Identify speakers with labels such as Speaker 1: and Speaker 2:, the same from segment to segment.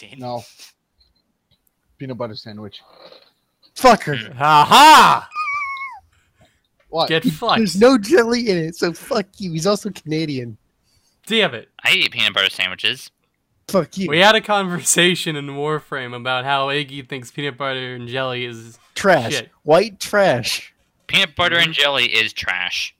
Speaker 1: protein.
Speaker 2: No. Peanut butter sandwich.
Speaker 3: Fucker.
Speaker 4: Aha!
Speaker 2: What?
Speaker 4: Get fucked.
Speaker 3: There's no jelly in it, so fuck you. He's also Canadian.
Speaker 4: Damn it.
Speaker 5: I eat peanut butter sandwiches.
Speaker 3: Fuck you.
Speaker 4: We had a conversation in Warframe about how Iggy thinks peanut butter and jelly is
Speaker 3: trash.
Speaker 4: shit.
Speaker 3: White trash.
Speaker 5: Peanut butter and jelly is trash.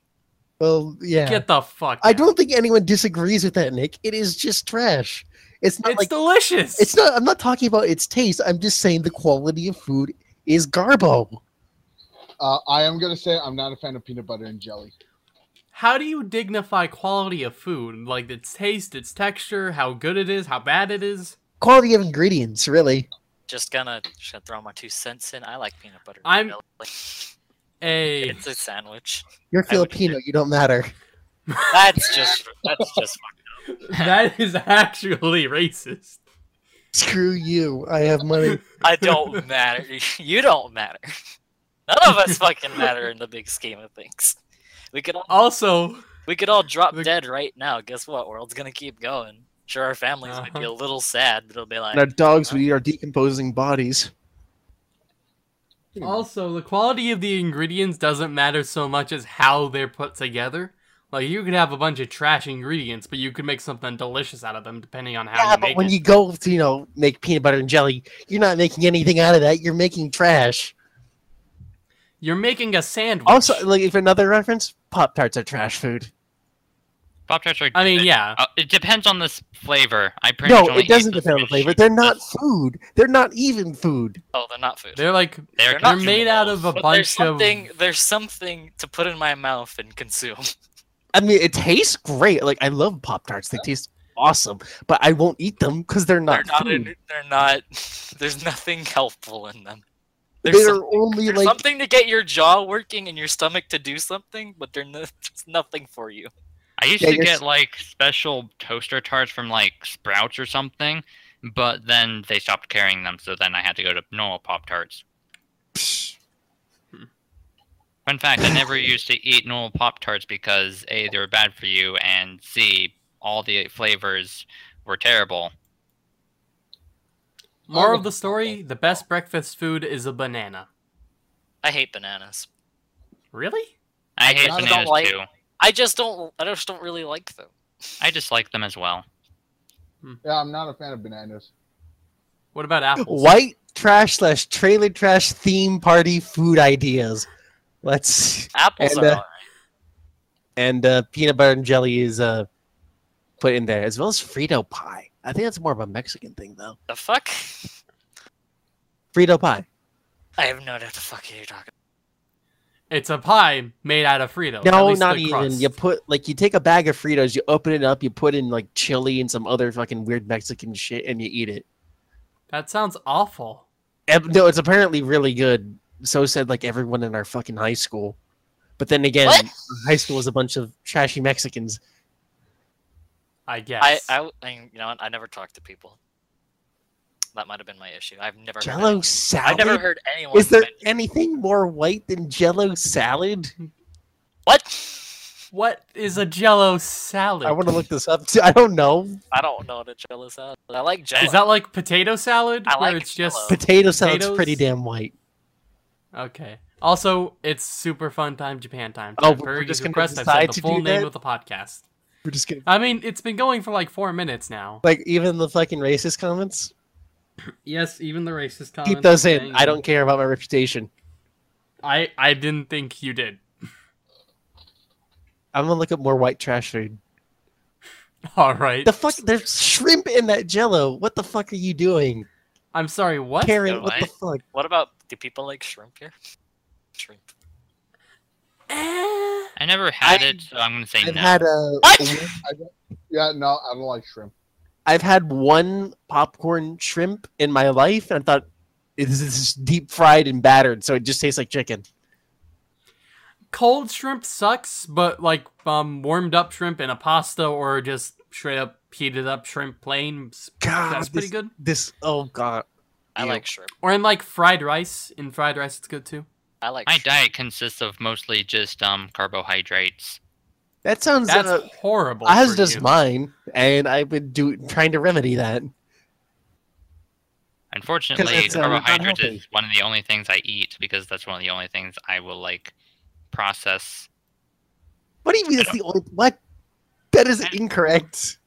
Speaker 3: Well, yeah.
Speaker 4: get the fuck.
Speaker 3: I
Speaker 4: out.
Speaker 3: don't think anyone disagrees with that, Nick. It is just trash. It's not
Speaker 4: It's
Speaker 3: like
Speaker 4: delicious.
Speaker 3: it's not. I'm not talking about its taste. I'm just saying the quality of food is garbo.
Speaker 2: Uh, I am gonna say I'm not a fan of peanut butter and jelly.
Speaker 4: How do you dignify quality of food? Like its taste, its texture, how good it is, how bad it is?
Speaker 3: Quality of ingredients, really.
Speaker 1: Just gonna, just gonna throw my two cents in. I like peanut butter.
Speaker 4: I'm-
Speaker 1: jelly.
Speaker 4: A
Speaker 1: It's a sandwich.
Speaker 3: You're Filipino. You don't matter.
Speaker 1: That's just that's just
Speaker 4: that is actually racist.
Speaker 3: Screw you. I have money.
Speaker 1: I don't matter. You don't matter. None of us fucking matter in the big scheme of things. We could all
Speaker 4: Also,
Speaker 1: we could all drop
Speaker 4: The-
Speaker 1: dead right now. Guess what? World's gonna keep going. Sure, our families might be a
Speaker 4: Uh-huh.
Speaker 1: little sad, but it'll be like
Speaker 3: And our dogs would eat our decomposing bodies.
Speaker 4: also the quality of the ingredients doesn't matter so much as how they're put together. Like you could have a bunch of trash ingredients, but you could make something delicious out of them depending on how
Speaker 3: Yeah,
Speaker 4: you
Speaker 3: but when
Speaker 4: it.
Speaker 3: you go to, you know, make peanut butter and jelly, you're not making anything out of that. You're making trash.
Speaker 4: You're making a sandwich.
Speaker 3: Also, like, if another reference, Pop Tarts are trash food.
Speaker 5: Pop tarts are.
Speaker 4: I mean, yeah.
Speaker 5: Uh, it depends on this flavor. I pretty
Speaker 3: No,
Speaker 5: only
Speaker 3: it doesn't
Speaker 5: eat the
Speaker 3: depend on the flavor. They're not food. They're not even food.
Speaker 1: oh, they're not food.
Speaker 4: They're like
Speaker 5: They're,
Speaker 4: they're made out of a
Speaker 1: But there's
Speaker 4: bunch of
Speaker 1: something there's something to put in my mouth and consume.
Speaker 3: I mean, it tastes great. Like, I love Pop Tarts. They taste awesome. But I won't eat them because they're
Speaker 1: They're
Speaker 3: not
Speaker 1: not.
Speaker 3: food.
Speaker 1: in- they're not. There's nothing helpful in them.
Speaker 3: They're
Speaker 1: There's,
Speaker 3: only
Speaker 1: there's
Speaker 3: like
Speaker 1: something to get your jaw working and your stomach to do something, but they're no, there's nothing for you.
Speaker 5: I used
Speaker 3: Yeah,
Speaker 5: to get like special toaster tarts from like Sprouts or something, but then they stopped carrying them, so then I had to go to normal Pop Tarts. Fun fact: I never used to eat normal Pop Tarts because a they were bad for you, and c all the flavors were terrible.
Speaker 4: More of the story: the best breakfast food is a banana.
Speaker 1: I hate bananas.
Speaker 4: Really?
Speaker 5: I hate
Speaker 1: just don't
Speaker 5: bananas
Speaker 1: like-
Speaker 5: too.
Speaker 1: I just don't. I just don't really like them.
Speaker 5: I dislike them as well. Hmm.
Speaker 2: Yeah, I'm not a fan of bananas.
Speaker 4: What about apples?
Speaker 3: white trash slash trailer trash theme party food ideas. Let's
Speaker 1: Apples
Speaker 3: And,
Speaker 1: are
Speaker 3: uh,
Speaker 1: alright.
Speaker 3: and uh, peanut butter and jelly is uh put in there as well as Frito pie. I think that's more of a Mexican thing though.
Speaker 1: The fuck?
Speaker 3: Frito pie.
Speaker 1: I have no idea what the fuck you're talking.
Speaker 4: It's a pie made out of Frito. at
Speaker 3: No, not even.
Speaker 4: crust.
Speaker 3: You put like you take a bag of Fritos, you open it up, you put in like chili and some other fucking weird Mexican shit, and you eat it.
Speaker 4: That sounds awful.
Speaker 3: And, no, it's apparently really good. So said like everyone in our fucking high school. But then again,
Speaker 1: What?
Speaker 3: high school is a bunch of trashy Mexicans.
Speaker 4: I guess.
Speaker 1: I, I, I, you know. I never talk to people. That might have been my issue. I've never. heard
Speaker 3: Jello
Speaker 1: anyone-
Speaker 3: salad.
Speaker 1: I've never heard anyone.
Speaker 3: Is there
Speaker 1: mention-
Speaker 3: anything more white than Jello salad?
Speaker 1: what?
Speaker 4: What is a Jello salad?
Speaker 3: I want to look this up. Too. I don't know.
Speaker 1: I don't know what a Jello salad. is. I like Jello.
Speaker 4: Is that like potato salad?
Speaker 1: I
Speaker 4: where
Speaker 1: like
Speaker 4: it's just
Speaker 3: Potato salad's
Speaker 4: Potatoes?
Speaker 3: pretty damn white.
Speaker 4: Okay. Also, it's super fun time Japan time.
Speaker 3: Oh,
Speaker 4: Per
Speaker 3: we're just gonna
Speaker 4: request,
Speaker 3: decide
Speaker 4: said
Speaker 3: to
Speaker 4: the full
Speaker 3: do
Speaker 4: name
Speaker 3: that?
Speaker 4: of the podcast.
Speaker 3: We're just gonna
Speaker 4: I mean, it's been going for like four minutes now.
Speaker 3: like even the fucking racist comments.
Speaker 4: Yes, even the racist comments.
Speaker 3: Keep those in. I don't care about my reputation.
Speaker 4: I I didn't think you did.
Speaker 3: I'm gonna look up more white trash food.
Speaker 4: All right.
Speaker 3: The fuck? There's shrimp in that Jello. What the fuck are you doing,
Speaker 4: I'm sorry. What?
Speaker 3: Karen?
Speaker 1: No,
Speaker 3: What the fuck?
Speaker 1: What about? Do people like shrimp here? Shrimp.
Speaker 4: Eh.
Speaker 5: I never had
Speaker 3: I-
Speaker 5: it, so I'm gonna say
Speaker 3: I've
Speaker 5: no.
Speaker 3: had a.
Speaker 1: What?
Speaker 2: Yeah, no, I don't like shrimp.
Speaker 3: I've had one popcorn shrimp in my life, and I thought this is deep fried and battered, so it just tastes like chicken.
Speaker 4: Cold shrimp sucks, but like um warmed up shrimp in a pasta or just straight up heated up shrimp plain,
Speaker 3: God,
Speaker 4: that's pretty
Speaker 3: this-
Speaker 4: good.
Speaker 3: This oh god.
Speaker 1: I like shrimp.
Speaker 4: Or in like fried rice. In fried rice, it's good too.
Speaker 1: I like.
Speaker 5: My
Speaker 1: shrimp.
Speaker 5: diet consists of mostly just um carbohydrates.
Speaker 3: That sounds.
Speaker 4: That's
Speaker 3: uh,
Speaker 4: horrible.
Speaker 3: as
Speaker 4: for
Speaker 3: does
Speaker 4: you.
Speaker 3: mine, and I've been do trying to remedy that.
Speaker 5: Unfortunately,
Speaker 3: it's, uh, not
Speaker 5: carbohydrates is one of the only things I eat because that's one of the only things I will like process.
Speaker 3: What do you mean that's the only what? That is incorrect.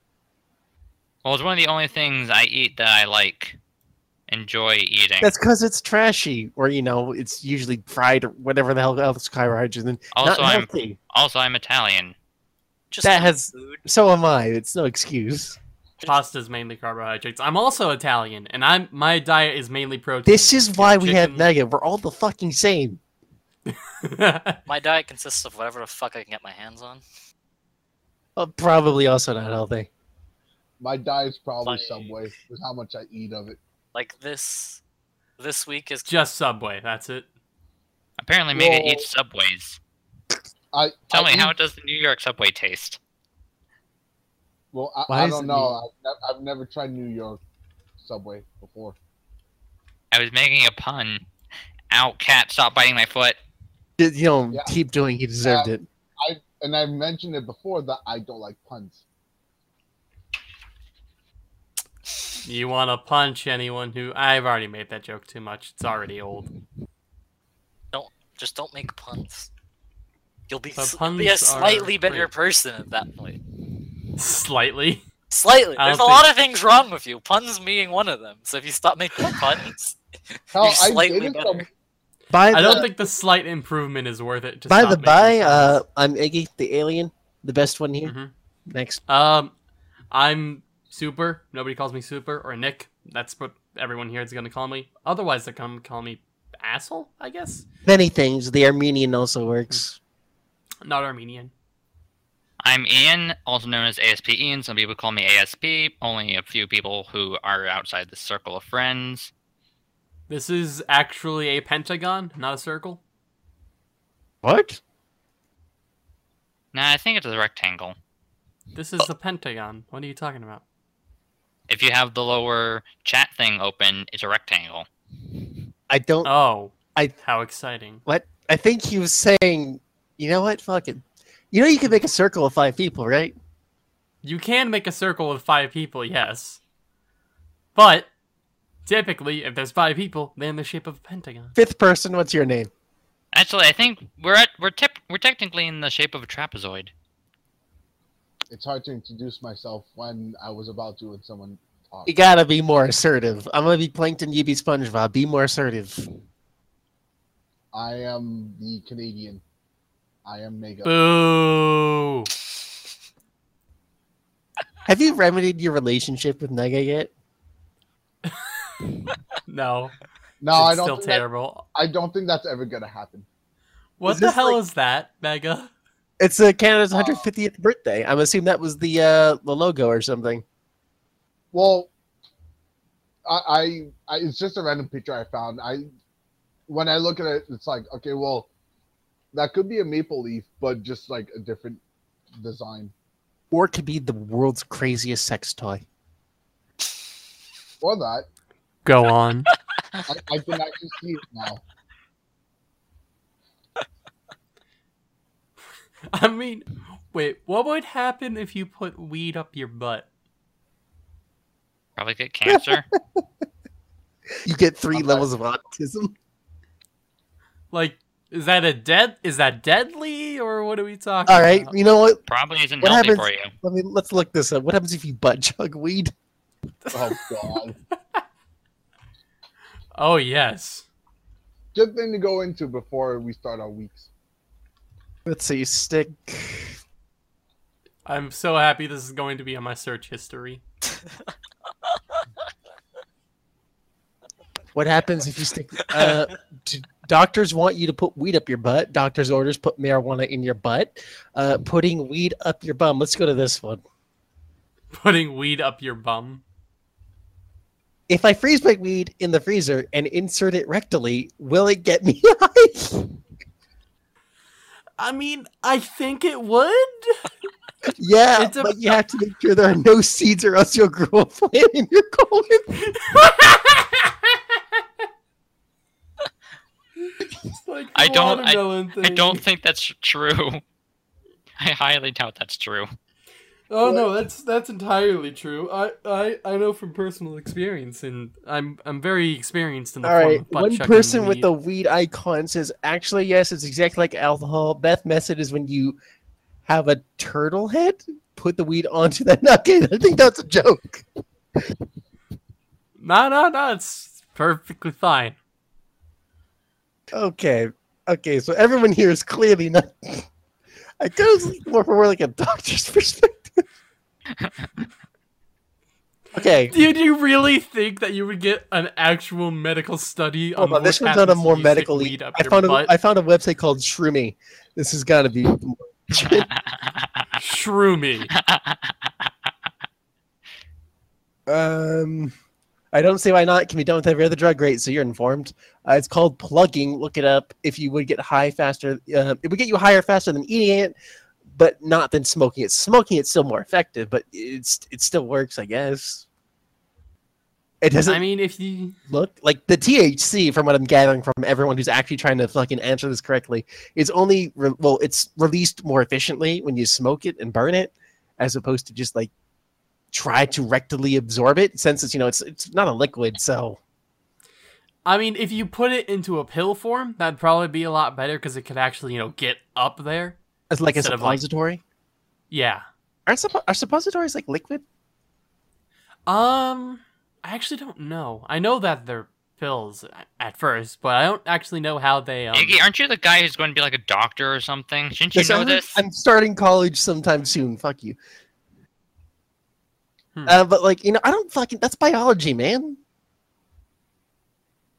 Speaker 5: Well, it's one of the only things I eat that I like enjoy eating.
Speaker 3: That's because it's trashy, or you know, it's usually fried or whatever the hell else carbohydrates and
Speaker 5: Also,
Speaker 3: not
Speaker 5: I'm
Speaker 3: healthy.
Speaker 5: also I'm Italian.
Speaker 1: Just
Speaker 3: That has-
Speaker 1: food.
Speaker 3: So am I. It's no excuse.
Speaker 4: Pasta's mainly carbohydrates. I'm also Italian, and I'm my diet is mainly protein.
Speaker 3: This is why we have
Speaker 4: Chicken.
Speaker 3: Mega. We're all the fucking same.
Speaker 1: My diet consists of whatever the fuck I can get my hands on.
Speaker 3: Uh, probably also not healthy.
Speaker 2: My diet's probably
Speaker 1: Like-
Speaker 2: Subway with how much I eat of it.
Speaker 1: Like this, this week is
Speaker 4: Just Subway. That's it.
Speaker 5: Apparently, Mega
Speaker 2: Well-
Speaker 5: eats Subways.
Speaker 2: I
Speaker 5: Tell
Speaker 2: I
Speaker 5: me,
Speaker 2: eat-
Speaker 5: how does the New York Subway taste?
Speaker 2: Well, I, I don't know. I've, I've never tried New York Subway before.
Speaker 5: I was making a pun. Out, cat, stop biting my foot.
Speaker 3: You know,
Speaker 2: Yeah.
Speaker 3: keep doing. He deserved
Speaker 2: Yeah.
Speaker 3: it.
Speaker 2: I and I've mentioned it before that I don't like puns.
Speaker 4: You want to punch anyone who I've already made that joke too much. It's already old. Don't...
Speaker 1: just don't make puns. You'll be,
Speaker 4: The
Speaker 1: s- be a slightly better
Speaker 4: great.
Speaker 1: person at that point.
Speaker 4: Slightly.
Speaker 1: Slightly. There's a
Speaker 4: don't
Speaker 1: lot of things wrong with you. Puns being one of them. So if you stop making puns,
Speaker 2: Hell,
Speaker 1: you're slightly better.
Speaker 2: some.
Speaker 3: By
Speaker 4: I
Speaker 3: the,
Speaker 4: don't think the slight improvement is worth it. To
Speaker 3: by the by, uh, I'm Iggy, the alien, the best one here.
Speaker 4: Mhm.
Speaker 3: Next.
Speaker 4: Um, I'm Super. Nobody calls me Super or Nick. That's what everyone here is going to call me. Otherwise, they're going to call me asshole. I guess
Speaker 3: Many things. The Armenian also works. Mm.
Speaker 4: not Armenian.
Speaker 5: I'm Ian, also known as ASP Ian. Some people call me ASP. Only a few people who are outside the circle of friends.
Speaker 4: This is actually a pentagon, not a circle.
Speaker 3: What?
Speaker 5: Nah, I think it's a rectangle.
Speaker 4: This is the pentagon. What are you talking about?
Speaker 5: If you have the lower chat thing open, it's a rectangle.
Speaker 3: I don't.
Speaker 4: Oh,
Speaker 3: I-
Speaker 4: how exciting!
Speaker 3: What? I think he was saying. You know what? Fuck it. You know you can make a circle of five people, right?
Speaker 4: You can make a circle of five people, yes, but typically, if there's five people, they're in the shape of a pentagon.
Speaker 3: Fifth person. What's your name?
Speaker 5: Actually, I think we're at we're tip we're technically in the shape of a trapezoid.
Speaker 2: It's hard to introduce myself when I was about to and someone talked.
Speaker 3: You gotta be more assertive. I'm gonna be Plankton. You be SpongeBob. Be more assertive.
Speaker 2: I am the Canadian. I am Mega.
Speaker 4: Boo!
Speaker 3: Have you remedied your relationship with Nega yet?
Speaker 4: No,
Speaker 2: No, I don't.
Speaker 4: still
Speaker 2: Think that,
Speaker 4: terrible.
Speaker 2: I don't think that's ever gonna happen.
Speaker 4: What
Speaker 3: Is
Speaker 4: the hell
Speaker 3: like-
Speaker 4: is that, Mega?
Speaker 3: It's uh, Canada's
Speaker 2: Oh.
Speaker 3: 150th birthday. I'm assuming that was the uh, the logo or something.
Speaker 2: Well, I, I, I, it's just a random picture I found. I, when I look at it, it's like, okay, well, that could be a maple leaf, but just like a different design.
Speaker 3: Or it could be the world's craziest sex toy.
Speaker 2: Or that.
Speaker 4: Go on.
Speaker 2: I, I can actually see it now.
Speaker 4: I mean, wait, what would happen if you put weed up your butt?
Speaker 5: Probably get cancer.
Speaker 3: You get three
Speaker 2: Okay.
Speaker 3: levels of autism.
Speaker 4: Like, is that a dead? Is that deadly, or what are we talking?
Speaker 3: All right,
Speaker 4: about?
Speaker 3: you know what?
Speaker 5: Probably isn't
Speaker 3: What
Speaker 5: healthy
Speaker 3: happens-
Speaker 5: for you.
Speaker 3: Let me let's look this up. What happens if you butt chug weed?
Speaker 2: Oh god.
Speaker 4: Oh yes.
Speaker 2: Good thing to go into before we start our weeks.
Speaker 3: Let's see, stick.
Speaker 4: I'm so happy this is going to be on my search history.
Speaker 3: What happens if you stick? Uh, d- doctors want you to put weed up your butt. Doctors' orders put marijuana in your butt. Uh, putting weed up your bum. Let's go to this one.
Speaker 4: Putting weed up your bum.
Speaker 3: If I freeze my weed in the freezer and insert it rectally, will it get me high?
Speaker 4: I mean, I think it would.
Speaker 3: yeah,
Speaker 4: It's a-
Speaker 3: but you have to make sure there are no seeds or else you'll grow a plant in your colon.
Speaker 4: Like
Speaker 5: I don't- I- I don't think that's true. I highly doubt that's true.
Speaker 4: Oh no, that's that's entirely true. I, I I know from personal experience, and I'm I'm very experienced in the
Speaker 3: All
Speaker 4: form
Speaker 3: right, one person with the weed icon says, actually, yes, it's exactly like alcohol. Beth method is when you have a turtle head, put the weed onto that nugget. I think that's a joke.
Speaker 4: No, no, no, it's perfectly fine.
Speaker 3: Okay, okay, so everyone here is clearly not... I goes more for more like a doctor's perspective. Okay,
Speaker 4: Did you really think that you would get an actual medical study on
Speaker 3: hold on,
Speaker 4: what
Speaker 3: this one's on a more medical...
Speaker 4: weed up
Speaker 3: I found, a,
Speaker 4: butt?
Speaker 3: I found a website called Shroomy. This has got to be...
Speaker 4: Shroomy.
Speaker 3: Um, I don't see why not. It can be done with every other drug. Great, so you're informed. Uh, it's called plugging. Look it up. If you would get high faster, uh, it would get you higher faster than eating it, but not than smoking it. Smoking it's still more effective, but it's it still works, I guess. It doesn't
Speaker 4: I mean, if you
Speaker 3: look like the THC, from what I'm gathering from everyone who's actually trying to fucking answer this correctly, is only re well, it's released more efficiently when you smoke it and burn it, as opposed to just like try to rectally absorb it. Since it's you know it's it's not a liquid, so
Speaker 4: I mean, if you put it into a pill form, that'd probably be a lot better because it could actually, you know, get up there.
Speaker 3: It's like a
Speaker 4: Instead of, like-
Speaker 3: suppository.
Speaker 4: Yeah.
Speaker 3: Are, suppo- are suppositories like liquid?
Speaker 4: Um, I actually don't know. I know that they're pills at first, but I don't actually know how they. Um,
Speaker 5: Iggy, aren't you the guy who's going to be like a doctor or something? Shouldn't you
Speaker 3: Listen,
Speaker 5: know
Speaker 3: I'm-
Speaker 5: this?
Speaker 3: I'm starting college sometime soon. Fuck you.
Speaker 4: Hmm.
Speaker 3: Uh, but like you know, I don't fucking. That's biology, man.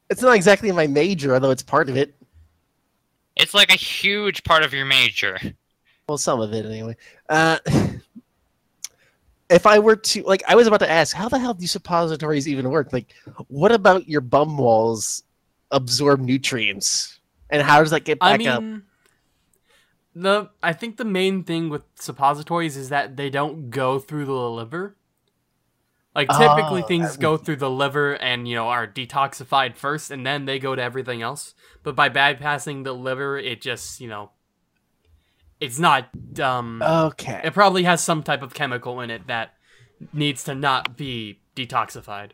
Speaker 3: It's not exactly my major, although it's part of it.
Speaker 5: It's like a huge part of your major.
Speaker 3: Well, some of it anyway. Uh, if I were to, like, I was about to ask, how the hell do suppositories even work? Like, what about your bum walls absorb nutrients? And how does that get
Speaker 4: I
Speaker 3: back up?
Speaker 4: mean, the I think the main thing with suppositories is that they don't go through the liver. Like typically
Speaker 3: Oh,
Speaker 4: things go through the liver and you know are detoxified first and then they go to everything else. But by bypassing the liver, it just, you know, it's not um
Speaker 3: Okay.
Speaker 4: it probably has some type of chemical in it that needs to not be detoxified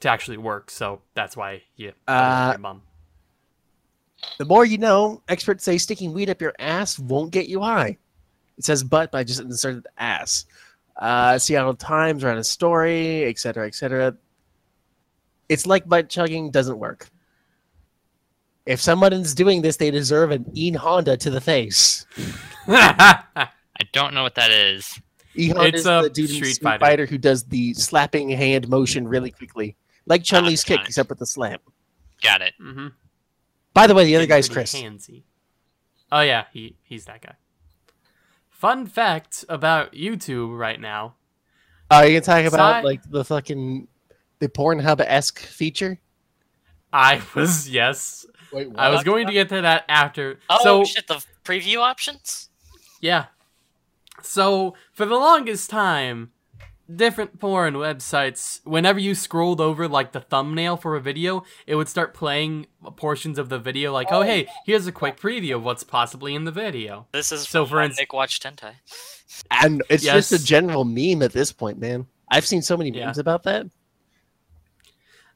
Speaker 4: to actually work. So that's why you put it up
Speaker 3: Uh,
Speaker 4: bum.
Speaker 3: The more you know, experts say sticking weed up your ass won't get you high. It says butt, but I just inserted ass. Uh, Seattle Times ran a story, et cetera, et cetera. It's like butt chugging doesn't work. If someone's doing this, they deserve an E Honda to the face.
Speaker 5: I don't know what that is.
Speaker 3: E Honda
Speaker 4: It's
Speaker 3: is
Speaker 4: a
Speaker 3: the dude
Speaker 4: Street
Speaker 3: Street
Speaker 4: Fighter.
Speaker 3: Fighter. who does the slapping hand motion really quickly. Like Chun-Li's kick,
Speaker 5: got it.
Speaker 3: except with the slam.
Speaker 5: Got it.
Speaker 4: mm-hmm.
Speaker 3: By the way, the other
Speaker 4: Getting
Speaker 3: guy's Chris.
Speaker 4: Handsy. Oh yeah, he he's that guy. Fun fact about YouTube right now.
Speaker 3: Are you gonna talk about
Speaker 4: Side-
Speaker 3: like the fucking the Pornhub-esque feature?
Speaker 4: I was yes.
Speaker 2: Wait, what?
Speaker 4: I was going to get to that after.
Speaker 1: Oh
Speaker 4: so
Speaker 1: shit! The preview options.
Speaker 4: yeah. So for the longest time, different porn websites, whenever you scrolled over like the thumbnail for a video, it would start playing portions of the video like, oh hey, here's a quick preview of what's possibly in the video.
Speaker 1: This is
Speaker 4: So
Speaker 1: from
Speaker 4: for
Speaker 1: when
Speaker 4: instance-
Speaker 1: Nick watched hentai.
Speaker 3: And it's just a general meme at this point, man. I've seen so many
Speaker 4: Yeah.
Speaker 3: memes about that.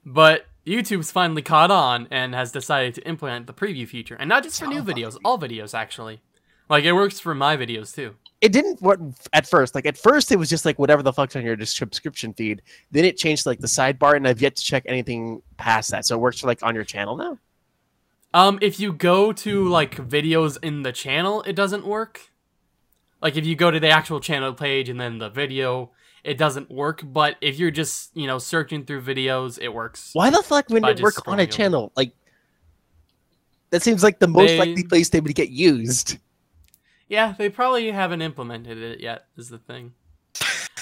Speaker 4: But YouTube's finally caught on and has decided to implement the preview feature. And not just for new
Speaker 3: So
Speaker 4: videos, all videos actually. Like it works for my videos too.
Speaker 3: It didn't work at first. Like at first, it was just like whatever the fuck's on your subscription feed. Then it changed like the sidebar, and I've yet to check anything past that. So it works for like on your channel now.
Speaker 4: Um, if you go to like videos in the channel, it doesn't work. Like if you go to the actual channel page and then the video, it doesn't work. But if you're just you know searching through videos, it works.
Speaker 3: Why the fuck would
Speaker 4: By
Speaker 3: it work on a channel? Like that seems like the most
Speaker 4: They-
Speaker 3: likely place they would get used.
Speaker 4: Yeah, they probably haven't implemented it yet. Is the thing.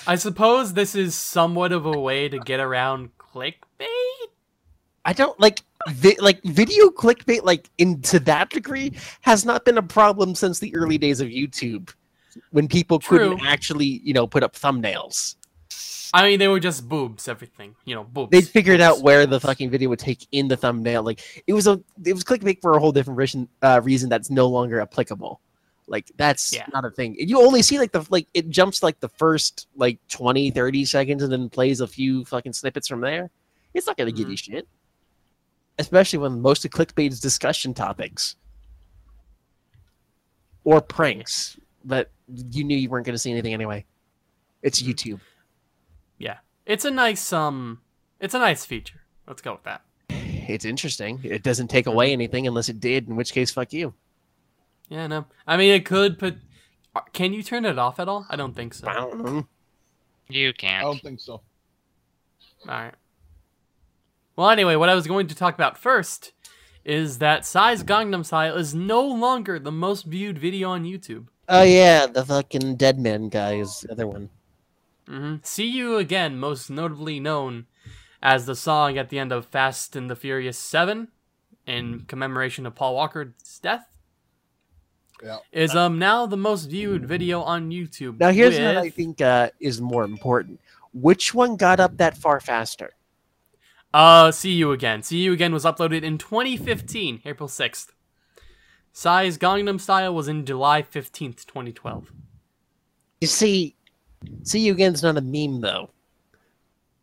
Speaker 4: I suppose this is somewhat of a way to get around clickbait.
Speaker 3: I don't like vi- like video clickbait like into that degree has not been a problem since the early days of YouTube when people couldn't actually, you know, put up thumbnails.
Speaker 4: I mean, they were just boobs, everything. You know, boobs.
Speaker 3: They figured out
Speaker 4: boobs.
Speaker 3: where the fucking video would take in the thumbnail. Like it was a it was clickbait for a whole different reason uh, reason that's no longer applicable. Like that's
Speaker 4: Yeah.
Speaker 3: not a thing. You only see like the like it jumps like the first like 20, 30 seconds and then plays a few fucking snippets from there. It's not gonna give
Speaker 4: Mhm.
Speaker 3: you shit. Especially when most of clickbait is discussion topics. Or pranks. But you knew you weren't gonna see anything anyway. It's YouTube. Yeah.
Speaker 4: It's a nice um, it's a nice feature. Let's go with that.
Speaker 3: It's interesting. It doesn't take away anything unless it did, in which case fuck you.
Speaker 4: Yeah, no. I mean, it could put. uh, Can you turn it off at all? I don't think so.
Speaker 3: I don't know.
Speaker 5: You can't.
Speaker 2: I don't think so.
Speaker 4: All right. Well, anyway, what I was going to talk about first is that Psy's Gangnam Style is no longer the most viewed video on YouTube.
Speaker 3: Oh yeah, the fucking dead man guy is the other one.
Speaker 4: hmm See You Again, most notably known as the song at the end of Fast and the Furious 7 in commemoration of Paul Walker's death.
Speaker 2: Yeah.
Speaker 4: Is um now the most viewed video on YouTube.
Speaker 3: Now here's what I think uh, is more important. Which one got up that far faster?
Speaker 4: Uh, See You Again. See You Again was uploaded in 2015, April 6th. Psy's Gangnam Style was in July 15th, 2012.
Speaker 3: You see, see you again's not a meme though.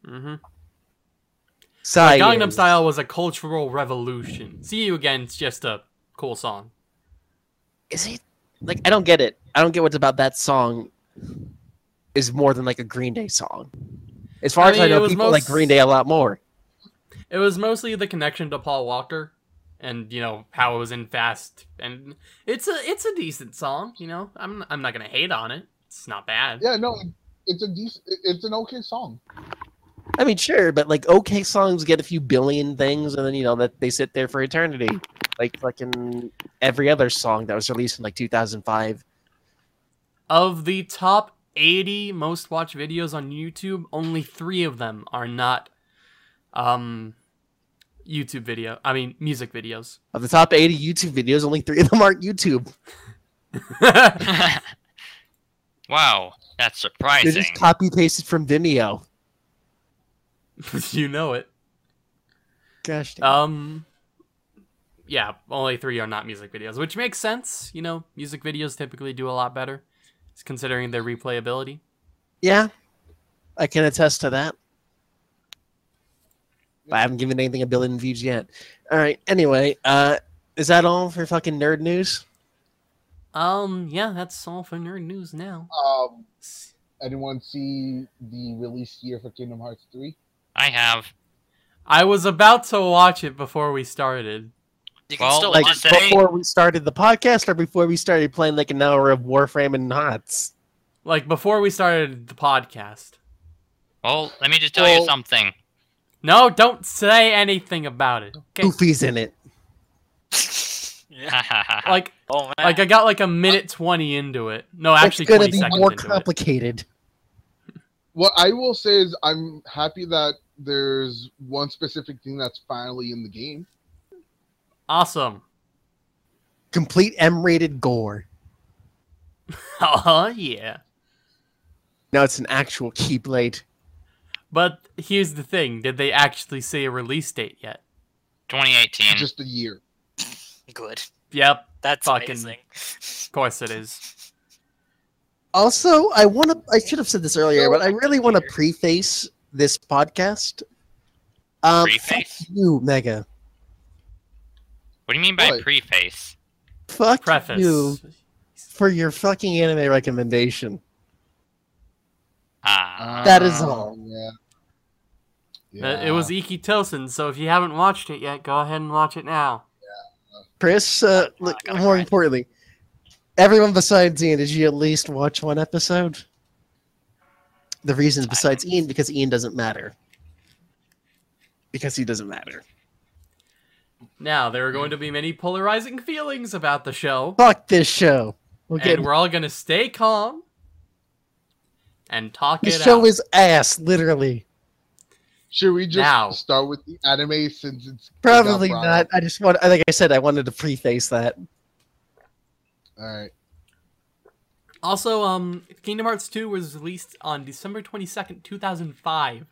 Speaker 4: Mm-hmm.
Speaker 3: Side
Speaker 4: Gangnam
Speaker 3: is.
Speaker 4: Style was a cultural revolution. See You Again's just a cool song.
Speaker 3: Is it like I don't get it. I don't get what's about that song is more than like a Green Day song. As far
Speaker 4: I
Speaker 3: as I know,
Speaker 4: was
Speaker 3: people like Green Day a lot more.
Speaker 4: It was mostly the connection to Paul Walker and, you know, how it was in Fast. And it's a it's a decent song, you know. I'm I'm not going to hate on it. It's not bad.
Speaker 2: Yeah, no, it's a decent. It's an okay song.
Speaker 3: I mean, sure, but like okay songs get a few billion things, and then you know that they sit there for eternity, like fucking every other song that was released in like 2005.
Speaker 4: Of the top 80 most watched videos on YouTube, only 3 of them are not um YouTube video. I mean, music videos.
Speaker 3: Of the top 80 YouTube videos, only three of them aren't YouTube.
Speaker 5: wow, that's surprising.
Speaker 3: They're
Speaker 5: surprising.
Speaker 3: just copy pasted from Vimeo.
Speaker 4: You know it.
Speaker 3: Gosh, damn.
Speaker 4: Um yeah, only 3 are not music videos, which makes sense, you know. Music videos typically do a lot better considering their replayability.
Speaker 3: yeah, I can attest to that. But I haven't given anything a billion views yet. All right. Anyway, uh, is that all for fucking nerd news?
Speaker 4: Um yeah, that's all for nerd news now.
Speaker 2: Um, anyone see the release year for Kingdom Hearts three?
Speaker 5: I have.
Speaker 4: I was about to watch it before we started.
Speaker 1: You can
Speaker 5: Well,
Speaker 1: still
Speaker 3: Like
Speaker 1: watch
Speaker 5: just say-
Speaker 3: before we started the podcast, or before we started playing like an hour of Warframe and HOTS?
Speaker 4: Like before we started the podcast.
Speaker 5: Well, let me just tell
Speaker 2: Well-
Speaker 5: you something.
Speaker 4: No, don't say anything about it. Okay.
Speaker 3: Goofy's in it.
Speaker 1: yeah.
Speaker 4: Like
Speaker 1: Oh man.
Speaker 4: like I got like a minute 20 into it. No, actually
Speaker 3: it's gonna be more
Speaker 4: into it.
Speaker 3: complicated.
Speaker 2: What I will say is, I'm happy that there's one specific thing that's finally in the game.
Speaker 4: Awesome.
Speaker 3: Complete M-rated gore.
Speaker 4: Oh yeah.
Speaker 3: Now it's an actual Keyblade.
Speaker 4: But here's the thing, did they actually say a release date yet?
Speaker 5: 2018.
Speaker 2: Just a year.
Speaker 1: Good.
Speaker 4: Yep,
Speaker 1: That's
Speaker 4: Fucking-
Speaker 1: amazing.
Speaker 4: of course it is.
Speaker 3: Also, I want to. I should have said this earlier, but I really want to preface this podcast. Um,
Speaker 5: Preface?
Speaker 3: Fuck you, Mega.
Speaker 5: What do you mean by
Speaker 2: What?
Speaker 5: preface?
Speaker 3: Fuck
Speaker 4: Preface.
Speaker 3: you for your fucking anime recommendation.
Speaker 5: Ah.
Speaker 3: That is all.
Speaker 2: Yeah.
Speaker 4: Uh, It was Ikki Tousen, so if you haven't watched it yet, go ahead and watch it now.
Speaker 3: Chris, uh, look, more
Speaker 5: grind.
Speaker 3: importantly, everyone besides Ian, did you at least watch one episode? The reason besides Ian, because Ian doesn't matter. Because he doesn't matter.
Speaker 4: Now, there are going to be many polarizing feelings about the show,
Speaker 3: Fuck this show. We'll get
Speaker 4: and we're all going to stay calm and talk
Speaker 3: this
Speaker 4: it
Speaker 3: show
Speaker 4: out.
Speaker 3: is ass, literally.
Speaker 2: Should we just
Speaker 4: Now.
Speaker 2: start with the anime since it's
Speaker 3: Probably
Speaker 2: it got brought
Speaker 3: not. I just want, like I said, I wanted to preface that.
Speaker 2: All right.
Speaker 4: Also, um, Kingdom Hearts 2 was released on December 22nd, 2005.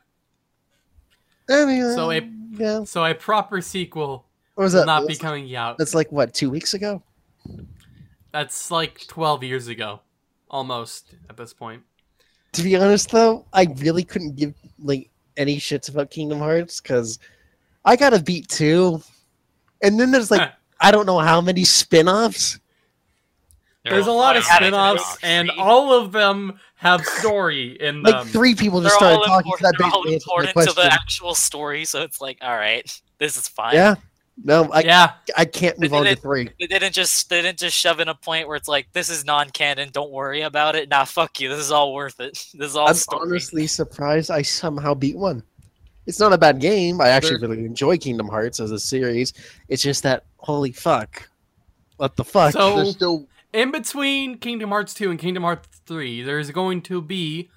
Speaker 3: Anyway,
Speaker 4: So a-
Speaker 3: yeah.
Speaker 4: So a proper sequel
Speaker 3: What was
Speaker 4: will
Speaker 3: that?
Speaker 4: not be coming out.
Speaker 3: That's like what two weeks ago.
Speaker 4: That's like 12 years ago, almost at this point.
Speaker 3: To be honest, though, I really couldn't give like any shits about Kingdom Hearts because I got a beat two, and then there's like I don't know how many spin-offs.
Speaker 5: There
Speaker 4: There's a lot of
Speaker 1: Yeah,
Speaker 4: spin-offs,
Speaker 1: spin-offs.
Speaker 4: and all of them have story in them.
Speaker 3: Like three people
Speaker 1: They're
Speaker 3: just started
Speaker 1: all
Speaker 3: talking. So
Speaker 1: important,
Speaker 3: that
Speaker 1: they're all
Speaker 3: basically answered
Speaker 1: important to the actual story, so it's like, all right, this is fine.
Speaker 3: Yeah, no, I
Speaker 4: yeah,
Speaker 3: I can't move on to
Speaker 1: did it-
Speaker 3: three.
Speaker 1: They didn't just they didn't just shove in a point where it's like this is non-canon. Don't worry about it. Nah, fuck you. This is all worth it. This is all
Speaker 3: I'm
Speaker 1: story.
Speaker 3: honestly surprised I somehow beat one. It's not a bad game. I actually
Speaker 2: There-
Speaker 3: really enjoy Kingdom Hearts as a series. It's just that holy fuck, what the fuck?
Speaker 4: So-
Speaker 2: There's still
Speaker 4: in between Kingdom Hearts 2 and Kingdom Hearts 3, there's going to be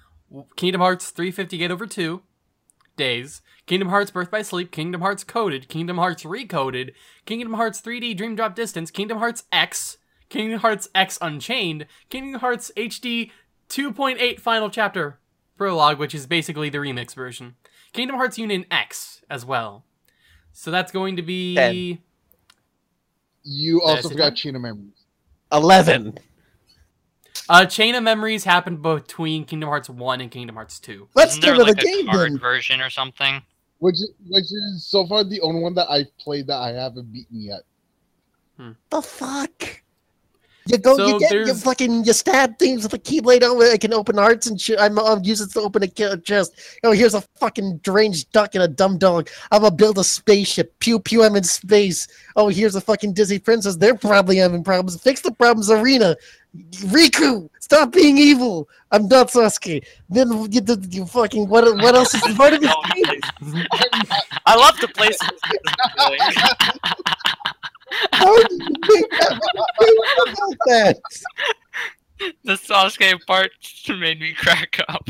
Speaker 4: Kingdom Hearts 358 Over 2 days, Kingdom Hearts Birth by Sleep, Kingdom Hearts Coded, Kingdom Hearts Recoded, Kingdom Hearts 3D Dream Drop Distance, Kingdom Hearts X, Kingdom Hearts X Unchained, Kingdom Hearts HD 2.8 Final Chapter Prologue, which is basically the remix version, Kingdom Hearts Union X as well. So that's going to be.
Speaker 3: Ten.
Speaker 2: you also
Speaker 4: say
Speaker 2: forgot? Chain of Memories.
Speaker 3: Eleven.
Speaker 4: Uh, Chain of Memories happened between Kingdom Hearts 1 and Kingdom Hearts 2.
Speaker 3: Let's
Speaker 5: Isn't
Speaker 3: get
Speaker 5: there
Speaker 3: to the
Speaker 5: like a
Speaker 3: game
Speaker 5: card
Speaker 3: then.
Speaker 5: version or something?
Speaker 2: Which which is so far the only one that I've played that I haven't beaten yet.
Speaker 3: The fuck? You go,
Speaker 4: So
Speaker 3: you get, you fucking, you stab things with a keyblade. Oh, I can open hearts and shit. I'm, I'll use it to open a ki- chest. Oh, here's a fucking deranged duck and a dumb dog. I'm gonna build a spaceship. Pew pew, I'm in space. Oh, here's a fucking Disney princess. They're probably having problems. Fix the problems, Arena. Riku, stop being evil. I'm not Sasuke. Then you, you, you fucking what? What else is part of this game?
Speaker 1: I love the places this is going.
Speaker 3: How did you think that? about that?
Speaker 5: The Sasuke part made me crack up.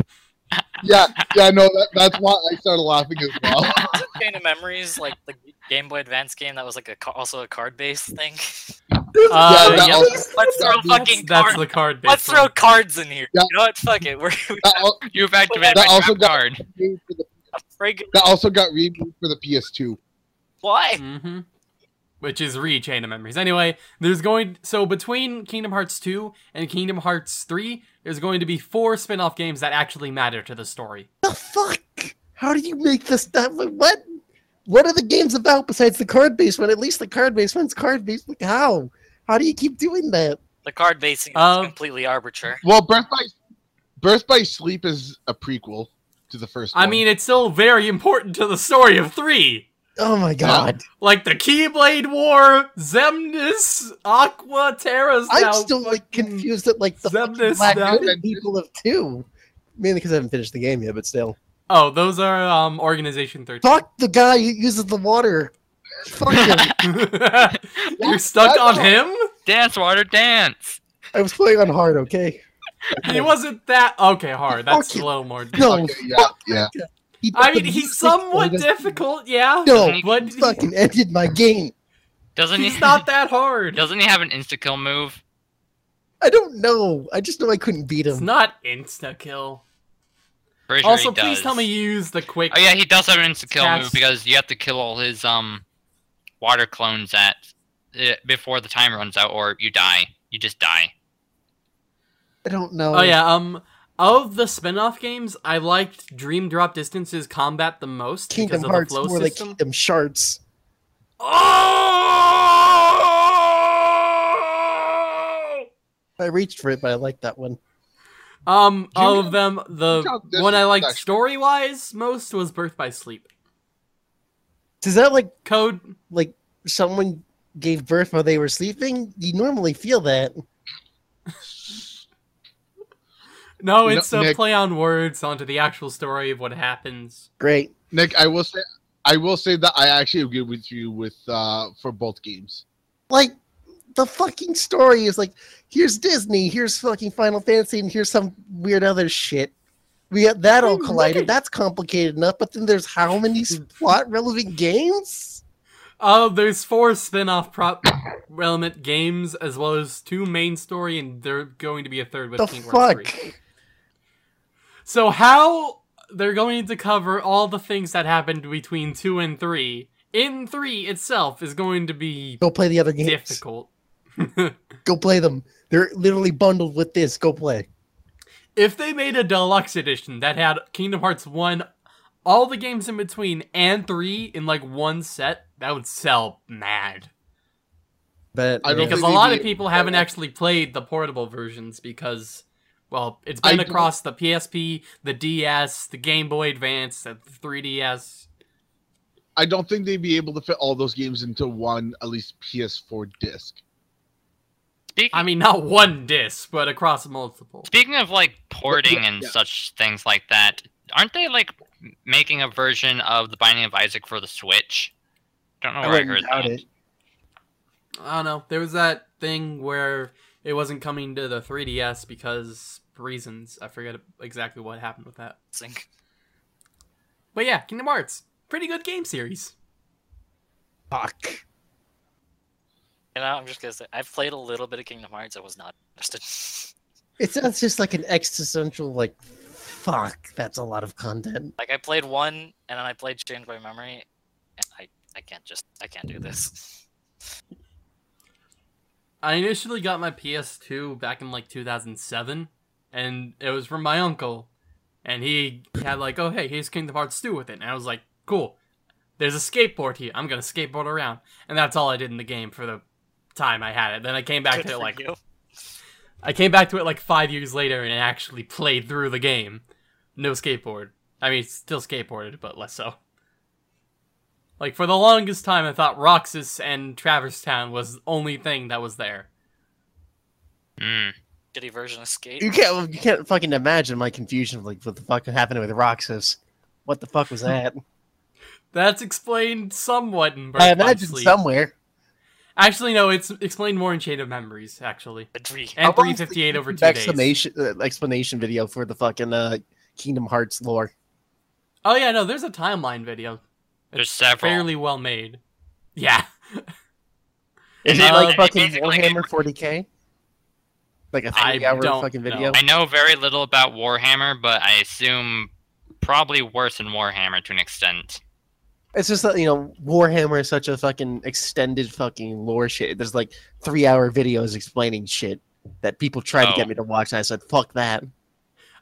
Speaker 2: Yeah, yeah, no, that, that's why I started laughing as well.
Speaker 1: Chain of Memories, like the Game Boy Advance game that was like a also a card-based thing.
Speaker 4: Uh,
Speaker 2: that
Speaker 4: yeah,
Speaker 2: also-
Speaker 1: Let's throw
Speaker 2: That's-
Speaker 1: fucking
Speaker 4: that's
Speaker 1: cards.
Speaker 4: the card.
Speaker 1: Let's
Speaker 4: based
Speaker 1: throw cards in here.
Speaker 2: Yeah.
Speaker 1: You know what? Fuck it. We're we
Speaker 2: That, al-
Speaker 5: You've activated
Speaker 2: That
Speaker 5: my
Speaker 2: also got-
Speaker 5: card.
Speaker 2: for the- that also got removed for the PS2.
Speaker 1: Why?
Speaker 4: hmm Which is re Chain of Memories. Anyway, there's going so between Kingdom Hearts 2 and Kingdom Hearts 3, there's going to be four spin-off games that actually matter to the story.
Speaker 3: the fuck? How do you make this stuff? What? What are the games about besides the card based one? At least the card based one's card based. Like how? How do you keep doing that?
Speaker 1: The card basing is
Speaker 4: Um,
Speaker 1: completely arbitrary.
Speaker 2: Well, Birth by Birth by Sleep is a prequel to the first
Speaker 4: I
Speaker 2: one.
Speaker 4: mean, it's still very important to the story of 3.
Speaker 3: Oh my god!
Speaker 4: Like the Keyblade War, Xemnas, Aqua, Terra's
Speaker 3: I'm
Speaker 4: now
Speaker 3: still like confused at like the
Speaker 4: Xemnas
Speaker 3: black
Speaker 4: now.
Speaker 3: Hooded people of two. Mainly because I haven't finished the game yet, but still.
Speaker 4: Oh, those are um Organization 13.
Speaker 3: Fuck the guy who uses the water. Fuck him.
Speaker 4: You're stuck on
Speaker 2: all.
Speaker 4: him?
Speaker 5: Dance, water, dance.
Speaker 3: I was playing on hard, okay?
Speaker 4: He wasn't that okay hard. That's
Speaker 3: Fuck
Speaker 4: a little more.
Speaker 3: No,
Speaker 2: Okay, yeah, yeah.
Speaker 3: He
Speaker 4: I mean, he's somewhat
Speaker 3: it.
Speaker 4: difficult, yeah.
Speaker 3: No,
Speaker 4: but
Speaker 3: he fucking ended my game.
Speaker 5: Doesn't
Speaker 4: he's
Speaker 5: he?
Speaker 4: not that hard.
Speaker 5: Doesn't he have an insta kill move?
Speaker 3: I don't know. I just know I couldn't beat
Speaker 4: It's
Speaker 3: him.
Speaker 4: not insta kill.
Speaker 5: Sure
Speaker 4: Also, please
Speaker 5: does.
Speaker 4: tell me you use the quick.
Speaker 5: Oh yeah, he does have an insta kill move because you have to kill all his um water clones at uh, before the time runs out, or you die. You just die.
Speaker 3: I don't know.
Speaker 4: Oh yeah, um, of the spin-off games, I liked Dream Drop Distance's combat the most
Speaker 3: Kingdom
Speaker 4: because of
Speaker 3: Hearts
Speaker 4: the flow
Speaker 3: more like
Speaker 4: system.
Speaker 3: Kingdom Shards.
Speaker 4: Oh!
Speaker 3: I reached for it, but I like that one.
Speaker 4: Um, all of them, the one I liked story-wise most was Birth by Sleep.
Speaker 3: Does that like
Speaker 4: Code
Speaker 3: like someone gave birth while they were sleeping? You normally feel that.
Speaker 4: No,
Speaker 2: No,
Speaker 4: it's a
Speaker 2: Nick-
Speaker 4: play on words onto the actual story of what happens.
Speaker 3: Great.
Speaker 2: Nick, I will say, I will say that I actually agree with you with uh for both games.
Speaker 3: Like the fucking story is like here's Disney, here's fucking Final Fantasy, and here's some weird other shit. We got that all collided. That's complicated enough, but then there's how many plot relevant games?
Speaker 4: Oh, there's four spin-off prop relevant games as well as two main story, and they're going to be a third with
Speaker 3: The
Speaker 4: Kingdom Hearts
Speaker 3: fuck?
Speaker 4: 3. So how they're going to cover all the things that happened between two and three in three itself is going to be
Speaker 3: Go play the other games.
Speaker 4: difficult.
Speaker 3: Go play them. They're literally bundled with this. Go play.
Speaker 4: if they made a deluxe edition that had Kingdom Hearts 1, all the games in between, and 3 in like one set, that would sell mad.
Speaker 3: But
Speaker 2: I don't
Speaker 4: Because a lot of people haven't actually played the portable versions because, well, it's been
Speaker 2: I don't-
Speaker 4: across the PSP, the DS, the Game Boy Advance, the 3DS.
Speaker 2: I don't think they'd be able to fit all those games into one, at least PS4 disc.
Speaker 4: I mean, not one disc, but across multiple.
Speaker 5: speaking of like porting and
Speaker 2: yeah.
Speaker 5: such things like that, aren't they like making a version of The Binding of Isaac for the Switch? Don't know where I,
Speaker 3: wouldn't
Speaker 5: heard
Speaker 3: doubt
Speaker 5: that.
Speaker 3: it.
Speaker 4: I don't know. There was that thing where it wasn't coming to the 3DS because reasons. I forget exactly what happened with that.
Speaker 1: Sync.
Speaker 4: But yeah, Kingdom Hearts. Pretty good game series.
Speaker 3: Fuck.
Speaker 1: You know, I'm just gonna say I've played a little bit of Kingdom Hearts. I was not interested.
Speaker 3: It sounds just like an existential, like, fuck, that's a lot of content.
Speaker 1: like I played one, and then I played Chain of Memory, and I I can't just I can't do this.
Speaker 4: I initially got my PS2 back in like 2007, and it was from my uncle. And he had like, oh hey, here's Kingdom Hearts 2 with it. And I was like, cool. There's a skateboard here. I'm gonna skateboard around. And that's all I did in the game for the time I had it. Then I came back
Speaker 1: Good
Speaker 4: to it like
Speaker 1: you.
Speaker 4: I came back to it like five years later and actually played through the game. No skateboard. I mean, still skateboarded, but less so. Like for the longest time, I thought Roxas and Traverse Town was the only thing that was there.
Speaker 5: Mm.
Speaker 1: shitty version of Skate.
Speaker 3: You can't, you can't fucking imagine my confusion of, like, what the fuck happened with Roxas. What the fuck was that?
Speaker 4: That's explained somewhat in Birth
Speaker 3: I imagine somewhere.
Speaker 4: Actually, no, it's explained more in Chain of Memories. Actually,
Speaker 1: The
Speaker 4: and
Speaker 3: How long is
Speaker 4: 358 over two days.
Speaker 3: explanation, uh, explanation video for the fucking uh, Kingdom Hearts lore.
Speaker 4: Oh yeah, no, there's a timeline video.
Speaker 5: There's several.
Speaker 4: Fairly well made. Yeah.
Speaker 3: Is
Speaker 4: Uh,
Speaker 3: it like
Speaker 5: they
Speaker 3: fucking
Speaker 5: basically-
Speaker 3: Warhammer 40k? Like a three-hour
Speaker 4: don't
Speaker 3: fucking
Speaker 4: know.
Speaker 3: video?
Speaker 5: I know very little about Warhammer, but I assume probably worse than Warhammer to an extent.
Speaker 3: It's just that, you know, Warhammer is such a fucking extended fucking lore shit. There's like three-hour videos explaining shit that people tried to
Speaker 5: Oh.
Speaker 3: get me to watch, and I said, fuck that.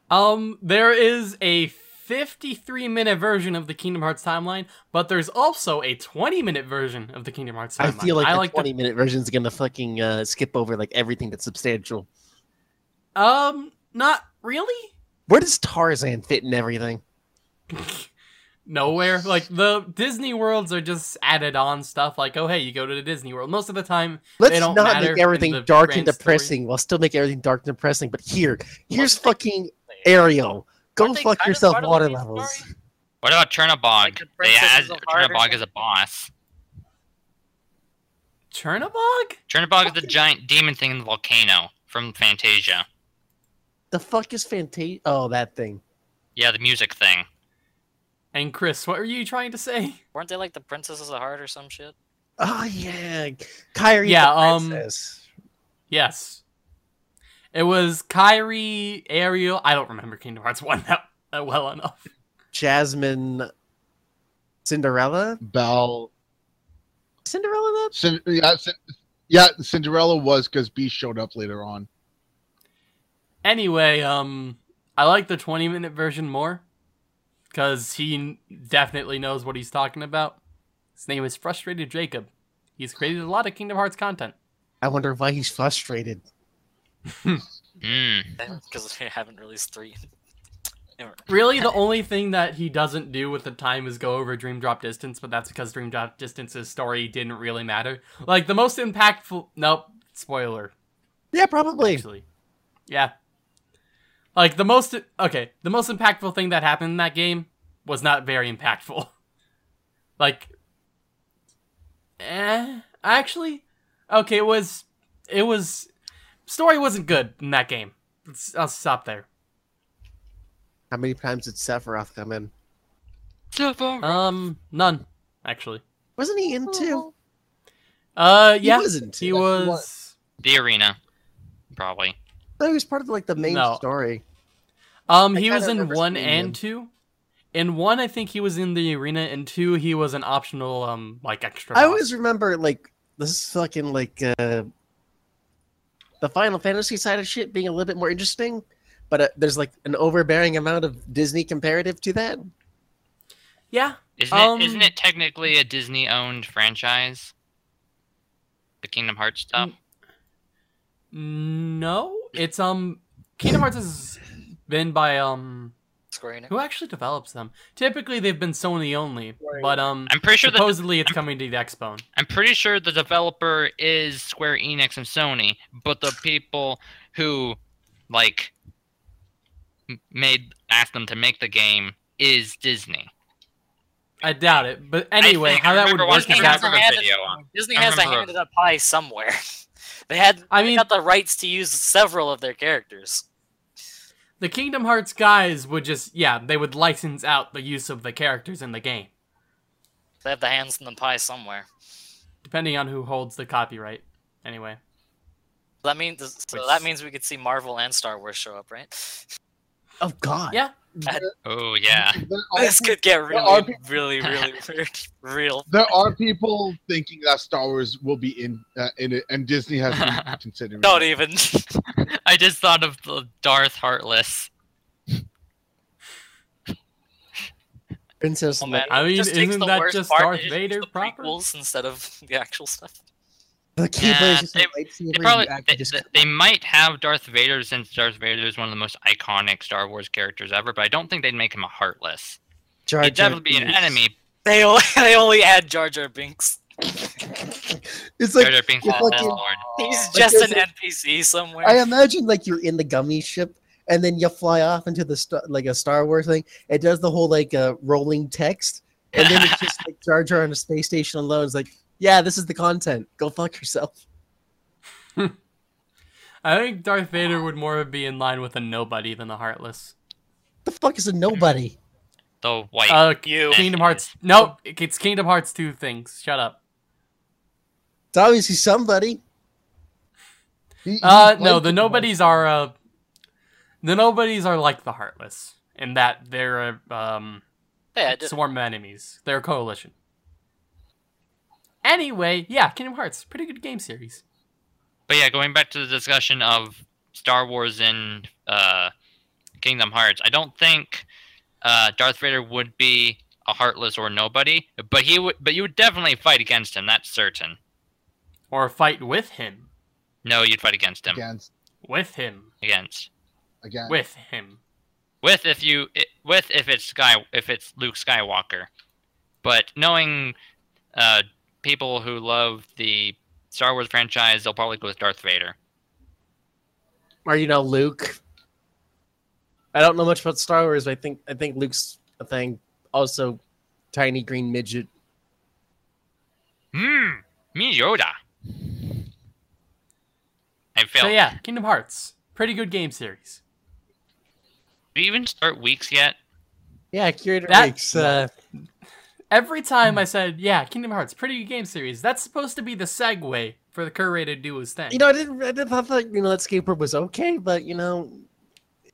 Speaker 4: Um, there is a 53 minute version of the Kingdom Hearts timeline, but there's also a 20 minute version of the Kingdom Hearts timeline.
Speaker 3: I feel like
Speaker 4: I
Speaker 3: the
Speaker 4: like
Speaker 3: 20 minute version is gonna fucking uh, skip over like everything that's substantial.
Speaker 4: um, not really.
Speaker 3: Where does Tarzan fit in everything?
Speaker 4: Nowhere. Like the Disney worlds are just added on stuff. Like, oh hey, you go to the Disney World. Most of the time,
Speaker 3: Let's
Speaker 4: don't
Speaker 3: not make everything dark and
Speaker 4: grand story.
Speaker 3: depressing. We'll still make everything dark and depressing. But here, here's
Speaker 1: Wasn't
Speaker 3: fucking Ariel. Go
Speaker 1: Aren't
Speaker 3: fuck yourself,
Speaker 1: part of the
Speaker 3: water levels.
Speaker 1: story?
Speaker 5: What about Chernobog?
Speaker 1: Like the
Speaker 5: they add
Speaker 1: Princesses of
Speaker 5: Chernobog as a boss.
Speaker 4: Chernobog.
Speaker 5: Chernobog is the giant demon thing in the volcano from Fantasia.
Speaker 3: The fuck is Fantasia? Oh, that thing.
Speaker 5: Yeah, the music thing.
Speaker 4: And Chris, what were you trying to say?
Speaker 1: Weren't they like the Princesses of Heart or some shit?
Speaker 3: Oh yeah, Kairi.
Speaker 4: Yeah,
Speaker 3: the
Speaker 4: um,
Speaker 3: princess.
Speaker 4: Yes. It was Kairi, Ariel. I don't remember Kingdom Hearts 1 that, that well enough.
Speaker 3: Jasmine, Cinderella.
Speaker 2: Belle.
Speaker 3: Cinderella. That
Speaker 2: Cin- yeah, Cin- yeah, Cinderella was because Beast showed up later on.
Speaker 4: Anyway, um, I like the 20 minute version more because he definitely knows what he's talking about. His name is Frustrated Jacob. He's created a lot of Kingdom Hearts content.
Speaker 3: I wonder why he's frustrated.
Speaker 5: Hmm.
Speaker 1: Because they haven't released three.
Speaker 4: Really, the only thing that he doesn't do with the time is go over Dream Drop Distance, but that's because Dream Drop Distance's story didn't really matter. Like, the most impactful. Nope, spoiler.
Speaker 3: Yeah, probably.
Speaker 4: Actually. Yeah. Like, the most. Okay, the most impactful thing that happened in that game was not very impactful. like. Eh. Actually. Okay, it was. It was. Story wasn't good in that game. Let's, I'll stop there.
Speaker 3: How many times did Sephiroth come in? Sephiroth.
Speaker 4: Um, none, actually.
Speaker 3: Wasn't he in two?
Speaker 4: Uh, yeah,
Speaker 3: He wasn't.
Speaker 4: he
Speaker 2: He
Speaker 4: was.
Speaker 2: was.
Speaker 5: The arena, probably.
Speaker 3: No, he was part of like the main
Speaker 4: No.
Speaker 3: story.
Speaker 4: Um,
Speaker 3: I
Speaker 4: he was in one and
Speaker 3: him.
Speaker 4: two. In one, I think he was in the arena. In two, he was an optional, um, like extra.
Speaker 3: I
Speaker 4: boss.
Speaker 3: always remember like this fucking like uh the Final Fantasy side of shit being a little bit more interesting, but uh, there's like an overbearing amount of Disney comparative to that.
Speaker 4: Yeah,
Speaker 5: Isn't
Speaker 4: Um,
Speaker 5: it? Isn't it technically a Disney-owned franchise? The Kingdom Hearts stuff.
Speaker 4: no, it's um Kingdom Hearts has been by um
Speaker 1: Square Enix.
Speaker 4: who actually develops them. Typically, they've been Sony only, but um
Speaker 5: I'm pretty sure that
Speaker 4: supposedly it's coming to the Xbone.
Speaker 5: I'm pretty sure the developer is Square Enix and Sony, but the people who like made asked them to make the game is Disney.
Speaker 4: I doubt it, but anyway,
Speaker 5: think-
Speaker 4: how that would work
Speaker 5: watching
Speaker 4: is that
Speaker 5: video on-
Speaker 1: Disney has
Speaker 5: a
Speaker 1: hand it up high somewhere. they had
Speaker 4: I
Speaker 1: they
Speaker 4: mean-
Speaker 1: got the rights to use several of their characters.
Speaker 4: The Kingdom Hearts guys would just yeah they would license out the use of the characters in the game,
Speaker 1: They have the hands in the pie somewhere.
Speaker 4: depending on who holds the copyright. Anyway,
Speaker 1: That means so
Speaker 4: Which-
Speaker 1: that means we could see Marvel and Star Wars show up, right?
Speaker 3: Oh God.
Speaker 4: yeah,
Speaker 5: Oh yeah.
Speaker 2: There are,
Speaker 1: This could get
Speaker 2: There are
Speaker 1: really, really, really weird. Real.
Speaker 2: there are people thinking that Star Wars will be in uh, in it, and Disney has been considering.
Speaker 1: Don't
Speaker 2: it.
Speaker 1: even.
Speaker 5: I just thought of the Darth Heartless.
Speaker 3: Princess.
Speaker 1: Oh, man.
Speaker 4: I mean,
Speaker 1: just
Speaker 4: isn't
Speaker 1: the
Speaker 4: that just Darth Vader
Speaker 1: the
Speaker 4: proper?
Speaker 1: prequels instead of the actual stuff.
Speaker 3: The key
Speaker 5: Yeah,
Speaker 3: plays
Speaker 5: they- They probably they,
Speaker 3: just-
Speaker 5: they- they might have Darth Vader since Darth Vader is one of the most iconic Star Wars characters ever, but I don't think they'd make him a Heartless.
Speaker 3: Jar
Speaker 5: He'd
Speaker 3: Jar
Speaker 5: definitely be an enemy.
Speaker 1: They only, they only add Jar Jar Binks.
Speaker 3: It's like
Speaker 5: Jar Jar Binks
Speaker 3: it's
Speaker 5: is
Speaker 3: like
Speaker 5: Lord.
Speaker 1: He's just
Speaker 3: there's
Speaker 1: an NPC somewhere.
Speaker 3: I imagine like you're in the gummy ship and then you fly off into the like a Star Wars thing. It does the whole like uh, rolling text, and then it's just like Jar Jar on a space station alone. It's like, yeah, this is the content. Go fuck yourself.
Speaker 4: I think Darth Vader would more be in line with a nobody than a Heartless.
Speaker 3: The fuck is a nobody?
Speaker 5: The white.
Speaker 4: Uh,
Speaker 1: You.
Speaker 4: Kingdom Hearts. No, it's Kingdom Hearts two things. Shut up.
Speaker 3: It's obviously somebody.
Speaker 2: He-
Speaker 4: Uh, no, the nobodies are uh, the nobodies are like the Heartless in that they're a um
Speaker 1: Yeah, just,
Speaker 4: swarm of enemies. They're a coalition. Anyway, yeah, Kingdom Hearts, pretty good game series.
Speaker 5: But yeah, going back to the discussion of Star Wars and uh, Kingdom Hearts, I don't think uh, Darth Vader would be a heartless or nobody, but he would. But you would definitely fight against him. That's certain.
Speaker 4: Or fight with him.
Speaker 5: No, you'd fight against him.
Speaker 2: against
Speaker 4: With him.
Speaker 5: Against
Speaker 2: again.
Speaker 4: With him.
Speaker 5: with if you it, with if it's Sky if it's Luke Skywalker, but knowing uh, people who love the Star Wars franchise, they'll probably go with Darth Vader.
Speaker 3: Or you know, Luke. I don't know much about Star Wars. But I think I think Luke's a thing. Also, tiny green midget.
Speaker 5: Hmm, me Yoda. I failed.
Speaker 4: So yeah, Kingdom Hearts, pretty good game series.
Speaker 5: Do you even start weeks yet?
Speaker 3: Yeah, curator
Speaker 4: That-
Speaker 3: Weeks. Uh,
Speaker 4: Every time I said, yeah, Kingdom Hearts, pretty good game series, that's supposed to be the segue for the curator to do his thing.
Speaker 3: you know, I didn't. I didn't thought that you know that skateboard was okay, but you know,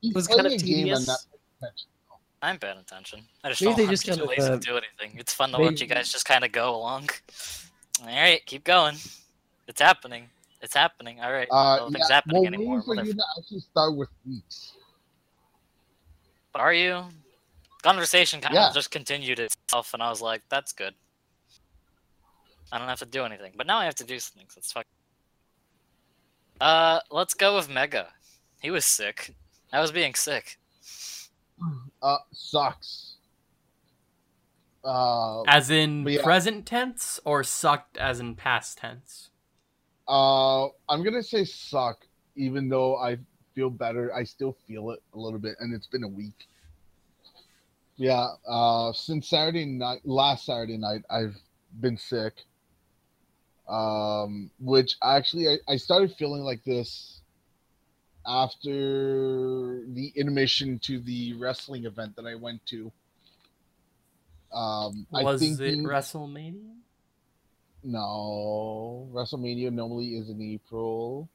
Speaker 3: it was kind of
Speaker 2: a
Speaker 3: tedious.
Speaker 1: I'm paying attention. I just
Speaker 3: Maybe
Speaker 1: don't,
Speaker 3: they
Speaker 1: I'm
Speaker 3: just
Speaker 1: too
Speaker 3: kind of,
Speaker 1: lazy
Speaker 3: uh,
Speaker 1: to do anything. It's fun to
Speaker 3: maybe-
Speaker 1: watch you guys just kind of go along. All right, keep going. It's happening. It's happening. All right.
Speaker 2: Uh,
Speaker 1: Nothing's
Speaker 2: yeah,
Speaker 1: happening
Speaker 2: well,
Speaker 1: anymore.
Speaker 2: waiting for
Speaker 1: Whatever.
Speaker 2: you to actually start with weeks.
Speaker 1: But are you? Conversation kind
Speaker 2: Yeah.
Speaker 1: of just continued itself, and I was like, "That's good." I don't have to do anything, but now I have to do something. So it's fuck. Uh, let's go with Mega. He was sick. I was being sick.
Speaker 2: Uh, sucks. Uh,
Speaker 4: As in
Speaker 2: yeah.
Speaker 4: present tense or sucked as in past tense?
Speaker 2: uh, I'm gonna say suck, even though I feel better. I still feel it a little bit, and it's been a week. Yeah, uh, since Saturday night, last Saturday night, I've been sick. Um, which actually I, I started feeling like this after the intermission to the wrestling event that I went to. Um, I
Speaker 4: Was
Speaker 2: think
Speaker 4: it WrestleMania?
Speaker 2: no, WrestleMania normally is in April,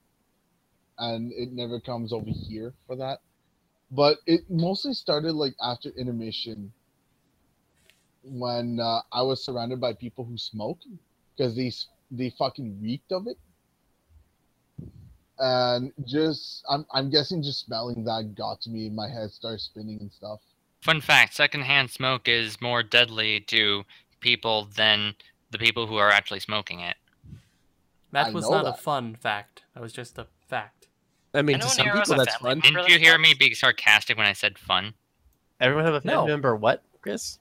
Speaker 2: and it never comes over here for that. But it mostly started like after intermission, when uh, I was surrounded by people who smoke, because they they fucking reeked of it. and just I'm I'm guessing just smelling that got to me. My head started spinning and stuff.
Speaker 5: Fun fact: secondhand smoke is more deadly to people than the people who are actually smoking it.
Speaker 4: That
Speaker 2: I
Speaker 4: was
Speaker 2: know
Speaker 4: not a fun fact. That was just a fact.
Speaker 3: I mean, to some people that's fun.
Speaker 5: Didn't you hear me be sarcastic when I said fun?
Speaker 3: Everyone have a family
Speaker 4: No.
Speaker 3: member? What, Chris?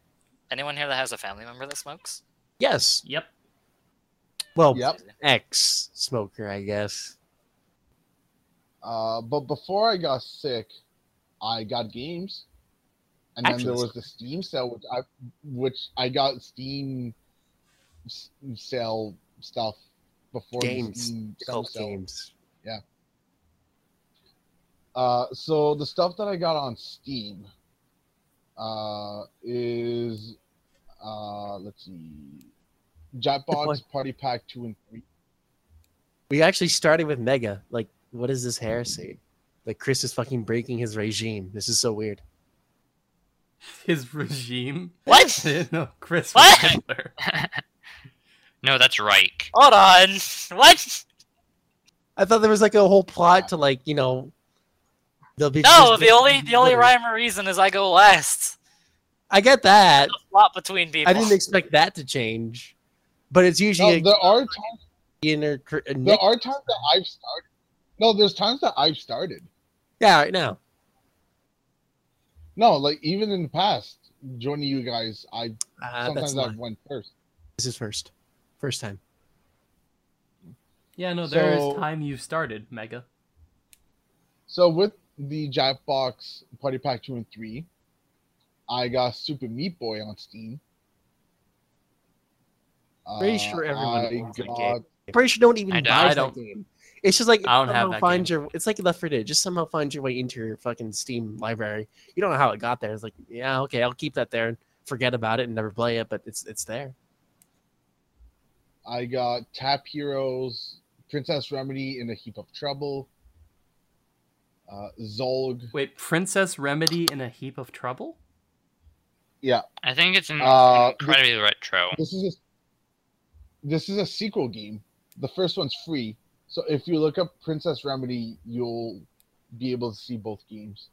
Speaker 1: Anyone here that has a family member that smokes?
Speaker 3: Yes.
Speaker 4: Yep.
Speaker 3: Well,
Speaker 2: Yep.
Speaker 3: ex smoker, I guess.
Speaker 2: Uh, but before I got sick, I got games, and then there was the Steam sale, which I which I got Steam sale stuff before the
Speaker 3: Games.
Speaker 2: Steam
Speaker 3: It's
Speaker 2: summer
Speaker 3: called
Speaker 2: sale.
Speaker 3: games.
Speaker 2: Uh, so the stuff that I got on Steam uh, is uh, let's see, Jackbox. Party Pack two and three.
Speaker 3: We actually started with Mega. Like, what is this heresy? Like, Chris is fucking breaking his regime. This is so weird.
Speaker 4: His regime.
Speaker 1: What?
Speaker 4: no, Chris
Speaker 1: What?
Speaker 4: Hitler.
Speaker 5: no, that's Reich.
Speaker 1: Hold on. What?
Speaker 3: I thought there was like a whole plot to like, you know, there'll be
Speaker 1: No, the only the only rhyme or reason is I go last.
Speaker 3: I get that.
Speaker 1: A plot between people.
Speaker 3: I didn't expect that to change, but it's
Speaker 2: No,
Speaker 3: usually
Speaker 2: there are times,
Speaker 3: inner.
Speaker 2: there
Speaker 3: Nick-
Speaker 2: are times that I've started. No, there's times that I've started.
Speaker 3: Yeah, right now.
Speaker 2: No, like even in the past, joining you guys, I
Speaker 3: Uh,
Speaker 2: sometimes I've went first.
Speaker 3: This is first, first time.
Speaker 4: Yeah, no, there is
Speaker 2: So-
Speaker 4: time you started, Mega.
Speaker 2: So with the Jackbox Party Pack two and three, I got Super Meat Boy on Steam.
Speaker 3: Pretty
Speaker 2: Uh,
Speaker 3: sure everyone
Speaker 2: I
Speaker 3: owns that
Speaker 2: got-
Speaker 3: game. I'm pretty sure don't even
Speaker 5: I
Speaker 3: buy
Speaker 4: I
Speaker 3: that game. It's just like
Speaker 4: I don't have
Speaker 3: somehow
Speaker 4: that
Speaker 3: find
Speaker 4: game.
Speaker 3: your. It's like Left 4 Dead. Just somehow find your way into your fucking Steam library. You don't know how it got there. It's like, yeah, okay, I'll keep that there and forget about it and never play it, but it's it's there.
Speaker 2: I got Tap Heroes, Princess Remedy in a Heap of Trouble, uh, Zolg.
Speaker 4: Wait, Princess Remedy in a heap of trouble?
Speaker 2: Yeah,
Speaker 5: I think it's in,
Speaker 2: Uh,
Speaker 5: incredibly retro.
Speaker 2: this is a this is a sequel game. The first one's free, so if you look up Princess Remedy, you'll be able to see both games.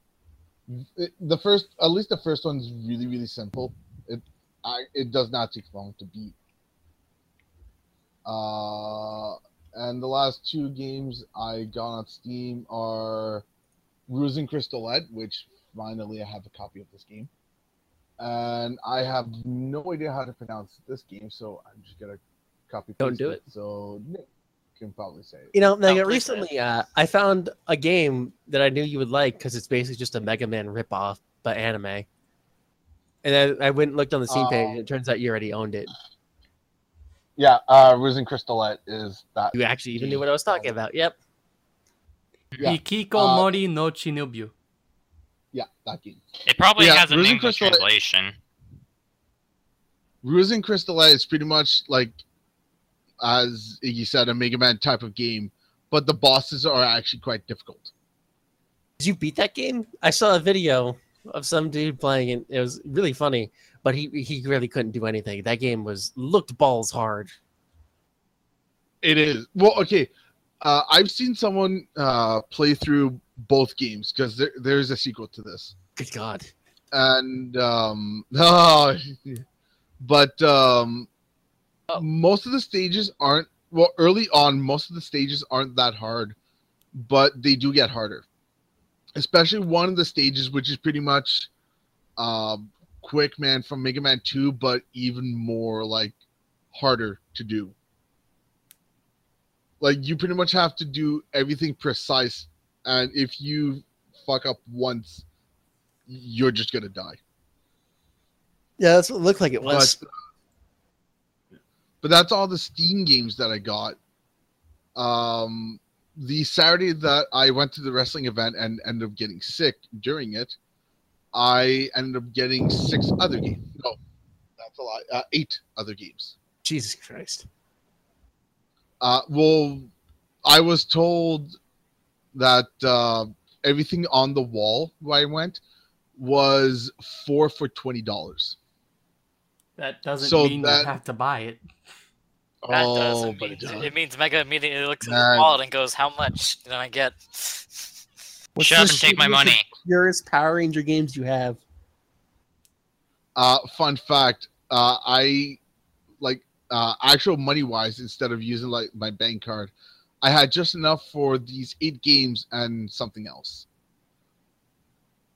Speaker 2: The first, at least the first one's really really simple. It I it does not take long to beat. Uh, and the last two games I got on Steam are Rosenkreuzstilette, which finally I have a copy of this game. And I have no idea how to pronounce this game, so I'm just gonna copy.
Speaker 3: Don't do it.
Speaker 2: So Nick can probably say it.
Speaker 3: You know, Mega,
Speaker 1: please
Speaker 3: recently uh, I found a game that I knew you would like because it's basically just a Mega Man ripoff, but anime. And then I went and looked on the Steam page,
Speaker 2: Oh.
Speaker 3: and it turns out you already owned it.
Speaker 2: Yeah, uh, Rosenkreuzstilette is that.
Speaker 3: You actually even knew what I was talking about. Yep.
Speaker 2: Yeah,
Speaker 4: Ikiko
Speaker 2: uh,
Speaker 4: Mori no Chinobyu.
Speaker 2: Yeah, that game.
Speaker 5: It probably
Speaker 2: Yeah,
Speaker 5: has an
Speaker 2: Risen
Speaker 5: English
Speaker 2: Crystal-
Speaker 5: translation.
Speaker 2: Rosenkreuzstilette is pretty much like, as you said, a Mega Man type of game, but the bosses are actually quite difficult.
Speaker 3: Did you beat that game? I saw a video of some dude playing it. It was really funny, but he he really couldn't do anything. That game was looked balls hard.
Speaker 2: It is well, okay. Uh, I've seen someone uh, play through both games because there, there's a sequel to this,
Speaker 3: Good God.
Speaker 2: and um, oh, but um,
Speaker 1: Oh.
Speaker 2: most of the stages aren't well. Early on, most of the stages aren't that hard, but they do get harder. Especially one of the stages, which is pretty much um, Quick Man from Mega Man Two, but even more like harder to do. Like you pretty much have to do everything precise, and if you fuck up once, you're just gonna die.
Speaker 3: Yeah, that's what it looked like it
Speaker 2: But,
Speaker 3: was.
Speaker 2: but that's all the Steam games that I got. Um, the Saturday that I went to the wrestling event and ended up getting sick during it, I ended up getting six other games. No, that's a lot. Uh, eight other games.
Speaker 3: Jesus Christ.
Speaker 2: Uh, well, I was told that uh, everything on the wall where I went was four for twenty dollars.
Speaker 4: That doesn't
Speaker 2: So
Speaker 4: mean
Speaker 2: that-
Speaker 4: you have to buy it.
Speaker 1: That
Speaker 2: oh,
Speaker 1: does. It
Speaker 2: but it
Speaker 1: means,
Speaker 2: does.
Speaker 1: it means Mega immediately looks at
Speaker 2: the
Speaker 1: his wallet and goes, "How much did I get?"
Speaker 3: What's
Speaker 5: Shut up and take my money.
Speaker 3: Purest Power Ranger games you have.
Speaker 2: Uh, fun fact: uh, I like uh, actual money wise instead of using like my bank card. I had just enough for these eight games and something else.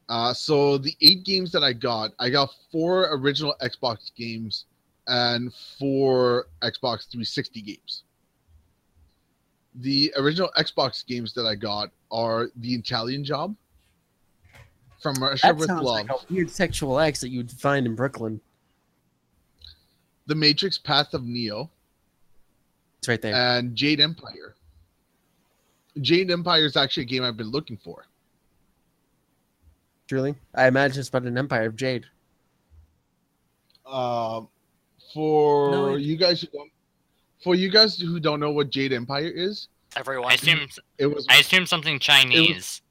Speaker 2: Uh, so the eight games that I got, I got four original Xbox games and four Xbox 360 games. The original Xbox games that I got are The Italian Job from Russia
Speaker 3: That
Speaker 2: with
Speaker 3: sounds
Speaker 2: Love.
Speaker 3: like a weird sexual acts that you'd find in Brooklyn.
Speaker 2: The Matrix Path of Neo,
Speaker 3: It's right there.
Speaker 2: and Jade Empire. Jade Empire is actually a game I've been looking for.
Speaker 3: Truly, I imagine it's about an Empire of Jade.
Speaker 2: Um, for
Speaker 4: No,
Speaker 2: you guys who don't, for you guys who don't know what Jade Empire is,
Speaker 1: Everyone.
Speaker 5: I assume
Speaker 2: it was
Speaker 5: I assume something Chinese.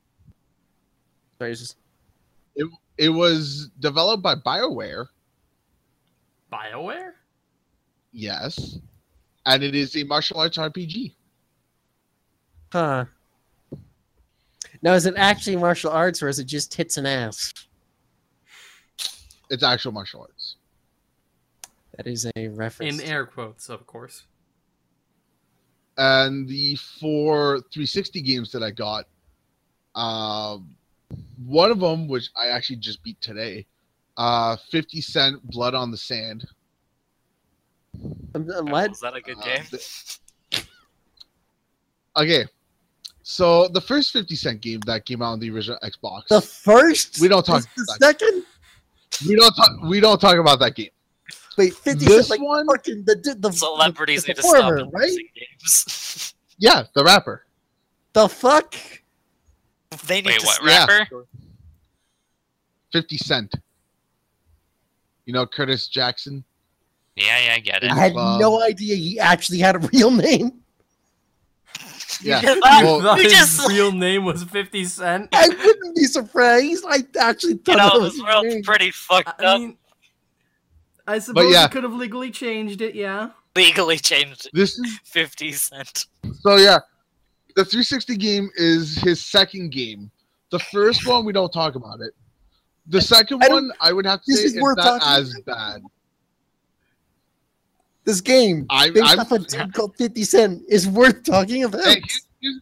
Speaker 3: Sorry, it's just
Speaker 2: it was developed by BioWare,
Speaker 4: Bioware?
Speaker 2: Yes, and it is a martial arts RPG.
Speaker 3: huh. Now, is it actually martial arts or is it just tits and ass?
Speaker 2: It's actual martial arts.
Speaker 3: That is a reference.
Speaker 4: In air quotes, of course.
Speaker 2: And the four 360 games that I got, um, one of them, which I actually just beat today, uh, 50 Cent Blood on the Sand.
Speaker 3: What?
Speaker 1: Was that a good
Speaker 2: Uh,
Speaker 1: game?
Speaker 2: Okay, so the first 50 Cent game that came out on the original Xbox,
Speaker 3: The first?
Speaker 2: We don't talk
Speaker 3: Is The
Speaker 2: about
Speaker 3: second?
Speaker 2: we don't talk. We don't talk about that game.
Speaker 3: Wait, 50
Speaker 2: This
Speaker 3: Cent, like
Speaker 2: one-
Speaker 3: fucking the, the, the
Speaker 1: Celebrities
Speaker 3: the
Speaker 1: need to stop
Speaker 3: performer,
Speaker 1: endorsing games.
Speaker 2: Yeah, the rapper.
Speaker 3: The fuck?
Speaker 1: they need
Speaker 5: Wait,
Speaker 1: to
Speaker 5: what
Speaker 1: stop-
Speaker 2: Yeah.
Speaker 5: rapper?
Speaker 2: 50 Cent. You know Curtis Jackson.
Speaker 5: Yeah, yeah, I get it.
Speaker 3: I had
Speaker 2: Um,
Speaker 3: no idea he actually had a real name.
Speaker 2: Yeah.
Speaker 1: You
Speaker 2: Well,
Speaker 4: thought
Speaker 1: you
Speaker 4: his
Speaker 1: just
Speaker 4: real name was 50 Cent?
Speaker 3: I wouldn't be surprised. I actually thought
Speaker 1: you know
Speaker 3: that was
Speaker 1: this world's
Speaker 3: name.
Speaker 1: pretty fucked
Speaker 4: I
Speaker 1: up.
Speaker 4: mean, I suppose
Speaker 2: yeah.
Speaker 4: you could have legally changed it, yeah.
Speaker 1: Legally changed
Speaker 2: This is
Speaker 1: 50 cent.
Speaker 2: so yeah. The 360 game is his second game. The first one we don't talk about it. The second
Speaker 3: I
Speaker 2: one I would have to
Speaker 3: this
Speaker 2: say
Speaker 3: is
Speaker 2: is not
Speaker 3: talking
Speaker 2: as bad.
Speaker 3: This game,
Speaker 2: I,
Speaker 3: based
Speaker 2: I'm,
Speaker 3: off a dude called 50 Cent, is worth talking about.
Speaker 2: hey, here's,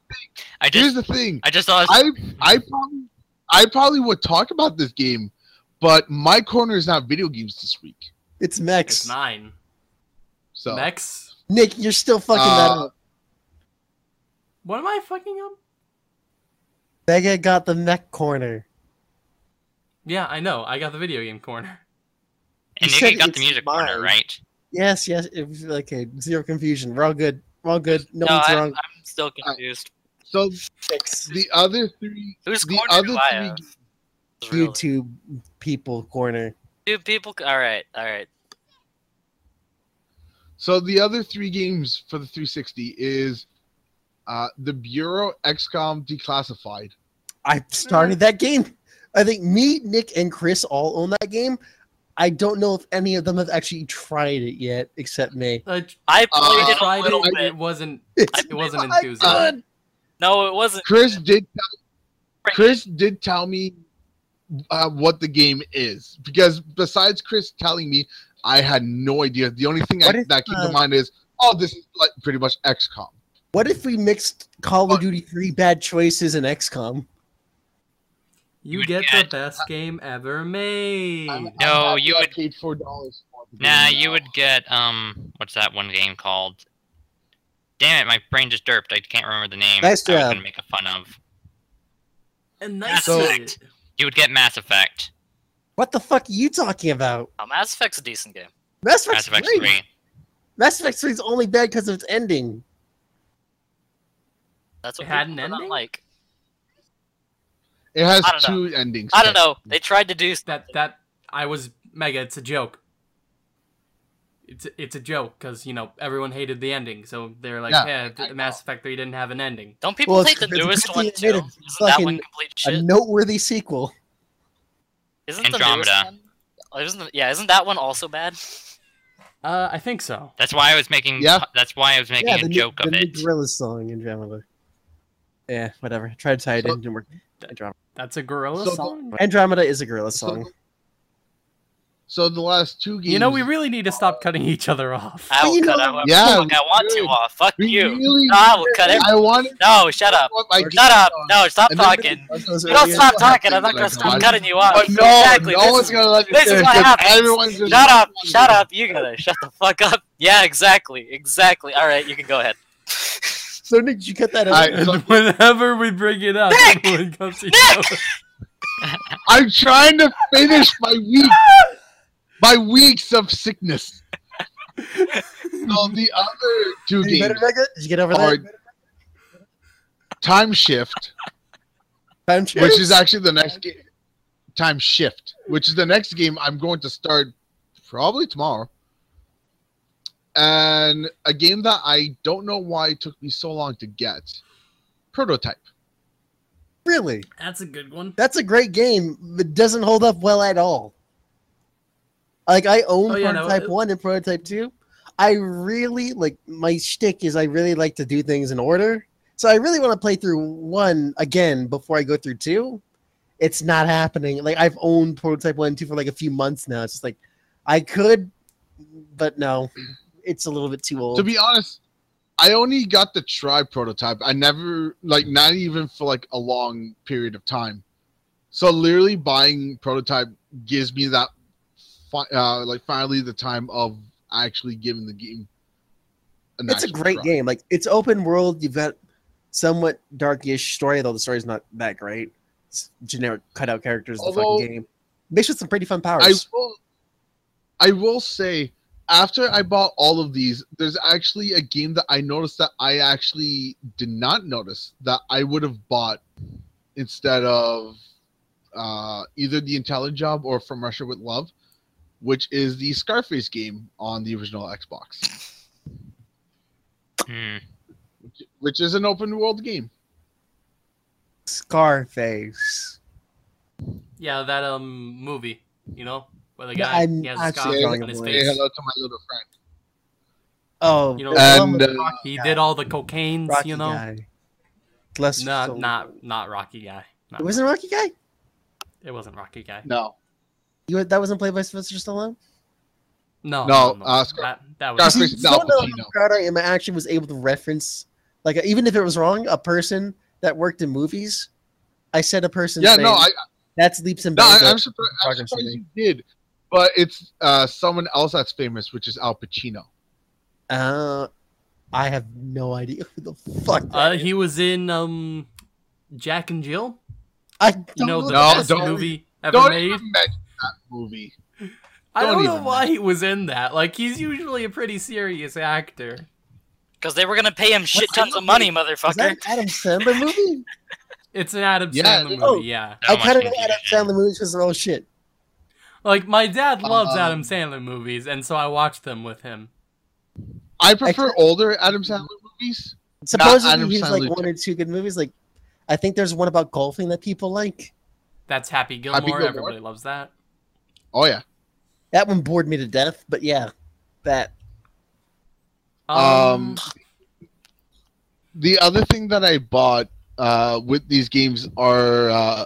Speaker 5: I
Speaker 2: here's
Speaker 5: just
Speaker 2: the thing.
Speaker 5: I just thought
Speaker 2: I I probably I probably would talk about this game, but my corner is not video games this week.
Speaker 3: It's Mex.
Speaker 4: It's mine.
Speaker 2: So
Speaker 4: Mex?
Speaker 3: Nick, you're still fucking that
Speaker 2: Uh,
Speaker 3: up.
Speaker 4: What am I fucking up?
Speaker 3: Vega got the mech corner.
Speaker 4: Yeah, I know. I got the video game corner.
Speaker 5: and
Speaker 3: you
Speaker 5: you
Speaker 3: said
Speaker 5: got the music
Speaker 3: mine.
Speaker 5: corner, right?
Speaker 3: Yes, yes. It was okay. Zero confusion. We're all good. We're all good. No,
Speaker 1: No,
Speaker 3: one's
Speaker 1: I,
Speaker 3: wrong.
Speaker 1: I'm still confused.
Speaker 2: so
Speaker 3: Six.
Speaker 2: the other three
Speaker 1: Whose
Speaker 2: the other three?
Speaker 1: Really?
Speaker 3: YouTube people corner.
Speaker 1: Dude, people. All right, all right.
Speaker 2: So the other three games for the 360 is uh, the Bureau XCOM Declassified.
Speaker 3: I started that game. I think me, Nick, and Chris all own that game. I don't know if any of them have actually tried it yet, except me.
Speaker 4: I
Speaker 1: I played
Speaker 2: Uh,
Speaker 1: it a
Speaker 4: tried
Speaker 1: little
Speaker 4: it.
Speaker 1: bit.
Speaker 4: It wasn't.
Speaker 3: It's
Speaker 4: It wasn't
Speaker 3: not
Speaker 4: enthusiastic.
Speaker 1: No, it wasn't.
Speaker 2: Chris did Chris did tell me uh, what the game is because besides Chris telling me, I had no idea. The only thing I,
Speaker 3: What if,
Speaker 2: that came
Speaker 3: uh,
Speaker 2: to mind is, oh, this is like pretty much XCOM.
Speaker 3: What if we mixed Call of Duty 3 Bad Choices and XCOM?
Speaker 4: You
Speaker 5: would
Speaker 4: get
Speaker 5: get-
Speaker 4: the best game ever made.
Speaker 2: I'm- I'm
Speaker 5: No,
Speaker 2: happy
Speaker 5: you
Speaker 2: I
Speaker 5: would-
Speaker 2: paid four dollars
Speaker 5: Nah, you would get um, what's that one game called? Damn it, my brain just derped. I can't remember the name.
Speaker 3: Nice
Speaker 5: I was gonna make a fun of.
Speaker 4: and nice.
Speaker 2: So-
Speaker 4: it.
Speaker 5: You would get Mass Effect,
Speaker 3: What the fuck are you talking about?
Speaker 1: Oh, Mass Effect's a decent game.
Speaker 3: Mass
Speaker 5: Mass Effect
Speaker 3: great.
Speaker 5: Three.
Speaker 3: Mass Effect 3 is only bad because of its ending.
Speaker 1: That's what
Speaker 4: It had an ending?
Speaker 1: like.
Speaker 2: It has
Speaker 1: I don't
Speaker 2: two endings.
Speaker 1: I don't know. They tried to do
Speaker 4: That that I was mega. It's a joke. It's a, it's a joke because you know everyone hated the ending, so they're like,
Speaker 2: Yeah,
Speaker 4: yeah,
Speaker 2: I- I
Speaker 4: Mass Effect Three didn't have an ending.
Speaker 1: Don't people
Speaker 3: Well, it's-
Speaker 1: the
Speaker 3: a
Speaker 1: newest one too? Isn't
Speaker 3: it
Speaker 1: that one
Speaker 3: fucking
Speaker 1: complete
Speaker 3: A noteworthy sequel.
Speaker 1: Isn't the
Speaker 5: Andromeda.
Speaker 1: newest one? Oh, isn't the, yeah, isn't that one also bad?
Speaker 4: Uh, I think so.
Speaker 5: That's why I was making.
Speaker 2: Yeah.
Speaker 5: That's why I was making
Speaker 3: yeah,
Speaker 5: a
Speaker 3: the new,
Speaker 5: joke
Speaker 3: the
Speaker 5: of
Speaker 3: new
Speaker 5: it.
Speaker 3: Gorillaz song in Andromeda. Yeah, whatever. Tried to tie it
Speaker 2: So-
Speaker 3: in, didn't work. Andromeda.
Speaker 4: That's a Gorillaz
Speaker 2: So the-
Speaker 4: song.
Speaker 3: Andromeda is a Gorillaz
Speaker 2: So-
Speaker 3: song.
Speaker 2: So the last two games.
Speaker 4: You know, we really need to stop cutting each other off.
Speaker 1: I will
Speaker 3: you
Speaker 1: cut
Speaker 3: know-
Speaker 1: out
Speaker 2: Yeah,
Speaker 1: fuck I want to off. Fuck
Speaker 2: we
Speaker 1: you.
Speaker 2: really-
Speaker 1: No, I will cut it.
Speaker 2: I wanted.
Speaker 1: No, shut up. Shut up.
Speaker 2: game
Speaker 1: No, stop
Speaker 2: And
Speaker 1: talking. You don't
Speaker 3: earlier-
Speaker 1: stop talking. I'm not gonna stop
Speaker 2: what?
Speaker 1: cutting you off.
Speaker 2: But no,
Speaker 1: exactly.
Speaker 2: no
Speaker 1: this
Speaker 2: one's
Speaker 1: is,
Speaker 2: gonna let you
Speaker 1: this is
Speaker 2: finish,
Speaker 1: what
Speaker 2: 'cause
Speaker 1: happens.
Speaker 2: Everyone's just
Speaker 1: shut up. Shut up. You gotta shut the fuck up. Yeah, exactly. Exactly. All right, you can go ahead.
Speaker 3: So Nick, did you cut that out?
Speaker 2: Alright,
Speaker 4: And whenever we bring it up,
Speaker 1: Nick!
Speaker 4: everyone comes to
Speaker 1: Nick!
Speaker 2: I'm trying to finish my week. my weeks of sickness. So the other two
Speaker 3: Did you,
Speaker 2: games,
Speaker 3: better, Did you get over
Speaker 2: are
Speaker 3: that?
Speaker 2: Time Shift,
Speaker 3: Time shift, which
Speaker 2: is actually the next game. Time Shift, which is the next game I'm going to start probably tomorrow. And a game that I don't know why it took me so long to get. Prototype.
Speaker 3: really.
Speaker 4: That's a good one.
Speaker 3: That's a great game, but doesn't hold up well at all. Like I own
Speaker 4: Oh, yeah, no,
Speaker 3: Prototype
Speaker 4: it-
Speaker 3: One and Prototype Two. I really like my shtick is I really like to do things in order. So I really want to play through one again before I go through two. It's not happening. Like I've owned Prototype One and Two for like a few months now. It's just like I could, but no, it's a little bit too old.
Speaker 2: To be honest, I only got the try prototype. I never like not even for like a long period of time. So literally buying prototype gives me that fi- uh like finally the time of actually giving the game
Speaker 3: it's a great
Speaker 2: try.
Speaker 3: game. Like it's open world. You've got somewhat darkish story, though the story's not that great. It's generic cutout characters. in The
Speaker 2: Although-
Speaker 3: fucking game mixed with some pretty fun powers.
Speaker 2: I will I will say after I bought all of these, there's actually a game that I noticed that I actually did not notice that I would have bought instead of uh, either the Intelligent Job or From Russia with Love, which is the Scarface game on the original Xbox,
Speaker 5: Hmm.
Speaker 2: which, which is an open world game.
Speaker 3: Scarface.
Speaker 4: Yeah, that um movie, you know, where the guy
Speaker 3: I'm
Speaker 4: he has a
Speaker 3: actually
Speaker 4: scar
Speaker 2: drawing
Speaker 4: on his
Speaker 3: blank.
Speaker 2: Say
Speaker 4: face.
Speaker 2: hello to my little friend.
Speaker 3: Oh,
Speaker 4: You know,
Speaker 2: And, uh,
Speaker 3: Rocky
Speaker 4: He
Speaker 3: guy.
Speaker 4: did all the cocaines,
Speaker 3: Rocky
Speaker 4: you know.
Speaker 3: guy. Less
Speaker 4: Not
Speaker 3: so-
Speaker 4: not not Rocky guy. Not,
Speaker 3: It wasn't Rocky guy.
Speaker 4: it wasn't Rocky guy.
Speaker 2: No,
Speaker 3: You that wasn't played by Sylvester Stallone.
Speaker 4: No,
Speaker 2: No,
Speaker 4: no,
Speaker 2: uh, Scar-
Speaker 4: that, that was
Speaker 2: Scarface
Speaker 3: See,
Speaker 2: is
Speaker 3: you
Speaker 2: Al
Speaker 3: don't know
Speaker 2: Pacino.
Speaker 3: how proud I am. I actually was able to reference, like, even if it was wrong, a person that worked in movies. I said a person.
Speaker 2: yeah, no, I
Speaker 3: that's leaps and bounds.
Speaker 2: I, I'm surprised, I'm surprised you did, but it's uh, someone else that's famous, which is Al Pacino.
Speaker 3: Uh, I have no idea who the fuck. that
Speaker 4: Uh,
Speaker 3: is.
Speaker 4: he was in um, Jack and Jill.
Speaker 3: I don't
Speaker 4: know, the
Speaker 2: No,
Speaker 4: best
Speaker 2: don't-
Speaker 4: movie ever
Speaker 2: Don't
Speaker 4: made.
Speaker 2: even mention that movie.
Speaker 4: I
Speaker 2: don't
Speaker 4: don't know why
Speaker 2: mention
Speaker 4: he was in that. Like, he's usually a pretty serious actor.
Speaker 1: Because they were gonna pay him shit
Speaker 3: What's
Speaker 1: tons of
Speaker 3: movie?
Speaker 1: money,
Speaker 3: Is that
Speaker 1: motherfucker.
Speaker 3: an Adam Sandler movie?
Speaker 2: It's
Speaker 4: It's an Adam
Speaker 2: Yeah,
Speaker 4: Sandler movie,
Speaker 3: oh.
Speaker 4: yeah.
Speaker 3: I
Speaker 5: That
Speaker 3: kind of know Adam. Sandler movies because they're all shit.
Speaker 4: Like, my dad loves
Speaker 2: Um,
Speaker 4: Adam Sandler movies, and so I watched them with him.
Speaker 2: I prefer older Adam Sandler movies.
Speaker 3: Supposedly
Speaker 2: Adam
Speaker 3: he's like one or two good movies. Like, I think there's one about golfing that people like.
Speaker 4: That's Happy Gilmore.
Speaker 2: Gilmore?
Speaker 4: Everybody loves that.
Speaker 2: Oh yeah.
Speaker 3: That one bored me to death. But yeah, that.
Speaker 2: Um, the other thing that I bought uh, with these games are uh,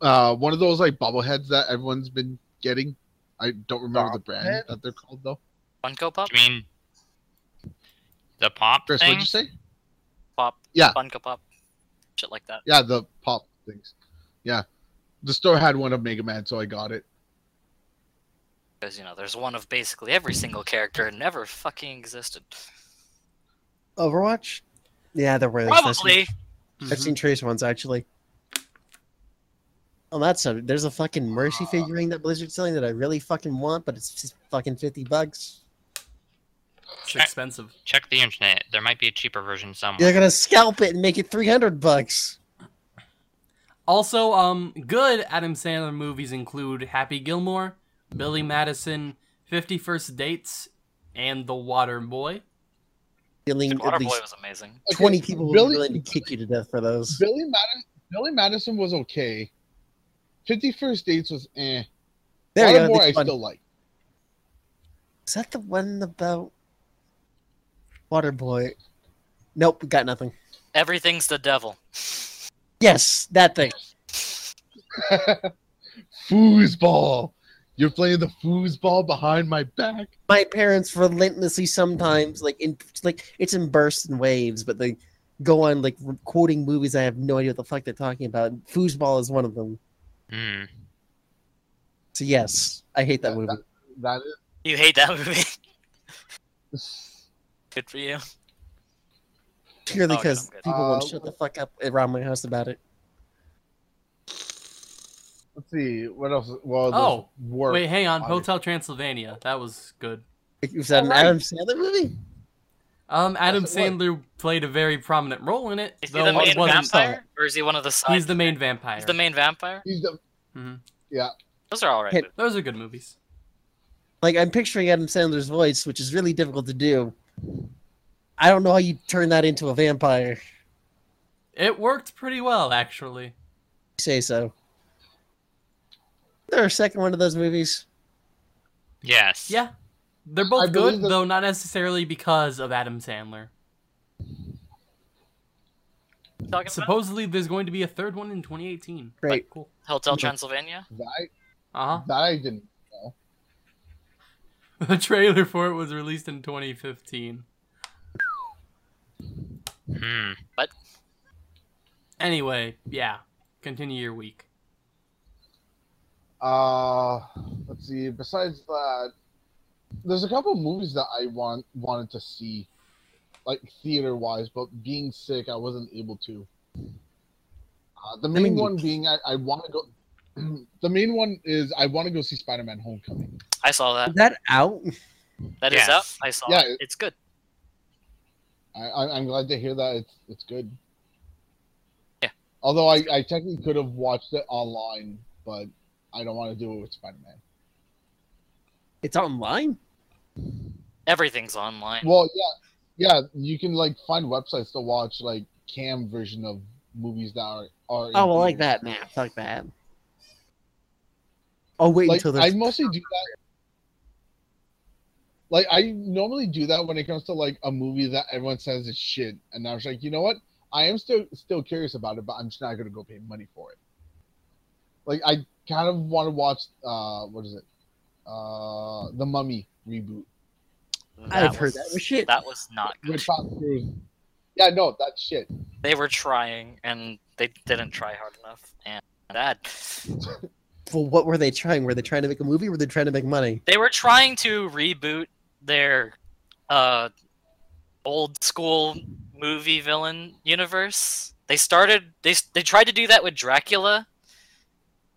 Speaker 2: uh, one of those like bobbleheads that everyone's been getting. I don't remember the brand
Speaker 3: Bobblehead?
Speaker 2: that they're called though.
Speaker 1: Funko Pop?
Speaker 5: You mean the pop
Speaker 2: Chris,
Speaker 5: thing?
Speaker 2: what'd you say?
Speaker 1: Pop.
Speaker 2: Yeah.
Speaker 1: Funko Pop. Shit like that.
Speaker 2: Yeah, the pop things. Yeah, the store had one of Mega Man, so I got it.
Speaker 1: Because, you know, there's one of basically every single character and never fucking existed.
Speaker 3: Overwatch? Yeah, there were. I've seen,
Speaker 1: Probably.
Speaker 3: I've seen Tracer ones actually. On that subject, there's a fucking Mercy figurine that Blizzard's selling that I really fucking want, but it's just fucking fifty bucks.
Speaker 4: It's expensive.
Speaker 5: Check the internet. There might be a cheaper version somewhere.
Speaker 3: They're gonna scalp it and make it three hundred bucks.
Speaker 4: Also, um, good Adam Sandler movies include Happy Gilmore, Billy Madison, Fifty First Dates, and The Water Boy.
Speaker 3: Feeling at
Speaker 1: Waterboy
Speaker 3: least
Speaker 1: was amazing.
Speaker 2: Okay,
Speaker 3: twenty people will
Speaker 2: Billy-
Speaker 3: be willing to kick you to death for those.
Speaker 2: Billy Madison, Billy Madison was okay. Fifty First Dates was eh.
Speaker 3: There you go.
Speaker 2: Waterboy I
Speaker 3: that's fun.
Speaker 2: still like.
Speaker 3: Is that the one about Waterboy? Nope, got nothing.
Speaker 1: Everything's the devil.
Speaker 3: Yes, that thing.
Speaker 2: Foosball. You're playing the foosball behind my back.
Speaker 3: My parents relentlessly sometimes like in like it's in bursts and waves, but they go on like quoting movies I have no idea what the fuck they're talking about. Foosball is one of them.
Speaker 5: Hmm.
Speaker 3: So yes, I hate that movie.
Speaker 2: That
Speaker 1: You hate that movie. Good for you.
Speaker 3: Purely
Speaker 1: Oh,
Speaker 3: because
Speaker 1: I'm good.
Speaker 3: people won't
Speaker 2: Uh,
Speaker 3: shut the fuck up around my house about it.
Speaker 2: Let's see what else. Well,
Speaker 4: Oh,
Speaker 2: work.
Speaker 4: Wait, hang on.
Speaker 2: on.
Speaker 4: Hotel Transylvania. That was good.
Speaker 3: Is that an
Speaker 2: Alright.
Speaker 3: Adam Sandler movie?
Speaker 4: Um, Adam
Speaker 2: Yes, it was.
Speaker 4: Played a very prominent role in it.
Speaker 1: Is he the
Speaker 4: it
Speaker 1: main
Speaker 4: wasn't-
Speaker 1: vampire, or is he one of the side?
Speaker 4: He's the main vampire.
Speaker 1: He's the main vampire.
Speaker 2: He's the
Speaker 4: Mhm.
Speaker 2: yeah.
Speaker 1: Those are all right.
Speaker 3: Hit-
Speaker 4: Those are good movies.
Speaker 3: Like I'm picturing Adam Sandler's voice, which is really difficult to do. I don't know how you turn that into a vampire.
Speaker 4: It worked pretty well, actually.
Speaker 3: say so. Is there a second one of those movies?
Speaker 5: Yes.
Speaker 4: Yeah, they're both
Speaker 2: believe
Speaker 4: good,
Speaker 2: that-
Speaker 4: though not necessarily because of Adam Sandler.
Speaker 1: Talking about
Speaker 4: Supposedly, there's going to be a third one in 2018. but
Speaker 3: Great.
Speaker 4: cool.
Speaker 1: Hotel Transylvania.
Speaker 2: That
Speaker 4: Uh
Speaker 2: that I didn't. know.
Speaker 4: The trailer for it was released in 2015.
Speaker 5: Hmm.
Speaker 4: But anyway, yeah. Continue your week.
Speaker 2: Uh, let's see. Besides that, there's a couple movies that I want wanted to see, like theater wise, but being sick, I wasn't able to. Uh, the main
Speaker 3: mean,
Speaker 2: one being I, I want to go. the main one is I want to go see Spider-Man: Homecoming.
Speaker 1: I saw that.
Speaker 3: Is that out?
Speaker 1: That is
Speaker 5: Yes.
Speaker 1: out. I saw
Speaker 2: Yeah,
Speaker 1: it.
Speaker 2: it-
Speaker 1: It's good.
Speaker 2: I, I I'm glad to hear that it's it's good.
Speaker 1: Yeah.
Speaker 2: Although I, I technically could have watched it online, but I don't want to do it with Spider-Man.
Speaker 3: It's online?
Speaker 1: Everything's online.
Speaker 2: Well, yeah, yeah. You can like find websites to watch like cam version of movies that are are.
Speaker 3: Oh, well, like
Speaker 2: theaters.
Speaker 3: that. Nah, fuck that. I'll wait
Speaker 2: Like
Speaker 3: until
Speaker 2: I mostly do that. Like I normally do that when it comes to like a movie that everyone says is shit, and I was like, you know what? I am still still curious about it, but I'm just not gonna go pay money for it. Like I kind of want to watch. uh What is it? Uh The Mummy reboot.
Speaker 3: I've heard that was shit.
Speaker 1: That was not good.
Speaker 2: With Tom Cruise. Yeah, no, that's shit.
Speaker 1: They were trying, and they didn't try hard enough. And that
Speaker 3: Well, what were they trying? Were they trying to make a movie or were they trying to make money?
Speaker 1: they were trying to reboot their uh, old school movie villain universe. They started. They they tried to do that with Dracula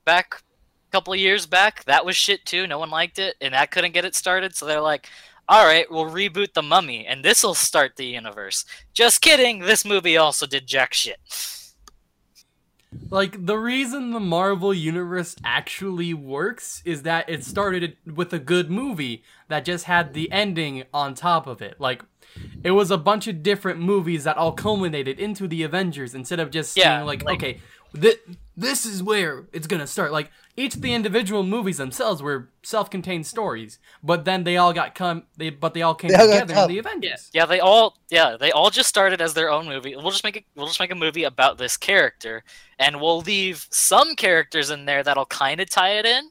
Speaker 1: back a couple of years back. That was shit too. No one liked it, and that couldn't get it started. So they're like, "All right, we'll reboot the Mummy, and this will start the universe." Just kidding. This movie also did jack shit.
Speaker 4: Like, the reason the Marvel Universe actually works is that it started with a good movie that just had the ending on top of it. Like, it was a bunch of different movies that all culminated into the Avengers instead of just
Speaker 1: Yeah,
Speaker 4: saying, like,
Speaker 1: like-
Speaker 4: okay, th- this is where it's gonna start. Like, each of the individual movies themselves were self-contained stories, but then they all got come, they but they all came
Speaker 3: They all
Speaker 4: together in the
Speaker 1: Yeah,
Speaker 4: Avengers.
Speaker 1: yeah, they all yeah, they all just started as their own movie. We'll just make it we'll just make a movie about this character and we'll leave some characters in there that'll kind of tie it in.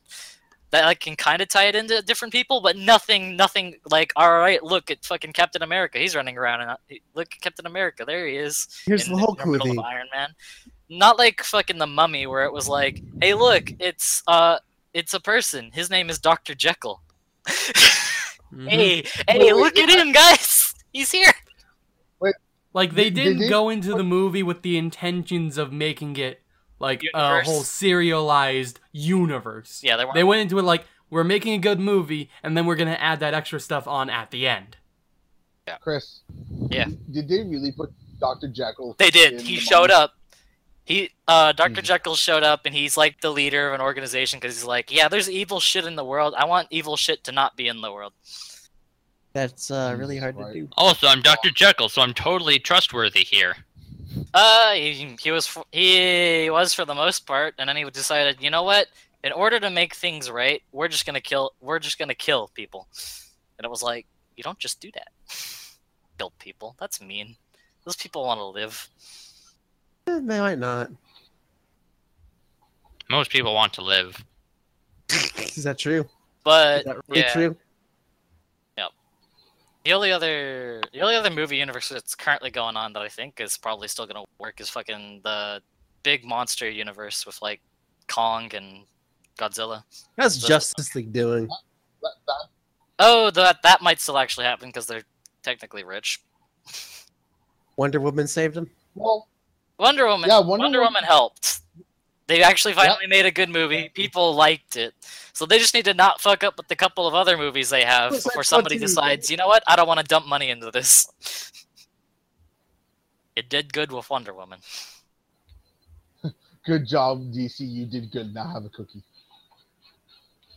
Speaker 1: That like can kind of tie it into different people, but nothing nothing like all right, look at fucking Captain America. He's running around and uh, look at Captain America. There he is.
Speaker 3: Here's
Speaker 1: in
Speaker 3: the Hulk
Speaker 1: in middle
Speaker 3: movie.
Speaker 1: of Iron Man. Not like fucking the Mummy where it was like, "Hey, look, it's uh it's a person. His name is Dr. Jekyll."
Speaker 4: Mhm.
Speaker 1: Hey, hey,
Speaker 2: Wait,
Speaker 1: look at him, guys. He's here.
Speaker 4: Like they
Speaker 2: Did- did
Speaker 4: didn't
Speaker 2: they-
Speaker 4: go into the movie with the intentions of making it like a whole serialized universe.
Speaker 1: Yeah, they were.
Speaker 4: They went into it like we're making a good movie and then we're going to add that extra stuff on at the end. Yeah.
Speaker 2: Chris.
Speaker 1: Yeah.
Speaker 2: Did they really put Dr. Jekyll?
Speaker 1: They did.
Speaker 2: in
Speaker 1: He
Speaker 2: the
Speaker 1: showed
Speaker 2: Mummy?
Speaker 1: up. He, uh, Doctor
Speaker 2: Mhm.
Speaker 1: Jekyll showed up, and he's like the leader of an organization because he's like, yeah, there's evil shit in the world. I want evil shit to not be in the world.
Speaker 3: That's uh, really hard
Speaker 2: Christ.
Speaker 3: to do.
Speaker 5: Also, I'm Dr. Jekyll, so I'm totally trustworthy here.
Speaker 1: Uh, he, he was for, he was for the most part, and then he decided, you know what? In order to make things right, we're just gonna kill. We're just gonna kill people. and it was like, you don't just do that. Kill people. That's mean. Those people want to live.
Speaker 3: Eh, they might not.
Speaker 5: Most people want to live.
Speaker 3: Is that true?
Speaker 1: But
Speaker 3: Is that really
Speaker 1: yeah,
Speaker 3: true?
Speaker 1: the only other the only other movie universe that's currently going on that I think is probably still gonna work is fucking the big monster universe with like Kong and Godzilla.
Speaker 3: How's
Speaker 1: That's-
Speaker 3: Justice League doing?
Speaker 2: That, that,
Speaker 1: Oh, that that might still actually happen because they're technically rich.
Speaker 3: Wonder Woman saved them.
Speaker 2: well,
Speaker 1: Wonder Woman.
Speaker 2: Yeah,
Speaker 1: Wonder,
Speaker 2: Wonder
Speaker 1: Woman,
Speaker 2: Woman-
Speaker 1: helped. They actually finally made a good movie. People liked it, so they just need to not fuck up with the couple of other movies they have
Speaker 3: Suicide
Speaker 1: before somebody
Speaker 3: 2.
Speaker 1: decides, you know what, I don't want to dump money into this. It did good with Wonder Woman.
Speaker 2: good job, DC. You did good. Now have a cookie.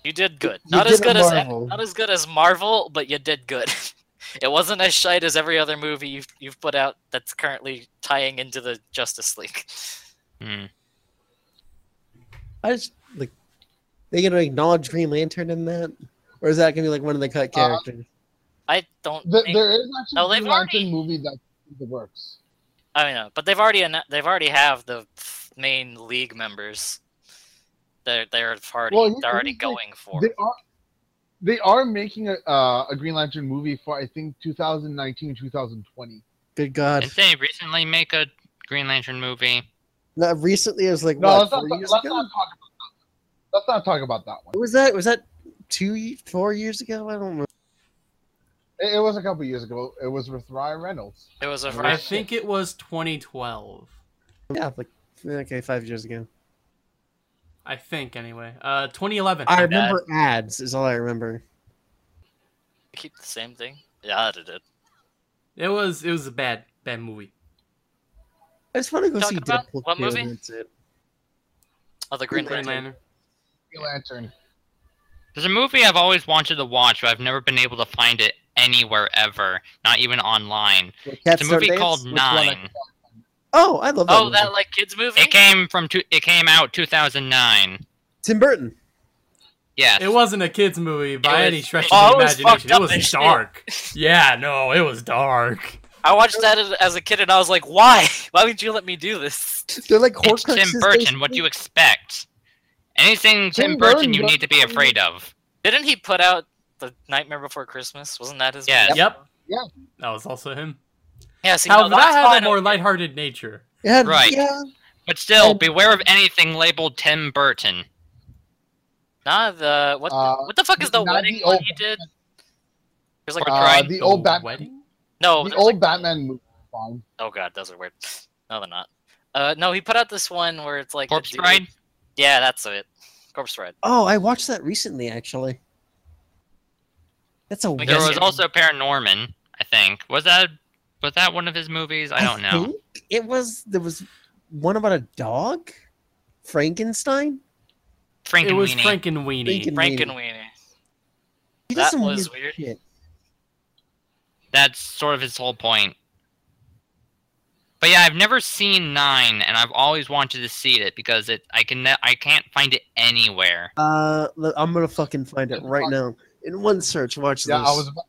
Speaker 1: You did good.
Speaker 3: You
Speaker 1: Not as good as not as good as Marvel, but you did good. it wasn't as shite as every other movie you've you've put out that's currently tying into the Justice League.
Speaker 5: Hmm.
Speaker 3: I just like they gonna acknowledge Green Lantern in that, or is that gonna be like one of the cut
Speaker 2: Uh,
Speaker 3: characters?
Speaker 1: I don't.
Speaker 2: Th-
Speaker 1: think-
Speaker 2: there is actually
Speaker 1: No,
Speaker 2: a
Speaker 1: they've
Speaker 2: Green Lantern
Speaker 1: already-
Speaker 2: movie that in the works.
Speaker 1: I know, but they've already they've already have the main league members. They're they're already
Speaker 2: Well,
Speaker 1: they're already
Speaker 2: here's the
Speaker 1: going for.
Speaker 2: They are they are making a uh, a Green Lantern movie for I think 2019 2020.
Speaker 3: Good God!
Speaker 5: Didn't they recently make a Green Lantern movie?
Speaker 3: Not recently. It was like
Speaker 2: No,
Speaker 3: what
Speaker 2: let's not,
Speaker 3: four
Speaker 2: talk-
Speaker 3: years
Speaker 2: let's
Speaker 3: ago.
Speaker 2: not talk about that. Let's not talk about that one.
Speaker 3: What was that? Was that two, four years ago? I don't remember.
Speaker 2: It, it was a couple years ago. It was with Ryan Reynolds.
Speaker 1: It was a
Speaker 2: I
Speaker 4: I
Speaker 1: variety.
Speaker 4: think it was 2012.
Speaker 3: Yeah, like okay, five years ago.
Speaker 4: I think anyway. Uh, 2011.
Speaker 3: I
Speaker 1: bad.
Speaker 3: remember ads. Is all I remember.
Speaker 1: keep the same thing. Yeah, it did.
Speaker 4: It was it was a bad bad movie.
Speaker 3: I just want to go
Speaker 1: Talk
Speaker 3: see
Speaker 1: about
Speaker 3: Deadpool
Speaker 1: what
Speaker 3: 2,
Speaker 1: movie?
Speaker 3: That's it.
Speaker 1: Oh, the Green,
Speaker 4: Green
Speaker 1: Lantern.
Speaker 4: Lantern.
Speaker 2: Green Lantern.
Speaker 5: There's a movie I've always wanted to watch, but I've never been able to find it anywhere ever, not even online.
Speaker 3: Cats
Speaker 5: It's a movie
Speaker 3: Dance?
Speaker 5: called
Speaker 2: Which one
Speaker 5: Nine.
Speaker 3: Oh, I love that.
Speaker 1: Oh,
Speaker 3: movie.
Speaker 1: that like kids movie.
Speaker 5: It came from two, it came out 2009.
Speaker 3: Tim Burton.
Speaker 5: Yes.
Speaker 4: It wasn't a kids movie by
Speaker 1: was-
Speaker 4: any stretch
Speaker 1: Oh,
Speaker 4: of
Speaker 1: it
Speaker 4: the
Speaker 1: was
Speaker 4: imagination. It
Speaker 1: up
Speaker 4: was
Speaker 1: as shit.
Speaker 4: dark. yeah, no, it was dark.
Speaker 1: I watched that as- as a kid, and I was like, "Why? Why would you let me do this?"
Speaker 3: They're like
Speaker 5: It's Tim
Speaker 3: Horcruxes,
Speaker 5: Burton. What do you expect? Anything Tim,
Speaker 2: Tim
Speaker 5: Burton,
Speaker 2: Burton
Speaker 5: you need to be afraid of.
Speaker 1: Didn't he put out the Nightmare Before Christmas? Wasn't that his?
Speaker 5: Yes.
Speaker 1: movie?
Speaker 4: Yep.
Speaker 2: Yeah.
Speaker 4: That was also him.
Speaker 1: Yeah. See,
Speaker 4: However,
Speaker 1: no,
Speaker 4: that had a more lighthearted nature.
Speaker 3: Yeah,
Speaker 5: Right.
Speaker 3: Yeah.
Speaker 5: But still,
Speaker 3: And-
Speaker 5: beware of anything labeled Tim Burton.
Speaker 1: Nah, the what?
Speaker 2: Uh,
Speaker 1: what the fuck is the wedding
Speaker 2: the
Speaker 1: one he did? There's like
Speaker 5: Or
Speaker 2: Uh,
Speaker 5: Right.
Speaker 2: the old Batman.
Speaker 4: wedding.
Speaker 1: no,
Speaker 2: the old
Speaker 1: like-
Speaker 2: Batman movie. Fine.
Speaker 1: Oh god, those are weird. No, they're not. Uh, no, he put out this one where it's like
Speaker 5: Corpse Bride?
Speaker 1: Yeah, that's it. Corpse Bride.
Speaker 3: Oh, I watched that recently, actually. That's a. weird.
Speaker 5: There was
Speaker 1: you-
Speaker 5: also Paranorman, I think. Was that was that one of his movies? I don't know.
Speaker 3: think It was there was one about a dog, Frankenstein.
Speaker 5: Frank
Speaker 4: It
Speaker 5: and
Speaker 4: was
Speaker 5: Weenie.
Speaker 4: Frankenweenie.
Speaker 3: Franken-
Speaker 1: Frankenweenie.
Speaker 3: He
Speaker 1: That
Speaker 3: some
Speaker 1: was
Speaker 3: weird
Speaker 1: weird.
Speaker 3: shit.
Speaker 5: That's sort of his whole point. But yeah, I've never seen Nine, and I've always wanted to see it because it I can I can't find it anywhere.
Speaker 3: Uh, I'm gonna fucking find it right now in one search. Watch
Speaker 2: Yeah,
Speaker 3: this.
Speaker 2: I was. About,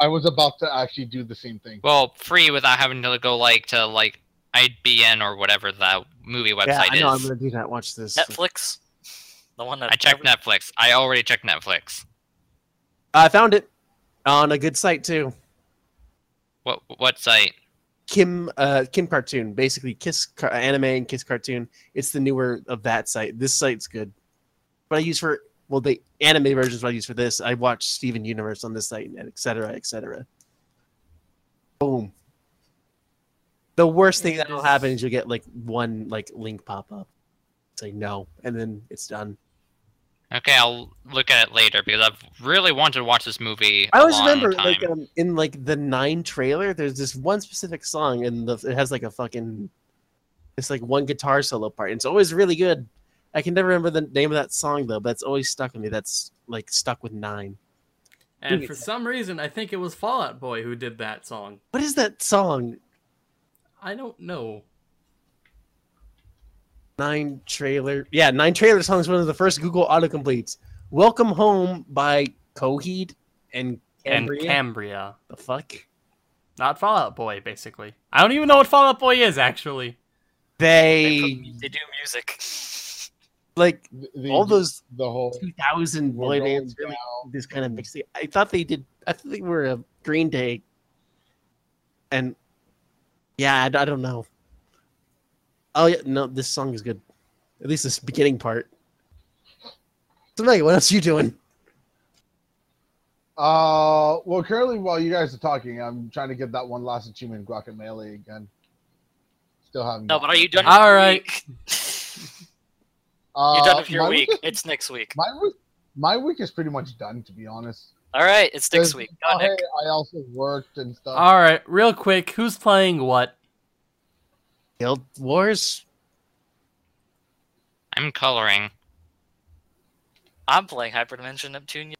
Speaker 2: I, I was about to actually do the same thing.
Speaker 5: Well, free without having to go like to like IBN or whatever that movie website
Speaker 3: yeah, I know. I'm gonna do that. Watch this.
Speaker 1: Netflix. The one that
Speaker 5: I checked Netflix. I already checked Netflix.
Speaker 3: I found it on a good site too.
Speaker 5: What what site?
Speaker 3: Kim uh Kim Cartoon, basically Kiss anime and Kiss Cartoon. It's the newer of that site. This site's good. But I use for well the anime versions what I use for this. I watch Steven Universe on this site and et cetera, et cetera. Boom. The worst thing that'll happen is you'll get like one like link pop up. Say no, and then it's done.
Speaker 5: Okay, I'll look at it later because I've really wanted to watch this movie.
Speaker 3: I always remember
Speaker 5: time.
Speaker 3: like um, in like the nine trailer, there's this one specific song and the it has like a fucking it's like one guitar solo part. And it's always really good. I can never remember the name of that song though, but it's always stuck with me. That's like stuck with nine.
Speaker 4: And
Speaker 3: Dude,
Speaker 4: for
Speaker 3: it's-
Speaker 4: some reason, I think it was Fall Out Boy who did that song.
Speaker 3: What is that song?
Speaker 4: I don't know.
Speaker 3: Nine trailer. Yeah, nine trailer songs. One of the first Google autocompletes. Welcome Home by Coheed and
Speaker 4: and
Speaker 3: Cambria?
Speaker 4: Cambria.
Speaker 3: The fuck?
Speaker 4: Not Fall Out Boy, basically. I don't even know what Fall Out Boy is actually.
Speaker 1: They,
Speaker 3: They
Speaker 1: put- they do music.
Speaker 3: Like
Speaker 2: The- the-
Speaker 3: all those
Speaker 2: the whole
Speaker 3: 2000 boy bands really
Speaker 2: down.
Speaker 3: this kind of mixed. I thought they did. I thought they were a Green Day, and yeah, I, I don't know. Oh yeah, no, this song is good. At least this beginning part. So Megan, what else are you doing?
Speaker 2: Uh, well, currently while you guys are talking, I'm trying to get that one last achievement, Guacamole again. Still haven't.
Speaker 1: No, but are you done?
Speaker 4: All
Speaker 1: with your
Speaker 4: right.
Speaker 1: week?
Speaker 2: Uh,
Speaker 1: You're done with your
Speaker 2: my
Speaker 1: week.
Speaker 2: is-
Speaker 1: It's next week.
Speaker 2: my week, my week is pretty much done, to be honest.
Speaker 1: All right, it's next week.
Speaker 2: oh,
Speaker 1: Go, Nick.
Speaker 2: hey, I also worked and stuff.
Speaker 4: All right, real quick, who's playing what?
Speaker 3: Guild Wars.
Speaker 5: I'm coloring.
Speaker 1: I'm playing Hyperdimension Neptune.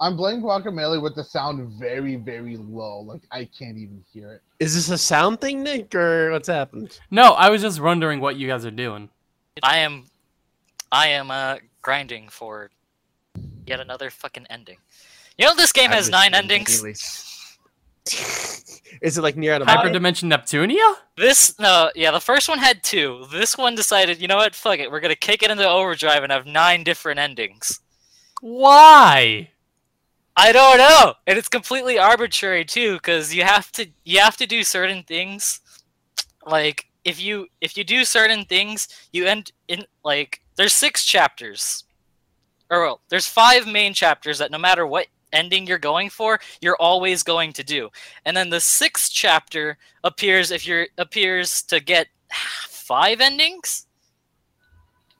Speaker 2: I'm playing Guacamelee with the sound very, very low. Like I can't even hear it.
Speaker 3: Is this a sound thing, Nick, or what's happened?
Speaker 4: No, I was just wondering what you guys are doing.
Speaker 1: I am, I am uh grinding for yet another fucking ending. You know this game has nine endings.
Speaker 3: Is it like Nier Automata?
Speaker 4: Hyperdimension Neptunia?
Speaker 1: This no, yeah, the first one had two. This one decided, you know what? Fuck it, we're gonna kick it into overdrive and have nine different endings.
Speaker 4: Why?
Speaker 1: I don't know, and it's completely arbitrary too, because you have to you have to do certain things. Like if you if you do certain things, you end in like there's six chapters, or well, there's five main chapters that no matter what ending you're going for, you're always going to do. And then the sixth chapter appears if you're appears to get five endings.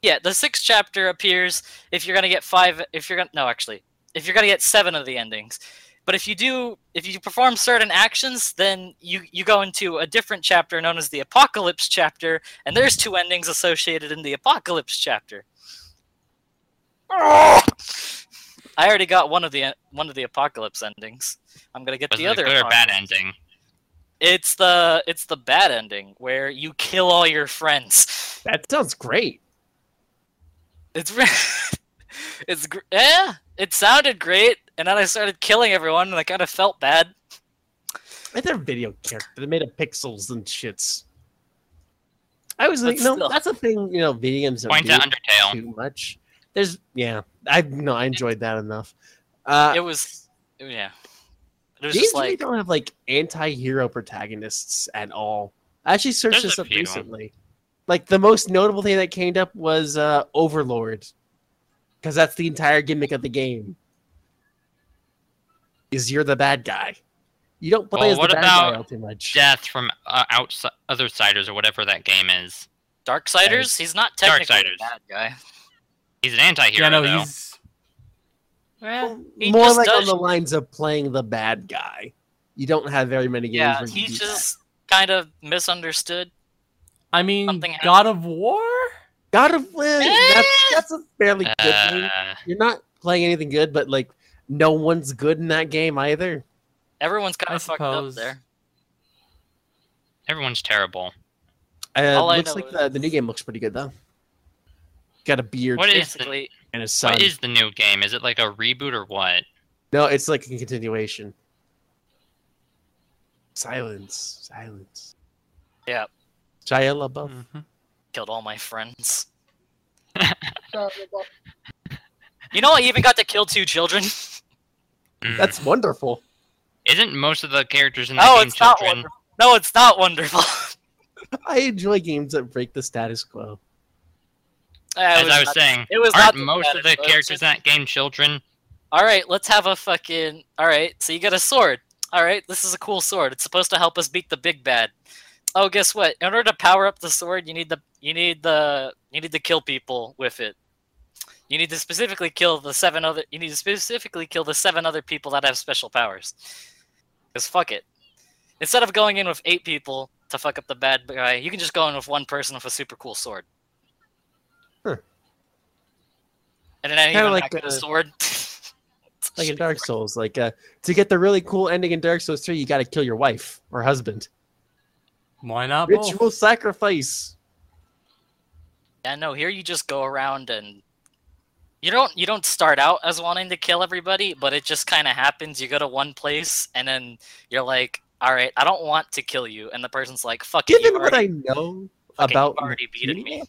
Speaker 1: Yeah, the sixth chapter appears if you're gonna get five. If you're gonna no, actually, if you're gonna get seven of the endings. But if you do, if you perform certain actions, then you you go into a different chapter known as the Apocalypse chapter, and there's two endings associated in the Apocalypse chapter. I already got one of the one of the Apocalypse endings. I'm gonna get
Speaker 5: Was
Speaker 1: the
Speaker 5: it a
Speaker 1: other.
Speaker 5: good or bad ending?
Speaker 1: It's the it's the bad ending where you kill all your friends.
Speaker 3: That sounds great.
Speaker 1: It's re- it's gr- yeah. It sounded great, and then I started killing everyone, and I kind of felt bad.
Speaker 3: And they're video characters. They're made of pixels and shits. I was like, no, that's a thing. You know, video games don't
Speaker 5: Point
Speaker 3: do
Speaker 5: to Undertale.
Speaker 3: too much. There's, yeah, I no, I enjoyed that enough. Uh,
Speaker 1: It was yeah. It was
Speaker 3: games
Speaker 1: just
Speaker 3: really
Speaker 1: like
Speaker 3: don't have like anti-hero protagonists at all. I actually searched this up
Speaker 5: few.
Speaker 3: recently. Like the most notable thing that came up was uh, Overlord, because that's the entire gimmick of the game. Is you're the bad guy. You don't play
Speaker 5: Well,
Speaker 3: as the bad guy all too much.
Speaker 5: Death from uh, outside Othersiders or whatever that game is.
Speaker 1: Darksiders. He's not technically
Speaker 5: Darksiders.
Speaker 1: a bad guy.
Speaker 5: He's an anti-hero
Speaker 4: yeah, no,
Speaker 5: though.
Speaker 4: he's
Speaker 1: Yeah, he
Speaker 3: More
Speaker 1: just
Speaker 3: like on the lines of playing the bad guy. You don't have very many games
Speaker 1: Yeah,
Speaker 3: where you
Speaker 1: he's
Speaker 3: do that.
Speaker 1: just kind of misunderstood.
Speaker 4: I mean,
Speaker 1: Something happened.
Speaker 4: God of War?
Speaker 3: God of War. That's,
Speaker 1: Eh.
Speaker 3: that's a fairly good game.
Speaker 5: Uh,
Speaker 3: You're not playing anything good, but like no one's good in that game either.
Speaker 1: Everyone's kind of fucked up there.
Speaker 5: everyone's terrible.
Speaker 3: Uh,
Speaker 1: All I
Speaker 3: looks
Speaker 1: know
Speaker 3: like
Speaker 1: is-
Speaker 3: the, the new game looks pretty good though. Got a beard
Speaker 5: What is the,
Speaker 3: and a son.
Speaker 5: what is the new game? Is it like a reboot or what?
Speaker 3: No, it's like a continuation. Silence, silence.
Speaker 1: Yeah.
Speaker 3: Shia LaBeouf.
Speaker 4: Mhm.
Speaker 1: Killed all my friends. You know, I even got to kill two children.
Speaker 5: Mm.
Speaker 3: That's wonderful.
Speaker 5: Isn't most of the characters in that
Speaker 1: No,
Speaker 5: game
Speaker 1: it's not
Speaker 5: children?
Speaker 1: wonderful. No, it's not wonderful.
Speaker 3: I enjoy games that break the status quo.
Speaker 5: As I was
Speaker 1: not-
Speaker 5: saying,
Speaker 1: it was
Speaker 5: aren't most
Speaker 1: bad,
Speaker 5: of the
Speaker 1: but-
Speaker 5: characters in that game children?
Speaker 1: All right, let's have a fucking. All right, so you got a sword. All right, this is a cool sword. It's supposed to help us beat the big bad. Oh, guess what? In order to power up the sword, you need the you need the you need to kill people with it. You need to specifically kill the seven other. You need to specifically kill the seven other people that have special powers. Cause fuck it. Instead of going in with eight people to fuck up the bad guy, you can just go in with one person with a super cool sword.
Speaker 3: Huh.
Speaker 1: And then even
Speaker 3: like,
Speaker 1: a sword.
Speaker 3: Like in Dark Souls, like uh, to get the really cool ending in Dark Souls 3, you got to kill your wife or husband.
Speaker 4: Why not both?
Speaker 3: Ritual sacrifice.
Speaker 1: Yeah, no, here you just go around and you don't you don't start out as wanting to kill everybody, but it just kind of happens. You go to one place and then you're like, "All right, I don't want to kill you," and the person's like, "Fuck it,
Speaker 3: Given
Speaker 1: you
Speaker 3: what
Speaker 1: already,
Speaker 3: I know about
Speaker 1: you've already beaten me."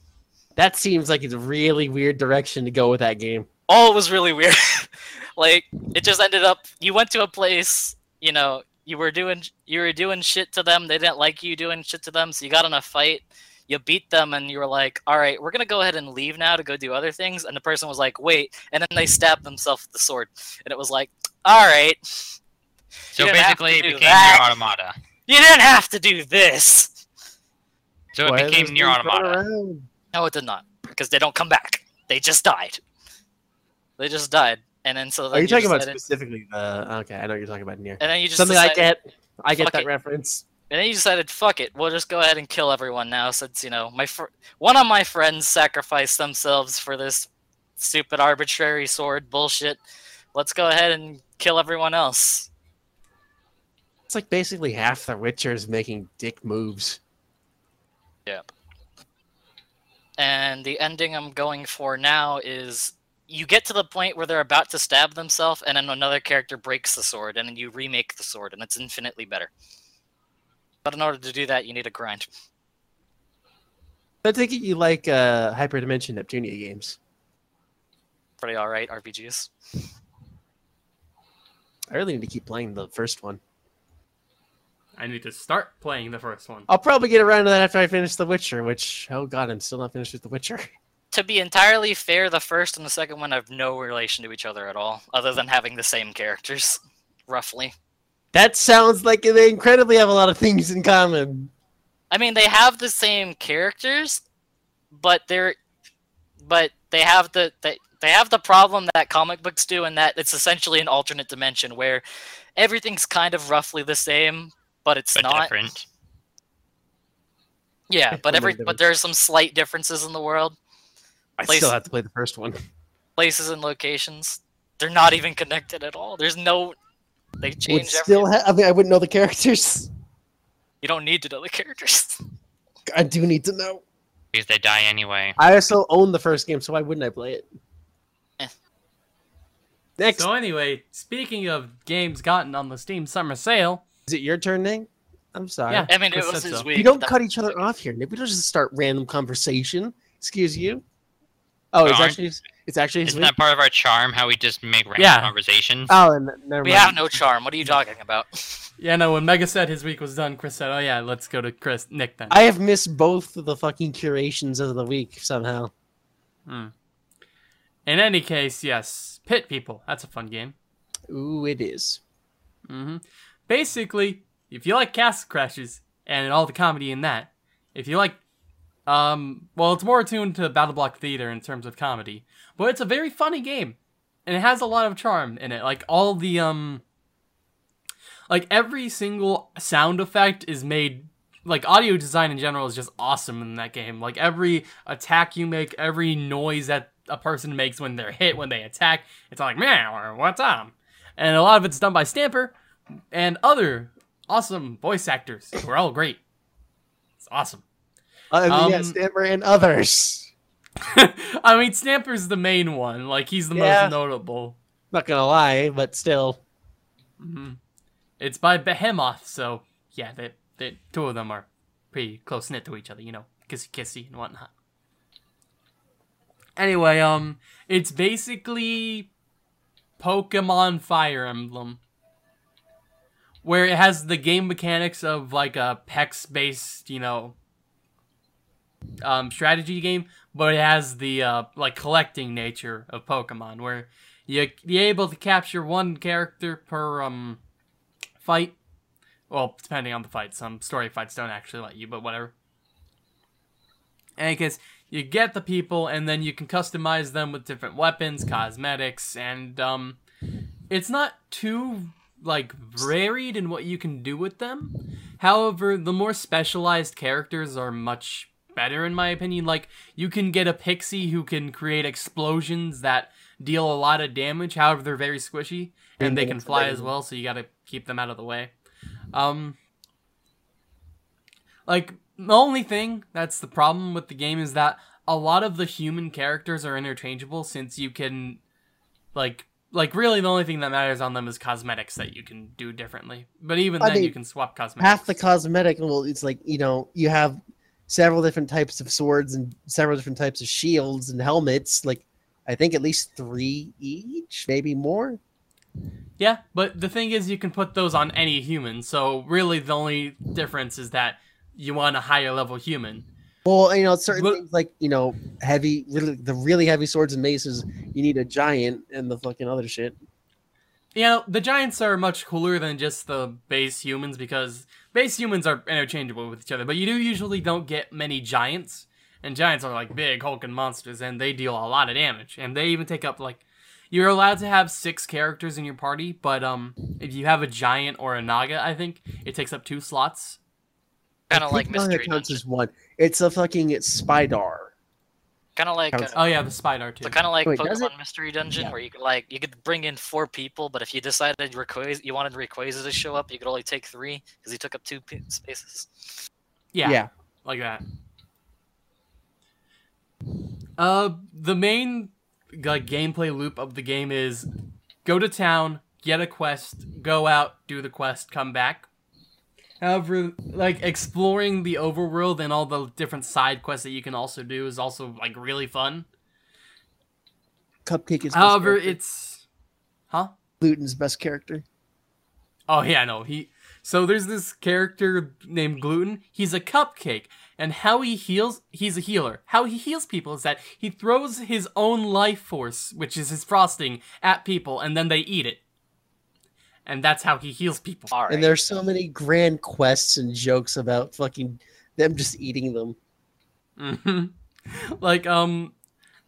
Speaker 3: that seems like it's a really weird direction to go with that game.
Speaker 1: Oh, it was really weird. like it just ended up you went to a place, you know, you were doing you were doing shit to them. They didn't like you doing shit to them, so you got in a fight. You beat them, and you were like, "All right, we're gonna go ahead and leave now to go do other things." And the person was like, "Wait!" And then they stabbed themselves with the sword, and it was like, "All right,
Speaker 5: So
Speaker 1: You didn't have to
Speaker 5: basically, it became
Speaker 1: that.
Speaker 5: Nier Automata.
Speaker 1: you didn't have to do this."
Speaker 5: So it
Speaker 3: Why
Speaker 5: became
Speaker 3: those Nier
Speaker 5: Automata.
Speaker 1: No, it did not, because they don't come back. They just died. They just died, and then so then
Speaker 3: Are you talking about specifically the? Oh, okay, I know what you're talking about near.
Speaker 1: And then you just
Speaker 3: Something I
Speaker 1: decided-
Speaker 3: get. I get that
Speaker 1: it.
Speaker 3: reference.
Speaker 1: And then you decided, fuck it, we'll just go ahead and kill everyone now, since you know my fr- one of my friends sacrificed themselves for this stupid arbitrary sword bullshit. Let's go ahead and kill everyone else.
Speaker 3: It's like basically half the Witchers making dick moves. Yep.
Speaker 1: And the ending I'm going for now is you get to the point where they're about to stab themselves, and then another character breaks the sword, and then you remake the sword, and it's infinitely better. But in order to do that, you need a grind.
Speaker 3: I think you like uh, Hyperdimension Neptunia games.
Speaker 1: Pretty alright RPGs.
Speaker 3: I really need to keep playing the first one.
Speaker 4: I need to start playing the first one.
Speaker 3: I'll probably get around to that after I finish The Witcher, which, oh god, I'm still not finished with The Witcher.
Speaker 1: to be entirely fair, the first and the second one have no relation to each other at all, other than having the same characters, roughly.
Speaker 3: That sounds like they incredibly have a lot of things in common.
Speaker 1: I mean, they have the same characters, but they're, but they have the they, they have the problem that comic books do, in that it's essentially an alternate dimension where everything's kind of roughly the same, but it's
Speaker 5: But
Speaker 1: not.
Speaker 5: different.
Speaker 1: Yeah, but every
Speaker 3: Different.
Speaker 1: but there's some slight differences in the world,
Speaker 3: I
Speaker 1: Place-
Speaker 3: still have to play the first one.
Speaker 1: places and locations. They're not even connected at all. There's no. They
Speaker 3: Would
Speaker 1: change
Speaker 3: still
Speaker 1: everything.
Speaker 3: I mean, I wouldn't know the characters.
Speaker 1: You don't need to know the characters.
Speaker 3: I do need to know.
Speaker 5: Because they die anyway.
Speaker 3: I also own the first game, so why wouldn't I play it?
Speaker 1: Eh.
Speaker 3: Next,
Speaker 4: So anyway, speaking of games gotten on the Steam Summer Sale,
Speaker 3: is it your turn, Ning? I'm sorry.
Speaker 4: Yeah.
Speaker 1: I mean, it was his
Speaker 4: so.
Speaker 1: week.
Speaker 3: You don't cut each other off here. Nick. We don't just start random conversation. Excuse you. Oh, it's actually it's actually
Speaker 5: Isn't
Speaker 3: week?
Speaker 5: that part of our charm? How we just make random
Speaker 4: Yeah.
Speaker 5: conversations?
Speaker 3: Oh, and never
Speaker 1: We
Speaker 3: mind.
Speaker 1: have no charm. What are you talking about?
Speaker 4: yeah, no, when Mega said his week was done, Chris said, "Oh yeah, let's go to Chris Nick then."
Speaker 3: I have missed both of the fucking curations of the week somehow.
Speaker 4: Hmm. In any case, yes, Pit People. That's a fun game.
Speaker 3: Ooh, it is.
Speaker 4: Mm -hmm. Basically, if you like Castle Crashers and all the comedy in that, if you like, um, well, it's more attuned to BattleBlock Theater in terms of comedy, but it's a very funny game, and it has a lot of charm in it. Like all the um, like every single sound effect is made. Like audio design in general is just awesome in that game. Like every attack you make, every noise that a person makes when they're hit, when they attack, it's all like man, or what's up? And a lot of it's done by Stamper and other awesome voice actors who are all great. It's awesome.
Speaker 3: I mean, yeah,
Speaker 4: Um,
Speaker 3: Stamper and others.
Speaker 4: I mean, Stamper's the main one. Like he's the
Speaker 3: Yeah.
Speaker 4: most notable.
Speaker 3: Not gonna lie, but still.
Speaker 4: hmm It's by Behemoth, so yeah, they, the two of them are pretty close knit to each other. You know, kissy kissy and whatnot. Anyway, um, it's basically Pokemon Fire Emblem, where it has the game mechanics of like a hex based, you know, um, strategy game, but it has the uh, like collecting nature of Pokemon, where you you're able to capture one character per um fight. Well, depending on the fight, some story fights don't actually let you, but whatever. And because you get the people, and then you can customize them with different weapons, cosmetics, and um, it's not too like varied in what you can do with them. However, the more specialized characters are much better in my opinion. Like you can get a pixie who can create explosions that deal a lot of damage. However, they're very squishy and they can fly as well, so you got to keep them out of the way. Um like the only thing that's the problem with the game is that a lot of the human characters are interchangeable since you can like like really the only thing that matters on them is cosmetics that you can do differently. But even
Speaker 3: I
Speaker 4: then you can swap cosmetics.
Speaker 3: half the cosmetic well it's like you know you have several different types of swords and several different types of shields and helmets like i think at least three each maybe more
Speaker 4: Yeah, but the thing is, you can put those on any human. So really, the only difference is that you want a higher level human.
Speaker 3: well you know certain
Speaker 4: But-
Speaker 3: things like you know heavy really the really heavy swords and maces you need a giant and the fucking other shit
Speaker 4: You know, the giants are much cooler than just the base humans because base humans are interchangeable with each other. But you do usually don't get many giants, and giants are like big hulking monsters, and they deal a lot of damage. And they even take up like you're allowed to have six characters in your party, but um, if you have a giant or a naga, I think it takes up two slots.
Speaker 1: Kind of
Speaker 3: I
Speaker 1: like
Speaker 3: think Naga
Speaker 1: Mystery
Speaker 3: counts as one it's a fucking it's spydar
Speaker 1: Kind of like. Uh,
Speaker 4: Oh yeah, the spider too.
Speaker 1: so kind of like
Speaker 3: Wait, does
Speaker 1: Pokemon Mystery Dungeon,
Speaker 3: Yeah.
Speaker 1: where you could like you could bring in four people, but if you decided Rayquaza, you wanted Rayquaza to show up, you could only take three because he took up two spaces.
Speaker 4: yeah,
Speaker 3: yeah
Speaker 4: like that. Uh, the main like gameplay loop of the game is go to town, get a quest, go out, do the quest, come back. However, like exploring the overworld and all the different side quests that you can also do is also like really fun.
Speaker 3: cupcake is
Speaker 4: However, it's huh?
Speaker 3: Gluten's best character
Speaker 4: Oh yeah, no. He so there's this character named Gluten. He's a cupcake, and how he heals, he's a healer. How he heals people is that he throws his own life force, which is his frosting, at people, and then they eat it. And that's how he heals people.
Speaker 1: All right.
Speaker 3: and there's so many grand quests and jokes about fucking them just eating them
Speaker 4: hmm Like um,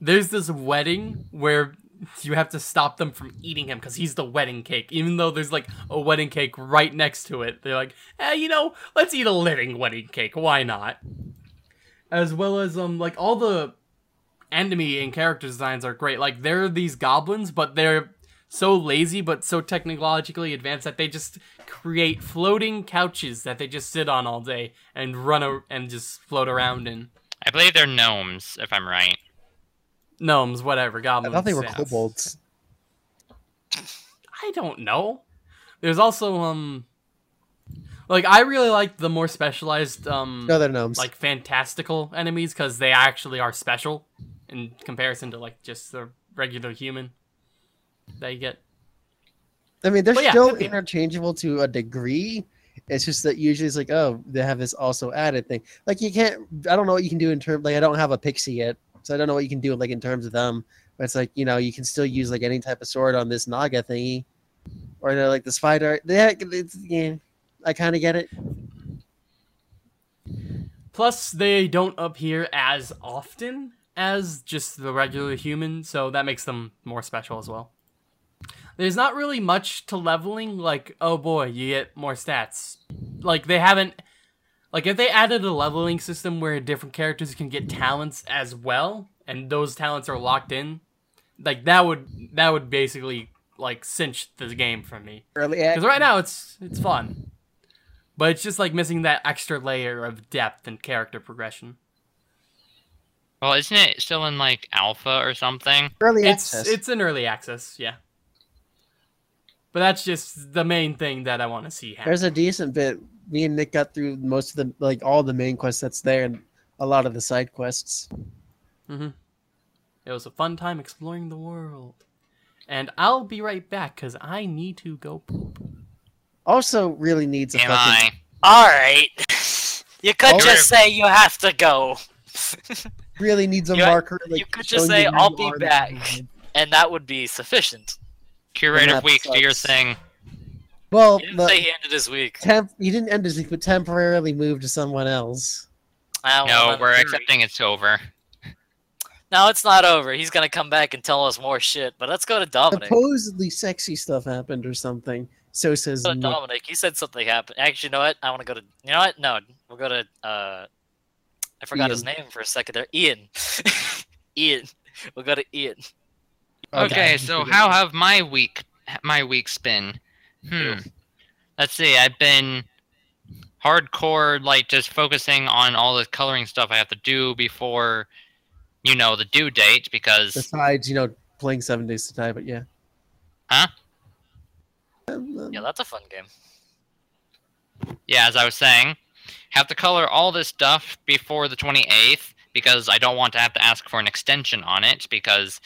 Speaker 4: there's this wedding where you have to stop them from eating him because he's the wedding cake. Even though there's like a wedding cake right next to it, they're like, eh, you know, let's eat a living wedding cake. Why not? As well as um, like all the enemy and character designs are great. Like there are these goblins, but they're so lazy but so technologically advanced that they just create floating couches that they just sit on all day and run a- and just float around in.
Speaker 5: I believe they're gnomes, if I'm right.
Speaker 4: gnomes, whatever,
Speaker 3: i thought they were
Speaker 4: yeah.
Speaker 3: kobolds
Speaker 4: I don't know. There's also um, like I really like the more specialized um,
Speaker 3: no they're gnomes
Speaker 4: like fantastical enemies because they actually are special in comparison to like just the regular human you get.
Speaker 3: I mean, they're
Speaker 4: yeah,
Speaker 3: still interchangeable to a degree. It's just that usually it's like, oh, they have this also added thing. Like you can't, I don't know what you can do in terms. Like I don't have a pixie yet, so I don't know what you can do like in terms of them. But it's like you know you can still use like any type of sword on this Naga thingy, or they're like the spider. Yeah, it's, yeah I kind of get it.
Speaker 4: Plus, they don't appear as often as just the regular human, so that makes them more special as well. There's not really much to leveling, like, oh boy, you get more stats. Like, they haven't. Like, if they added a leveling system where different characters can get talents as well, and those talents are locked in, like, that would that would basically, like, cinch the game for me.
Speaker 3: Early
Speaker 4: Because right now it's it's fun, but it's just like missing that extra layer of depth and character progression.
Speaker 5: Well, isn't it still in like alpha or something?
Speaker 3: early
Speaker 4: It's
Speaker 3: access.
Speaker 4: it's an early access, yeah. But that's just the main thing that I want to see happen.
Speaker 3: There's a decent bit. Me and Nick got through most of the like all the main quests that's there, and a lot of the side quests.
Speaker 4: Mm -hmm. It was a fun time exploring the world, and I'll be right back because I need to go poop.
Speaker 3: Also, really needs a
Speaker 5: Am
Speaker 3: fucking
Speaker 5: I?
Speaker 1: All right. You could
Speaker 3: Oh.
Speaker 1: just say you have to go,
Speaker 3: really needs a
Speaker 1: You-
Speaker 3: marker. Like,
Speaker 1: you could just say, "I'll be
Speaker 3: are in the
Speaker 1: back." and that would be sufficient.
Speaker 5: Curator
Speaker 3: that
Speaker 5: Week, do your thing.
Speaker 3: Well,
Speaker 1: He didn't
Speaker 3: the
Speaker 1: say he ended his week.
Speaker 3: temp he didn't end his week, but temporarily moved to someone else.
Speaker 1: Well,
Speaker 5: No,
Speaker 1: then
Speaker 5: we're
Speaker 1: hurry.
Speaker 5: accepting it's over.
Speaker 1: No, it's not over. He's gonna come back and tell us more shit. But let's go to Dominic.
Speaker 3: Supposedly sexy stuff happened or something. So says
Speaker 1: Go to
Speaker 3: Nick.
Speaker 1: Dominic. He said something happened. Actually, you know what? I want to go to. You know what? No, we'll go to. uh I forgot his name for a second there. Ian. Ian. We'll go to Ian.
Speaker 5: Okay, so how have my week my weeks been? Hmm. Let's see. I've been hardcore, like just focusing on all the coloring stuff I have to do before you know, the due date because
Speaker 3: Besides, you know, playing Seven Days to Die, but yeah.
Speaker 5: Huh?
Speaker 3: Um, um,
Speaker 1: Yeah, that's a fun game.
Speaker 5: yeah, as I was saying, have to color all this stuff before the 28th because I don't want to have to ask for an extension on it because,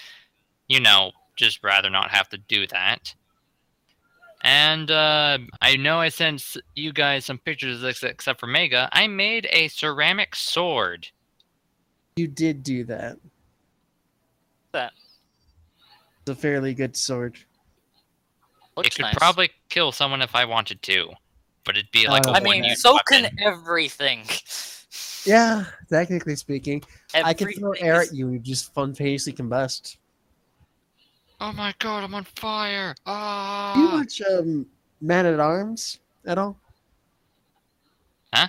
Speaker 5: you know, just rather not have to do that. And uh, I know I sent you guys some pictures of this except for Mega. I made a ceramic sword.
Speaker 3: You did do that.
Speaker 1: That.
Speaker 3: It's a fairly good sword.
Speaker 1: Looks
Speaker 5: it could
Speaker 1: nice.
Speaker 5: probably kill someone if I wanted to, but it'd be like
Speaker 3: Uh,
Speaker 5: a
Speaker 1: I mean, so
Speaker 5: weapon.
Speaker 1: can everything.
Speaker 3: Yeah, technically speaking. I can throw air at you and you just spontaneously combust.
Speaker 5: Oh my god, I'm on fire! Ah!
Speaker 3: Do you watch um, Man at Arms at all? Huh?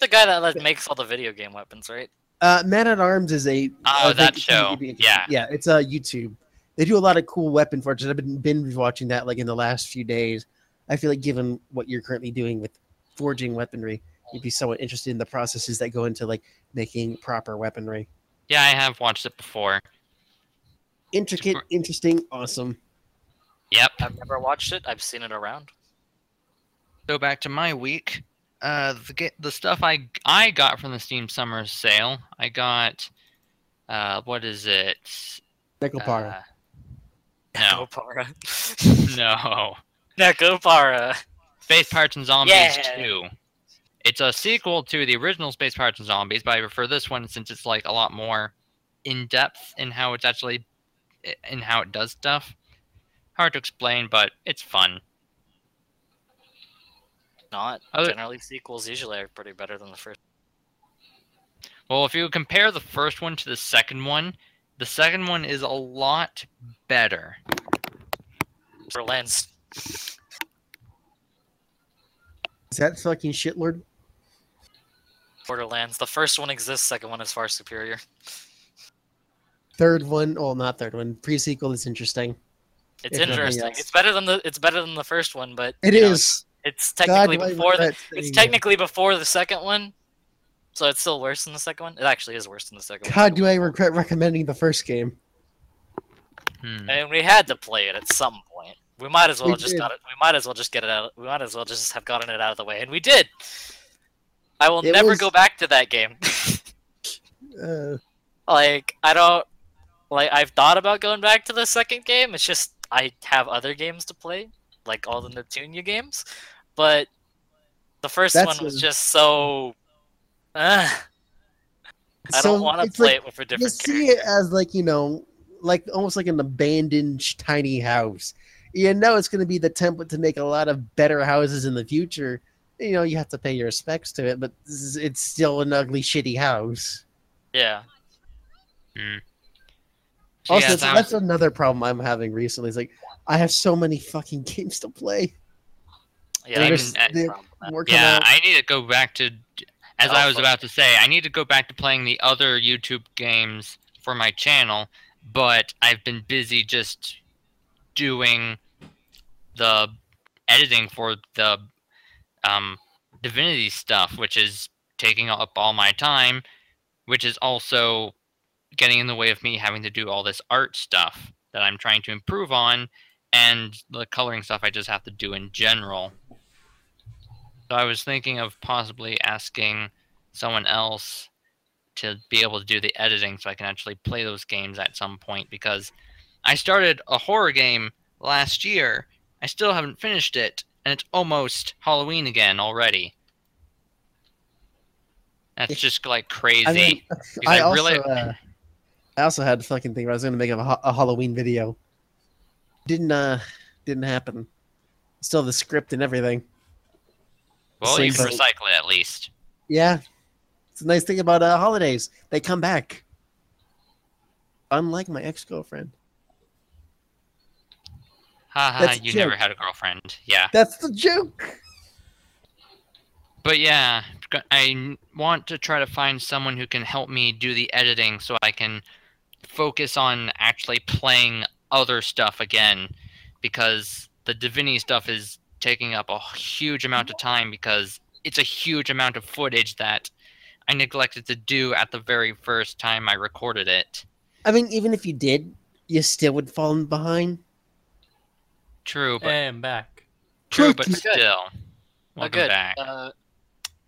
Speaker 1: The guy that like, makes all the video game weapons, right?
Speaker 3: Uh, Man at Arms is a
Speaker 5: Oh,
Speaker 3: I
Speaker 5: that show.
Speaker 3: gonna be interesting.
Speaker 5: Yeah.
Speaker 3: yeah, it's a uh, YouTube. They do a lot of cool weapon forges. I've been been watching that like in the last few days. I feel like given what you're currently doing with forging weaponry, you'd be somewhat interested in the processes that go into like making proper weaponry.
Speaker 5: Yeah, I have watched it before.
Speaker 3: Intricate,
Speaker 5: Super-
Speaker 3: interesting, awesome.
Speaker 5: Yep.
Speaker 1: I've never watched it. I've seen it around.
Speaker 5: Go back to my week. Uh, the ga- the stuff I I got from the Steam Summer Sale. I got, uh, what is it?
Speaker 3: Nekopara.
Speaker 5: Uh, no,
Speaker 1: Nekopara.
Speaker 5: no.
Speaker 1: Nekopara.
Speaker 5: Space Pirates and Zombies
Speaker 1: Yeah.
Speaker 5: 2. It's a sequel to the original Space Pirates and Zombies, but I prefer this one since it's like a lot more in depth in how it's actually in how it does stuff. Hard to explain, but it's fun.
Speaker 1: Not
Speaker 5: Other-
Speaker 1: generally sequels usually are pretty better than the first.
Speaker 5: Well, if you compare the first one to the second one, the second one is a lot better.
Speaker 1: Berlin's.
Speaker 3: Is that fucking shitlord?
Speaker 1: Borderlands. The first one exists. Second one is far superior.
Speaker 3: Third one, well, not third one. Pre-sequel is interesting.
Speaker 1: It's interesting. It's better than the. It's better than the first one, but
Speaker 3: It
Speaker 1: you know. It's technically
Speaker 3: do I
Speaker 1: before the. It's technically before the second one, so it's still worse than the second one. It actually is worse than the second
Speaker 3: that.
Speaker 1: one.
Speaker 3: God, do I regret recommending the first game?
Speaker 5: Hmm.
Speaker 1: And we had to play it at some point. We might as well
Speaker 3: We
Speaker 1: just
Speaker 3: did.
Speaker 1: got it. We might as well just get it out. We might as well just have gotten it out of the way, and we did. I will
Speaker 3: It
Speaker 1: never
Speaker 3: was-
Speaker 1: go back to that game.
Speaker 3: Uh,
Speaker 1: like I don't like I've thought about going back to the second game. It's just I have other games to play, like all the Neptunia games. But the first
Speaker 3: That's
Speaker 1: one was
Speaker 3: a-
Speaker 1: just so. Uh, I
Speaker 3: so
Speaker 1: don't want to play
Speaker 3: like,
Speaker 1: it with a different.
Speaker 3: You see
Speaker 1: character.
Speaker 3: it as like you know, like almost like an abandoned tiny house. You know, it's going to be the template to make a lot of better houses in the future. You know, you have to pay your respects to it, but is- it's still an ugly, shitty house.
Speaker 1: Yeah,
Speaker 5: So,
Speaker 3: Also,
Speaker 5: yeah, that
Speaker 3: that's another problem I'm having recently. It's like I have so many fucking games to play.
Speaker 1: yeah. I
Speaker 3: there's-
Speaker 1: can-
Speaker 3: they're
Speaker 1: problem with that.
Speaker 3: working
Speaker 5: yeah,
Speaker 3: out-
Speaker 5: I need to go back to, as
Speaker 1: Oh,
Speaker 5: I was
Speaker 1: fuck.
Speaker 5: about to say, I need to go back to playing the other YouTube games for my channel, but I've been busy just doing the editing for the um, Divinity stuff, which is taking up all my time, which is also getting in the way of me having to do all this art stuff that I'm trying to improve on, and the coloring stuff I just have to do in general. So I was thinking of possibly asking someone else to be able to do the editing so I can actually play those games at some point because I started a horror game last year. I still haven't finished it, and it's almost Halloween again already. That's just like crazy.
Speaker 3: I mean, I,
Speaker 5: I
Speaker 3: also,
Speaker 5: really-
Speaker 3: uh, I also had to fucking think I was going to make a, a Halloween video. Didn't uh, didn't happen. Still the script and everything.
Speaker 5: well, you
Speaker 3: same
Speaker 5: can recycle it at least.
Speaker 3: Yeah, it's a nice thing about uh, holidays. They come back. Unlike my ex girlfriend.
Speaker 5: Haha,
Speaker 3: That's a
Speaker 5: you never had a girlfriend. Yeah.
Speaker 3: That's the joke.
Speaker 5: But yeah, I want to try to find someone who can help me do the editing so I can focus on actually playing other stuff again because the Divinity stuff is taking up a huge amount of time because it's a huge amount of footage that I neglected to do at the very first time I recorded it.
Speaker 3: I mean, even if you did, you still would fall in behind.
Speaker 5: True, but
Speaker 4: I'm back.
Speaker 5: true, but
Speaker 3: Good.
Speaker 5: still.
Speaker 1: Oh,
Speaker 5: Welcome
Speaker 1: good.
Speaker 5: back.
Speaker 1: Uh,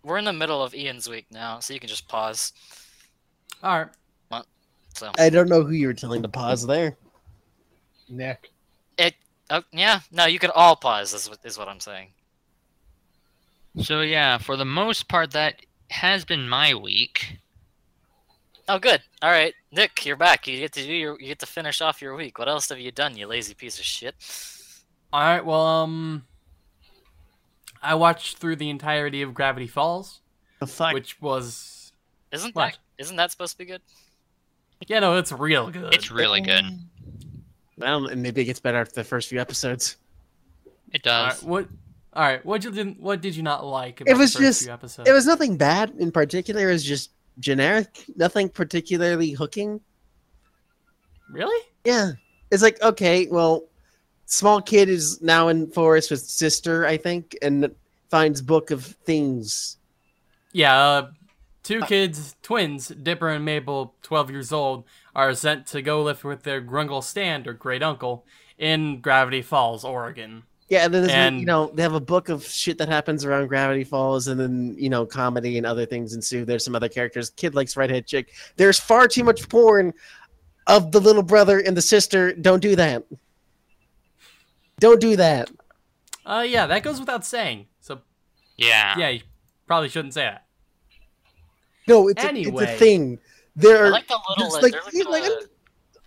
Speaker 1: we're in the middle of Ian's week now, so you can just pause.
Speaker 4: All right.
Speaker 1: So,
Speaker 3: I don't know who you were telling to pause there.
Speaker 2: Nick. It.
Speaker 1: oh, yeah, no, you can all pause. Is what is what I'm saying.
Speaker 5: So yeah, for the most part, that has been my week.
Speaker 1: Oh, good. All right, Nick, you're back. You get to do your, you get to finish off your week. What else have you done, you lazy piece of shit?
Speaker 4: All right. Well, um, I watched through the entirety of Gravity Falls,
Speaker 3: The fuck?
Speaker 4: which was
Speaker 1: Isn't
Speaker 4: What?
Speaker 1: that isn't that supposed to be good?
Speaker 4: Yeah, no, it's real good.
Speaker 5: It's really good.
Speaker 3: I don't maybe it gets better after the first few episodes.
Speaker 5: It does.
Speaker 4: right, what? All right. What you did? What did you not like? About
Speaker 3: It was
Speaker 4: the first
Speaker 3: just-
Speaker 4: few episodes?
Speaker 3: It was nothing bad in particular. It was just generic. Nothing particularly hooking.
Speaker 4: really.
Speaker 3: Yeah. It's like, okay, well, small kid is now in forest with sister, I think, and finds book of things.
Speaker 4: Yeah, uh, two kids, twins, Dipper and Mabel, 12 years old, are sent to go live with their Grunkle Stan or great uncle in Gravity Falls, Oregon.
Speaker 3: Yeah, and then there's,
Speaker 4: And-
Speaker 3: you know, they have a book of shit that happens around Gravity Falls, and then, you know, comedy and other things ensue. There's some other characters. Kid likes redhead chick. There's far too much porn of the little brother and the sister. Don't do that. Don't do that.
Speaker 4: Uh, yeah, that goes without saying. So,
Speaker 5: Yeah.
Speaker 4: yeah, you probably shouldn't say that.
Speaker 3: No, it's, a, it's a thing. There
Speaker 1: I
Speaker 3: are
Speaker 1: like the little
Speaker 3: just
Speaker 1: like,
Speaker 3: like,
Speaker 1: there's like,
Speaker 3: like,
Speaker 1: a,
Speaker 3: I'm-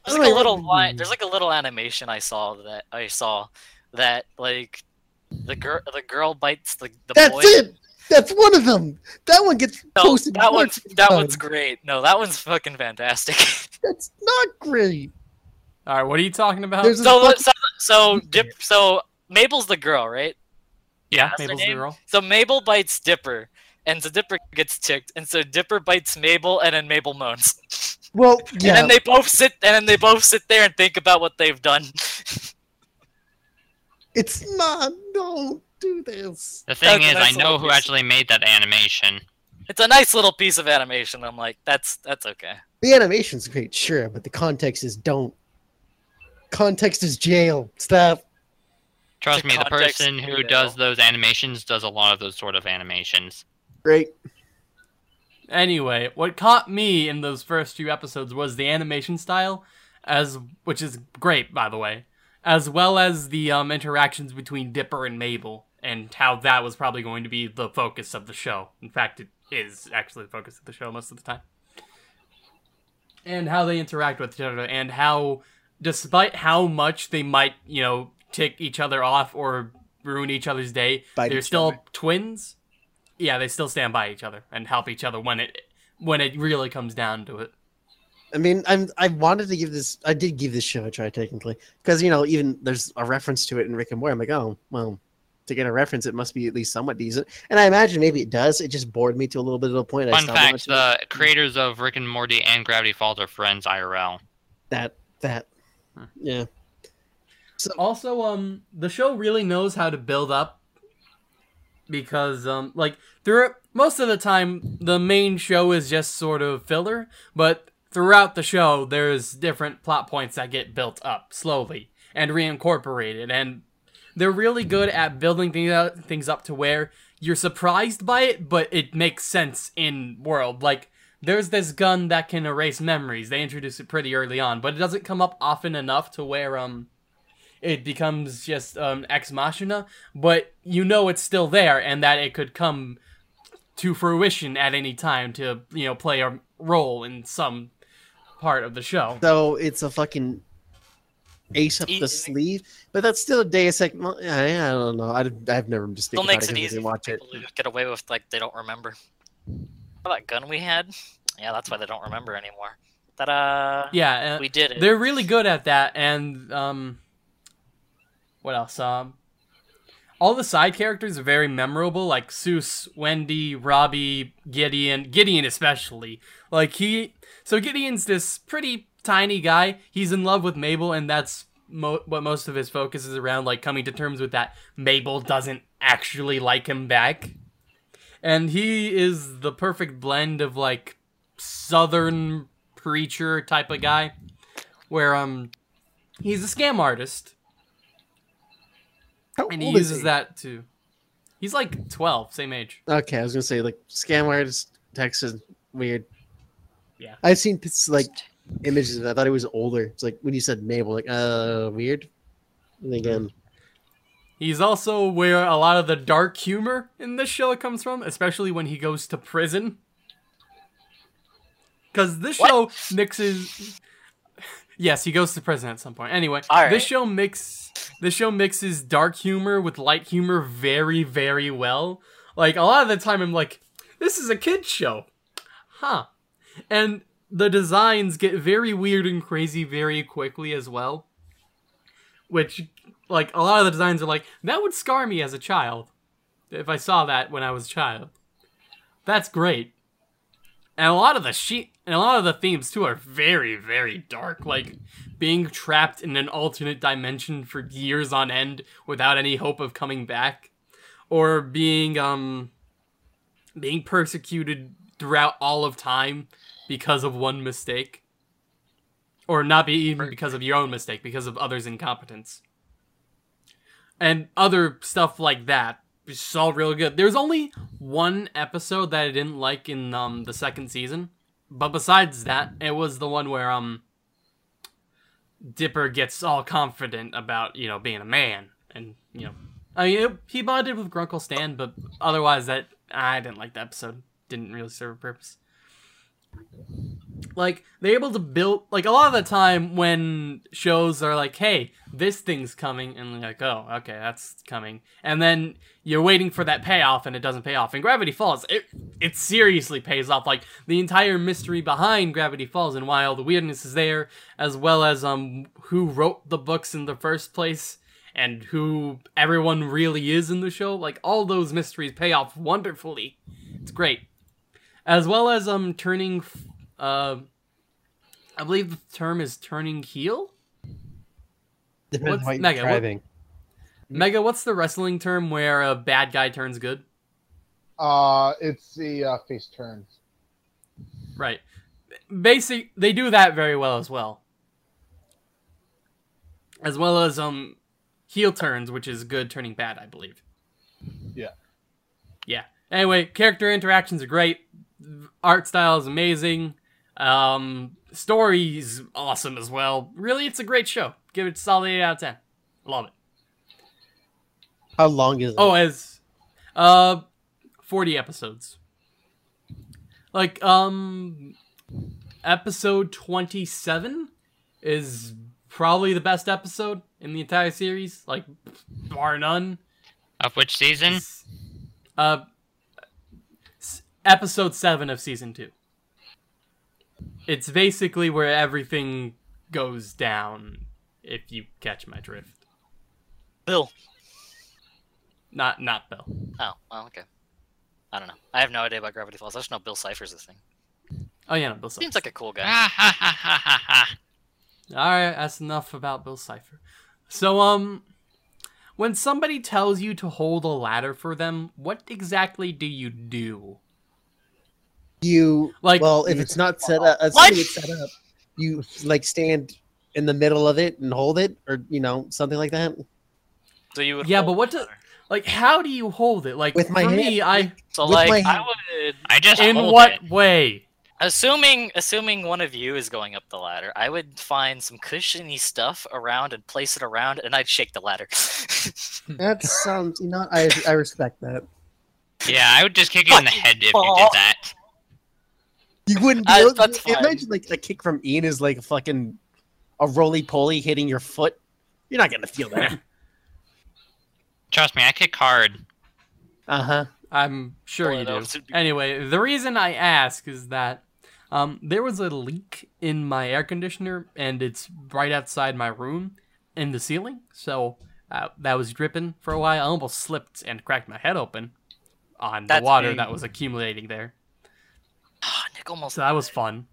Speaker 1: there's like a little line. There's like a little animation I saw that I saw that like the girl the girl bites the the
Speaker 3: That's
Speaker 1: boy.
Speaker 3: it. That's one of them. That one gets
Speaker 1: No,
Speaker 3: posted.
Speaker 1: that one's that
Speaker 3: a
Speaker 1: one's great. No, that one's fucking fantastic.
Speaker 3: That's not great.
Speaker 4: All right, what are you talking about?
Speaker 3: There's
Speaker 1: so,
Speaker 3: fucking-
Speaker 1: so so Dip so Mabel's the girl, right?
Speaker 5: Yeah.
Speaker 1: That's
Speaker 4: Mabel's the girl.
Speaker 1: So Mabel bites Dipper, and so Dipper gets ticked, and so Dipper bites Mabel, and then Mabel moans.
Speaker 3: well, yeah.
Speaker 1: And then they both sit, and then they both sit there and think about what they've done.
Speaker 3: It's not. Don't do this.
Speaker 5: The thing
Speaker 1: That's
Speaker 5: is,
Speaker 1: nice
Speaker 5: I know who
Speaker 1: piece.
Speaker 5: actually made that animation.
Speaker 1: it's a nice little piece of animation. I'm like, that's that's okay.
Speaker 3: The animation's great, sure, but the context is don't. Context is jail. Stop.
Speaker 5: Trust
Speaker 1: The
Speaker 5: me, the person who
Speaker 1: video.
Speaker 5: does those animations does a lot of those sort of animations.
Speaker 3: Great.
Speaker 4: Anyway, what caught me in those first few episodes was the animation style, as which is great, by the way, as well as the um, interactions between Dipper and Mabel, and how that was probably going to be the focus of the show. In fact, it is actually the focus of the show most of the time. And how they interact with each other, and how, despite how much they might, you know, tick each other off or ruin each other's day,
Speaker 3: Bite
Speaker 4: they're still
Speaker 3: other.
Speaker 4: twins. Yeah, they still stand by each other and help each other when it when it really comes down to it.
Speaker 3: I mean, I'm. I wanted to give this. I did give this show a try technically, because you know, even there's a reference to it in Rick and Morty. I'm like, oh, well, to get a reference, it must be at least somewhat decent. And I imagine maybe it does. It just bored me to a little bit of a point.
Speaker 5: Fun
Speaker 3: stopped
Speaker 5: fact:
Speaker 3: watching it.
Speaker 5: the creators of Rick and Morty and Gravity Falls are friends IRL.
Speaker 3: that that,
Speaker 4: Hmm.
Speaker 3: yeah.
Speaker 4: Also, um, the show really knows how to build up because, um, like, through most of the time, the main show is just sort of filler, but throughout the show, there's different plot points that get built up slowly and reincorporated, and they're really good at building things up to where you're surprised by it, but it makes sense in world. Like, there's this gun that can erase memories. They introduce it pretty early on, but it doesn't come up often enough to where um it becomes just um ex machina, but you know it's still there and that it could come to fruition at any time to, you know, play a role in some part of the show.
Speaker 3: So it's a fucking ace up the sleeve, but that's still a Deus Ex. well, I, I don't know. I, I've never just
Speaker 1: Still makes
Speaker 3: it
Speaker 1: it
Speaker 3: 'cause
Speaker 1: easy
Speaker 3: watch it.
Speaker 1: get away with like they don't remember. Oh, that gun we had. Yeah, that's why they don't remember anymore. Ta-da!
Speaker 4: Yeah, uh,
Speaker 1: we did it.
Speaker 4: they're really good at that and um what else um all the side characters are very memorable like Soos, Wendy, Robbie, Gideon, Gideon especially. Like he so Gideon's this pretty tiny guy. He's in love with Mabel and that's mo- what most of his focus is around like coming to terms with that Mabel doesn't actually like him back. And he is the perfect blend of like southern preacher type of guy where um he's a scam artist
Speaker 3: How
Speaker 4: and he uses that to. He's like twelve, same age.
Speaker 3: Okay, I was gonna say like scam artist is weird.
Speaker 4: Yeah.
Speaker 3: I've seen like images. I thought he was older. It's like when you said Mabel, like uh weird. And again,
Speaker 4: He's also where a lot of the dark humor in this show comes from, especially when he goes to prison. Because this
Speaker 1: What?
Speaker 4: show mixes. Yes, he goes to prison at some point. Anyway, this show mix this show mixes dark humor with light humor very, very well. Like a lot of the time, I'm like, this is a kids show, huh? And the designs get very weird and crazy very quickly as well. Which, like, a lot of the designs are like, that would scar me as a child if I saw that when I was a child. That's great. And a lot of the sheet and a lot of the themes too are very, very dark. Like being trapped in an alternate dimension for years on end without any hope of coming back. Or being um being persecuted throughout all of time because of one mistake. Or not be even because of your own mistake, because of others' incompetence. And other stuff like that. It's all real good. There's only one episode that I didn't like in um the second season. But besides that, it was the one where um Dipper gets all confident about, you know, being a man and, you know, I mean, it, he bonded with Grunkle Stan, but otherwise that I didn't like the episode. Didn't really serve a purpose. Like they're able to build like a lot of the time when shows are like, "Hey, this thing's coming," and like, "Oh, okay, that's coming," and then you're waiting for that payoff, and it doesn't pay off. And Gravity Falls, it it seriously pays off. Like the entire mystery behind Gravity Falls and why all the weirdness is there, as well as um who wrote the books in the first place and who everyone really is in the show. Like all those mysteries pay off wonderfully. It's great, as well as um turning, f- uh, I believe the term is turning heel.
Speaker 3: depends
Speaker 4: What's-
Speaker 3: what you're
Speaker 4: Mega, what- Mega, what's the wrestling term where a bad guy turns good?
Speaker 2: Uh, it's the uh, face turns.
Speaker 4: Right. Basic they do that very well as well. As well as um heel turns, which is good turning bad, I believe.
Speaker 2: Yeah.
Speaker 4: Yeah. Anyway, character interactions are great. Art style is amazing. Um story's awesome as well. Really, it's a great show. Give it a solid 8 out of 10. Love it.
Speaker 3: How long is it?
Speaker 4: Oh, as uh 40 episodes. Like um episode 27 is probably the best episode in the entire series, like bar none.
Speaker 5: Of which season?
Speaker 4: Uh episode 7 of season 2. It's basically where everything goes down if you catch my drift.
Speaker 1: Bill.
Speaker 4: Not not Bill.
Speaker 1: Oh, well, okay. I don't know. I have no idea about Gravity Falls. I just know Bill Cipher's a thing.
Speaker 4: Oh yeah, no, Bill Cipher.
Speaker 1: Seems like a cool guy.
Speaker 4: All right, that's enough about Bill Cipher. So, um, when somebody tells you to hold a ladder for them, what exactly do you do?
Speaker 3: You
Speaker 4: Like-
Speaker 3: well, if it's not set up, assuming it's set up, you like stand in the middle of it and hold it, or you know something like that.
Speaker 1: So you would
Speaker 4: Yeah, but what
Speaker 1: the
Speaker 4: do- Like, how do you hold it? Like,
Speaker 3: With my
Speaker 4: for
Speaker 3: hand.
Speaker 4: me, I
Speaker 1: So
Speaker 3: with
Speaker 1: like
Speaker 3: my
Speaker 1: I would
Speaker 5: I just
Speaker 4: in
Speaker 5: hold
Speaker 4: what
Speaker 5: it.
Speaker 4: way?
Speaker 1: assuming assuming one of you is going up the ladder, I would find some cushiony stuff around and place it around and I'd shake the ladder.
Speaker 3: That sounds, you know, I I respect that.
Speaker 5: Yeah, I would just kick you in the head if you did that.
Speaker 3: You wouldn't be
Speaker 1: Uh,
Speaker 3: able
Speaker 1: that's fine.
Speaker 3: imagine like a kick from Ian is like a fucking a roly poly hitting your foot. You're not gonna feel that.
Speaker 5: Trust me, I kick hard.
Speaker 3: uh huh.
Speaker 4: I'm sure
Speaker 1: Boy,
Speaker 4: you do.
Speaker 1: was-
Speaker 4: Anyway, the reason I ask is that um, there was a leak in my air conditioner, and it's right outside my room in the ceiling. So uh, that was dripping for a while. I almost slipped and cracked my head open on the water
Speaker 1: big.
Speaker 4: that was accumulating there.
Speaker 1: Nick almost
Speaker 4: So that was fun.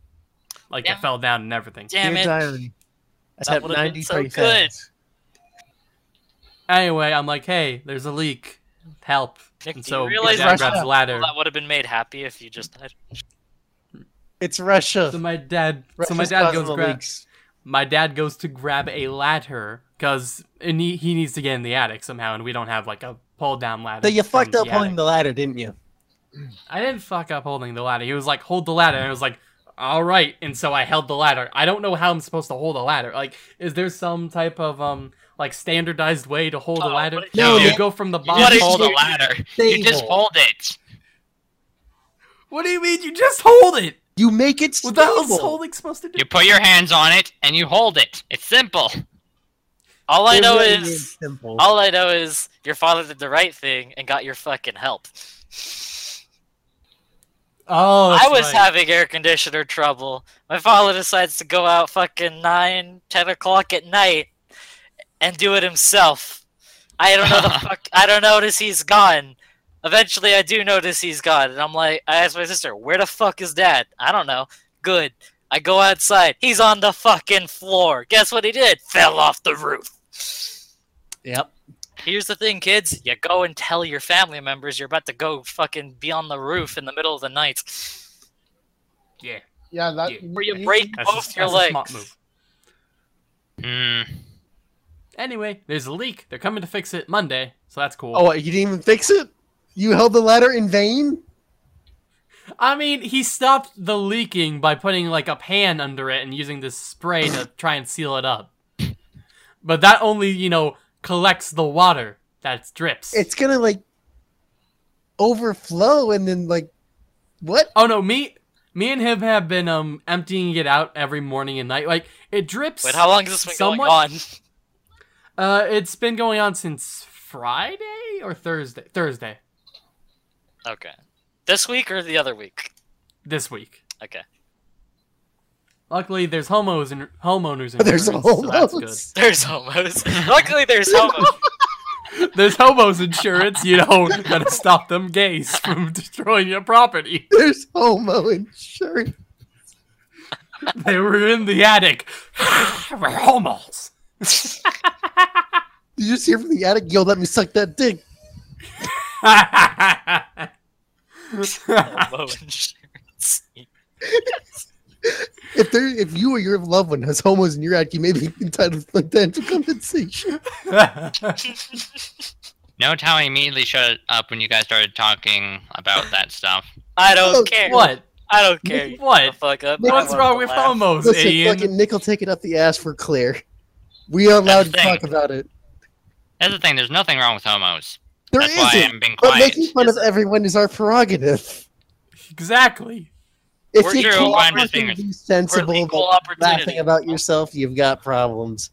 Speaker 4: Like
Speaker 1: Damn.
Speaker 4: I fell down and everything.
Speaker 1: Damn
Speaker 3: Dear
Speaker 1: it.
Speaker 3: diary. I
Speaker 1: That would've been so
Speaker 3: 93
Speaker 1: good.
Speaker 4: Anyway, I'm like, hey, there's a leak. Help.
Speaker 1: Nick,
Speaker 4: and so
Speaker 1: you realize
Speaker 4: my dad grabs the ladder.
Speaker 1: that would have been made happy if you just died?
Speaker 3: It's Russia.
Speaker 4: So my dad, so my dad goes
Speaker 3: the leaks.
Speaker 4: my dad goes to grab a ladder because he, he needs to get in the attic somehow, and we don't have like a pull down ladder.
Speaker 3: So you fucked up
Speaker 4: pulling
Speaker 3: the ladder, didn't you?
Speaker 4: I didn't fuck up holding the ladder. He was like, hold the ladder. And I was like, all right. And so I held the ladder. I don't know how I'm supposed to hold a ladder. Like, is there some type of, um, like standardized way to hold a
Speaker 1: Oh,
Speaker 4: ladder?
Speaker 3: No,
Speaker 4: you
Speaker 3: you-
Speaker 4: go from the
Speaker 5: You
Speaker 4: bottom.
Speaker 5: just
Speaker 1: did
Speaker 5: hold a ladder.
Speaker 3: Stable.
Speaker 5: You just hold it.
Speaker 4: What do you mean? You just hold it.
Speaker 3: You make it
Speaker 4: What the hell's
Speaker 3: stable.
Speaker 4: holding supposed to do?
Speaker 5: You put your hands on it and you hold it. It's simple.
Speaker 1: All I
Speaker 3: It
Speaker 1: know
Speaker 3: really
Speaker 1: is
Speaker 3: simple.
Speaker 1: all I know is your father did the right thing and got your fucking help.
Speaker 4: Oh,
Speaker 1: I was
Speaker 4: right.
Speaker 1: having air conditioner trouble. My father decides to go out fucking 9, 10 o'clock at night and do it himself. I don't know the fuck. I don't notice he's gone. Eventually, I do notice he's gone, and I'm like, I asked my sister, "Where the fuck is Dad?" I don't know. Good. I go outside. He's on the fucking floor. Guess what he did? Fell off the roof.
Speaker 3: Yep.
Speaker 1: Here's the thing, kids. You go and tell your family members you're about to go fucking be on the roof in the middle of the night.
Speaker 4: Yeah,
Speaker 2: Yeah, that.
Speaker 4: Yeah.
Speaker 1: Where you break
Speaker 4: that's,
Speaker 1: both
Speaker 4: a,
Speaker 1: your
Speaker 4: that's a
Speaker 1: legs.
Speaker 4: smart move.
Speaker 5: Hmm.
Speaker 4: Anyway, there's a leak. They're coming to fix it Monday, so that's cool.
Speaker 3: Oh, you didn't even fix it? You held the ladder in vain?
Speaker 4: I mean, he stopped the leaking by putting like a pan under it and using this spray to try and seal it up. But that only, you know, collects the water that drips.
Speaker 3: It's gonna like overflow and then like what?
Speaker 4: oh no, me me and him have been um emptying it out every morning and night. Like it drips.
Speaker 1: Wait, how long has this been
Speaker 4: somewhat-
Speaker 1: going on?
Speaker 4: Uh it's been going on since Friday or Thursday. Thursday.
Speaker 1: Okay. This week or the other week?
Speaker 4: This week.
Speaker 1: Okay.
Speaker 4: Luckily there's homos and homeowners
Speaker 3: There's
Speaker 4: insurance, so that's good.
Speaker 1: There's homos. Luckily, there's homos.
Speaker 4: There's homos insurance, you know, gotta stop them gays from destroying your property.
Speaker 3: There's homo insurance.
Speaker 4: They were in the attic. we're homos.
Speaker 3: Did you just hear from the attic? Yo, let me suck that dick.
Speaker 1: Homo insurance.
Speaker 3: If there, if you or your loved one has homos in your attic, you may be entitled to financial compensation.
Speaker 5: Note how I immediately shut up when you guys started talking about that stuff.
Speaker 1: I don't
Speaker 3: Oh,
Speaker 1: care.
Speaker 4: what?
Speaker 1: I don't care.
Speaker 4: What?
Speaker 1: The fuck up.
Speaker 3: What's
Speaker 4: What's wrong with
Speaker 1: laugh.
Speaker 4: homos,
Speaker 3: Listen,
Speaker 4: Ian?
Speaker 3: fucking Nick will take it up the ass for Claire. We are allowed to
Speaker 5: That's the
Speaker 3: talk about it.
Speaker 5: That's the thing. There's nothing wrong with homos.
Speaker 3: There
Speaker 5: That's
Speaker 3: isn't.
Speaker 5: I'm being
Speaker 3: But making fun of everyone is our prerogative.
Speaker 4: Exactly.
Speaker 3: If
Speaker 1: We're
Speaker 3: you
Speaker 5: true,
Speaker 3: can't fucking
Speaker 5: being-
Speaker 3: be sensible about laughing about yourself, you've got problems.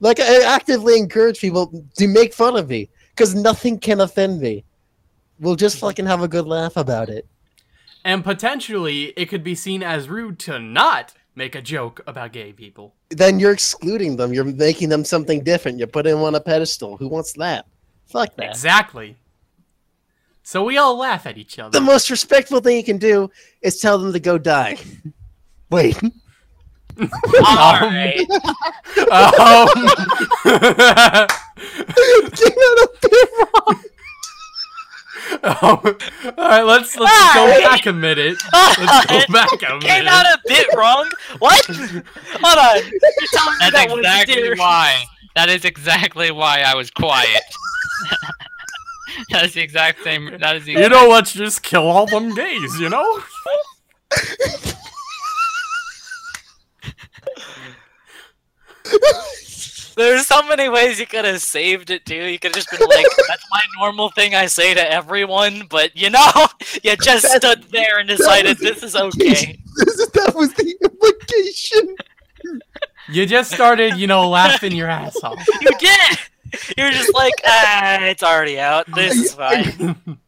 Speaker 3: Like I actively encourage people to make fun of me because nothing can offend me. We'll just fucking have a good laugh about it.
Speaker 4: And potentially, it could be seen as rude to not make a joke about gay people.
Speaker 3: Then you're excluding them. You're making them something different. You're putting them on a pedestal. Who wants that? Fuck that.
Speaker 4: Exactly. So we all laugh at each other.
Speaker 3: The most respectful thing you can do is tell them to go die. Wait.
Speaker 1: Alright.
Speaker 4: um,
Speaker 3: Came out a bit wrong.
Speaker 4: um, all right, let's let's
Speaker 1: Ah,
Speaker 4: go
Speaker 1: wait.
Speaker 4: back a minute. Let's go back a
Speaker 1: Came
Speaker 4: minute.
Speaker 1: out a bit wrong. What? Hold on. You're telling me
Speaker 5: That's
Speaker 1: that
Speaker 5: exactly why. That is exactly why I was quiet. that is the exact same. That is the.
Speaker 4: You know, let's just kill all them gays. You know.
Speaker 1: There's so many ways you could have saved it too. You could have just been like, "That's my normal thing I say to everyone," but you know, you just
Speaker 3: That's-
Speaker 1: stood there and decided this is okay.
Speaker 3: This is- that was the implication.
Speaker 4: You just started, you know, laughing your ass off.
Speaker 1: You did. You were just like, "Ah, it's already out. This is fine."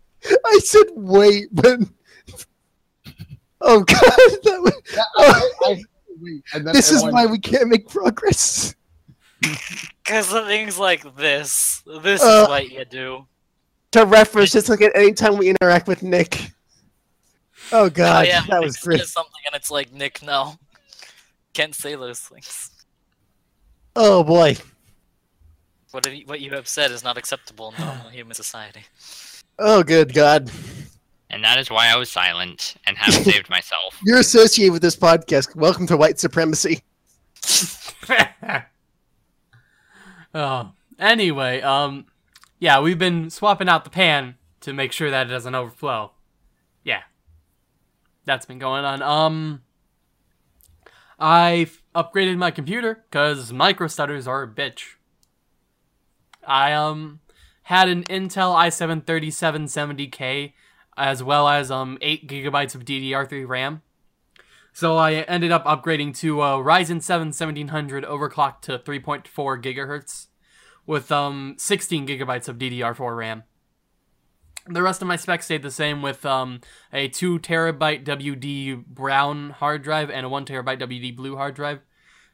Speaker 3: I said wait, but oh god, that was...
Speaker 2: Yeah, I, I, wait, and then
Speaker 3: this is why we can't make progress.
Speaker 1: Because of things like this. This
Speaker 3: Uh,
Speaker 1: is what you do.
Speaker 3: To reference, just like at any time we interact with Nick. Oh god,
Speaker 1: oh yeah,
Speaker 3: that was great.
Speaker 1: something, and it's like, Nick, no, can't say those things.
Speaker 3: Oh boy.
Speaker 1: What have you, what you have said is not acceptable in normal human society.
Speaker 3: Oh good god.
Speaker 5: And that is why I was silent and have saved myself.
Speaker 3: You're associated with this podcast. Welcome to white supremacy.
Speaker 4: oh, anyway, um, yeah, we've been swapping out the pan to make sure that it doesn't overflow. Yeah, that's been going on. Um, I've upgraded my computer because micro stutters are a bitch. I um had an Intel i7 3770K as well as um 8 gigabytes of DDR3 RAM. So I ended up upgrading to a Ryzen 7 1700 overclocked to 3.4 gigahertz with um 16 gigabytes of DDR4 RAM. The rest of my specs stayed the same with um, a 2 terabyte WD brown hard drive and a 1 terabyte WD blue hard drive,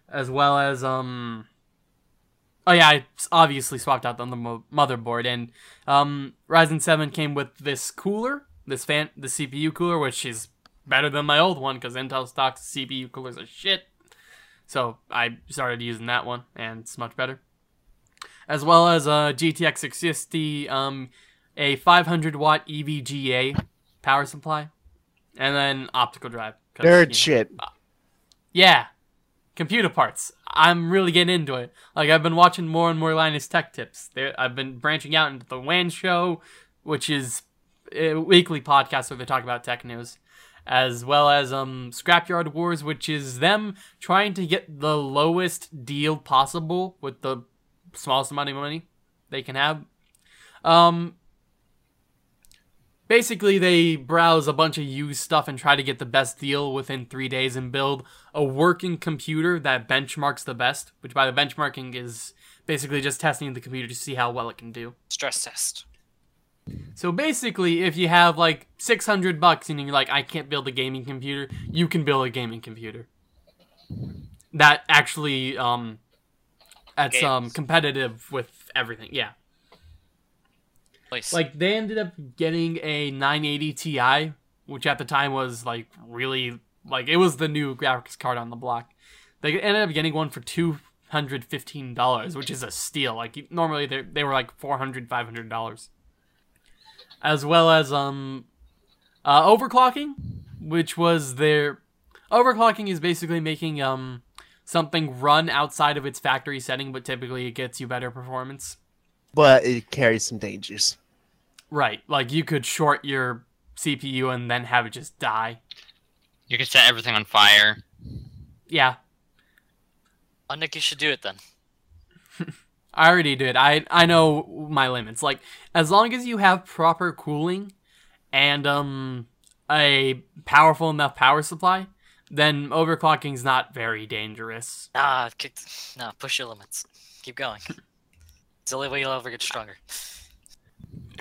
Speaker 4: as well as um. Oh yeah, I obviously swapped out the mo- motherboard, and um, Ryzen 7 came with this cooler, this fan, the CPU cooler, which is better than my old one because Intel stocks CPU coolers are shit. So I started using that one, and it's much better. As well as a GTX 660 um, a 500 watt EVGA power supply, and then optical drive.
Speaker 3: Nerd
Speaker 4: you know,
Speaker 3: shit.
Speaker 4: Yeah, computer parts. I'm really getting into it. Like I've been watching more and more Linus Tech Tips. I've been branching out into the WAN Show, which is a weekly podcast where they talk about tech news, as well as um Scrapyard Wars, which is them trying to get the lowest deal possible with the smallest amount of money they can have. Um, basically they browse a bunch of used stuff and try to get the best deal within three days and build a working computer that benchmarks the best which by the benchmarking is basically just testing the computer to see how well it can do.
Speaker 1: Stress test.
Speaker 4: so basically if you have like 600 bucks and you're like i can't build a gaming computer you can build a gaming computer. That actually um that's um competitive with everything yeah Like they ended up getting a 980 Ti, which at the time was like really like it was the new graphics card on the block. They ended up getting one for two hundred fifteen dollars, which is a steal. Like normally they they were like 400 500 dollars. As well as um uh, overclocking, which was their overclocking is basically making um something run outside of its factory setting, but typically it gets you better performance.
Speaker 3: But it carries some dangers.
Speaker 4: Right. Like you could short your CPU and then have it just die.
Speaker 5: You can set everything on fire.
Speaker 4: Yeah.
Speaker 1: Oh, Nick, you should do it then.
Speaker 4: I already did. I I know my limits. Like as long as you have proper cooling and um a powerful enough power supply, then overclocking's not very dangerous.
Speaker 1: Ah, kick, no, push your limits. Keep going. it's the only way you'll ever get stronger.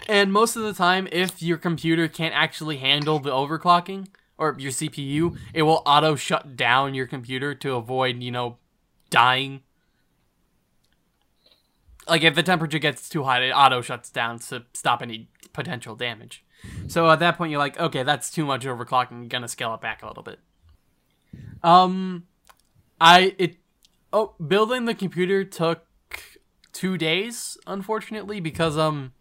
Speaker 4: And most of the time if your computer can't actually handle the overclocking or your CPU, it will auto shut down your computer to avoid, you know, dying. Like if the temperature gets too hot, it auto shuts down to stop any potential damage. So at that point, you're like, okay, that's too much overclocking. I'm gonna scale it back a little bit. Um, I it oh building the computer took two days, unfortunately, because um,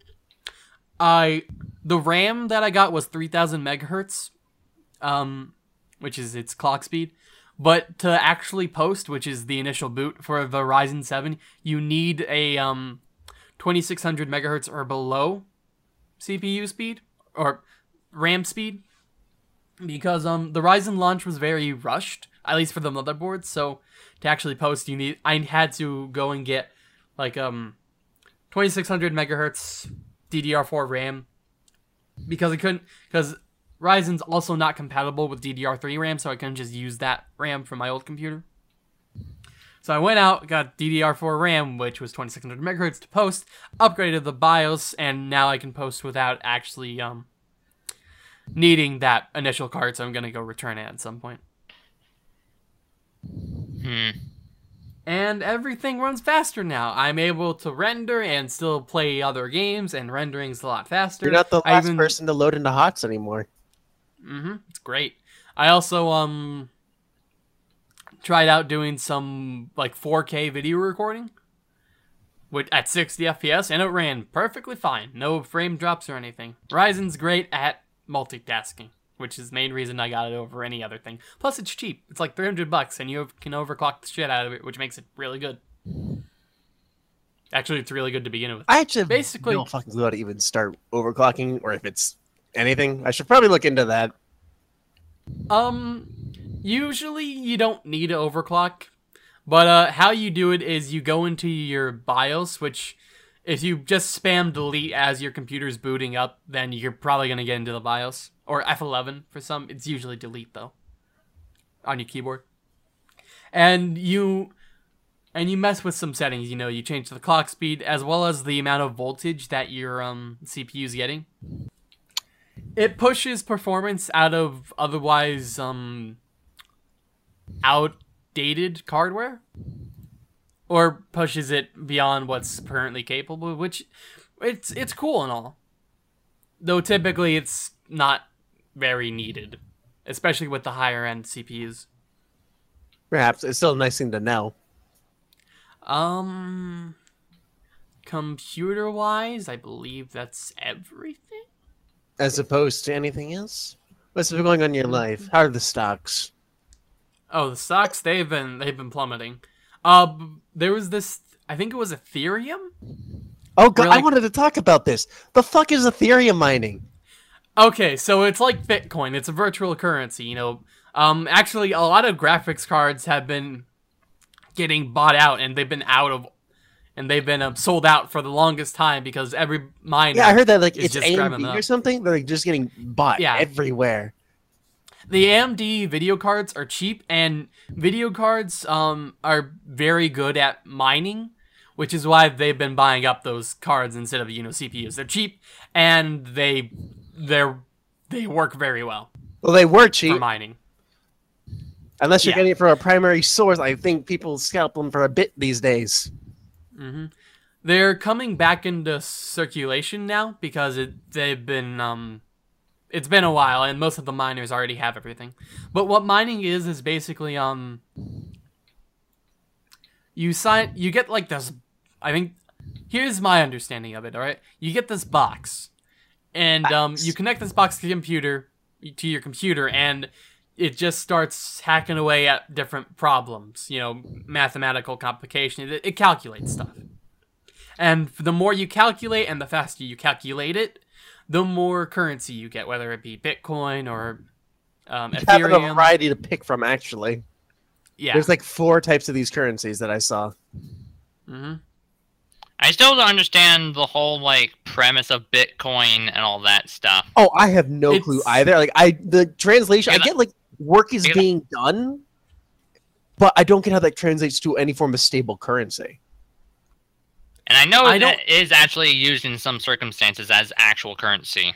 Speaker 4: I the RAM that I got was three thousand megahertz, um, which is its clock speed. But to actually post, which is the initial boot for the Ryzen 7, you need a um 2600 megahertz or below CPU speed or RAM speed because um the Ryzen launch was very rushed, at least for the motherboard. So to actually post, you need I had to go and get like um 2600 megahertz DDR4 RAM because I couldn't because Ryzen's also not compatible with DDR3 RAM, so I couldn't just use that RAM from my old computer. So I went out, got DDR4 RAM, which was 2600 megahertz to post, upgraded the BIOS, and now I can post without actually um needing that initial card. So I'm gonna go return it at some point.
Speaker 5: Hmm.
Speaker 4: And everything runs faster now. I'm able to render and still play other games, and rendering's a lot faster.
Speaker 3: You're not the last
Speaker 4: even-
Speaker 3: person to load into HOTS anymore.
Speaker 4: Mm-hmm. It's great. I also um tried out doing some like 4K video recording with at 60 FPS and it ran perfectly fine. No frame drops or anything. Ryzen's great at multitasking. Which is the main reason I got it over any other thing. Plus, it's cheap. It's like 300 bucks, and you can overclock the shit out of it, which makes it really good. Actually, it's really good to begin with.
Speaker 3: I actually
Speaker 4: Basically-
Speaker 3: no fucking clue how to even start overclocking or if it's anything. I should probably look into that.
Speaker 4: Um, usually you don't need to overclock, but uh, how you do it is you go into your BIOS, which if you just spam delete as your computer's booting up, then you're probably gonna get into the BIOS or F11 for some. It's usually delete though. On your keyboard, and you and you mess with some settings. You know, you change the clock speed as well as the amount of voltage that your um, CPU is getting. It pushes performance out of otherwise um outdated hardware. Or pushes it beyond what's currently capable which it's it's cool and all. Though typically it's not very needed especially with the higher end CPUs
Speaker 3: Perhaps it's still a nice thing to know.
Speaker 4: um computer wise i believe that's everything
Speaker 3: As opposed to anything else. What's been going on in your life? How are the stocks?
Speaker 4: Oh, the stocks they've been they've been plummeting. Uh, b- there was this. I think it was Ethereum.
Speaker 3: Oh god, I wanted to talk about this. The fuck is Ethereum mining?
Speaker 4: Okay, so it's like Bitcoin. It's a virtual currency. You know, um, actually, a lot of graphics cards have been getting bought out, and they've been out of, and they've been um, sold out for the longest time because every miner.
Speaker 3: Yeah, I heard that like
Speaker 4: It's
Speaker 3: it's
Speaker 4: just grabbing
Speaker 3: AMD or something. They're like just getting bought
Speaker 4: Yeah.
Speaker 3: everywhere.
Speaker 4: the AMD video cards are cheap, and video cards um are very good at mining, which is why they've been buying up those cards instead of you know CPUs. They're cheap and they they're they work very well
Speaker 3: Well, they were cheap for
Speaker 4: mining.
Speaker 3: Unless you're
Speaker 4: Yeah.
Speaker 3: getting it from a primary source, I think people scalp them for a bit these days.
Speaker 4: hmm They're coming back into circulation now because it they've been um it's been a while and most of the miners already have everything. But what mining is is basically um you sign you get like this I think here's my understanding of it, all right? You get this box and um you connect this box to your computer to your computer and it just starts hacking away at different problems, you know, mathematical complication. It, it calculates stuff. And the more you calculate and the faster you calculate it, the more currency you get, whether it be Bitcoin or um,
Speaker 3: You have a
Speaker 4: Ethereum.
Speaker 3: variety to pick from, actually.
Speaker 4: Yeah.
Speaker 3: There's like four types of these currencies that I saw.
Speaker 4: hmm
Speaker 5: I still don't understand the whole like premise of Bitcoin and all that stuff.
Speaker 3: Oh, I have no
Speaker 4: It's-
Speaker 3: clue either. Like I, the translation, I get like work is
Speaker 5: Yeah.
Speaker 3: being done, but I don't get how that translates to any form of stable currency.
Speaker 5: And I know
Speaker 4: I
Speaker 5: that is actually used in some circumstances as actual currency.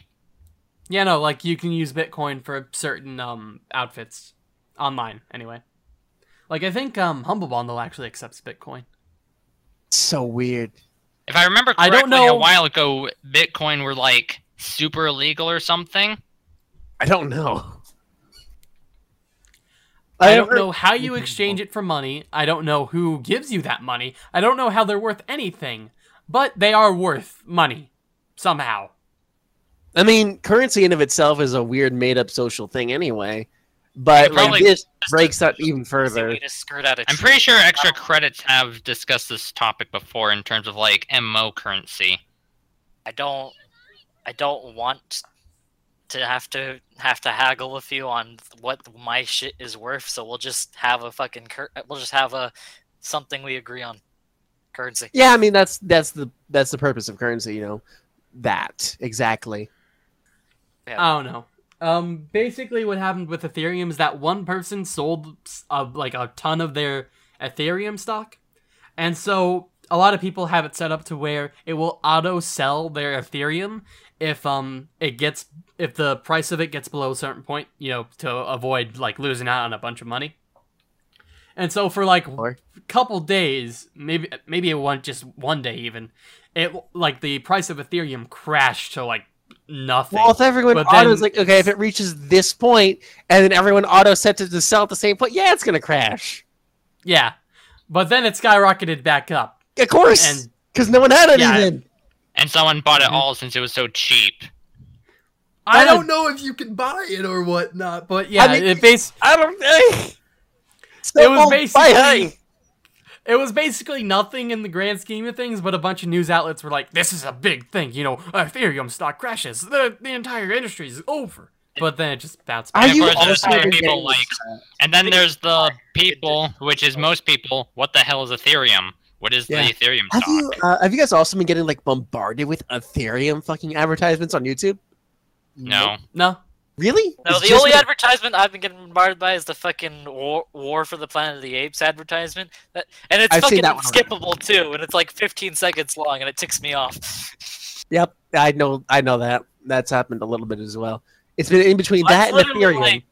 Speaker 4: Yeah, no, like you can use Bitcoin for certain um outfits online anyway. Like I think um Humble Bundle actually accepts Bitcoin.
Speaker 3: So weird.
Speaker 5: If I remember
Speaker 4: I
Speaker 5: correctly,
Speaker 4: don't know-
Speaker 5: a while ago, Bitcoin were like super illegal or something.
Speaker 3: I don't know.
Speaker 4: I,
Speaker 3: have
Speaker 4: don't
Speaker 3: heard-
Speaker 4: know how you exchange it for money. I don't know who gives you that money. I don't know how they're worth anything. But they are worth money somehow.
Speaker 3: I mean, currency in of itself is a weird made-up social thing anyway. But
Speaker 5: Yeah,
Speaker 3: like
Speaker 5: probably-
Speaker 3: this breaks up even further.
Speaker 1: way to skirt out a
Speaker 5: I'm pretty sure extra credits have discussed this topic before in terms of like MMO currency.
Speaker 1: I don't I don't want to have to have to haggle with you on what my shit is worth, so we'll just have a fucking cur- we'll just have a something we agree on. Currency.
Speaker 3: Yeah, I mean that's that's the that's the purpose of currency, you know. That exactly.
Speaker 4: I don't know. Um, basically, what happened with Ethereum is that one person sold uh, like a ton of their Ethereum stock, and so a lot of people have it set up to where it will auto sell their Ethereum if um it gets if the price of it gets below a certain point, you know, to avoid like losing out on a bunch of money. And so for like a couple days, maybe maybe it went just one day even, it like the price of Ethereum crashed to like nothing.
Speaker 3: Well, if everyone
Speaker 4: But
Speaker 3: autos
Speaker 4: then-
Speaker 3: like, okay, if it reaches this point and then everyone auto sets it to sell at the same point, yeah, it's gonna crash.
Speaker 4: Yeah. But then it skyrocketed back up.
Speaker 3: Of course,
Speaker 4: And
Speaker 3: because no one had
Speaker 4: Yeah.
Speaker 3: anything.
Speaker 5: And someone bought it
Speaker 4: Mhm.
Speaker 5: all since it was so cheap.
Speaker 4: I
Speaker 3: I
Speaker 4: don't know if you can buy it or whatnot, but yeah,
Speaker 3: mean-
Speaker 4: it base
Speaker 3: I don't. Hey.
Speaker 4: it was basically
Speaker 3: Bye.
Speaker 4: It was basically nothing in the grand scheme of things, but a bunch of news outlets were like, "This is a big thing," you know, Ethereum stock crashes, the the entire industry is over. But then it just bounced
Speaker 3: Are
Speaker 4: back.
Speaker 5: of
Speaker 3: you also
Speaker 5: other people like, and then there's the people, which is most people. What the hell is Ethereum? What is
Speaker 3: Yeah.
Speaker 5: the Ethereum
Speaker 3: Have you uh, have you guys also been getting like bombarded with Ethereum fucking advertisements on YouTube?
Speaker 5: No.
Speaker 4: no,
Speaker 3: Really?
Speaker 1: No,
Speaker 3: It's
Speaker 1: the only advertisement I've been getting bombarded by is the fucking War, War for the Planet of the Apes advertisement. That, and it's
Speaker 3: I've
Speaker 1: fucking skippable too, and it's like 15 seconds long, and it ticks me off.
Speaker 3: Yep, I know. I know that. That's happened a little bit as well. It's been in between
Speaker 1: That's
Speaker 3: that and Ethereum.
Speaker 1: like-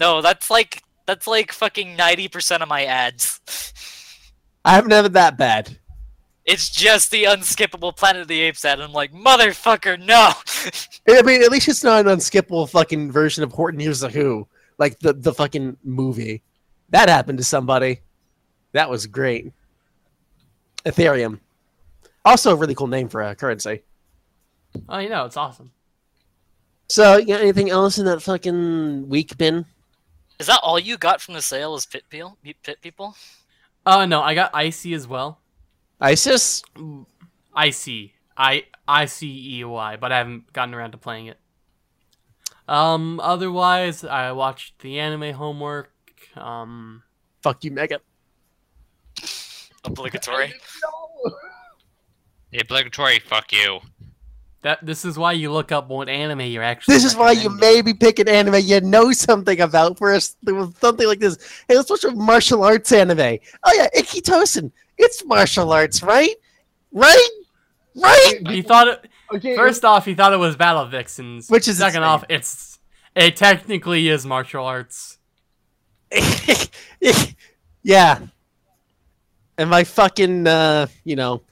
Speaker 1: No, that's like that's like fucking 90% of my ads.
Speaker 3: I haven't had it that bad.
Speaker 1: It's just the unskippable Planet of the Apes ad. and I'm like, motherfucker, no.
Speaker 3: I mean, at least it's not an unskippable fucking version of Horton Hears the Who, like the the fucking movie. That happened to somebody. That was great. Ethereum, also a really cool name for a currency.
Speaker 4: oh, you know, it's awesome.
Speaker 3: So, you got anything else in that fucking week bin?
Speaker 1: Is that all you got from the sale? Is pit peel? Pit people?
Speaker 4: Oh no, I got ICEY as well.
Speaker 3: ISIS?
Speaker 4: I see. I I C E Y, but I haven't gotten around to playing it. Um, otherwise, I watched the anime homework. Um,
Speaker 3: Fuck you, Mega.
Speaker 1: Obligatory.
Speaker 2: No.
Speaker 5: The obligatory fuck you.
Speaker 4: that this is why you look up what anime you're actually.
Speaker 3: This is why you
Speaker 4: recommending.
Speaker 3: maybe pick an anime you know something about for us. Something like this. Hey, let's watch a martial arts anime. Oh yeah, Ikki Tousen. It's martial arts, right? Right? Right?
Speaker 4: He thought it.
Speaker 2: Okay,
Speaker 4: First off, he thought it was Battle Vixens.
Speaker 3: Which is
Speaker 4: second
Speaker 3: insane.
Speaker 4: off, it's it technically is martial arts.
Speaker 3: yeah. And my fucking, uh, you know,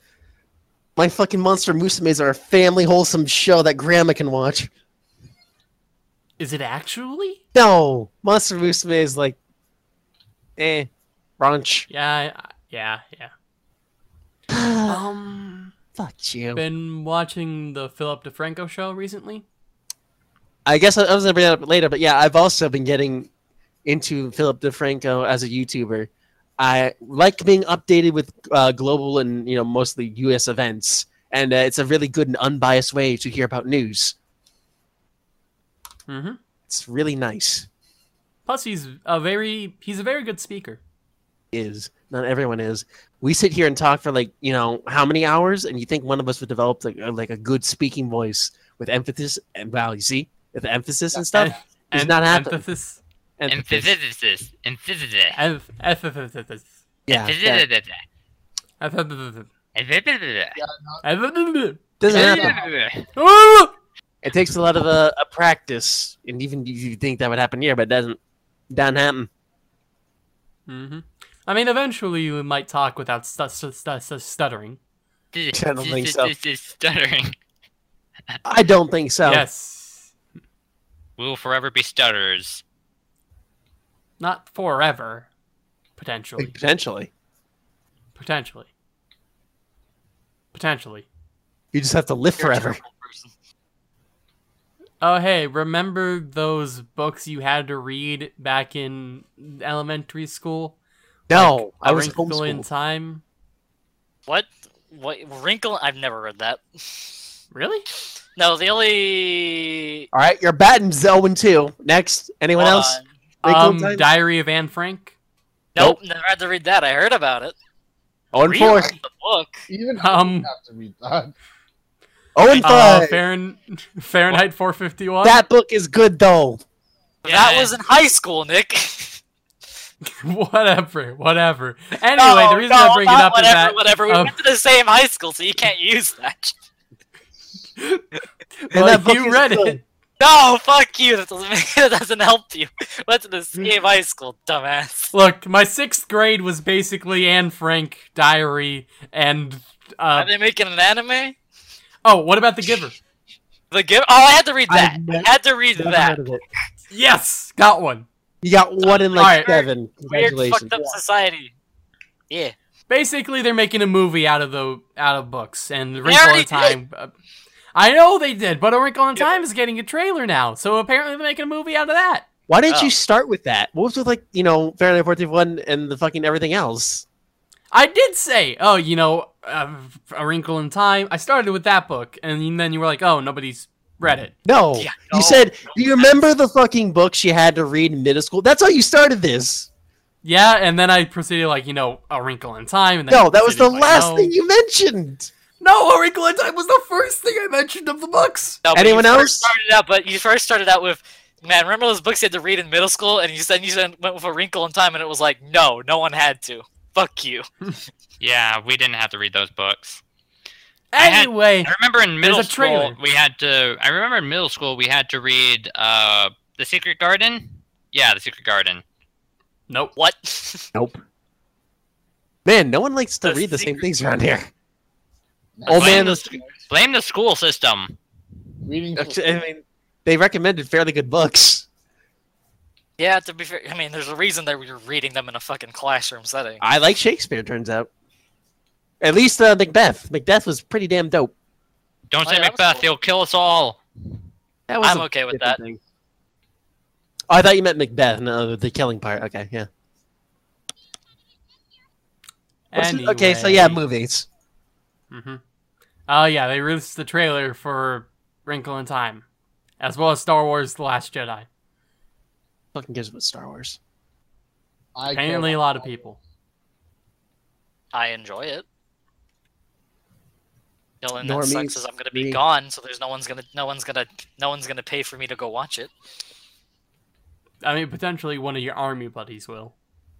Speaker 3: my fucking Monster Musumes are a family wholesome show that grandma can watch.
Speaker 4: Is it actually?
Speaker 3: No, Monster Musume is like, eh, brunch.
Speaker 4: Yeah, I- yeah, yeah. Um,
Speaker 3: Fuck you.
Speaker 4: been watching the Philip DeFranco show recently.
Speaker 3: I guess I was gonna bring that up later, but yeah, I've also been getting into Philip DeFranco as a YouTuber. I like being updated with uh, global and you know mostly U.S. events, and uh, it's a really good and unbiased way to hear about news.
Speaker 4: Mm-hmm.
Speaker 3: It's really nice.
Speaker 4: Plus, he's a very he's a very good speaker.
Speaker 3: Is not everyone is. We sit here and talk for like you know how many hours, and you think one of us would develop like, like a good speaking voice with emphasis and wow, you see with emphasis and stuff.
Speaker 4: And,
Speaker 3: Does not happen.
Speaker 4: Emphasis.
Speaker 3: Emphasis.
Speaker 5: Emphasis. Emphasis.
Speaker 3: Yeah.
Speaker 4: Ah!
Speaker 3: It takes a lot of uh, a practice, and even you think that would happen here, but it doesn't. Doesn't happen.
Speaker 4: Mm-hmm. I mean, eventually we might talk without stu- stu- stu- stu- stuttering.
Speaker 3: I don't think so.
Speaker 5: Stuttering.
Speaker 3: I don't think so.
Speaker 4: Yes,
Speaker 5: We will forever be stutterers.
Speaker 4: not forever. Potentially.
Speaker 3: Like, potentially.
Speaker 4: Potentially. Potentially.
Speaker 3: You just have to live
Speaker 1: You're
Speaker 3: forever.
Speaker 4: Oh, hey, remember those books you had to read back in elementary school?
Speaker 3: No,
Speaker 4: Like,
Speaker 3: I
Speaker 4: A
Speaker 3: was
Speaker 4: Wrinkle in. Time.
Speaker 1: What? What? Wrinkle? I've never read that.
Speaker 4: Really?
Speaker 1: No, the only.
Speaker 3: All right, you're batting 0 and 2. Next, anyone
Speaker 1: Hold
Speaker 3: else?
Speaker 1: on.
Speaker 3: Wrinkle in
Speaker 4: Um,
Speaker 3: Time?
Speaker 4: Diary of Anne Frank.
Speaker 1: Nope, never had to read that. I heard about it.
Speaker 3: 0 and 4.
Speaker 1: The book.
Speaker 2: even I
Speaker 4: Um,
Speaker 2: have to read that.
Speaker 3: 0 and
Speaker 4: Uh,
Speaker 3: 5.
Speaker 4: Fahren- Fahrenheit 451.
Speaker 3: that book is good though.
Speaker 1: That was in high school, Nick.
Speaker 4: whatever, whatever. Anyway,
Speaker 1: No,
Speaker 4: the reason
Speaker 1: no,
Speaker 4: I bring it
Speaker 1: not
Speaker 4: up is
Speaker 1: whatever,
Speaker 4: that
Speaker 1: whatever. We
Speaker 4: um,
Speaker 1: went to the same high school, so you can't use that.
Speaker 3: And
Speaker 4: well,
Speaker 3: that
Speaker 4: you read
Speaker 3: good.
Speaker 4: it.
Speaker 1: No, fuck you. That doesn't make, that doesn't help you. Went to the same high school, dumbass.
Speaker 4: Look, my sixth grade was basically Anne Frank diary and uh
Speaker 1: Are they making an anime?
Speaker 4: oh, what about The Giver?
Speaker 1: The Giver. Oh, I had to read that.
Speaker 3: I've
Speaker 1: I had to read that.
Speaker 3: heard of it.
Speaker 4: Yes, got one.
Speaker 3: You got one in like
Speaker 4: Alright.
Speaker 3: seven.
Speaker 1: Weird,
Speaker 3: Congratulations.
Speaker 1: fucked up society. Yeah.
Speaker 4: Basically, they're making a movie out of the out of books, and
Speaker 1: They
Speaker 4: Wrinkle in Time. Uh, I know they did, but A Wrinkle in
Speaker 1: Yeah,
Speaker 4: Time is getting a trailer now, so apparently they're making a movie out of that.
Speaker 3: Why didn't
Speaker 1: Oh.
Speaker 3: you start with that? What was with like you know Fahrenheit 451 and the fucking everything else?
Speaker 4: I did say, oh, you know, uh, A Wrinkle in Time. I started with that book, and then you were like, oh, nobody's read it.
Speaker 3: No,
Speaker 1: Yeah,
Speaker 3: you
Speaker 1: no,
Speaker 3: said. Do you remember the fucking books you had to read in middle school? That's how you started this.
Speaker 4: Yeah, and then I proceeded like, you know, A Wrinkle in Time. And then
Speaker 3: No, that was the
Speaker 4: like,
Speaker 3: last
Speaker 4: no.
Speaker 3: thing you mentioned.
Speaker 4: No, A Wrinkle in Time was the first thing I mentioned of the books.
Speaker 1: No,
Speaker 3: Anyone
Speaker 1: you
Speaker 3: else?
Speaker 1: Started out, but you first started out with, man. Remember those books you had to read in middle school, and you said you said went with a wrinkle in time, and it was like, no, no one had to. Fuck you.
Speaker 5: Yeah, we didn't have to read those books. I had-
Speaker 4: Anyway,
Speaker 5: I remember in middle
Speaker 4: a trailer.
Speaker 5: school we had to. I remember in middle school we had to read uh, the Secret Garden. Yeah, the Secret Garden.
Speaker 4: nope.
Speaker 1: What?
Speaker 3: Nope. Man, no one likes to
Speaker 1: The
Speaker 3: read the same things around here.
Speaker 2: Nice.
Speaker 3: Oh
Speaker 5: Blame
Speaker 3: man,
Speaker 5: the, blame the school system.
Speaker 2: Reading.
Speaker 3: I mean, they recommended fairly good books.
Speaker 1: yeah, to be fair, I mean, there's a reason that you're reading them in a fucking classroom setting.
Speaker 3: I like Shakespeare. Turns out, at least uh, Macbeth. Macbeth was pretty damn dope.
Speaker 5: Don't
Speaker 1: Oh,
Speaker 5: say
Speaker 1: yeah,
Speaker 5: Macbeth;
Speaker 1: cool.
Speaker 5: he'll kill us all.
Speaker 3: That was
Speaker 1: I'm okay with that.
Speaker 3: thing. Oh, I thought you meant Macbeth. No, the killing part. Okay, yeah. What's- Okay, so yeah, movies.
Speaker 4: Mm-hmm. Oh yeah, they released the trailer for Wrinkle in Time, as well as Star Wars: The Last Jedi.
Speaker 3: Fucking gives about Star Wars.
Speaker 2: I care
Speaker 4: Apparently, a lot of people.
Speaker 1: I enjoy it. The only thing that
Speaker 3: Normies,
Speaker 1: sucks is I'm gonna be
Speaker 3: me.
Speaker 1: gone, so there's no one's gonna, no one's gonna, no one's gonna pay for me to go watch it.
Speaker 4: I mean, potentially one of your army buddies will.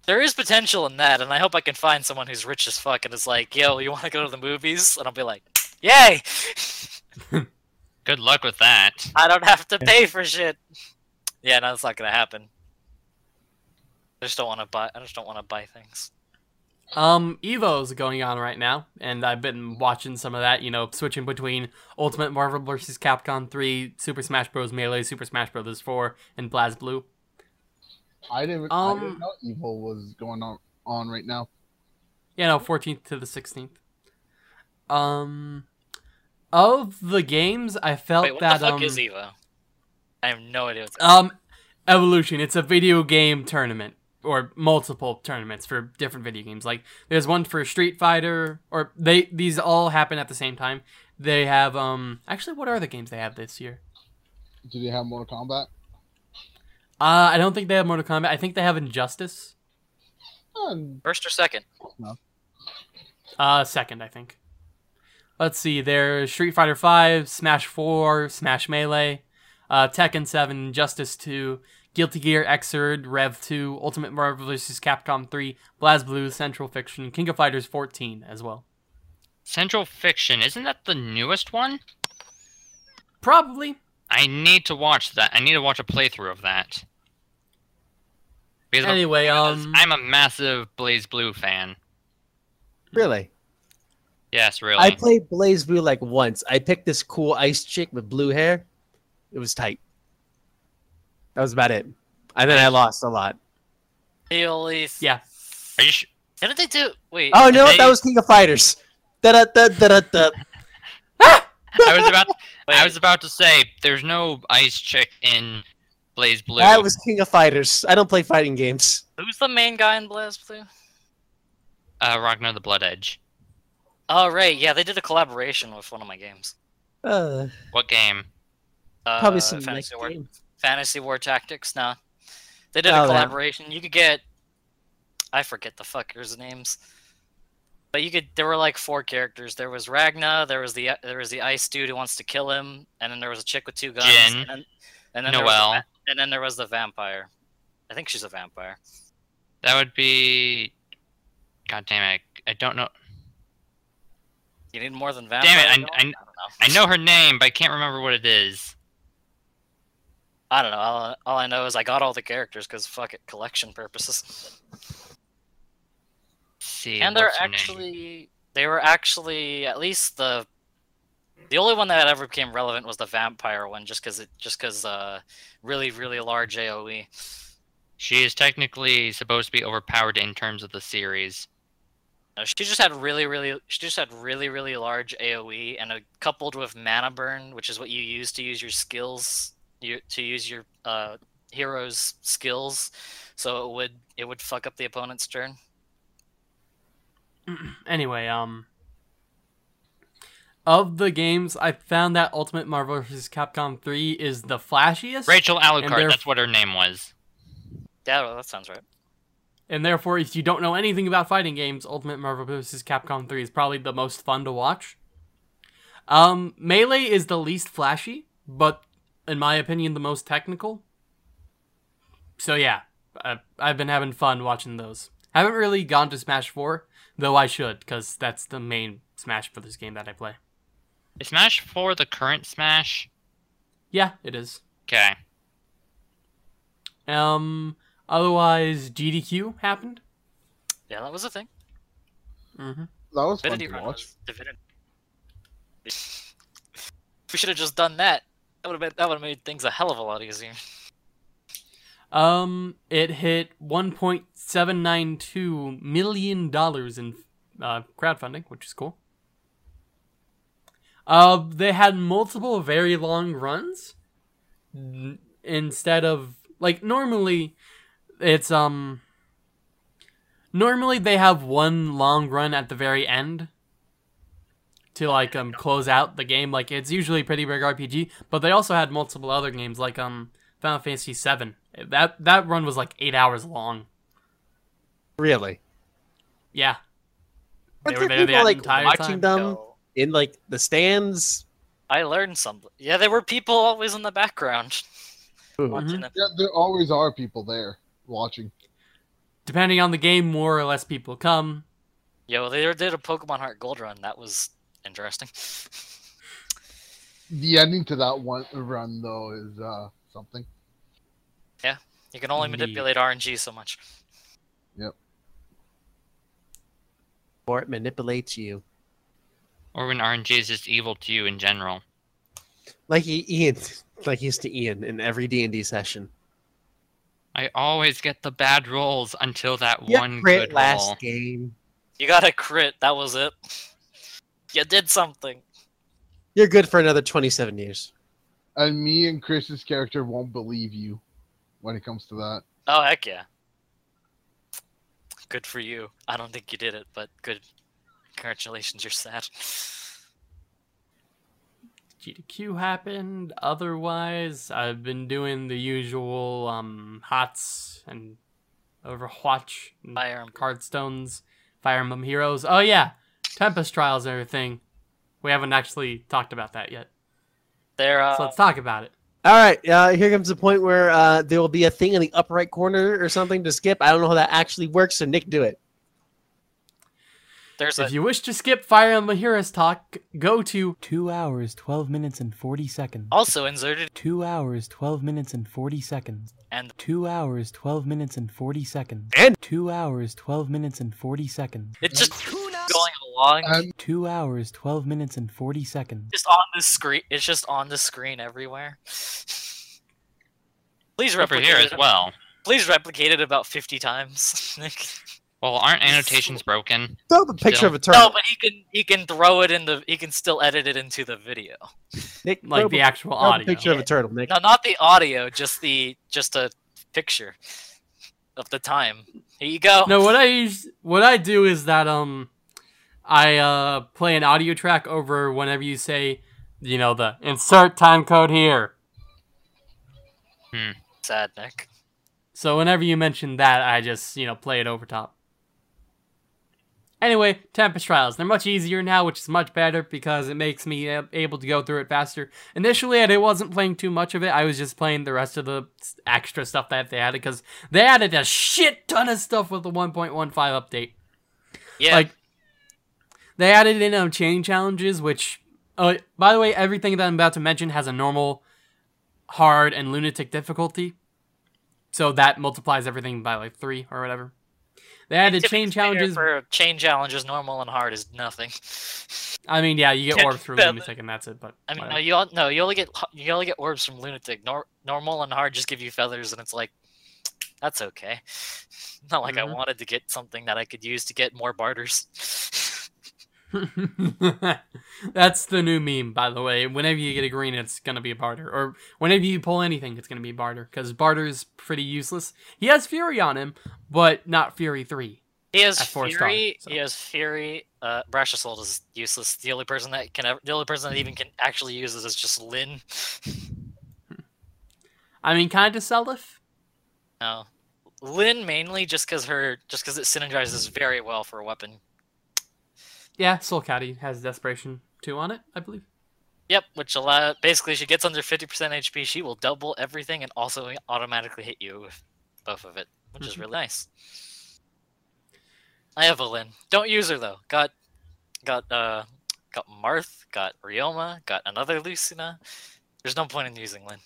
Speaker 1: There is potential in that, and I hope I can find someone who's rich as fuck and is like, "Yo, you want to go to the movies?" And I'll be like, "Yay!
Speaker 5: Good luck with that.
Speaker 1: I don't have to pay for shit." Yeah, no, that's not gonna happen. I just don't want to buy. I just don't want to buy things.
Speaker 4: Um, Evo's going on right now, and I've been watching some of that. You know, switching between Ultimate Marvel vs. Capcom 3, Super Smash Bros. Melee, Super Smash Bros. 4, and BlazBlue.
Speaker 2: I didn't. I
Speaker 4: Um,
Speaker 2: didn't know evil was going on on right now.
Speaker 4: Yeah, no, 14th to the 16th. Um, of the games, I felt
Speaker 1: Wait, what
Speaker 4: that
Speaker 1: the fuck
Speaker 4: um,
Speaker 1: is Evo? I have no idea. What's
Speaker 4: um, Evolution. It's a video game tournament or multiple tournaments for different video games. Like there's one for Street Fighter, or they these all happen at the same time. They have um, actually, what are the games they have this year?
Speaker 2: Do they have Mortal Kombat?
Speaker 4: Uh, I don't think they have Mortal Kombat. I think they have Injustice.
Speaker 2: Um,
Speaker 1: First or second? No.
Speaker 4: Uh, second, I think. Let's see. There's Street Fighter Five, Smash Four, Smash Melee, uh, Tekken Seven, Justice Two, Guilty Gear Xrd, Rev Two, Ultimate Marvel vs. Capcom Three, BlazBlue, Central Fiction, King of Fighters 14 as well.
Speaker 5: Central Fiction isn't that the newest one?
Speaker 4: Probably.
Speaker 5: I need to watch that. I need to watch a playthrough of that. Because
Speaker 4: Anyway,
Speaker 5: because
Speaker 4: um,
Speaker 5: I'm a massive BlazBlue fan.
Speaker 3: Really?
Speaker 5: Yes, really.
Speaker 3: I played BlazBlue like once. I picked this cool ice chick with blue hair. It was tight. That was about it. And then I lost a lot.
Speaker 1: Holy.
Speaker 4: yeah.
Speaker 5: Are you sh-
Speaker 1: Didn't they do? Wait.
Speaker 3: Oh no,
Speaker 5: They-
Speaker 3: that was King of Fighters. Da da da da da.
Speaker 5: I was about I was about to say there's no ice chick in BlazBlue.
Speaker 3: That was King of Fighters. I don't play fighting games.
Speaker 1: Who's the main guy in BlazBlue?
Speaker 5: uh, Ragna the Blood Edge.
Speaker 1: Oh right, yeah, they did a collaboration with one of my games.
Speaker 3: Uh,
Speaker 5: What game?
Speaker 1: Uh,
Speaker 3: probably some
Speaker 1: Fantasy
Speaker 3: like
Speaker 1: War,
Speaker 3: game.
Speaker 1: Fantasy War Tactics. No, they did
Speaker 3: Oh,
Speaker 1: a
Speaker 3: that.
Speaker 1: collaboration. You could get, I forget the fuckers' names, but you could. There were like four characters. There was Ragna. There was the there was the ice dude who wants to kill him, and then there was a chick with two guns.
Speaker 5: Jin.
Speaker 1: And then, and then there was the and then there was the vampire. I think she's a vampire.
Speaker 5: That would be. God damn it! I don't know.
Speaker 1: You need more than vampire.
Speaker 5: Damn it, I-
Speaker 1: going?
Speaker 5: I-
Speaker 1: I don't know.
Speaker 5: I know her name, but I can't remember what it is.
Speaker 1: I don't know. All, all I know is I got all the characters because fuck it, collection purposes.
Speaker 5: See.
Speaker 1: and they're
Speaker 5: her name?
Speaker 1: actually they were actually at least the the only one that ever became relevant was the vampire one, just because it just because uh really really large. AOE.
Speaker 5: She is technically supposed to be overpowered in terms of the series.
Speaker 1: No, she just had really, really, she just had really, really large AOE, and uh, coupled with mana burn, which is what you use to use your skills, you to use your uh, hero's skills, so it would it would fuck up the opponent's turn.
Speaker 4: anyway, um, of the games, I found that Ultimate Marvel vs. Capcom 3 is the flashiest,
Speaker 5: Rachel Alucard, that's what her name was.
Speaker 1: Yeah, well, that sounds right.
Speaker 4: and therefore, if you don't know anything about fighting games, Ultimate Marvel vs. Capcom 3 is probably the most fun to watch. Um, Melee is the least flashy, but in my opinion, the most technical. So yeah, I, I've been having fun watching those. Haven't really gone to Smash 4, though I should, because that's the main Smash Brothers game that I play.
Speaker 5: Is Smash 4 the current Smash?
Speaker 4: Yeah, it is.
Speaker 5: Okay.
Speaker 4: Um, otherwise, GDQ happened.
Speaker 1: Yeah, that was a thing.
Speaker 4: Mm-hmm.
Speaker 2: That was fun to watch.
Speaker 1: Divinity. we should have just done that. That would have been that would have made things a hell of a lot easier.
Speaker 4: Um, it hit 1.792 million dollars in uh, crowdfunding, which is cool. Uh, they had multiple very long runs instead of like normally it's um normally they have one long run at the very end to like um close out the game like it's usually a pretty big RPG but they also had multiple other games like um Final Fantasy 7 that that run was like 8 hours long
Speaker 3: Really?
Speaker 4: yeah
Speaker 3: Weren't
Speaker 4: were
Speaker 3: there
Speaker 4: there the
Speaker 3: people, like
Speaker 4: entire
Speaker 3: watching
Speaker 4: time?
Speaker 3: them
Speaker 1: No.
Speaker 3: in like the stands?
Speaker 1: I learned something. Yeah, there were people always in the background
Speaker 3: Ooh.
Speaker 1: watching it.
Speaker 2: Yeah, there always are people there watching.
Speaker 4: depending on the game more or less people come
Speaker 1: Yo, they did a Pokemon Heart Gold run. That was interesting.
Speaker 2: The ending to that one run though is uh something.
Speaker 1: Yeah, you can only
Speaker 4: Indeed.
Speaker 1: manipulate RNG so much. Yep.
Speaker 3: Or it manipulates you.
Speaker 5: Or when RNG is just evil to you in general.
Speaker 3: Like I- Ian, like he's to Ian in every D&D session.
Speaker 5: I always get the bad rolls until that
Speaker 3: You
Speaker 5: one
Speaker 3: crit
Speaker 5: good
Speaker 3: last
Speaker 5: roll.
Speaker 3: game.
Speaker 1: You got a crit. That was it. You did something.
Speaker 3: You're good for another 27 years.
Speaker 2: And me and Chris's character won't believe you when it comes to that.
Speaker 1: Oh heck yeah. Good for you. I don't think you did it, but good. Congratulations, you're sad.
Speaker 4: GDQ happened. Otherwise, I've been doing the usual um HOTS and Overwatch and
Speaker 1: Fire Emblem.
Speaker 4: Cardstones, Fire Emblem Heroes. Oh yeah, Tempest Trials and everything. We haven't actually talked about that yet,
Speaker 1: There, uh,
Speaker 4: so let's talk about it.
Speaker 3: All right, uh, here comes the point where uh, there will be a thing in the upper right corner or something to skip. I don't know how that actually works, so Nick, do it.
Speaker 1: there's a
Speaker 4: If you wish to skip Fire Emblem Heroes talk, go to
Speaker 6: 2 hours, 12 minutes, and 40 seconds.
Speaker 1: also inserted
Speaker 6: 2 hours, 12 minutes, and 40 seconds.
Speaker 1: and
Speaker 6: 2 hours, 12 minutes, and 40 seconds.
Speaker 3: And-
Speaker 6: 2 hours, 12 minutes, and 40 seconds.
Speaker 1: it's just going along.
Speaker 2: And
Speaker 6: 2 hours, 12 minutes, and 40 seconds.
Speaker 1: just on the screen. It's just on the screen everywhere. Please
Speaker 5: Over
Speaker 1: replicate
Speaker 5: here
Speaker 1: it.
Speaker 5: as well.
Speaker 1: Please replicate it about fifty times.
Speaker 5: Well, aren't annotations broken?
Speaker 3: Throw the picture
Speaker 5: Still.
Speaker 3: of a turtle.
Speaker 1: no, but he can he can throw it in the he can still edit it into the video.
Speaker 3: Nick,
Speaker 4: like the
Speaker 3: the,
Speaker 4: actual
Speaker 3: throw the
Speaker 4: audio.
Speaker 3: picture of a turtle, Nick.
Speaker 1: No, not the audio, just the just a picture of the time. Here you go.
Speaker 4: No, what I use, what I do is that um, I uh play an audio track over whenever you say, you know, the insert time code here.
Speaker 1: Sad Nick.
Speaker 4: So whenever you mention that, I just you know play it over top. Anyway, Tempest Trials. They're much easier now, which is much better because it makes me able to go through it faster. Initially, I wasn't playing too much of it. I was just playing the rest of the extra stuff that they added because they added a shit ton of stuff with the 1.15 update.
Speaker 1: Yeah,
Speaker 4: Like they added in um chain challenges, which uh, by the way, everything that I'm about to mention has a normal, hard, and lunatic difficulty. So that multiplies everything by like three or whatever. They added chain challenges.
Speaker 1: for chain challenges. Normal and hard is nothing.
Speaker 4: I mean, yeah, you get orbs through lunatic, and that's it. But
Speaker 1: I mean, no, you all, no, you only get you only get orbs from lunatic. Nor, normal and hard just give you feathers, and it's like That's okay. Not like I
Speaker 4: Mhm.
Speaker 1: wanted to get something that I could use to get more Barsts.
Speaker 4: That's the new meme, by the way. Whenever you get a green, it's gonna be a Barst, or whenever you pull anything, it's gonna be a Barst because Barst's pretty useless. He has Fury on him, but not Fury three.
Speaker 1: He has
Speaker 4: four star,
Speaker 1: Fury.
Speaker 4: so.
Speaker 1: He has Fury. Uh, Brash Assault is useless. The only person that can ever, the only person that even can actually use this is just Lyn.
Speaker 4: I mean, kind of Self.
Speaker 1: No, Lyn mainly just because her just because it synergizes very well for a weapon.
Speaker 4: Yeah, Sol Katti has Desperation two on it, I believe.
Speaker 1: Yep, which allow basically she gets under fifty percent HP, she will double everything and also automatically hit you with both of it, which is
Speaker 4: Mhm.
Speaker 1: really nice. I have a Lyn. Don't use her though. Got got uh got Marth, got Ryoma, got another Lucina. There's no point in using Lyn.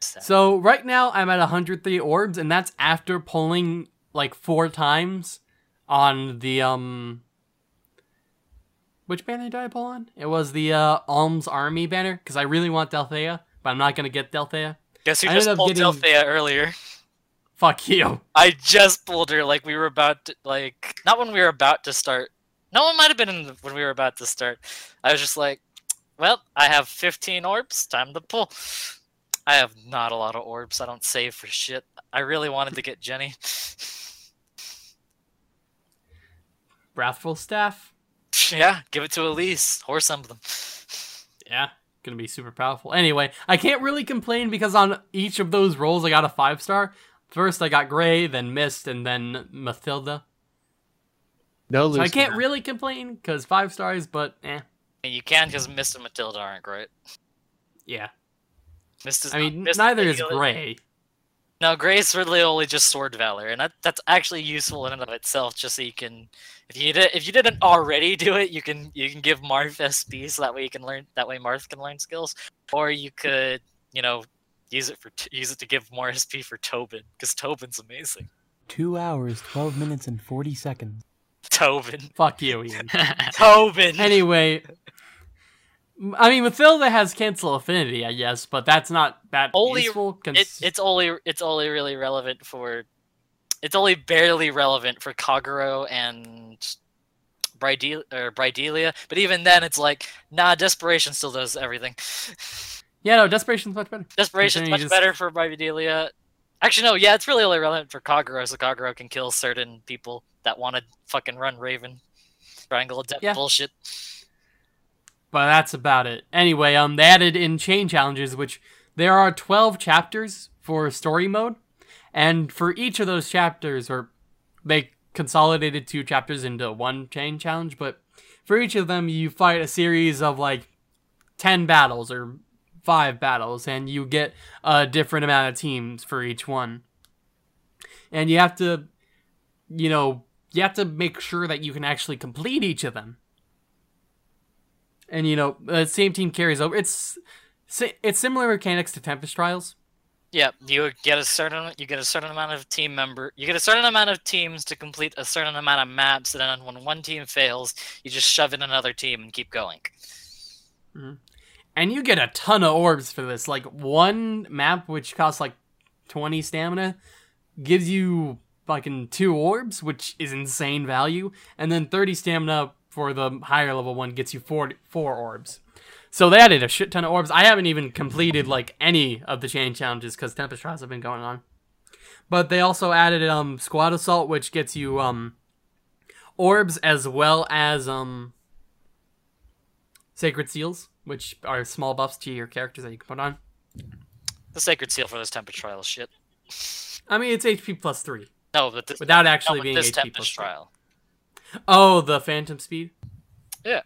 Speaker 1: Sad.
Speaker 4: So right now I'm at 103 orbs, and that's after pulling like four times on the um. Which banner did I pull on? It was the uh, Alms Army banner because I really want Delthea, but I'm not gonna get Delthea.
Speaker 1: Guess who
Speaker 4: I
Speaker 1: just pulled
Speaker 4: getting-
Speaker 1: Delthea earlier?
Speaker 4: Fuck you.
Speaker 1: I just pulled her like we were about to like not when we were about to start. No, it might have been in the, when we were about to start. I was just like, well, I have 15 orbs. Time to pull. I have not a lot of orbs. I don't save for shit. I really wanted to get Genny.
Speaker 4: Wrathful Staff.
Speaker 1: Yeah, give it to Elise. Horse emblem.
Speaker 4: Yeah, gonna be super powerful. Anyway, I can't really complain because on each of those rolls I got a five star. First I got Gray, then Mist, and then Mathilda.
Speaker 3: No,
Speaker 4: So I can't really complain because five stars, but eh,
Speaker 1: And you can because Mist and Mathilda aren't great.
Speaker 4: yeah.
Speaker 1: Mist is
Speaker 4: I mean,
Speaker 1: Mist
Speaker 4: neither is
Speaker 1: really-
Speaker 4: Gray.
Speaker 1: No, Gray's really only just sword valor, and that, that's actually useful in and of itself. Just so you can, if you did, if you didn't already do it, you can you can give Marth SP, so that way you can learn. That way Marth can learn skills, or you could, you know, use it for use it to give more SP for Tobin, because Tobin's amazing.
Speaker 6: Two hours, 12 minutes, and 40 seconds.
Speaker 1: Tobin,
Speaker 4: Fuck you, Ian.
Speaker 1: Tobin.
Speaker 4: anyway, I mean, Mathilda has cancel affinity, I guess, but that's not that
Speaker 1: Only-
Speaker 4: useful.
Speaker 1: it, it's only it's only really relevant for, it's only barely relevant for Kagero and Brydel or Brydelia, but even then, it's like, nah, desperation still does everything.
Speaker 4: yeah, no, Desperation's much better.
Speaker 1: Desperation's much
Speaker 4: just-
Speaker 1: better for Brydelia. Actually, no, yeah, it's really only relevant for Kagero, so Kagero can kill certain people that want to fucking run Raven. Triangle of Death
Speaker 4: Yeah.
Speaker 1: bullshit.
Speaker 4: But that's about it. Anyway, um, they added in chain challenges, which there are twelve chapters for story mode, and for each of those chapters, or they consolidated two chapters into one chain challenge. But for each of them, you fight a series of like ten battles or five battles, and you get a different amount of teams for each one. And you have to, you know, you have to make sure that you can actually complete each of them and you know the same team carries over. It's it's similar mechanics to Tempest Trials.
Speaker 1: Yeah, you get a certain you get a certain amount of team member you get a certain amount of teams to complete a certain amount of maps, and then when one team fails, you just shove in another team and keep going. Mm-hmm.
Speaker 4: And you get a ton of orbs for this. Like one map, which costs like 20 stamina, gives you fucking two orbs, which is insane value. And then 30 stamina for the higher level one gets you four, four orbs. So they added a shit ton of orbs. I haven't even completed like any of the chain challenges because Tempest Trials have been going on. But they also added um Squad Assault, which gets you um orbs as well as um Sacred Seals, which are small buffs to your characters that you can put on.
Speaker 1: The sacred seal for this Tempest Trial shit.
Speaker 4: I mean, it's HP plus three
Speaker 1: No, but this,
Speaker 4: without
Speaker 1: no,
Speaker 4: actually
Speaker 1: but
Speaker 4: being
Speaker 1: this
Speaker 4: HP plus
Speaker 1: Tempest
Speaker 4: three. Oh, the Phantom Speed.
Speaker 1: Yeah.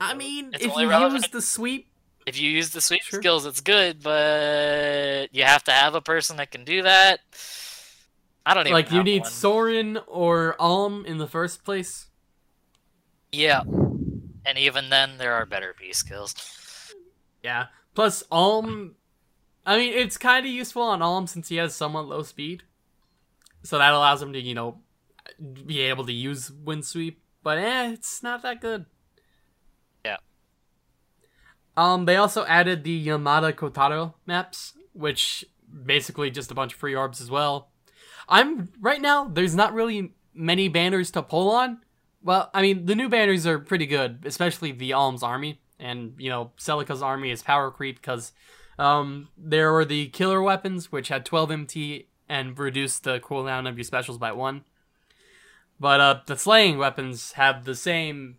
Speaker 4: I mean,
Speaker 1: It's
Speaker 4: if you
Speaker 1: relevant-
Speaker 4: use the sweep,
Speaker 1: If you use the sweep
Speaker 4: Sure.
Speaker 1: skills, it's good, but you have to have a person that can do that. I don't even
Speaker 4: like you need
Speaker 1: one.
Speaker 4: Soren or Alm in the first place.
Speaker 1: Yeah, and even then, there are better B skills.
Speaker 4: Yeah. Plus, Alm. I mean, it's kind of useful on Alm since he has somewhat low speed, so that allows him to, you know, be able to use wind sweep. But eh, it's not that good.
Speaker 1: Yeah.
Speaker 4: Um, they also added the Yamada Kotaro maps, which basically just a bunch of free orbs as well. I'm right now. There's not really many banners to pull on. Well, I mean, the new banners are pretty good, especially the Alm's army, and you know, Celica's army is power creep because um, there were the killer weapons, which had 12 MT and reduced the cooldown of your specials by one. But uh, the slaying weapons have the same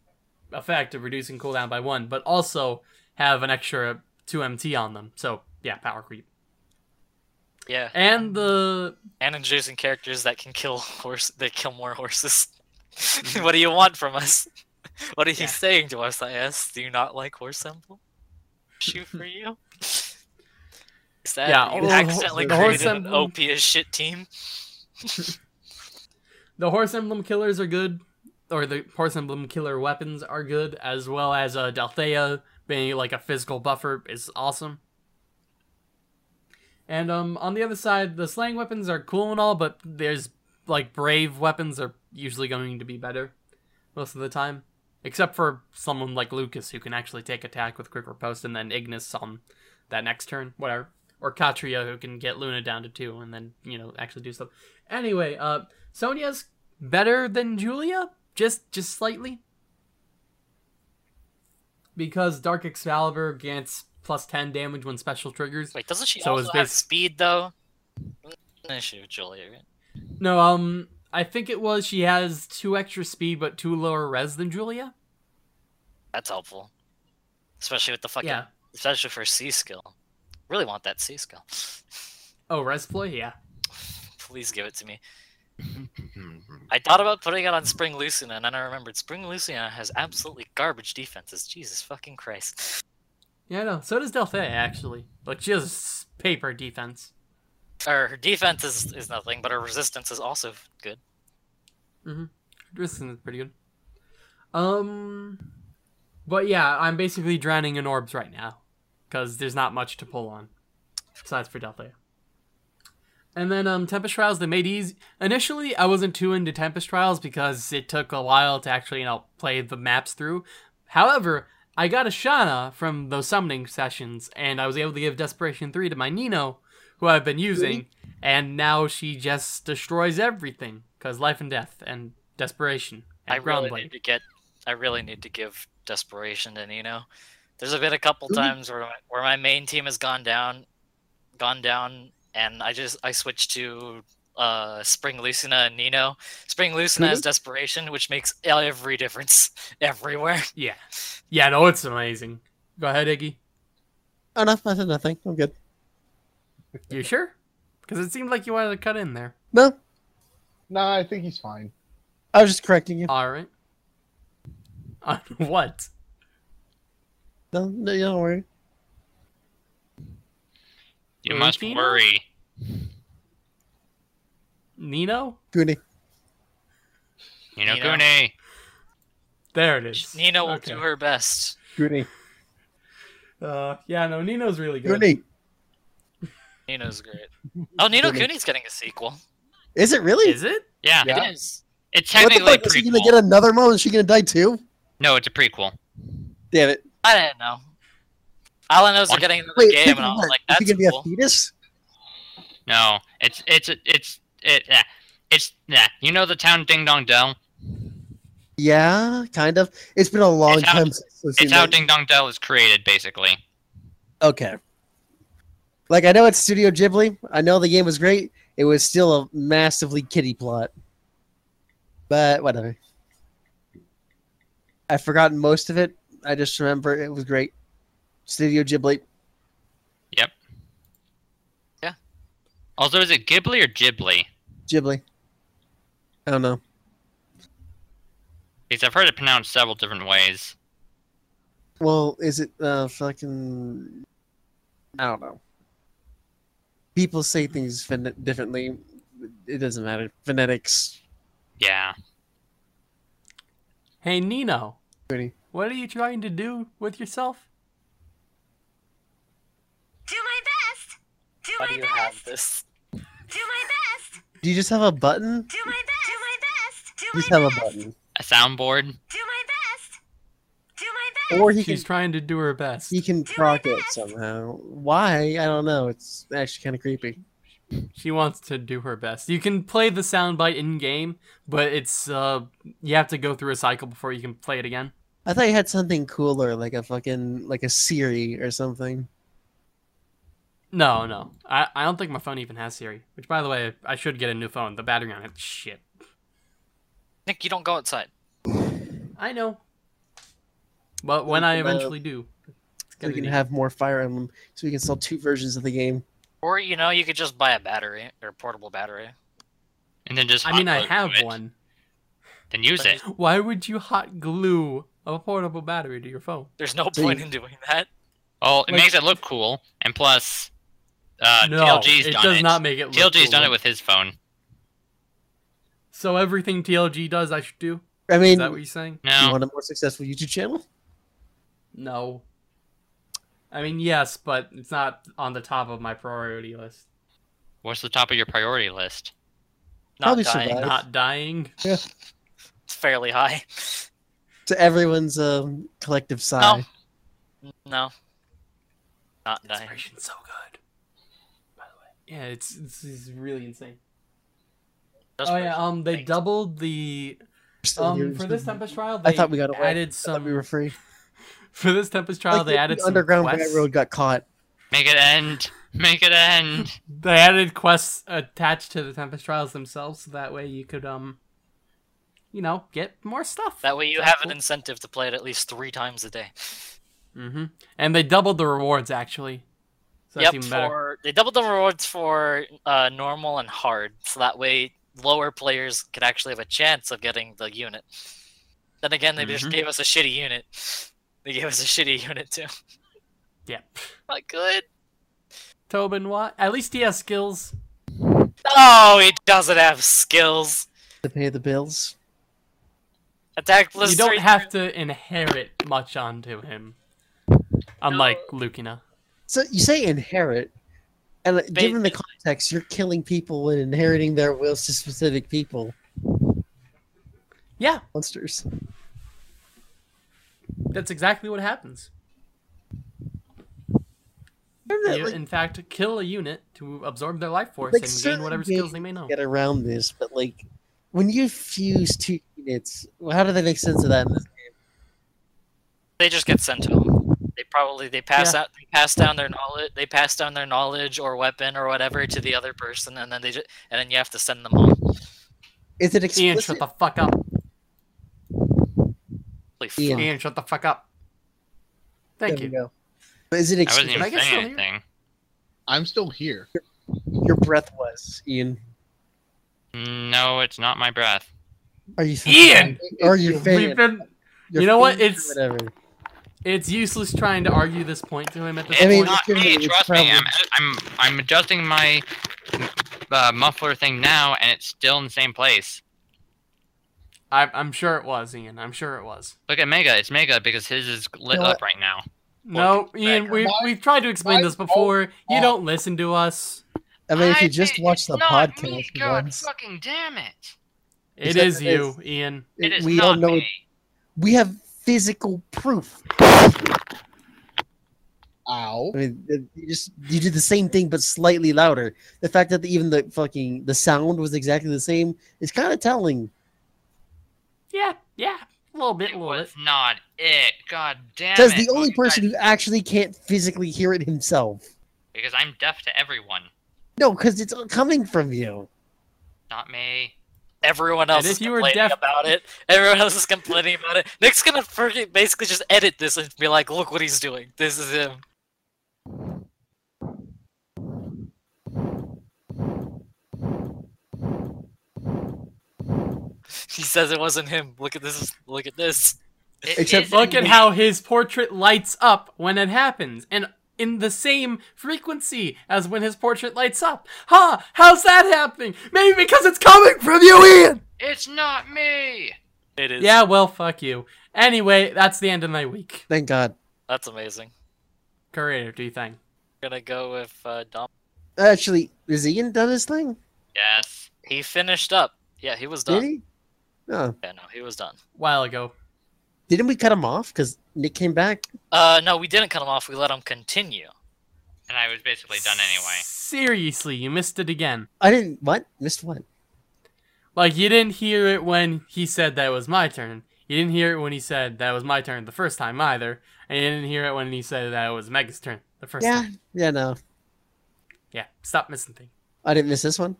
Speaker 4: effect of reducing cooldown by one, but also have an extra 2 MT on them. So yeah, power creep.
Speaker 1: Yeah,
Speaker 4: And the
Speaker 1: and introducing characters that can kill horse. They kill more horses.
Speaker 4: Mm-hmm.
Speaker 1: what do you want from us? What are you
Speaker 4: Yeah.
Speaker 1: saying to us? I asked. Do you not like horse emblem? Shoot for you. Is that
Speaker 4: Yeah,
Speaker 1: you accidentally created an OP as shit team?
Speaker 4: the horse emblem killers are good, or the horse emblem killer weapons are good, as well as uh, Delthea being like a physical buffer is awesome. And um, on the other side, the slaying weapons are cool and all, but there's like brave weapons are usually going to be better most of the time, except for someone like Lucas who can actually take attack with quick riposte and then Ignis on that next turn, whatever. Or Catria who can get Luna down to two and then you know actually do stuff. Anyway, uh, Sonia's better than Julia, just just slightly, because Dark Excalibur grants plus ten damage when special triggers.
Speaker 1: Wait, doesn't she
Speaker 4: So
Speaker 1: also have speed though? With Julia, right?
Speaker 4: No, um, I think it was she has two extra speed but two lower res than Julia.
Speaker 1: That's helpful, especially with the fucking,
Speaker 4: Yeah.
Speaker 1: especially for C skill. Really want that C skill.
Speaker 4: Oh, res ploy, yeah.
Speaker 1: Please give it to me. I thought about putting it on Spring Lucina, and then I remembered Spring Lucina has absolutely garbage defenses. Jesus fucking Christ.
Speaker 4: Yeah, no. So does Delthea actually. Like she has paper defense.
Speaker 1: Or her defense is, is nothing, but her resistance is also good.
Speaker 4: This is pretty good. Um, but yeah, I'm basically drowning in orbs right now because there's not much to pull on besides for Delthea. And then um, Tempest Trials they made easy. Initially, I wasn't too into Tempest Trials because it took a while to actually you know play the maps through. However, I got a Shanna from those summoning sessions, and I was able to give Desperation three to my Nino, who I've been using, and now she just destroys everything because life and death and desperation and
Speaker 1: I really need to get. I really need to give desperation to Nino. There's been a couple times where my, where my main team has gone down, gone down, and I just I switched to uh Spring Lucina and Nino. Spring Lucina has desperation, which makes every difference everywhere.
Speaker 4: Yeah, yeah, no, it's amazing. Go ahead, Iggy.
Speaker 3: Oh, no, I said nothing. I'm good.
Speaker 4: You sure? Because it seemed like you wanted to cut in there.
Speaker 3: No,
Speaker 2: No, I think he's fine.
Speaker 3: I was just correcting you.
Speaker 4: All right. On what?
Speaker 3: No, no, don't worry.
Speaker 5: You must
Speaker 4: Rufino?
Speaker 5: worry.
Speaker 4: Nino?
Speaker 3: Goonie.
Speaker 5: You know,
Speaker 1: Nino.
Speaker 5: Gune.
Speaker 4: There it is.
Speaker 1: Nino will
Speaker 4: Okay.
Speaker 1: do her best.
Speaker 3: Goonie.
Speaker 4: Uh, yeah, no, Nino's really good.
Speaker 3: Goonie.
Speaker 1: Nino's great. Oh, Ni
Speaker 3: no Kuni.
Speaker 1: Cooney's getting a sequel.
Speaker 3: Is it really?
Speaker 4: Is it?
Speaker 5: Yeah,
Speaker 2: Yeah.
Speaker 1: It is.
Speaker 5: it's
Speaker 3: what the
Speaker 5: technically a
Speaker 3: fuck? Is he
Speaker 5: prequel.
Speaker 3: gonna get another mom? Is she gonna die too?
Speaker 5: No, it's a prequel.
Speaker 3: Damn it!
Speaker 1: I didn't know. All I know is they're getting another
Speaker 3: Wait,
Speaker 1: game, and I was like,
Speaker 3: is
Speaker 1: "That's
Speaker 3: he gonna be
Speaker 1: cool."
Speaker 3: a fetus?
Speaker 5: No, it's it's it's it. Yeah, it's yeah. You know the town Ding Dong Dell.
Speaker 3: Yeah, kind of. It's been a long
Speaker 5: It's how-
Speaker 3: time since
Speaker 5: It's how
Speaker 3: that.
Speaker 5: Ding Dong Dell is created, basically.
Speaker 3: Okay. Like I know it's Studio Ghibli. I know the game was great. It was still a massively kiddie plot. But whatever. I've forgotten most of it. I just remember it was great. Studio Ghibli.
Speaker 5: Yep.
Speaker 1: Yeah.
Speaker 5: Also, is it Ghibli or Ghibli?
Speaker 3: Ghibli. I don't know.
Speaker 5: Because I've heard it pronounced several different ways.
Speaker 3: Well, is it uh fucking I don't know. People say things differently. It doesn't matter. Phonetics.
Speaker 5: Yeah.
Speaker 4: Hey, Nino.
Speaker 3: Pretty.
Speaker 4: What are you trying to do with yourself?
Speaker 7: Do my best. Do
Speaker 1: Why
Speaker 7: my
Speaker 1: do you have
Speaker 7: best.
Speaker 1: this?
Speaker 7: Do my best.
Speaker 3: Do you just have a button?
Speaker 7: Do my best. Do my best. Do
Speaker 3: You just
Speaker 7: my
Speaker 3: have a
Speaker 7: best.
Speaker 5: A
Speaker 3: button.
Speaker 5: soundboard.
Speaker 7: Do my best. Do my best.
Speaker 3: Or he can
Speaker 4: She's trying to do her best.
Speaker 3: he can proc it somehow. Why? I don't know. It's actually kind of creepy.
Speaker 4: She wants to do her best. You can play the soundbite in game, but it's uh you have to go through a cycle before you can play it again.
Speaker 3: I thought you had something cooler, like a fucking like a Siri or something.
Speaker 4: No, no. I, I don't think my phone even has Siri. Which by the way, I should get a new phone. The battery on it shit.
Speaker 1: Nick, you don't go outside.
Speaker 4: I know. But when I
Speaker 3: can, uh,
Speaker 4: eventually do, it's
Speaker 3: So
Speaker 4: gonna
Speaker 3: we can
Speaker 4: be-
Speaker 3: have more Fire Emblem, so we can sell two versions of the game.
Speaker 1: Or, you know, you could just buy a battery or a portable battery.
Speaker 5: And then just
Speaker 4: I mean, I have
Speaker 5: it,
Speaker 4: one.
Speaker 5: Then use
Speaker 1: But
Speaker 5: it.
Speaker 4: Why would you hot glue a portable battery to your phone?
Speaker 1: There's no
Speaker 3: So
Speaker 1: point
Speaker 3: you-
Speaker 1: in doing that.
Speaker 5: Oh, it
Speaker 4: Like-
Speaker 5: makes it look cool, and plus, uh,
Speaker 4: no,
Speaker 5: TLG's
Speaker 4: it
Speaker 5: done
Speaker 4: does
Speaker 5: it.
Speaker 4: not make it. Look
Speaker 5: TLG's done it with his phone.
Speaker 4: So everything TLG does, I should do.
Speaker 3: I mean, Is
Speaker 4: that what you're saying?
Speaker 3: you
Speaker 5: No,
Speaker 3: want a more successful YouTube channel?
Speaker 4: No. I mean, yes, but it's not on the top of my priority list.
Speaker 5: what's the top of your priority list?
Speaker 1: Not
Speaker 3: Probably
Speaker 1: dying.
Speaker 3: survive.
Speaker 4: Not dying. Yeah.
Speaker 1: It's fairly high.
Speaker 3: To everyone's um, collective sigh.
Speaker 1: No. Not dying.
Speaker 4: Inspiration's so good. By the way. Yeah, it's it's, it's really insane.
Speaker 1: Just
Speaker 4: oh yeah, um, they
Speaker 1: Thanks.
Speaker 4: doubled the um for this Tempest trial.
Speaker 3: I thought we got away.
Speaker 4: added
Speaker 3: I
Speaker 4: some
Speaker 3: thought we were free.
Speaker 4: for this Tempest trial.
Speaker 3: Like
Speaker 4: they
Speaker 3: the
Speaker 4: added some
Speaker 3: Underground
Speaker 4: quests.
Speaker 3: Railroad got caught.
Speaker 5: Make it end. Make it end.
Speaker 4: They added quests attached to the Tempest trials themselves, so that way you could um, you know, get more stuff.
Speaker 1: That way you
Speaker 4: That's
Speaker 1: have an incentive to play it at least three times a day.
Speaker 4: Mm-hmm. And they doubled the rewards actually. So that's
Speaker 1: yep,
Speaker 4: even better.
Speaker 1: for they doubled the rewards for uh, normal and hard, so that way lower players could actually have a chance of getting the unit. Then again, they just
Speaker 4: Mhm.
Speaker 1: gave us a shitty unit. They gave us a shitty unit too.
Speaker 4: Yep.
Speaker 1: Not good.
Speaker 4: Tobin, what? At least he has skills.
Speaker 1: Oh, he doesn't have skills.
Speaker 3: To pay the bills.
Speaker 1: Attack
Speaker 4: you
Speaker 1: Blizzard.
Speaker 4: don't have to inherit much onto him. Unlike Lucina.
Speaker 3: So you say inherit, and like,
Speaker 1: Ba-
Speaker 3: given the context, you're killing people and inheriting their wills to specific people.
Speaker 4: Yeah,
Speaker 3: Monsters.
Speaker 4: that's exactly what happens.
Speaker 3: That,
Speaker 4: You,
Speaker 3: like,
Speaker 4: in fact, kill a unit to absorb their life force
Speaker 3: Like,
Speaker 4: and gain whatever skills they may know.
Speaker 3: get around this, but like when you fuse two units, how do they make sense of that? In this? Game?
Speaker 1: They just get sent home. They probably they pass
Speaker 4: Yeah.
Speaker 1: out they pass down their knowledge they pass down their knowledge or weapon or whatever to the other person and then they just and then you have to send them home.
Speaker 3: Is it
Speaker 4: Ian,
Speaker 3: explicit?
Speaker 4: shut the fuck up.
Speaker 3: Ian.
Speaker 4: Ian, shut the fuck up. Thank
Speaker 3: There
Speaker 4: you.
Speaker 3: But is it
Speaker 5: I
Speaker 3: explicit?
Speaker 5: wasn't
Speaker 4: I
Speaker 5: even
Speaker 4: get
Speaker 5: saying
Speaker 4: still here?
Speaker 5: anything.
Speaker 2: I'm still here.
Speaker 3: Your breath was Ian.
Speaker 5: No, it's not my breath.
Speaker 3: Are you
Speaker 4: Ian!
Speaker 3: Or you
Speaker 4: We've been, you know what? It's-
Speaker 3: whatever.
Speaker 4: It's useless trying to argue this point to him at this
Speaker 5: It's
Speaker 3: I mean,
Speaker 4: point.
Speaker 5: not me.
Speaker 3: gonna
Speaker 5: Trust me. I'm, I'm I'm adjusting my uh, muffler thing now, and it's still in the same place.
Speaker 4: I, I'm sure it was, Ian. I'm sure it was.
Speaker 5: Look at Mega. It's Mega because his is lit
Speaker 3: You
Speaker 5: up right now.
Speaker 4: No,
Speaker 5: Look,
Speaker 4: Ian, we,
Speaker 2: My-
Speaker 4: we've tried to explain this before. You don't listen to us.
Speaker 3: I mean, if you
Speaker 5: I
Speaker 3: just watch the podcast
Speaker 5: me, God
Speaker 3: once,
Speaker 5: fucking damn it!
Speaker 4: It
Speaker 3: Except
Speaker 4: is
Speaker 3: it
Speaker 4: you, Ian.
Speaker 5: It is
Speaker 3: we
Speaker 5: not
Speaker 3: all know
Speaker 5: me.
Speaker 3: we have physical proof.
Speaker 2: Ow.
Speaker 3: I mean, you just you did the same thing but slightly louder. The fact that even the fucking the sound was exactly the same is kind of telling.
Speaker 4: Yeah, yeah. A little bit, a
Speaker 5: It
Speaker 4: little bit.
Speaker 5: was not it. God damn
Speaker 3: Says the only person
Speaker 5: guys-
Speaker 3: who actually can't physically hear it himself.
Speaker 5: because I'm deaf to everyone,
Speaker 3: No, because it's coming from you.
Speaker 5: not me.
Speaker 1: Everyone else
Speaker 4: And
Speaker 1: is
Speaker 4: if you were
Speaker 1: complaining
Speaker 4: deaf-
Speaker 1: about it. Everyone else is complaining about it. Nick's gonna basically just edit this and be like, "Look what he's doing. This is him." He says it wasn't him. Look at this. Look at this.
Speaker 5: It
Speaker 3: Except-
Speaker 4: Look at how his portrait lights up when it happens, and in the same frequency as when his portrait lights up. Huh? How's that happening? Maybe because it's coming from you, Ian.
Speaker 5: It's not me.
Speaker 1: It is.
Speaker 4: Yeah, well, fuck you. Anyway, that's the end of my week.
Speaker 3: Thank God.
Speaker 1: That's amazing.
Speaker 4: Creator, do you think?
Speaker 1: gonna go with uh, Dom.
Speaker 3: Actually, is Ian done his thing?
Speaker 5: Yes.
Speaker 1: He finished up. Yeah, he was done.
Speaker 3: Did
Speaker 1: done.
Speaker 3: he? No.
Speaker 1: Yeah, no, he was done.
Speaker 4: A While ago.
Speaker 3: Didn't we cut him off? Because Nick came back.
Speaker 1: Uh, no, we didn't cut him off. We let him continue.
Speaker 5: And I was basically done anyway.
Speaker 4: Seriously, you missed it again.
Speaker 3: I didn't. What? Missed what?
Speaker 4: Like you didn't hear it when he said that it was my turn. You didn't hear it when he said that it was my turn the first time either, and you didn't hear it when he said that it was Mega's turn the first
Speaker 3: Yeah.
Speaker 4: time.
Speaker 3: Yeah. No,
Speaker 4: Yeah, stop missing things.
Speaker 3: I didn't miss this one.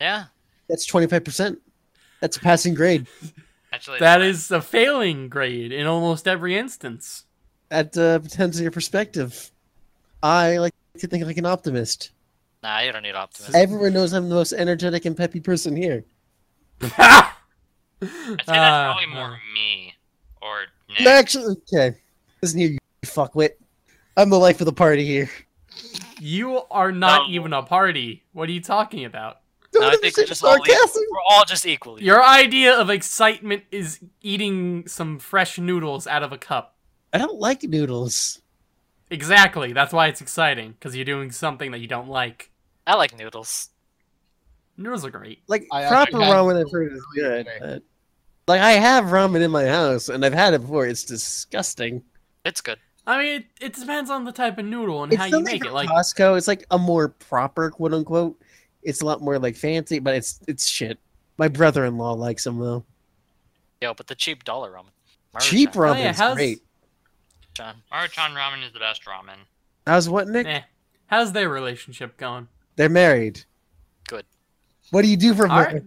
Speaker 1: Yeah.
Speaker 3: That's twenty five percent. That's a passing grade.
Speaker 5: Actually,
Speaker 4: That is a failing grade in almost every instance.
Speaker 3: That uh, depends on your perspective. I like to think like an optimist.
Speaker 1: Nah, you don't need optimism.
Speaker 3: Everyone knows I'm the most energetic and peppy person here.
Speaker 5: I'd say that's
Speaker 4: Ah,
Speaker 5: probably more me or Nick.
Speaker 3: Actually, okay. Listen here, you fuckwit. I'm the life of the party here.
Speaker 4: You are not
Speaker 1: No.
Speaker 4: even a party. What are you talking about?
Speaker 3: Don't
Speaker 1: No, I think
Speaker 3: say
Speaker 1: we're just all equal.
Speaker 3: sarcasm.
Speaker 1: We're all just equally.
Speaker 4: Your idea of excitement is eating some fresh noodles out of a cup.
Speaker 3: I don't like noodles.
Speaker 4: Exactly. That's why it's exciting because you're doing something that you don't like.
Speaker 1: I like noodles.
Speaker 4: Noodles are great.
Speaker 3: Like
Speaker 2: I
Speaker 3: proper
Speaker 2: actually
Speaker 3: ramen, I've heard is good. but- like I have ramen in my house, and I've had it before. It's disgusting.
Speaker 1: It's good.
Speaker 4: I mean, it, it depends on the type of noodle and
Speaker 3: It's
Speaker 4: how you
Speaker 3: something
Speaker 4: make it. Like,
Speaker 3: Costco. It's like a more proper quote unquote. It's a lot more like fancy, but it's it's shit. My brother-in-law likes them though.
Speaker 1: Yo, but the cheap dollar ramen.
Speaker 3: Cheap
Speaker 1: Maruchan.
Speaker 4: Oh, yeah,
Speaker 3: ramen's
Speaker 4: how's-
Speaker 3: great.
Speaker 5: Maruchan ramen is the best ramen.
Speaker 3: How's what, Nick?
Speaker 4: eh. How's their relationship going?
Speaker 3: They're married.
Speaker 1: Good.
Speaker 3: What do you do for
Speaker 4: All right.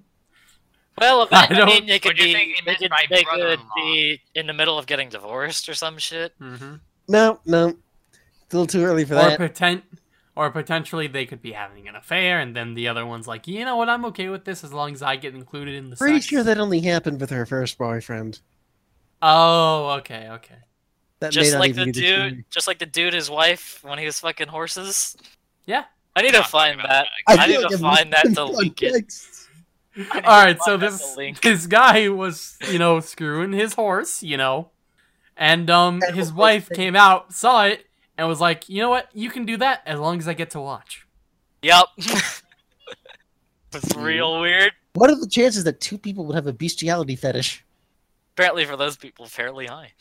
Speaker 1: Well,
Speaker 4: I
Speaker 1: I, I
Speaker 4: don't-
Speaker 1: mean, they could
Speaker 5: What do you
Speaker 1: be, they could, they could
Speaker 5: brother-in-law?
Speaker 1: be in the middle of getting divorced or some shit.
Speaker 4: hmm
Speaker 3: No, no. It's a little too early for that.
Speaker 4: Or
Speaker 3: that.
Speaker 4: potent, or potentially they could be having an affair, and then the other one's like, you know what? I'm okay with this as long as I get included in the.
Speaker 3: Pretty
Speaker 4: sex."
Speaker 3: sure that only happened with her first boyfriend.
Speaker 4: Oh, okay, okay.
Speaker 3: That
Speaker 1: Just like the dude,
Speaker 3: story.
Speaker 1: just like the dude, his wife, when he was fucking horses.
Speaker 4: Yeah.
Speaker 1: I need
Speaker 5: Not
Speaker 1: to find that.
Speaker 5: about
Speaker 1: I, need
Speaker 3: like
Speaker 1: to find that to
Speaker 3: some
Speaker 1: link it.
Speaker 3: context.
Speaker 1: I need to
Speaker 4: All right, so this this guy was, you know, screwing his horse, you know, and um, his wife came out, saw it, and was like, you know what? You can do that as long as I get to watch.
Speaker 1: Yep. it's real weird.
Speaker 3: What are the chances that two people would have a bestiality fetish?
Speaker 1: Apparently, for those people, fairly high.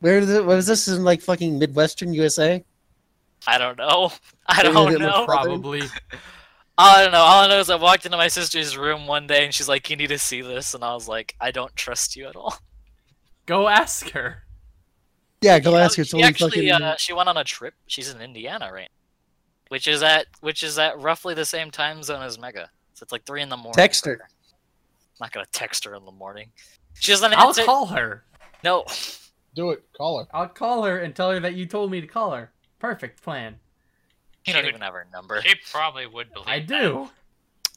Speaker 3: Where is it? Was this in like fucking Midwestern USA?
Speaker 1: I don't know. I don't know.
Speaker 3: prob-
Speaker 4: Probably.
Speaker 1: I don't know. All I know is I walked into my sister's room one day and she's like, "You need to see this," and I was like, "I don't trust you at all."
Speaker 4: Go ask her.
Speaker 3: Yeah, go
Speaker 1: She-
Speaker 3: ask her.
Speaker 1: She actually,
Speaker 3: fucking.
Speaker 1: uh, she went on a trip. She's in Indiana right, now, which is at which is at roughly the same time zone as Mega. So it's like three in the morning.
Speaker 3: Text her.
Speaker 1: I'm not gonna text her in the morning. She doesn't
Speaker 4: I'll
Speaker 1: answer.
Speaker 4: call her.
Speaker 1: No,
Speaker 2: Do it. Call her.
Speaker 4: I'll call her and tell her that you told me to call her. Perfect plan.
Speaker 1: you don't
Speaker 5: She
Speaker 1: even have her number.
Speaker 5: She probably would believe.
Speaker 4: I
Speaker 5: that.
Speaker 4: do.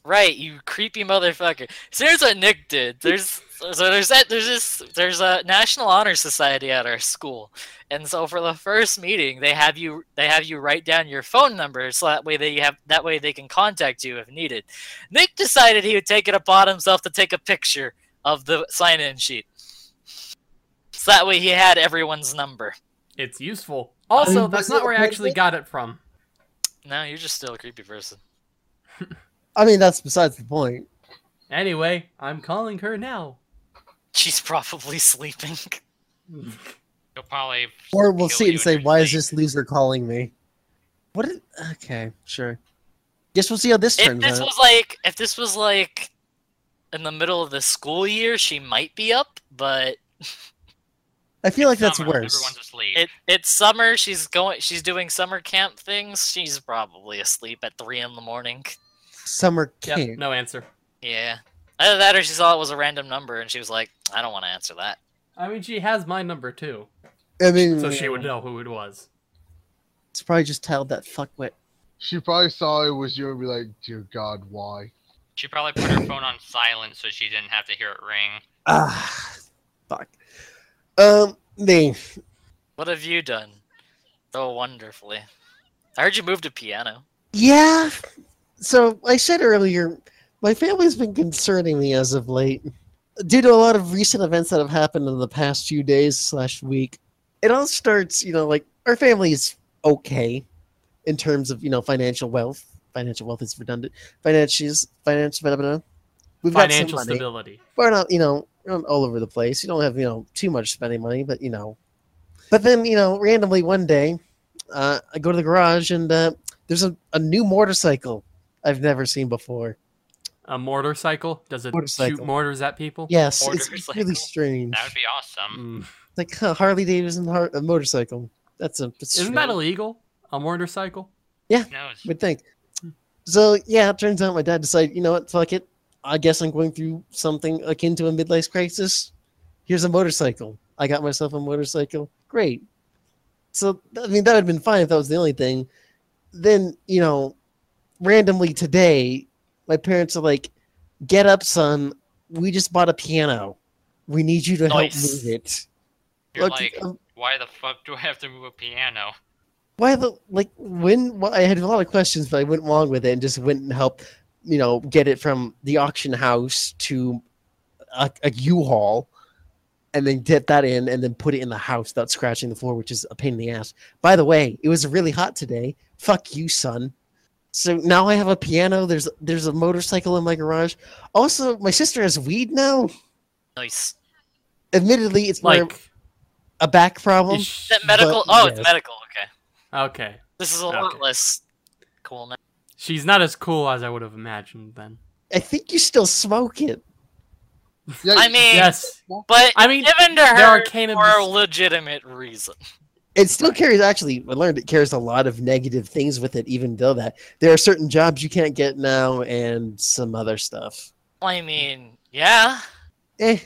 Speaker 1: Right, you creepy motherfucker. So here's what Nick did. There's so there's that there's this there's a National Honor Society at our school, and so for the first meeting they have you they have you write down your phone number so that way they have that way they can contact you if needed. Nick decided he would take it upon himself to take a picture of the sign-in sheet, so that way he had everyone's number.
Speaker 4: It's useful. Also, that's not where I actually
Speaker 3: appropriate?
Speaker 4: got it from.
Speaker 1: No, you're just still a creepy person.
Speaker 3: I mean, that's besides the point.
Speaker 4: Anyway, I'm calling her now.
Speaker 1: She's probably sleeping.
Speaker 5: You'll probably.
Speaker 3: Or we'll
Speaker 5: kill
Speaker 3: see and say,
Speaker 5: your
Speaker 3: "Why is this loser calling me?" What? Is, okay, sure. Guess we'll see how this
Speaker 1: if
Speaker 3: turns
Speaker 1: this
Speaker 3: out.
Speaker 1: was like if this was like in the middle of the school year she might be up but
Speaker 3: I feel like that's
Speaker 5: Summer,
Speaker 3: worse.
Speaker 5: Everyone's asleep.
Speaker 1: it it's summer she's going she's doing summer camp things she's probably asleep at three in the morning
Speaker 3: Summer
Speaker 4: Yep, no answer.
Speaker 1: yeah either that or she saw it was a random number and she was like i don't want to answer that
Speaker 4: I mean, she has my number too,
Speaker 3: I mean,
Speaker 4: so she would know who it was.
Speaker 3: It's probably just titled that fuckwit.
Speaker 2: She probably saw it was you and be like, "Dear God, why?"
Speaker 5: She probably put her phone on silent so she didn't have to hear it ring.
Speaker 3: Ah, fuck. Um, me.
Speaker 1: what have you done so wonderfully i heard you moved to piano
Speaker 3: Yeah. So I said earlier, my family's been concerning me as of late. Due to a lot of recent events that have happened in the past few days slash week. It all starts, you know, like our family's okay in terms of, you know, financial wealth. Financial wealth is redundant. Financials, financial, blah, blah, blah. We've got some
Speaker 4: Financial
Speaker 3: money.
Speaker 4: stability.
Speaker 3: We're not, you know, all over the place. You don't have, you know, too much spending money, but, you know. But then, you know, randomly one day, uh, I go to the garage and uh, there's a, a new motorcycle I've never seen before.
Speaker 4: A motorcycle? Does it
Speaker 3: Motorcycle.
Speaker 4: shoot mortars at people?
Speaker 3: Yes, it's
Speaker 1: Motorcycle.
Speaker 3: really strange.
Speaker 5: That would be awesome.
Speaker 4: Mm.
Speaker 3: Like huh, Harley Davidson har a motorcycle. That's a that's
Speaker 4: Isn't that illegal? A motorcycle?
Speaker 5: Who knows?
Speaker 3: would think. So yeah, it turns out my dad decided, you know what, fuck it. I guess I'm going through something akin to a midlife crisis. Here's a motorcycle. I got myself a motorcycle. Great. So I mean, that would have been fine if that was the only thing. Then you know, randomly today, my parents are like, "Get up, son. We just bought a piano. We need you to
Speaker 1: Nice.
Speaker 3: help move it."
Speaker 5: You're
Speaker 3: Look,
Speaker 5: like,
Speaker 3: um,
Speaker 5: why the fuck do I have to move a piano?
Speaker 3: why the like when well, I had a lot of questions, but I went along with it and just went and helped, you know, get it from the auction house to a, a U-Haul, and then get that in and then put it in the house without scratching the floor, which is a pain in the ass. By the way, it was really hot today. Fuck you, son. So now I have a piano. There's there's a motorcycle in my garage. Also, my sister has weed now.
Speaker 1: Nice.
Speaker 3: Admittedly, it's more
Speaker 4: Like,
Speaker 3: a back problem.
Speaker 4: is sh-
Speaker 1: that medical?
Speaker 3: But,
Speaker 1: oh,
Speaker 3: yes.
Speaker 1: it's medical. Okay.
Speaker 4: okay.
Speaker 1: This is a lot less cool now.
Speaker 4: She's not as cool as I would have imagined then.
Speaker 3: I think you still smoke it.
Speaker 2: Yeah,
Speaker 1: I mean,
Speaker 4: Yes.
Speaker 1: but
Speaker 4: I mean,
Speaker 1: given to her there
Speaker 4: are cannabis-
Speaker 1: for a legitimate reason.
Speaker 3: It still carries, actually, I learned it carries a lot of negative things with it, even though that. There are certain jobs you can't get now and some other stuff.
Speaker 1: I mean, yeah.
Speaker 3: Eh,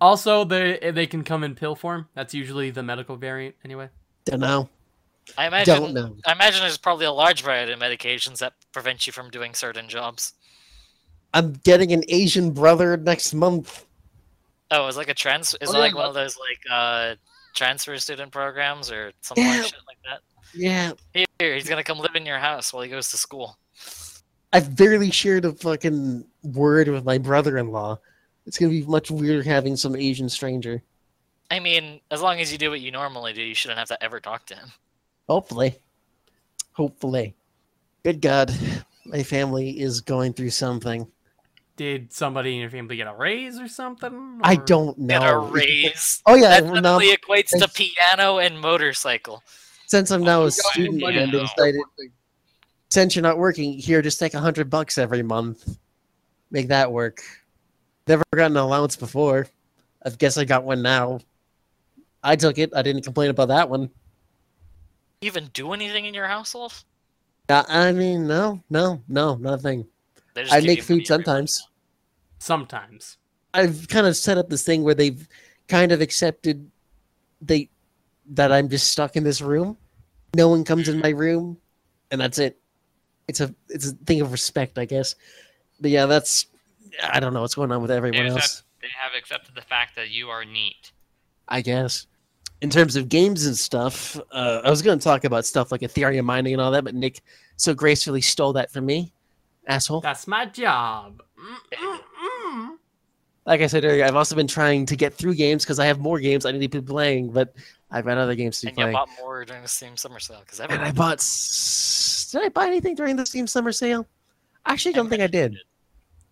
Speaker 4: Also, they they can come in pill form. That's usually the medical variant, anyway.
Speaker 3: don't know.
Speaker 1: I imagine.
Speaker 3: Don't know.
Speaker 1: I imagine there's probably a large variety of medications that prevent you from doing certain jobs.
Speaker 3: I'm getting an Asian brother next month.
Speaker 1: Oh, it's like a trans. Is
Speaker 2: Oh,
Speaker 1: it like one of those like uh transfer student programs or something
Speaker 3: Yeah.
Speaker 1: like shit like that?
Speaker 3: Yeah,
Speaker 1: Here, he's gonna come live in your house while he goes to school.
Speaker 3: I've barely shared a fucking word with my brother-in-law. It's gonna be much weirder having some Asian stranger.
Speaker 1: I mean, as long as you do what you normally do, you shouldn't have to ever talk to him.
Speaker 3: Hopefully. Hopefully. Good God, my family is going through something.
Speaker 4: Did somebody in your family get a raise or something?
Speaker 3: I don't know.
Speaker 1: Get a raise.
Speaker 3: Oh yeah,
Speaker 1: that
Speaker 3: well, now,
Speaker 1: typically equates to piano and motorcycle.
Speaker 3: since I'm now
Speaker 5: Oh,
Speaker 3: a student
Speaker 5: money
Speaker 3: and they decided since you're not working here, just take a hundred bucks every month. Make that work. Never gotten an allowance before. I guess I got one now. I took it. I didn't complain about that one.
Speaker 1: Even do anything in your household?
Speaker 3: Uh, I mean, no, no, no, nothing. I make
Speaker 1: you
Speaker 3: food
Speaker 1: money
Speaker 3: sometimes.
Speaker 4: Sometimes.
Speaker 3: I've kind of set up this thing where they've kind of accepted they that I'm just stuck in this room. No one comes in my room, and that's it. It's a it's a thing of respect, I guess. But yeah, that's I don't know what's going on with
Speaker 5: They,
Speaker 3: everyone
Speaker 5: accept-
Speaker 3: else.
Speaker 5: they have accepted the fact that you are neat.
Speaker 3: I guess. In terms of games and stuff, uh, I was going to talk about stuff like Ethereum mining and all that, but Nick so gracefully stole that from me, asshole.
Speaker 4: That's my job. Mm-mm-mm.
Speaker 3: Like I said earlier, I've also been trying to get through games because I have more games I need to be playing, but I've got other games to be
Speaker 1: And you bought more during the Steam Summer Sale because
Speaker 3: And I bought... Did I buy anything during the Steam Summer Sale? I actually don't think I did.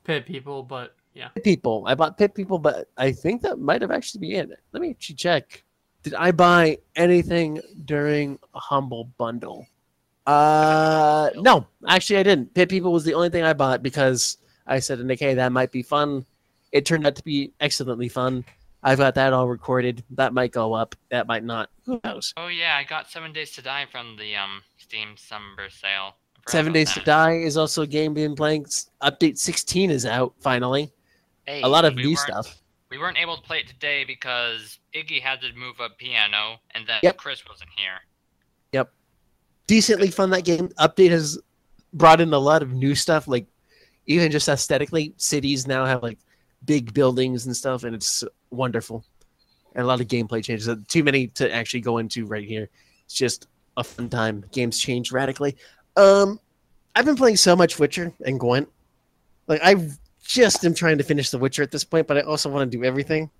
Speaker 4: Pit people, but yeah.
Speaker 3: Pit People. I bought Pit People, but I think that might have actually been it. Let me actually check. Did I buy anything during a Humble Bundle? Uh, no, actually I didn't. Pit People was the only thing I bought because I said to Nick, hey, that might be fun. It turned out to be excellently fun. I've got that all recorded. That might go up. That might not. Who knows?
Speaker 5: Oh yeah, I got Seven Days to Die from the um Steam Summer Sale.
Speaker 3: Seven Days to. Die is also a game being playing. Update 16 is out finally.
Speaker 1: hey,
Speaker 3: A lot of
Speaker 5: we
Speaker 3: new stuff.
Speaker 5: We weren't able to play it today because Iggy had to move a piano, and then
Speaker 3: Yep.
Speaker 5: Chris wasn't here. Yep.
Speaker 3: Decently fun that game. Update has brought in a lot of new stuff, like even just aesthetically. Cities now have like big buildings and stuff, and it's wonderful. And a lot of gameplay changes. Uh, Too many to actually go into right here. It's just a fun time. Games change radically. Um, I've been playing so much Witcher and Gwent. Like I just am trying to finish The Witcher at this point, but I also want to do everything.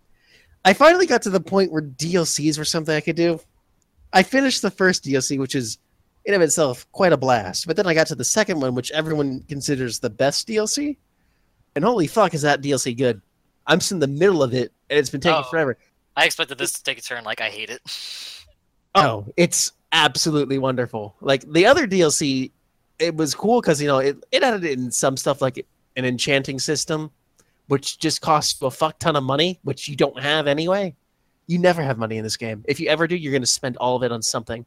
Speaker 3: I finally got to the point where DLCs were something I could do. I finished the first DLC, which is in of itself quite a blast. But then I got to the second one, which everyone considers the best DLC. And holy fuck, is that DLC good. I'm just in the middle of it, and it's been taking
Speaker 1: Oh.
Speaker 3: forever.
Speaker 1: I expected this to take a turn. Like I hate it.
Speaker 3: Oh, it's absolutely wonderful. Like the other DLC, it was cool because you know it it added in some stuff like an enchanting system, which just costs a fuck ton of money, which you don't have anyway. You never have money in this game. If you ever do, you're going to spend all of it on something.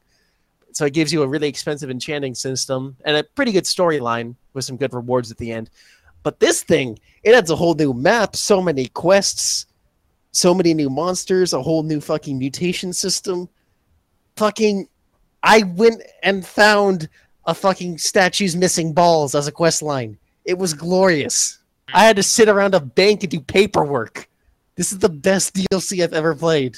Speaker 3: So it gives you a really expensive enchanting system and a pretty good storyline with some good rewards at the end. But this thing, it adds a whole new map, so many quests, so many new monsters, a whole new fucking mutation system fucking I went and found a fucking statue's missing balls as a quest line. It was glorious. I had to sit around a bank and do paperwork. This is the best DLC I've ever played.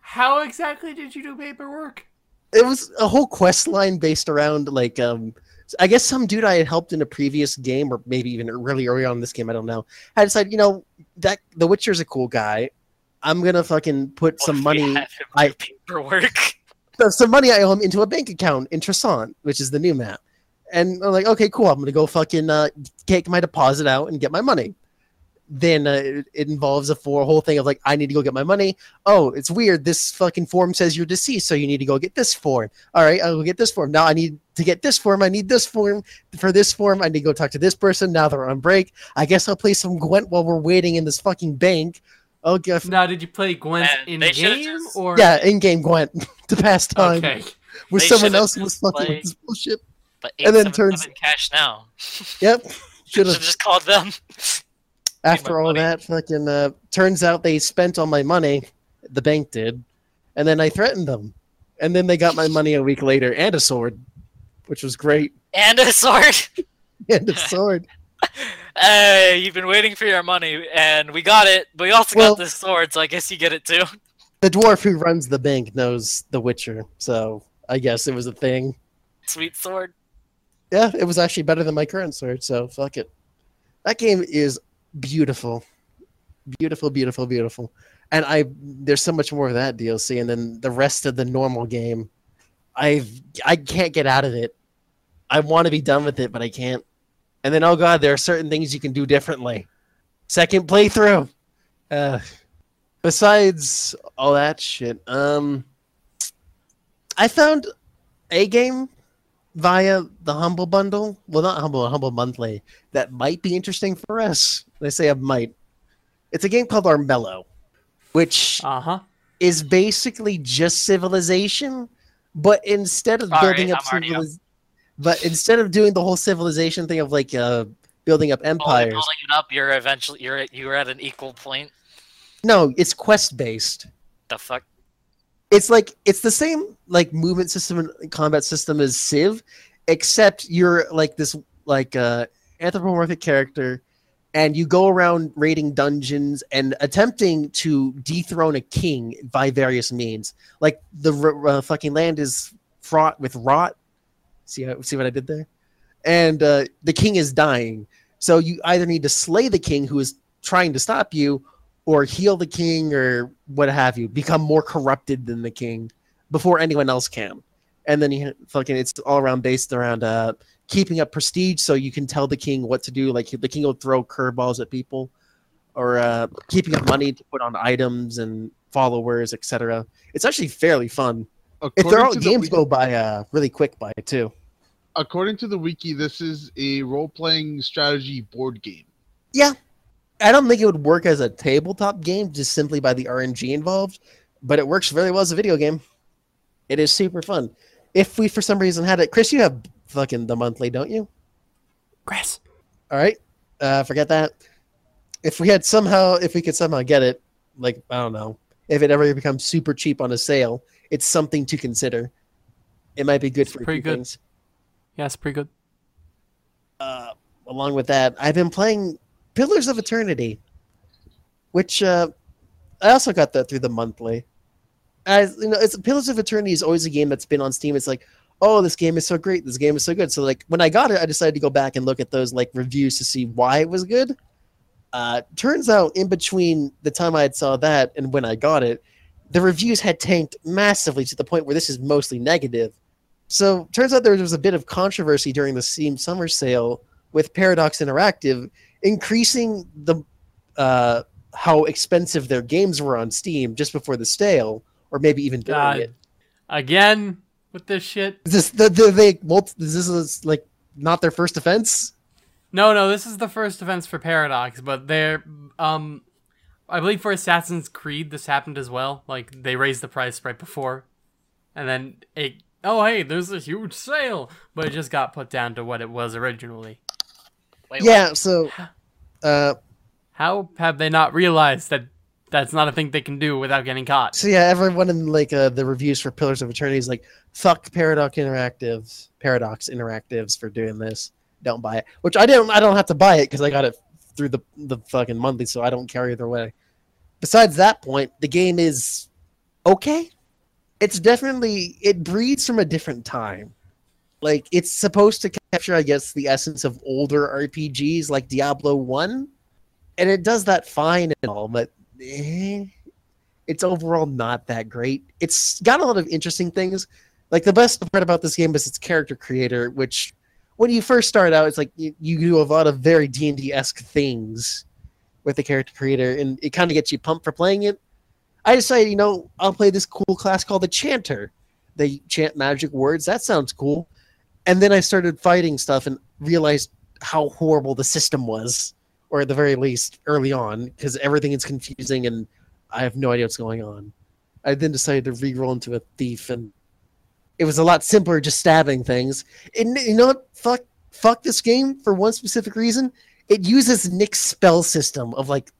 Speaker 4: How exactly did you do paperwork?
Speaker 3: It was a whole quest line based around like um I guess some dude I had helped in a previous game or maybe even really early on in this game, I don't know. I decided, you know, that The Witcher's a cool guy. I'm gonna fucking put some
Speaker 1: What if we
Speaker 3: money I-
Speaker 1: paperwork.
Speaker 3: some money I owe him into a bank account in Tressant, which is the new map. And I'm like, okay, cool. I'm gonna go fucking uh, take my deposit out and get my money. Then uh, it, it involves a for whole thing of like, I need to go get my money. Oh, it's weird. This fucking form says you're deceased, so you need to go get this form. All right, I'll go get this form. Now I need to get this form. I need this form for this form. I need to go talk to this person. Now they're on break. I guess I'll play some Gwent while we're waiting in this fucking bank. Okay,
Speaker 4: Now, did you play Gwent
Speaker 1: in-game?
Speaker 4: or
Speaker 3: yeah, in-game Gwent to pass time.
Speaker 4: Okay.
Speaker 3: Where
Speaker 1: They
Speaker 3: someone else was
Speaker 1: just
Speaker 3: fucking
Speaker 1: played-
Speaker 3: with this bullshit.
Speaker 1: But
Speaker 3: And then
Speaker 1: 877
Speaker 3: turns-
Speaker 1: cash now.
Speaker 3: Yep. Should
Speaker 1: Should
Speaker 3: have
Speaker 1: have just called them.
Speaker 3: After all
Speaker 1: money.
Speaker 3: that fucking uh turns out they spent all my money the bank did and then i threatened them and then they got my money a week later and a sword which was great
Speaker 1: And a sword.
Speaker 3: and a sword
Speaker 1: Hey, you've been waiting for your money, and we got it. But we also
Speaker 3: Well-
Speaker 1: got this sword, so I guess you get it too.
Speaker 3: the dwarf who runs the bank knows the witcher so i guess it was a thing
Speaker 1: Sweet sword.
Speaker 3: yeah it was actually better than my current sword so fuck it that game is beautiful beautiful beautiful beautiful. And i there's so much more of that dlc and then the rest of the normal game i've i can't get out of it. I want to be done with it but i can't. And then oh god there are certain things you can do differently. Second playthrough. Uh besides all that shit um i found a game via the Humble Bundle. Well, not Humble, Humble Monthly. That might be interesting for us. They say I might. It's a game called Armello, which
Speaker 4: Uh-huh.
Speaker 3: is basically just Civilization, but instead of building up but instead of doing the whole civilization thing of like uh, building up
Speaker 1: Only
Speaker 3: empires,
Speaker 1: building it up, you're eventually you're at, you're at an equal point.
Speaker 3: no, it's quest based.
Speaker 1: The fuck?
Speaker 3: It's like it's the same like movement system and combat system as Civ, except you're like this like uh anthropomorphic character and you go around raiding dungeons and attempting to dethrone a king by various means. Like the uh, fucking land is fraught with rot. See how, see what I did there? And uh, the king is dying. So you either need to slay the king who is trying to stop you or heal the king or what have you, become more corrupted than the king before anyone else can. And then you fucking it's all around based around uh keeping up prestige so you can tell the king what to do. Like the king will throw curveballs at people or uh keeping up money to put on items and followers, etc. It's actually fairly fun. If they're all games
Speaker 2: wiki-
Speaker 3: go by uh really quick by too.
Speaker 2: according to the wiki, this is a role-playing strategy board game.
Speaker 3: I don't think it would work as a tabletop game just simply by the RNG involved, but it works very well as a video game. It is super fun. If we for some reason had it, Chris, you have fucking the monthly, don't you?
Speaker 4: Chris.
Speaker 3: All right, uh, forget that. If we had somehow, if we could somehow get it, like I don't know, if it ever becomes super cheap on a sale, it's something to consider. It might be good for a
Speaker 4: pretty good.
Speaker 3: things.
Speaker 4: Yeah, it's pretty good.
Speaker 3: uh, along with that, I've been playing Pillars of Eternity, which uh, I also got that through the monthly. As you know, it's Pillars of Eternity is always a game that's been on Steam. It's like, oh, this game is so great. This game is so good. So like when I got it, I decided to go back and look at those like reviews to see why it was good. Uh, turns out in between the time I had saw that and when I got it, the reviews had tanked massively to the point where this is mostly negative. So turns out there was a bit of controversy during the Steam Summer Sale with Paradox Interactive increasing the uh, how expensive their games were on Steam just before the sale, or maybe even during
Speaker 4: God.
Speaker 3: it.
Speaker 4: Again with this shit.
Speaker 3: Is this the, the they multi, is this is like not their first offense?
Speaker 4: No, no, this is the first offense for Paradox, but they're um I believe for Assassin's Creed this happened as well. Like they raised the price right before. And then it oh hey, there's a huge sale, but it just got put down to what it was originally.
Speaker 1: Wait,
Speaker 3: yeah, so uh
Speaker 4: How have they not realized that that's not a thing they can do without getting caught?
Speaker 3: so yeah, everyone in like uh, the reviews for Pillars of Eternity is like fuck Paradox Interactives, Paradox Interactives for doing this. Don't buy it. Which I didn't I don't have to buy it cuz I got it through the the fucking monthly so I don't care either way. Besides that point, the game is okay. It's definitely it breeds from a different time. Like it's supposed to capture I guess the essence of older RPGs like Diablo 1 and it does that fine and all but eh, it's overall not that great. It's got a lot of interesting things. Like the best part about this game is its character creator, which when you first start out, it's like you, you do a lot of very D&D-esque things with the character creator, and it kind of gets you pumped for playing it. I decided, you know, I'll play this cool class called the Chanter. They chant magic words. That sounds cool. And then I started fighting stuff and realized how horrible the system was, or at the very least early on, because everything is confusing and I have no idea what's going on. I then decided to re-roll into a thief, and it was a lot simpler just stabbing things. And you know what? Fuck, fuck this game for one specific reason. It uses Nick's spell system of like,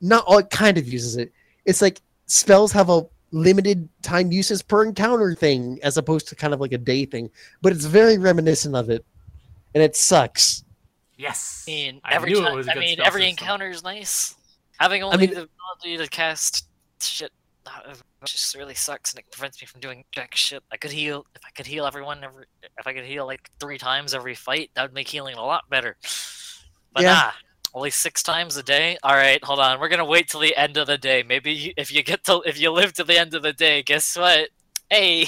Speaker 3: not all it kind of uses it. It's like spells have a limited time uses per encounter thing as opposed to kind of like a day thing. But it's very reminiscent of it, and it sucks.
Speaker 4: Yes.
Speaker 1: I mean,
Speaker 4: I
Speaker 1: every
Speaker 4: knew it was a
Speaker 1: I
Speaker 4: good
Speaker 1: mean, every encounter is nice. Having only I
Speaker 3: mean-
Speaker 1: the ability to cast shit uh, just really sucks, and it prevents me from doing jack shit. I could heal if I could heal everyone every. If I could heal like three times every fight, that would make healing a lot better. But
Speaker 3: Yeah.
Speaker 1: nah, only six times a day. All right, hold on. We're gonna wait till the end of the day. Maybe if you get to if you live to the end of the day, guess what? Hey,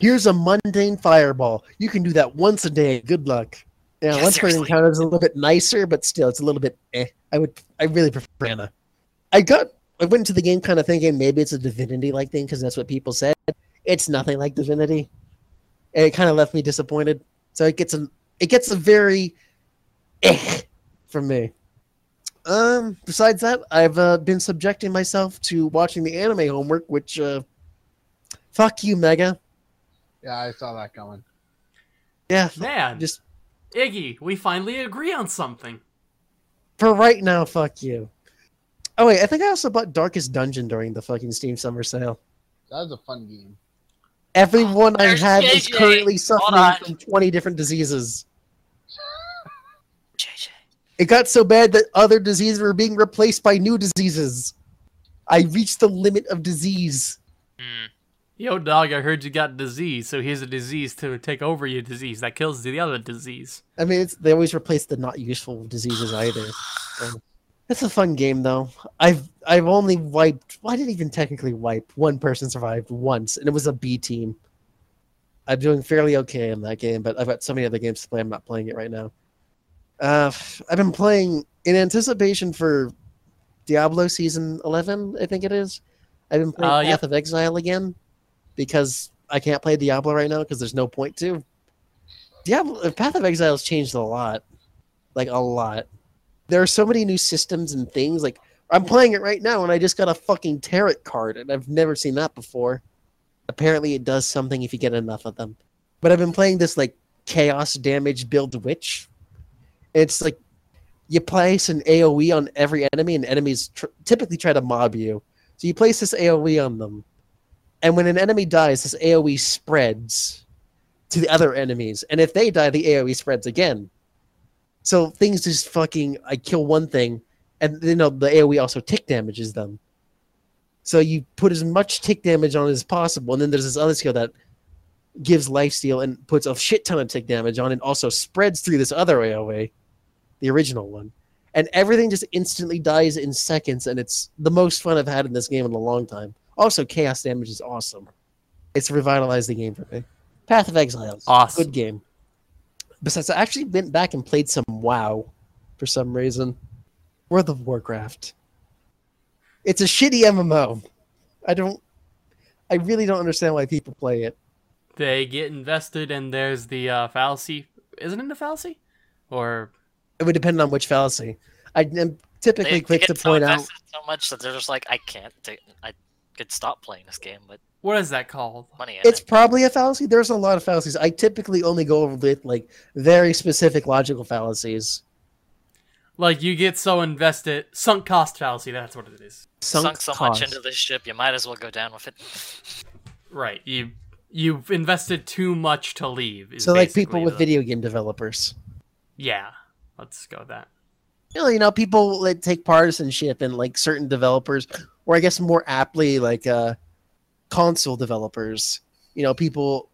Speaker 3: Here's a mundane fireball. You can do that once a day. Good luck. Yeah,
Speaker 1: Yeah,
Speaker 3: once per encounter is a little bit nicer, but still, it's a little bit eh. I would, I really prefer Anna. I got, I went into the game kind of thinking maybe it's a Divinity-like thing because that's what people said. It's nothing like Divinity, and it kind of left me disappointed. So it gets a, it gets a very eh from me. Um, besides that, I've uh, been subjecting myself to watching the anime homework, which, uh, fuck you, Mega.
Speaker 2: Yeah, I saw that coming.
Speaker 3: Yeah,
Speaker 4: Man,
Speaker 3: just
Speaker 4: Iggy, we finally agree on something.
Speaker 3: for right now, fuck you. Oh wait, I think I also bought Darkest Dungeon during the fucking Steam Summer Sale.
Speaker 2: That was a fun game.
Speaker 3: Everyone I
Speaker 1: There's
Speaker 3: have is currently suffering from 20 different diseases.
Speaker 1: JJ.
Speaker 3: It got so bad that other diseases were being replaced by new diseases. I reached the limit of disease.
Speaker 5: Hmm.
Speaker 4: Yo, dog, I heard you got disease, so here's a disease to take over your disease that kills the other disease.
Speaker 3: I mean, it's, they always replace the not useful diseases either. So, it's a fun game, though. I've I've only wiped. Well, I didn't even technically wipe. One person survived once, and it was a B team. I'm doing fairly okay in that game, but I've got so many other games to play. I'm not playing it right now. Uh, I've been playing in anticipation for Diablo season 11. I think it is. I've been playing
Speaker 4: Uh,
Speaker 3: Path
Speaker 4: yep.
Speaker 3: of Exile again because I can't play Diablo right now because there's no point to. Diablo Path of Exile has changed a lot, like a lot. There are so many new systems and things. Like I'm playing it right now, and I just got a fucking tarot card, and I've never seen that before. Apparently, it does something if you get enough of them. But I've been playing this like chaos damage build witch. It's like you place an AOE on every enemy, and enemies tr typically try to mob you. So you place this AOE on them, and when an enemy dies, this AOE spreads to the other enemies. And if they die, the AoE spreads again. So things just fucking, I kill one thing, and you know, the AoE also tick damages them. So you put as much tick damage on as possible, and then there's this other skill that gives lifesteal and puts a shit ton of tick damage on and also spreads through this other AoE, the original one. And everything just instantly dies in seconds, and it's the most fun I've had in this game in a long time. Also, chaos damage is awesome. It's revitalized the game for me. Path of Exiles.
Speaker 4: Awesome.
Speaker 3: Good game. Besides, I actually went back and played some WoW for some reason. World of Warcraft. It's a shitty MMO. I don't. I really don't understand why people play it.
Speaker 4: They get invested, and there's the uh, fallacy. Isn't it a fallacy? Or
Speaker 3: It would depend on which fallacy. I am typically
Speaker 1: They, they
Speaker 3: quick
Speaker 1: get
Speaker 3: to
Speaker 1: so
Speaker 3: point out.
Speaker 1: so much that they're just like, I can't. Take, I could stop playing this game, but
Speaker 4: what is that called?
Speaker 1: money
Speaker 3: It's
Speaker 1: it.
Speaker 3: probably a fallacy. There's a lot of fallacies. I typically only go over with like very specific logical fallacies.
Speaker 4: Like you get so invested, sunk cost fallacy. That's what it is.
Speaker 3: Sunk,
Speaker 1: Sunk so
Speaker 3: cost.
Speaker 1: much into this ship, you might as well go down with it.
Speaker 4: Right. You you've invested too much to leave. is
Speaker 3: So like people with
Speaker 4: the-
Speaker 3: video game developers.
Speaker 4: Yeah. Let's go with that.
Speaker 3: You know, you know, people that take partisanship in like certain developers, or I guess more aptly like uh, console developers. You know, people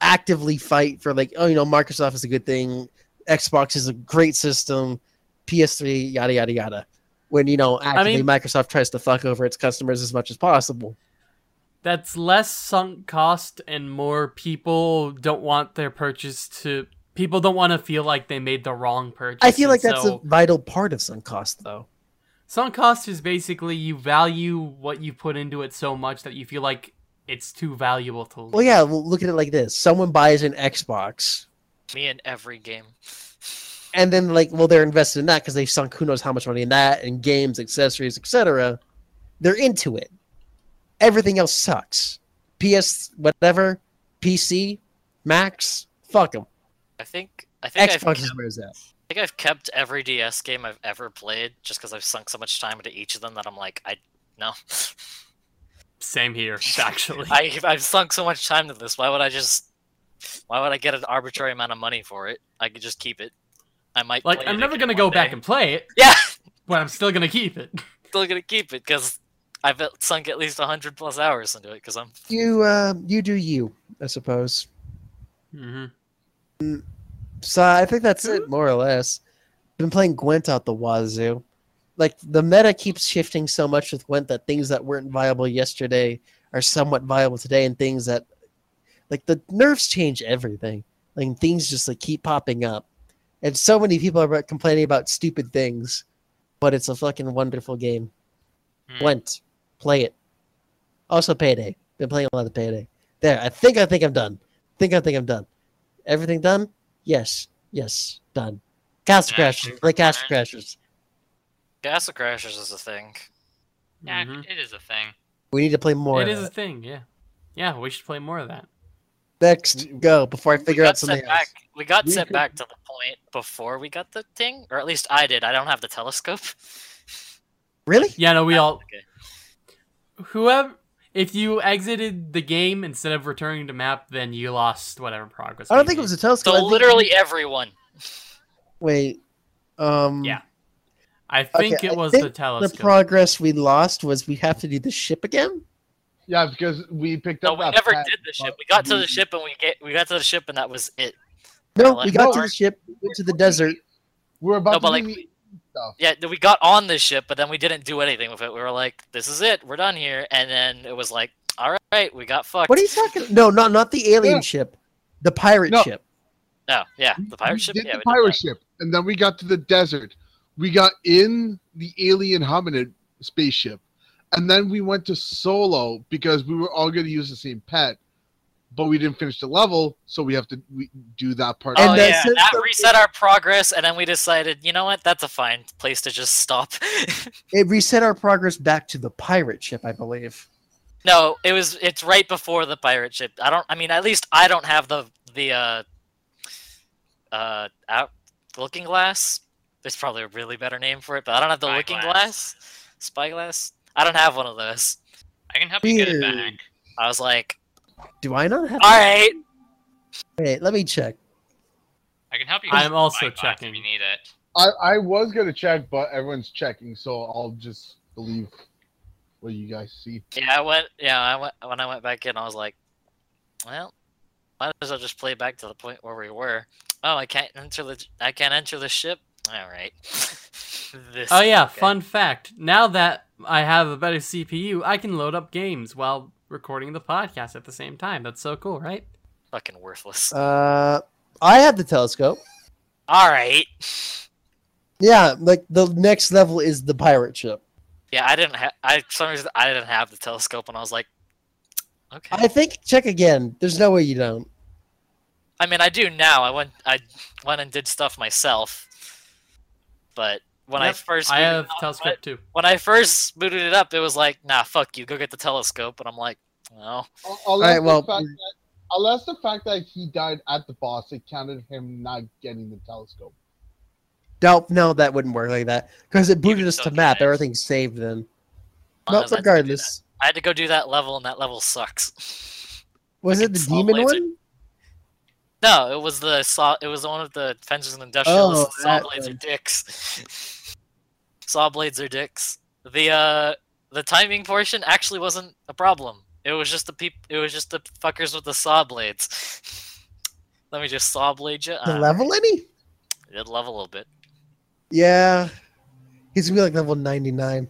Speaker 3: actively fight for like, oh, you know, Microsoft is a good thing, Xbox is a great system, PS3, yada yada yada. When you know, actively
Speaker 4: mean-
Speaker 3: Microsoft tries to fuck over its customers as much as possible.
Speaker 4: That's less sunk cost and more people don't want their purchase to people don't want to feel like they made the wrong purchase.
Speaker 3: I feel like that's
Speaker 4: so,
Speaker 3: a vital part of sunk cost, though.
Speaker 4: sunk cost is basically you value what you put into it so much that you feel like it's too valuable to
Speaker 3: Well, yeah, well, look at it like this: someone buys an Xbox,
Speaker 1: Me in every game.
Speaker 3: and then like, well, they're invested in that because they sunk who knows how much money in that, and games, accessories, etc. They're into it. Everything else sucks. PS, whatever, PC, Macs, fuck them.
Speaker 1: I think I think I've kept,
Speaker 3: is where.
Speaker 1: I think I've kept every DS game I've ever played just because I've sunk so much time into each of them that I'm like, I no.
Speaker 4: Same here, actually.
Speaker 1: I I've sunk so much time to this. Why would I just? Why would I get an arbitrary amount of money for it? I could just keep it. I might
Speaker 4: like
Speaker 1: play
Speaker 4: I'm
Speaker 1: it
Speaker 4: never gonna go
Speaker 1: one
Speaker 4: back and play it,
Speaker 1: Yeah,
Speaker 4: but I'm still gonna keep it.
Speaker 1: still gonna keep it because I've sunk at least hundred plus hours into it because I'm
Speaker 3: You, uh, you do you, I suppose.
Speaker 4: hmm
Speaker 3: So I think that's it, more or less. Been playing Gwent out the wazoo. Like, the meta keeps shifting so much with Gwent that things that weren't viable yesterday are somewhat viable today, and things that... Like, the nerfs change everything. Like, things just, like, keep popping up. And so many people are complaining about stupid things, but it's a fucking wonderful game.
Speaker 5: Hmm.
Speaker 3: Gwent. Play it. Also, Payday. Been playing a lot of Payday. There, I think I think I'm done. think I think I'm done. Everything done? Yes. Yes. Done. Castle
Speaker 5: Yeah,
Speaker 3: Crashers.
Speaker 5: super
Speaker 3: Play Castle
Speaker 5: fun.
Speaker 3: Crashers.
Speaker 1: Castle Crashers is a thing.
Speaker 5: Yeah,
Speaker 4: Mhm.
Speaker 5: it is a thing.
Speaker 3: We need to play more
Speaker 4: It
Speaker 3: of
Speaker 4: is a thing, yeah. Yeah, we should play more of that.
Speaker 3: Next, go, before I figure out something else.
Speaker 1: back. We got
Speaker 2: We
Speaker 1: set
Speaker 2: could-
Speaker 1: back to the point before we got the thing, or at least I did. I don't have the telescope.
Speaker 3: Really?
Speaker 4: Yeah, no, we all
Speaker 1: Okay.
Speaker 4: whoever if you exited the game instead of returning to map, then you lost whatever progress.
Speaker 3: I don't
Speaker 4: you
Speaker 3: think it was a telescope.
Speaker 1: So
Speaker 3: I think-
Speaker 1: literally everyone.
Speaker 3: Wait. Um,
Speaker 4: Yeah. I think
Speaker 3: Okay,
Speaker 4: it was
Speaker 3: think
Speaker 4: the telescope.
Speaker 3: The progress we lost was we have to do the ship again?
Speaker 2: Yeah, because we picked
Speaker 1: No,
Speaker 2: up.
Speaker 1: we
Speaker 2: that
Speaker 1: never
Speaker 2: pet,
Speaker 1: did the ship. We got to the ship and we get we got to the ship and that was it.
Speaker 3: No, we got to the ship, we went to the desert.
Speaker 2: We were about
Speaker 1: No,
Speaker 2: to
Speaker 1: but like
Speaker 2: the
Speaker 1: we-
Speaker 2: stuff.
Speaker 1: Yeah, we got on the ship, but then we didn't do anything with it. We were like, "This is it. We're done here." And then it was like, "All right, we got fucked."
Speaker 3: What are you talking? No, not not the alien
Speaker 2: Yeah.
Speaker 3: ship. The pirate
Speaker 2: No.
Speaker 3: ship.
Speaker 1: Oh, yeah, the
Speaker 2: We
Speaker 1: pirate ship.
Speaker 2: Did
Speaker 1: Yeah,
Speaker 2: the
Speaker 1: we did
Speaker 2: pirate ship, and then we got to the desert. We got in the alien hominid spaceship, and then we went to solo because we were all going to use the same pet, but we didn't finish the level, so we have to we, do that part.
Speaker 3: And
Speaker 1: oh
Speaker 3: that
Speaker 1: yeah, that reset our progress, and then we decided, you know what? That's a fine place to just stop.
Speaker 3: It reset our progress back to the pirate ship, I believe.
Speaker 1: no, it was. It's right before the pirate ship. I don't. I mean, at least I don't have the the uh uh out looking glass. There's probably a really better name for it, but I don't have the looking
Speaker 5: Spyglass.
Speaker 1: glass. Spyglass. I don't have one of those.
Speaker 5: I can help you get it back.
Speaker 1: I was like,
Speaker 3: Do I not have?
Speaker 1: all right.
Speaker 3: Wait, let me check.
Speaker 5: I can help you.
Speaker 4: I'm also checking.
Speaker 5: If you need it.
Speaker 2: I, I was going to check, but everyone's checking, so I'll just believe what you guys see.
Speaker 1: Yeah, I went. Yeah, I went when I went back in. I was like, well, might as well just play back to the point where we were. Oh, I can't enter the. I can't enter the ship. All right. this.
Speaker 4: Oh yeah,
Speaker 1: okay.
Speaker 4: fun fact. Now that I have a better CPU, I can load up games while recording the podcast at the same time. That's so cool, right?
Speaker 1: Fucking worthless.
Speaker 3: Uh, I have the telescope.
Speaker 1: All right.
Speaker 3: Yeah, like the next level is the pirate ship.
Speaker 1: Yeah, I didn't have. I for some reason I didn't have the telescope, and I was like, okay.
Speaker 3: I think check again. There's no way you don't.
Speaker 1: I mean, I do now. I went, I went and did stuff myself, but when I first,
Speaker 4: I
Speaker 1: booted
Speaker 4: have
Speaker 1: it up-
Speaker 4: telescope too.
Speaker 1: When I first booted it up, it was like, nah, fuck you, go get the telescope, and I'm like, no.
Speaker 2: Un- Unless,
Speaker 3: right, well-
Speaker 2: the fact that, unless the fact that he died at the boss, it counted him not getting the telescope.
Speaker 3: No, no, that wouldn't work like that because it booted us to
Speaker 1: still
Speaker 3: map.
Speaker 1: try it.
Speaker 3: Everything's saved then.
Speaker 1: As long
Speaker 3: No,
Speaker 1: as I had to
Speaker 3: regardless.
Speaker 1: I had to go do that level, and that level sucks.
Speaker 3: Was it the demon
Speaker 1: blades are-
Speaker 3: one?
Speaker 1: no, it was the saw. It was one of the Fences and Industrialists.
Speaker 3: Oh,
Speaker 1: saw
Speaker 3: that
Speaker 1: blades are
Speaker 3: one.
Speaker 1: dicks. saw blades are dicks. The uh, the timing portion actually wasn't a problem. It was just the peop. It was just the fuckers with the saw blades. Let me just saw blade you.
Speaker 3: The
Speaker 1: Uh,
Speaker 3: level any?
Speaker 1: Did level a little bit.
Speaker 3: Yeah. He's gonna be like level 99.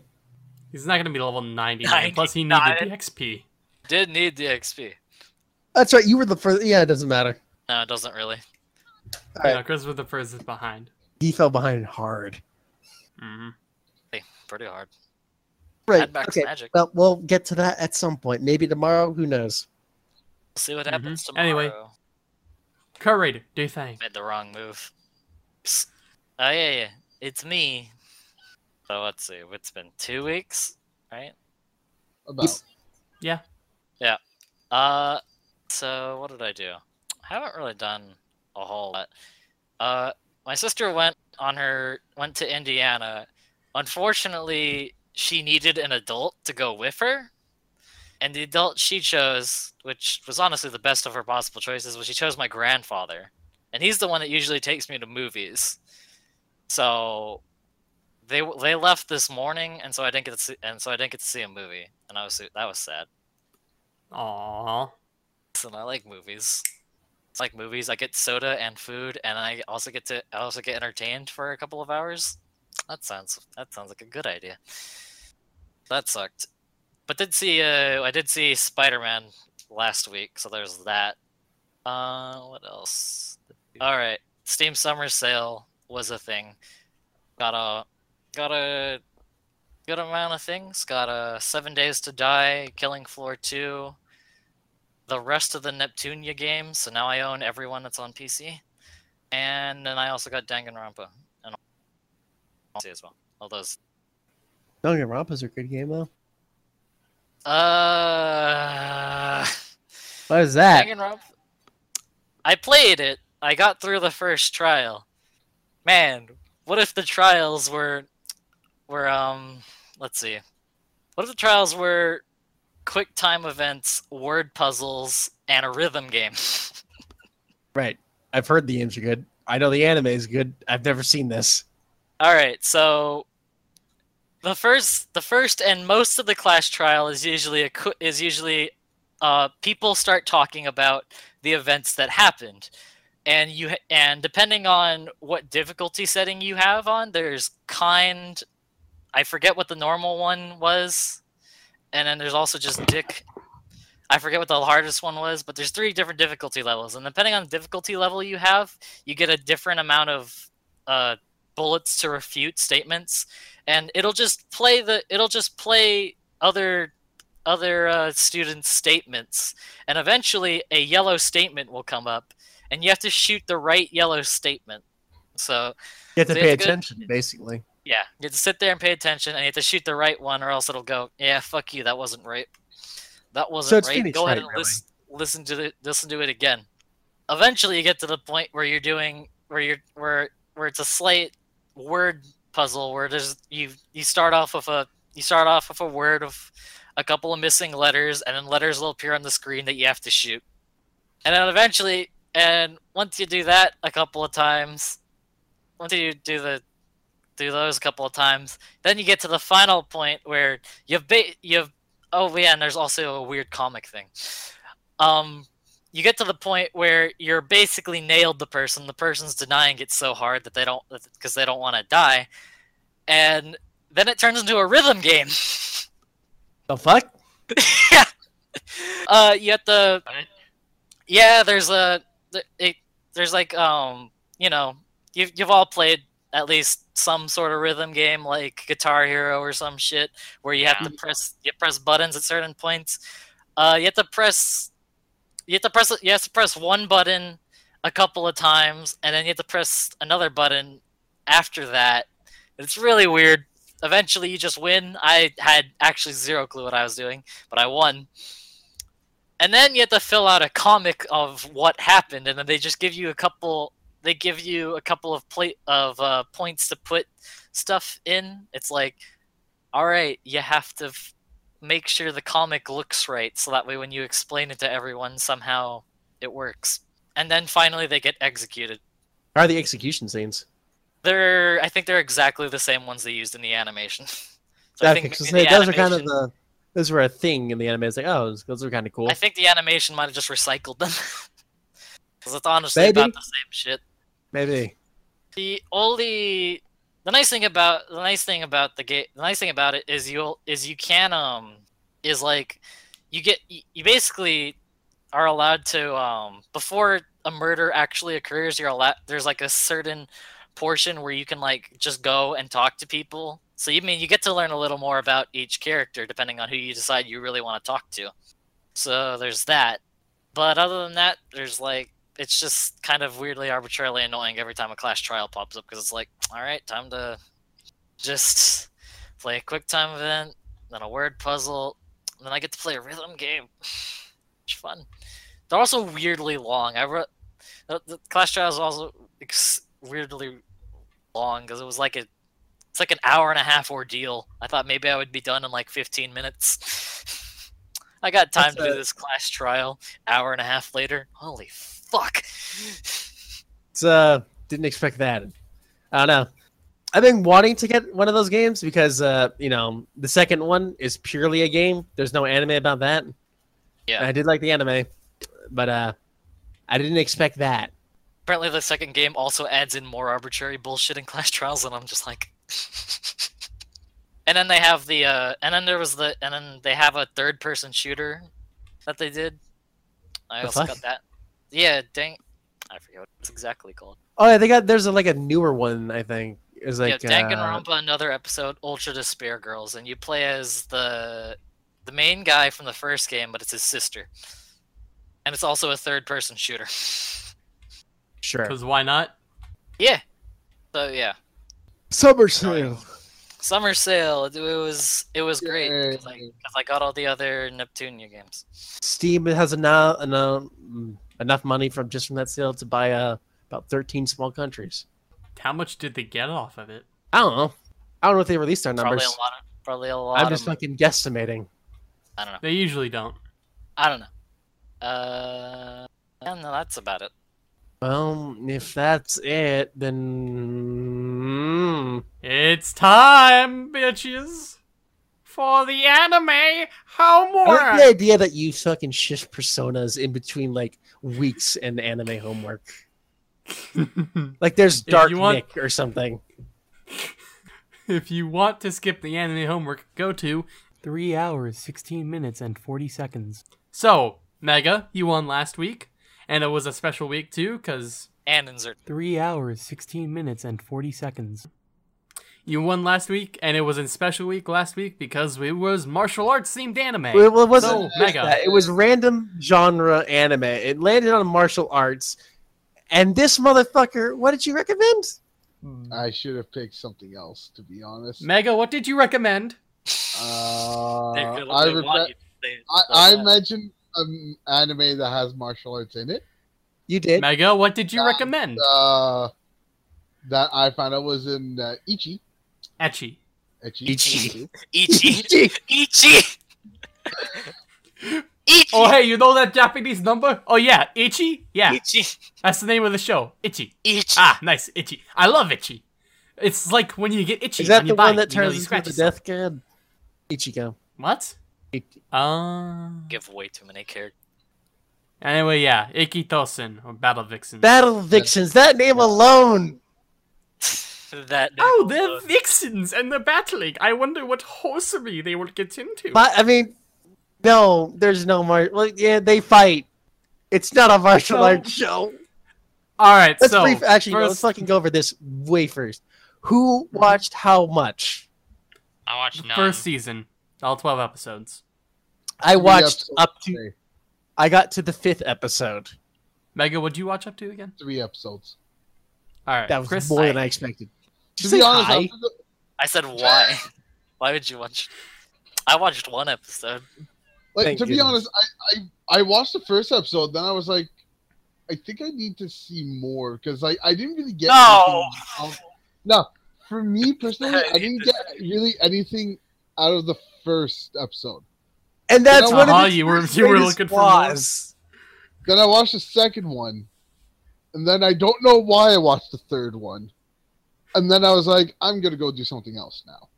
Speaker 4: He's not gonna be level 99. Plus, he needed the XP.
Speaker 1: Did need the XP.
Speaker 3: That's right. You were the first. Yeah, it doesn't matter.
Speaker 1: No, it doesn't really.
Speaker 3: All right.
Speaker 4: Yeah, Chris was the first behind.
Speaker 3: He fell behind hard.
Speaker 4: hmm
Speaker 1: Hey, pretty hard.
Speaker 3: Right.
Speaker 1: Add back
Speaker 3: Okay.
Speaker 1: magic.
Speaker 3: Well, we'll get to that at some point. Maybe tomorrow. Who knows?
Speaker 1: We'll see what
Speaker 4: Mhm.
Speaker 1: happens tomorrow.
Speaker 4: Anyway. Curator, do you think?
Speaker 1: Made the wrong move. Psst. Oh yeah, yeah. It's me. So let's see. It's been two weeks, right?
Speaker 2: About.
Speaker 4: Yeah. Yeah.
Speaker 1: Uh, so what did I do? I haven't really done a whole lot. Uh, my sister went on her went to Indiana. Unfortunately, she needed an adult to go with her, and the adult she chose, which was honestly the best of her possible choices, was she chose my grandfather, and he's the one that usually takes me to movies. So they they left this morning, and so I didn't get to see, and so I didn't get to see a movie, and I was that was sad.
Speaker 4: Aww.
Speaker 1: Listen, I like movies. It's like movies. I get soda and food, and I also get to I also get entertained for a couple of hours. That sounds that sounds like a good idea. That sucked, but did see uh I did see Spider Man last week, so there's that. Uh, what else? All right, Steam Summer Sale was a thing. Got a got a good amount of things. Got a Seven Days to Die, Killing Floor Two the rest of the Neptunia games, so now I own everyone that's on PC. And then I also got Danganronpa as well. All those.
Speaker 3: Danganronpa's a good game though.
Speaker 1: Uh,
Speaker 3: What is that?
Speaker 1: Danganronpa. I played it. I got through the first trial. Man, what if the trials were, were um, let's see, what if the trials were quick time events, word puzzles, and a rhythm game?
Speaker 3: Right. I've heard the games are good. I know the anime is good. I've never seen this.
Speaker 1: All right, so the first, the first, and most of the class trial is usually a is usually uh, people start talking about the events that happened, and you and depending on what difficulty setting you have on, there's kind, I forget what the normal one was, and then there's also just dick. I forget what the hardest one was, but there's three different difficulty levels, and depending on the difficulty level you have, you get a different amount of uh, bullets to refute statements and it'll just play the it'll just play other other uh, students statements and eventually a yellow statement will come up and you have to shoot the right yellow statement so
Speaker 3: You have to
Speaker 1: So
Speaker 3: pay
Speaker 1: have to go-
Speaker 3: attention, basically.
Speaker 1: yeah you have to sit there and pay attention and you have to shoot the right one or else it'll go yeah fuck you that wasn't right that wasn't
Speaker 3: it's
Speaker 1: right
Speaker 3: Phoenix
Speaker 1: go ahead
Speaker 3: Wright,
Speaker 1: and
Speaker 3: really.
Speaker 1: listen, listen to the listen to it again eventually you get to the point where you're doing where you're where where it's a slight word puzzle where there's you you start off with a you start off with a word of a couple of missing letters and then letters will appear on the screen that you have to shoot. And then eventually and once you do that a couple of times once you do the do those a couple of times then you get to the final point where you've you've oh yeah and there's also a weird comic thing. Um you get to the point where you're basically nailed the person. The person's denying it so hard that they don't because they don't want to die. And then it turns into a rhythm game.
Speaker 3: The fuck?
Speaker 1: yeah. Uh you have to yeah there's a it, there's like um you know you've, you've all played at least some sort of rhythm game like Guitar Hero or some shit where you have to press you press buttons at certain points. Uh, you have to press you have to press you have to press one button a couple of times, and then you have to press another button after that. It's really weird. Eventually, you just win. I had actually zero clue what I was doing, but I won. And then you have to fill out a comic of what happened, and then they just give you a couple. They give you a couple of plate of uh, points to put stuff in. It's like, all right, you have to make sure the comic looks right, so that way when you explain it to everyone, somehow it works. And then finally, they get executed.
Speaker 3: How are the execution scenes?
Speaker 1: They're, I think they're exactly the same ones they used in the animation. so I think
Speaker 3: because
Speaker 1: maybe the
Speaker 3: those are kind of
Speaker 1: animation-
Speaker 3: the those were a thing in the anime. It's like, oh, those- those are kind of cool.
Speaker 1: I think the animation might have just recycled them. Because it's honestly
Speaker 3: Maybe.
Speaker 1: about the same shit.
Speaker 3: Maybe.
Speaker 1: The only the nice thing about the nice thing about the game the nice thing about it is you'll is you can um is like you get you basically are allowed to um before a murder actually occurs you're allowed there's like a certain portion where you can like just go and talk to people. So you mean you get to learn a little more about each character depending on who you decide you really want to talk to. So there's that. But other than that there's like it's just kind of weirdly arbitrarily annoying every time a class trial pops up because it's like all right time to just play a quick time event then a word puzzle and then i get to play a rhythm game. It's fun. They're also weirdly long. I wrote the, the class trial is also ex- weirdly long because it was like a it's like an hour and a half ordeal. I thought maybe i would be done in like 15 minutes. I got time
Speaker 3: That's
Speaker 1: to do this class trial hour and a half later. Holy fuck
Speaker 3: It's uh didn't expect that. I don't know. I've been wanting to get one of those games because uh, you know, the second one is purely a game. There's no anime about that.
Speaker 1: Yeah.
Speaker 3: And I did like the anime, but uh I didn't expect that.
Speaker 1: apparently the second game also adds in more arbitrary bullshit in class trials and i'm just like and then they have the uh and then there was the and then they have a third person shooter that they did i
Speaker 3: The
Speaker 1: also
Speaker 3: fuck?
Speaker 1: got that yeah dang i forget what it's exactly called
Speaker 3: Oh, yeah, they got there's a, like a newer one, I think. It's like
Speaker 1: yeah
Speaker 3: uh,
Speaker 1: danganronpa another episode ultra despair girls and you play as the the main guy from the first game but it's his sister and it's also a third person shooter
Speaker 3: sure.
Speaker 4: Because why not?
Speaker 1: yeah so yeah
Speaker 3: Summer sale.
Speaker 1: Summer sale. It, it was it was great because I, I got all the other Neptunia games.
Speaker 3: Steam has enough enough enough money from just from that sale to buy uh about 13 small countries.
Speaker 4: How much did they get off of it?
Speaker 3: I don't know. I don't know if they released our
Speaker 1: Probably
Speaker 3: numbers.
Speaker 1: a lot of probably a lot
Speaker 3: I'm just
Speaker 1: them.
Speaker 3: fucking guesstimating.
Speaker 1: I don't know.
Speaker 4: They usually don't.
Speaker 1: I don't know. Uh, yeah, no, that's about it.
Speaker 3: Well, if that's it, then
Speaker 4: It's time, bitches, for the anime
Speaker 3: I
Speaker 4: homework.
Speaker 3: like the idea that you fucking shift personas in between like weeks in anime homework. Like there's Dark
Speaker 4: want-
Speaker 3: Nick or something.
Speaker 4: if you want to skip the anime homework, go to.
Speaker 6: 3 hours, 16 minutes, and 40 seconds.
Speaker 4: So, Mega, you won last week, and it was a special week too, because
Speaker 1: And insert.
Speaker 6: 3 hours, 16 minutes, and 40 seconds.
Speaker 4: You won last week, and it was in special week last week because it was martial arts themed anime.
Speaker 3: Well, it wasn't
Speaker 4: So, Mega.
Speaker 3: that. It was random genre anime. It landed on martial arts. And this motherfucker, what did you recommend?
Speaker 2: I should have picked something else, to be honest.
Speaker 4: Mega, what did you recommend?
Speaker 2: Uh, I,
Speaker 1: want
Speaker 2: regret-
Speaker 1: you to say it
Speaker 2: I,
Speaker 1: so
Speaker 2: I
Speaker 1: bad.
Speaker 2: mentioned an anime that has martial arts in it.
Speaker 3: You did.
Speaker 4: Mega, what did you
Speaker 2: Uh,
Speaker 4: recommend?
Speaker 2: Uh, that I found out was in uh, Ichi.
Speaker 4: Etchy.
Speaker 2: Ichi.
Speaker 3: Ichi.
Speaker 1: Ichi. Ichi. Ichi.
Speaker 4: Oh, hey, you know that Japanese number? Oh, yeah, Ichi? Yeah,
Speaker 1: Ichi.
Speaker 4: that's the name of the show. Itchy.
Speaker 1: Ichi.
Speaker 4: Ah, nice, Itchy. I love Itchy. It's like when you get itchy.
Speaker 3: Is that
Speaker 4: on your
Speaker 3: the one
Speaker 4: bite,
Speaker 3: that
Speaker 4: you know,
Speaker 3: turns
Speaker 4: you
Speaker 3: into
Speaker 4: scratch
Speaker 3: the
Speaker 4: yourself.
Speaker 3: death god? Ichigo.
Speaker 4: What?
Speaker 3: Ich-
Speaker 4: Uh...
Speaker 1: Give way too many characters.
Speaker 4: Anyway, yeah, Ikki Tousen, or Battle Vixen.
Speaker 3: Battle Vixens. That name alone.
Speaker 1: That.
Speaker 4: oh,
Speaker 1: name
Speaker 4: they're
Speaker 1: alone.
Speaker 4: vixens and they're battling. I wonder what horsery they will get into.
Speaker 3: But I mean, no, there's no mar. Well, yeah, they fight. It's not a martial
Speaker 4: So-
Speaker 3: arts show.
Speaker 4: All right,
Speaker 3: Let's
Speaker 4: so
Speaker 3: brief. Actually, no, let's fucking go over this way first. Who watched how much?
Speaker 5: I watched none.
Speaker 4: First season, all 12 episodes.
Speaker 3: I watched up to.
Speaker 2: today.
Speaker 3: I got to the fifth episode.
Speaker 4: Mega, what'd you watch up to again?
Speaker 2: three episodes.
Speaker 4: All right,
Speaker 3: That was
Speaker 4: Chris.
Speaker 3: more
Speaker 1: I-
Speaker 3: than I expected. Did
Speaker 2: To be
Speaker 3: say
Speaker 2: honest,
Speaker 3: hi?
Speaker 1: I said why? why would you watch? I watched one episode.
Speaker 2: like
Speaker 3: Thank
Speaker 2: to be honest, I, I I watched the first episode, then I was like, I think I need to see more because I I didn't really get
Speaker 1: No!
Speaker 2: no for me personally,
Speaker 1: I
Speaker 2: I didn't get really anything out of the first episode.
Speaker 3: And that's
Speaker 2: You know
Speaker 3: one
Speaker 4: Uh-huh, you were- you were
Speaker 3: greatest
Speaker 4: looking for more.
Speaker 3: flaws.
Speaker 2: Then I watched the second one, and then I don't know why I watched the third one, and then I was like, I'm gonna go do something else now.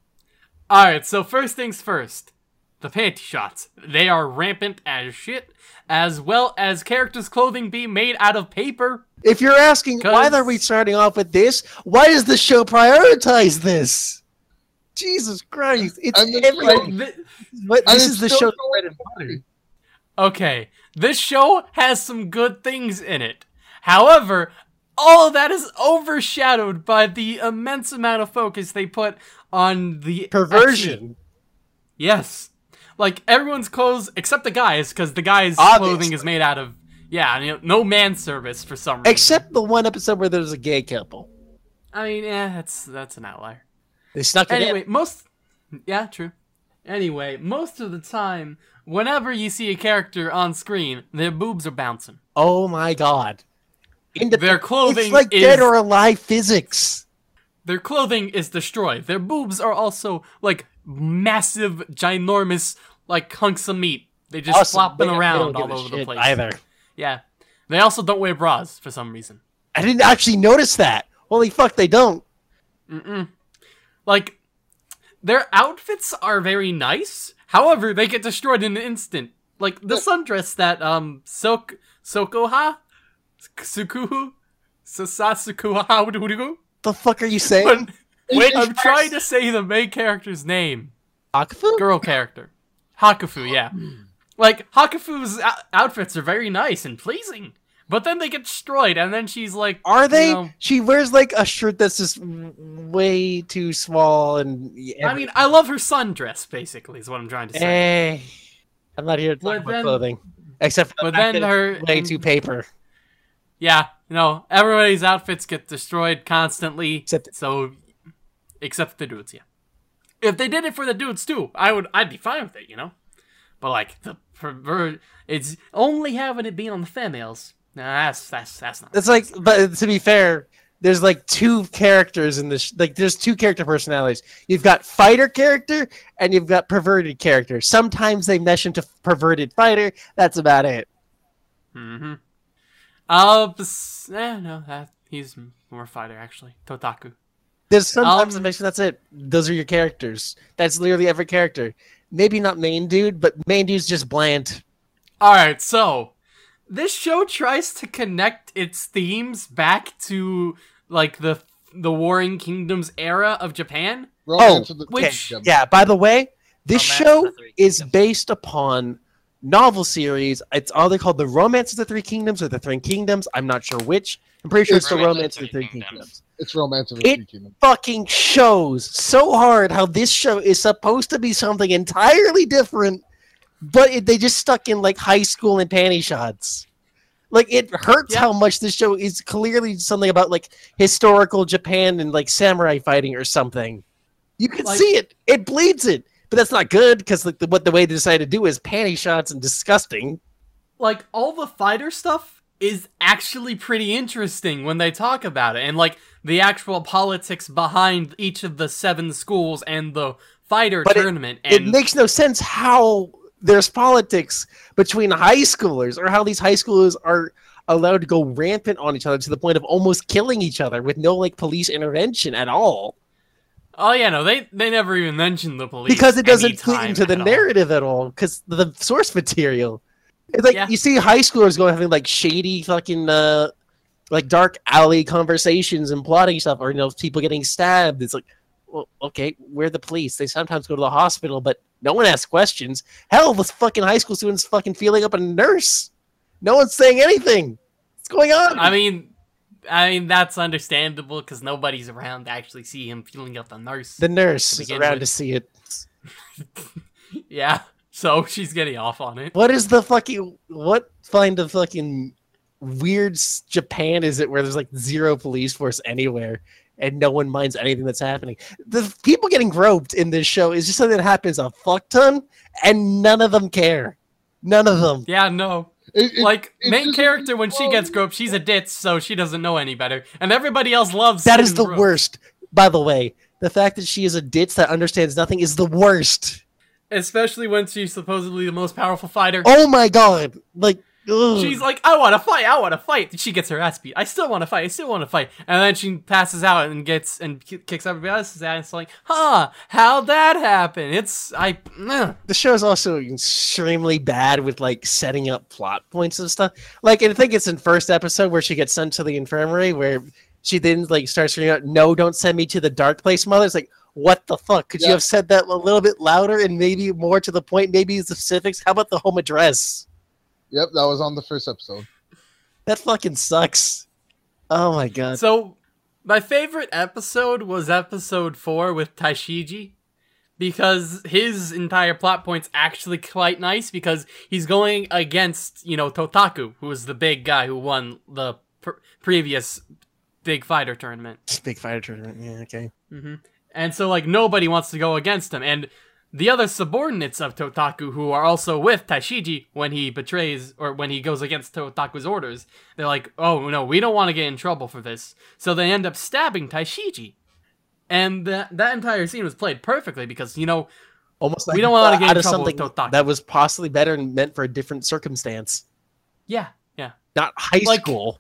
Speaker 4: All right, so first things first. The panty shots. They are rampant as shit, as well as characters' clothing being made out of paper.
Speaker 3: If you're asking why are we starting off with this, why does the show prioritize this? Jesus Christ! It's
Speaker 2: And it's
Speaker 3: every.
Speaker 2: like-
Speaker 4: Th-
Speaker 3: but
Speaker 2: and
Speaker 3: this
Speaker 2: it's
Speaker 3: is the
Speaker 2: show.
Speaker 3: show's and.
Speaker 4: Okay, this show has some good things in it. However, all of that is overshadowed by the immense amount of focus they put on the
Speaker 3: Perversion.
Speaker 4: Yes. Like everyone's clothes except the guys, because the guys'
Speaker 3: Obviously.
Speaker 4: clothing is made out of yeah, you know, no man service for some reason.
Speaker 3: Except the one episode where there's a gay couple.
Speaker 4: I mean, yeah, that's that's an outlier.
Speaker 3: They snuck it
Speaker 4: Anyway,
Speaker 3: in.
Speaker 4: most yeah, true. Anyway, most of the time, whenever you see a character on screen, their boobs are bouncing.
Speaker 3: Oh my god. Into
Speaker 4: Their clothing
Speaker 3: it's like
Speaker 4: is
Speaker 3: dead or alive physics.
Speaker 4: their clothing is destroyed. Their boobs are also like massive, ginormous, like hunks of meat. They just
Speaker 3: Awesome.
Speaker 4: flopping
Speaker 3: They-
Speaker 4: around all over the place.
Speaker 3: Either.
Speaker 4: Yeah. They also don't wear bras for some reason.
Speaker 3: I didn't actually notice that. Holy fuck, they don't.
Speaker 4: Mm-mm. Like, their outfits are very nice. However, they get destroyed in an instant. Like the sundress that um Sok Sokoha Sukuhu Sasasukuha
Speaker 3: The fuck are you saying?
Speaker 1: Which
Speaker 4: I'm trying to say the main character's name.
Speaker 3: Hakufu?
Speaker 4: Girl character. Hakufu, yeah. Like Hakufu's o- outfits are very nice and pleasing. But then they get destroyed and then she's like
Speaker 3: Are they?
Speaker 4: you know-
Speaker 3: She wears like a shirt that's just way too small and.
Speaker 4: I mean, I love her sundress basically is what I'm trying to say.
Speaker 3: Eh, I'm not here to talk
Speaker 4: But
Speaker 3: about
Speaker 4: then-
Speaker 3: clothing, except for the
Speaker 4: but
Speaker 3: fact
Speaker 4: then her-
Speaker 3: it's way too paper.
Speaker 4: Yeah, no, everybody's outfits get destroyed constantly.
Speaker 3: Except-
Speaker 4: so, except the dudes, yeah. If they did it for the dudes too, I would, I'd be fine with it, you know. But like the pervert, it's only having it be on the females. Nah, that's that's that's not.
Speaker 3: It's like, but to be fair, there's like two characters in this. Like, there's two character personalities. You've got fighter character and you've got perverted character. Sometimes they mesh into perverted fighter. That's about it.
Speaker 4: Mm-hmm. Uh, bes- eh, no, that he's more fighter actually. Totaku.
Speaker 3: There's sometimes
Speaker 4: Um,
Speaker 3: it makes that's it. Those are your characters. That's literally every character. Maybe not main dude, but main dude's just bland.
Speaker 4: All right, so this show tries to connect its themes back to like the the Warring Kingdoms era of Japan.
Speaker 2: Romance of
Speaker 4: which-
Speaker 2: Kingdom.
Speaker 3: Yeah, by the way, this
Speaker 1: Romance
Speaker 3: show
Speaker 1: of the Three
Speaker 3: is based upon novel series. It's either called The Romance of the Three Kingdoms or The Three Kingdoms. I'm not sure which. I'm pretty sure it's, The Romance of the Three Kingdoms.
Speaker 2: It's Romance of the
Speaker 3: It-
Speaker 2: Three Kingdoms.
Speaker 3: It Fucking shows so hard how this show is supposed to be something entirely different, but it, they just stuck in like high school and panty shots. Like it hurts
Speaker 4: Yeah.
Speaker 3: how much this show is clearly something about like historical Japan and like samurai fighting or something. You can
Speaker 4: Like-
Speaker 3: see it. It bleeds it. But that's not good because like the, what the way they decided to do is panty shots and disgusting.
Speaker 4: Like all the fighter stuff is actually pretty interesting when they talk about it, and like the actual politics behind each of the seven schools and the fighter
Speaker 3: But
Speaker 4: tournament.
Speaker 3: it
Speaker 4: and
Speaker 3: makes no sense how there's politics between high schoolers or how these high schoolers are allowed to go rampant on each other to the point of almost killing each other with no like police intervention at all
Speaker 4: oh yeah, no, they they never even mentioned the police
Speaker 3: because it doesn't fit into the
Speaker 4: all.
Speaker 3: narrative at all because the source material it's like
Speaker 4: Yeah.
Speaker 3: you see high schoolers going having like shady fucking uh like dark alley conversations and plotting stuff or you know people getting stabbed it's like well, okay, we're the police. They sometimes go to the hospital, but no one asks questions. Hell, this fucking high school student's fucking feeling up a nurse. No one's saying anything. What's going on?
Speaker 4: I mean, I mean, that's understandable because nobody's around to actually see him feeling up the nurse.
Speaker 3: The nurse is around
Speaker 4: with.
Speaker 3: to see it.
Speaker 4: yeah, so she's getting off on it.
Speaker 3: What is the fucking what kind of fucking weird Japan is it where there's like zero police force anywhere and no one minds anything that's happening? The people getting groped in this show is just something that happens a fuck ton and none of them care. None of them.
Speaker 4: Yeah, no.
Speaker 2: It- it-
Speaker 4: Like,
Speaker 2: it's
Speaker 4: main
Speaker 2: just-
Speaker 4: character, when she gets groped, she's a ditz, so she doesn't know any better. And everybody else loves
Speaker 3: That is the
Speaker 4: groped.
Speaker 3: worst. By the way, the fact that she is a ditz that understands nothing is the worst.
Speaker 4: Especially when she's supposedly the most powerful fighter.
Speaker 3: Oh my god. Like ugh.
Speaker 4: She's like, I want to fight, I want to fight. She gets her ass beat. I still want to fight, I still want to fight. And then she passes out and gets and kicks everybody else's ass. It's like, huh, how'd that happen? It's I. ugh.
Speaker 3: the show is also extremely bad with like setting up plot points and stuff. Like I think it's in first episode where she gets sent to the infirmary where she then like starts screaming out, "No, don't send me to the dark place, mother." It's like, what the fuck? Could you have said that a little bit louder and maybe more to the point? Maybe the specifics. How about the home address?
Speaker 2: Yep, that was on the first episode.
Speaker 3: That fucking sucks. Oh my god.
Speaker 4: So, my favorite episode was episode four with Taishiji. Because his entire plot point's actually quite nice because he's going against, you know, Totaku, who was the big guy who won the pr- previous big fighter tournament.
Speaker 3: Big fighter tournament. Yeah, okay.
Speaker 4: Mm -hmm. And so, like, nobody wants to go against him. And the other subordinates of Totaku, who are also with Taishiji when he betrays or when he goes against Totaku's orders, they're like, oh, no, we don't want to get in trouble for this. So they end up stabbing Taishiji. And that, that entire scene was played perfectly because, you know,
Speaker 3: Almost like
Speaker 4: We don't wanna get in
Speaker 3: of
Speaker 4: trouble with
Speaker 3: something
Speaker 4: Totaku.
Speaker 3: that was possibly better and meant for a different circumstance,
Speaker 4: yeah, yeah.
Speaker 3: not high
Speaker 4: Like-
Speaker 3: school.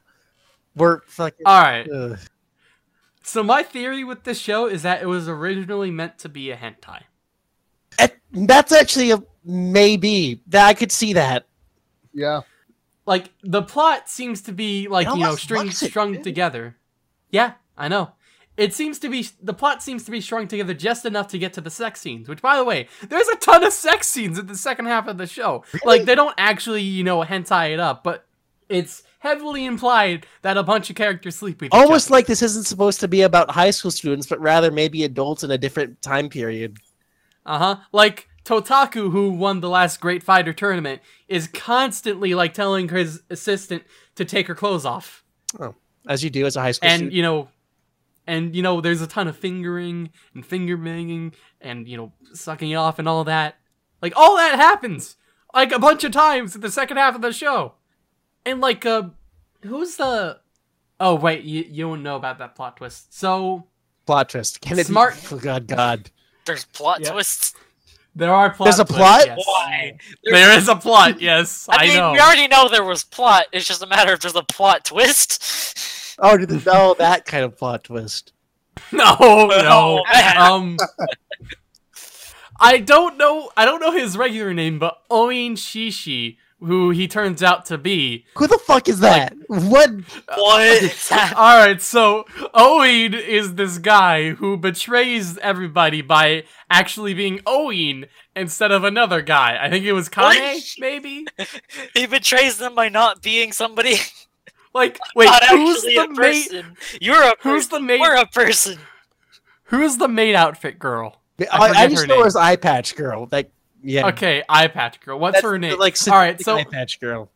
Speaker 3: We're fucking.
Speaker 4: All right.
Speaker 3: ugh.
Speaker 4: So my theory with this show is that it was originally meant to be a hentai.
Speaker 3: That's actually a maybe. That I could see that.
Speaker 2: Yeah.
Speaker 4: like the plot seems to be like you know string
Speaker 3: looks it,
Speaker 4: strung together yeah i know it seems to be the plot seems to be strung together just enough to get to the sex scenes which by the way there's a ton of sex scenes in the second half of the show like they don't actually you know hentai it up but it's heavily implied that a bunch of characters sleep with each
Speaker 3: Almost
Speaker 4: other.
Speaker 3: like this isn't supposed to be about high school students, but rather maybe adults in a different time period.
Speaker 4: Uh-huh. Like Totaku, who won the last Great Fighter tournament, is constantly like telling his assistant to take her clothes off.
Speaker 3: Oh, as you do as a high school
Speaker 4: and
Speaker 3: student.
Speaker 4: you know and you know there's a ton of fingering and finger banging and you know sucking it off and all that like all that happens like a bunch of times in the second half of the show and like uh who's the oh wait you, you don't know about that plot twist so
Speaker 3: plot twist. Can it
Speaker 4: Smart-
Speaker 3: Be, oh, God, God.
Speaker 1: There's plot
Speaker 4: Yeah.
Speaker 1: twists.
Speaker 4: there are plot
Speaker 3: There's a
Speaker 4: twists,
Speaker 3: plot?
Speaker 4: yes.
Speaker 1: Why?
Speaker 4: there is a plot yes i,
Speaker 1: I mean,
Speaker 4: know
Speaker 1: we already know there was plot. It's just a matter of there's a plot twist.
Speaker 3: Oh, did the, oh, that kind of plot twist.
Speaker 4: no no um I don't know I don't know his regular name, but Oin Shishi, who he turns out to be.
Speaker 3: Who the fuck is that? what?
Speaker 1: what is that?
Speaker 4: Alright, so Oin is this guy who betrays everybody by actually being Oin instead of another guy. I think it was Kane,
Speaker 1: What?
Speaker 4: maybe?
Speaker 1: He betrays them by not being somebody.
Speaker 4: Like wait,
Speaker 1: not
Speaker 4: who's the
Speaker 1: a
Speaker 4: maid
Speaker 1: person. You're a
Speaker 4: who's the maid-
Speaker 1: We're a person.
Speaker 4: who's the maid outfit girl?
Speaker 3: I,
Speaker 4: I
Speaker 3: I,
Speaker 4: forget
Speaker 3: just know
Speaker 4: name.
Speaker 3: her as Eye Patch Girl. Like, yeah.
Speaker 4: Okay, eye patch girl. What's
Speaker 3: That's
Speaker 4: her
Speaker 3: the,
Speaker 4: name?
Speaker 3: Like,
Speaker 4: All right, so
Speaker 3: Eye Patch Girl.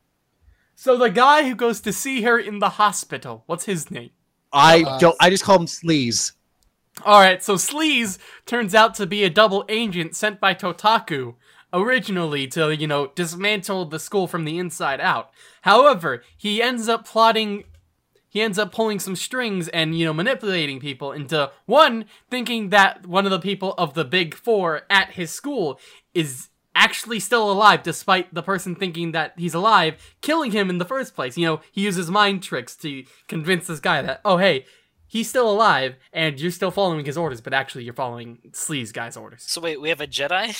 Speaker 4: so the guy who goes to see her in the hospital, what's his name?
Speaker 3: I
Speaker 2: Uh,
Speaker 3: don't. I just call him Sleaze.
Speaker 4: All right, so Sleaze turns out to be a double agent sent by Totaku originally to, you know, dismantle the school from the inside out. However, he ends up plotting he ends up pulling some strings and, you know, manipulating people into one thinking that one of the people of the big 4 at his school is actually still alive despite the person thinking that he's alive killing him in the first place. You know, he uses mind tricks to convince this guy that, "Oh, hey, he's still alive and you're still following his orders, but actually you're following Sleaze guy's orders.
Speaker 1: So wait, we have a Jedi.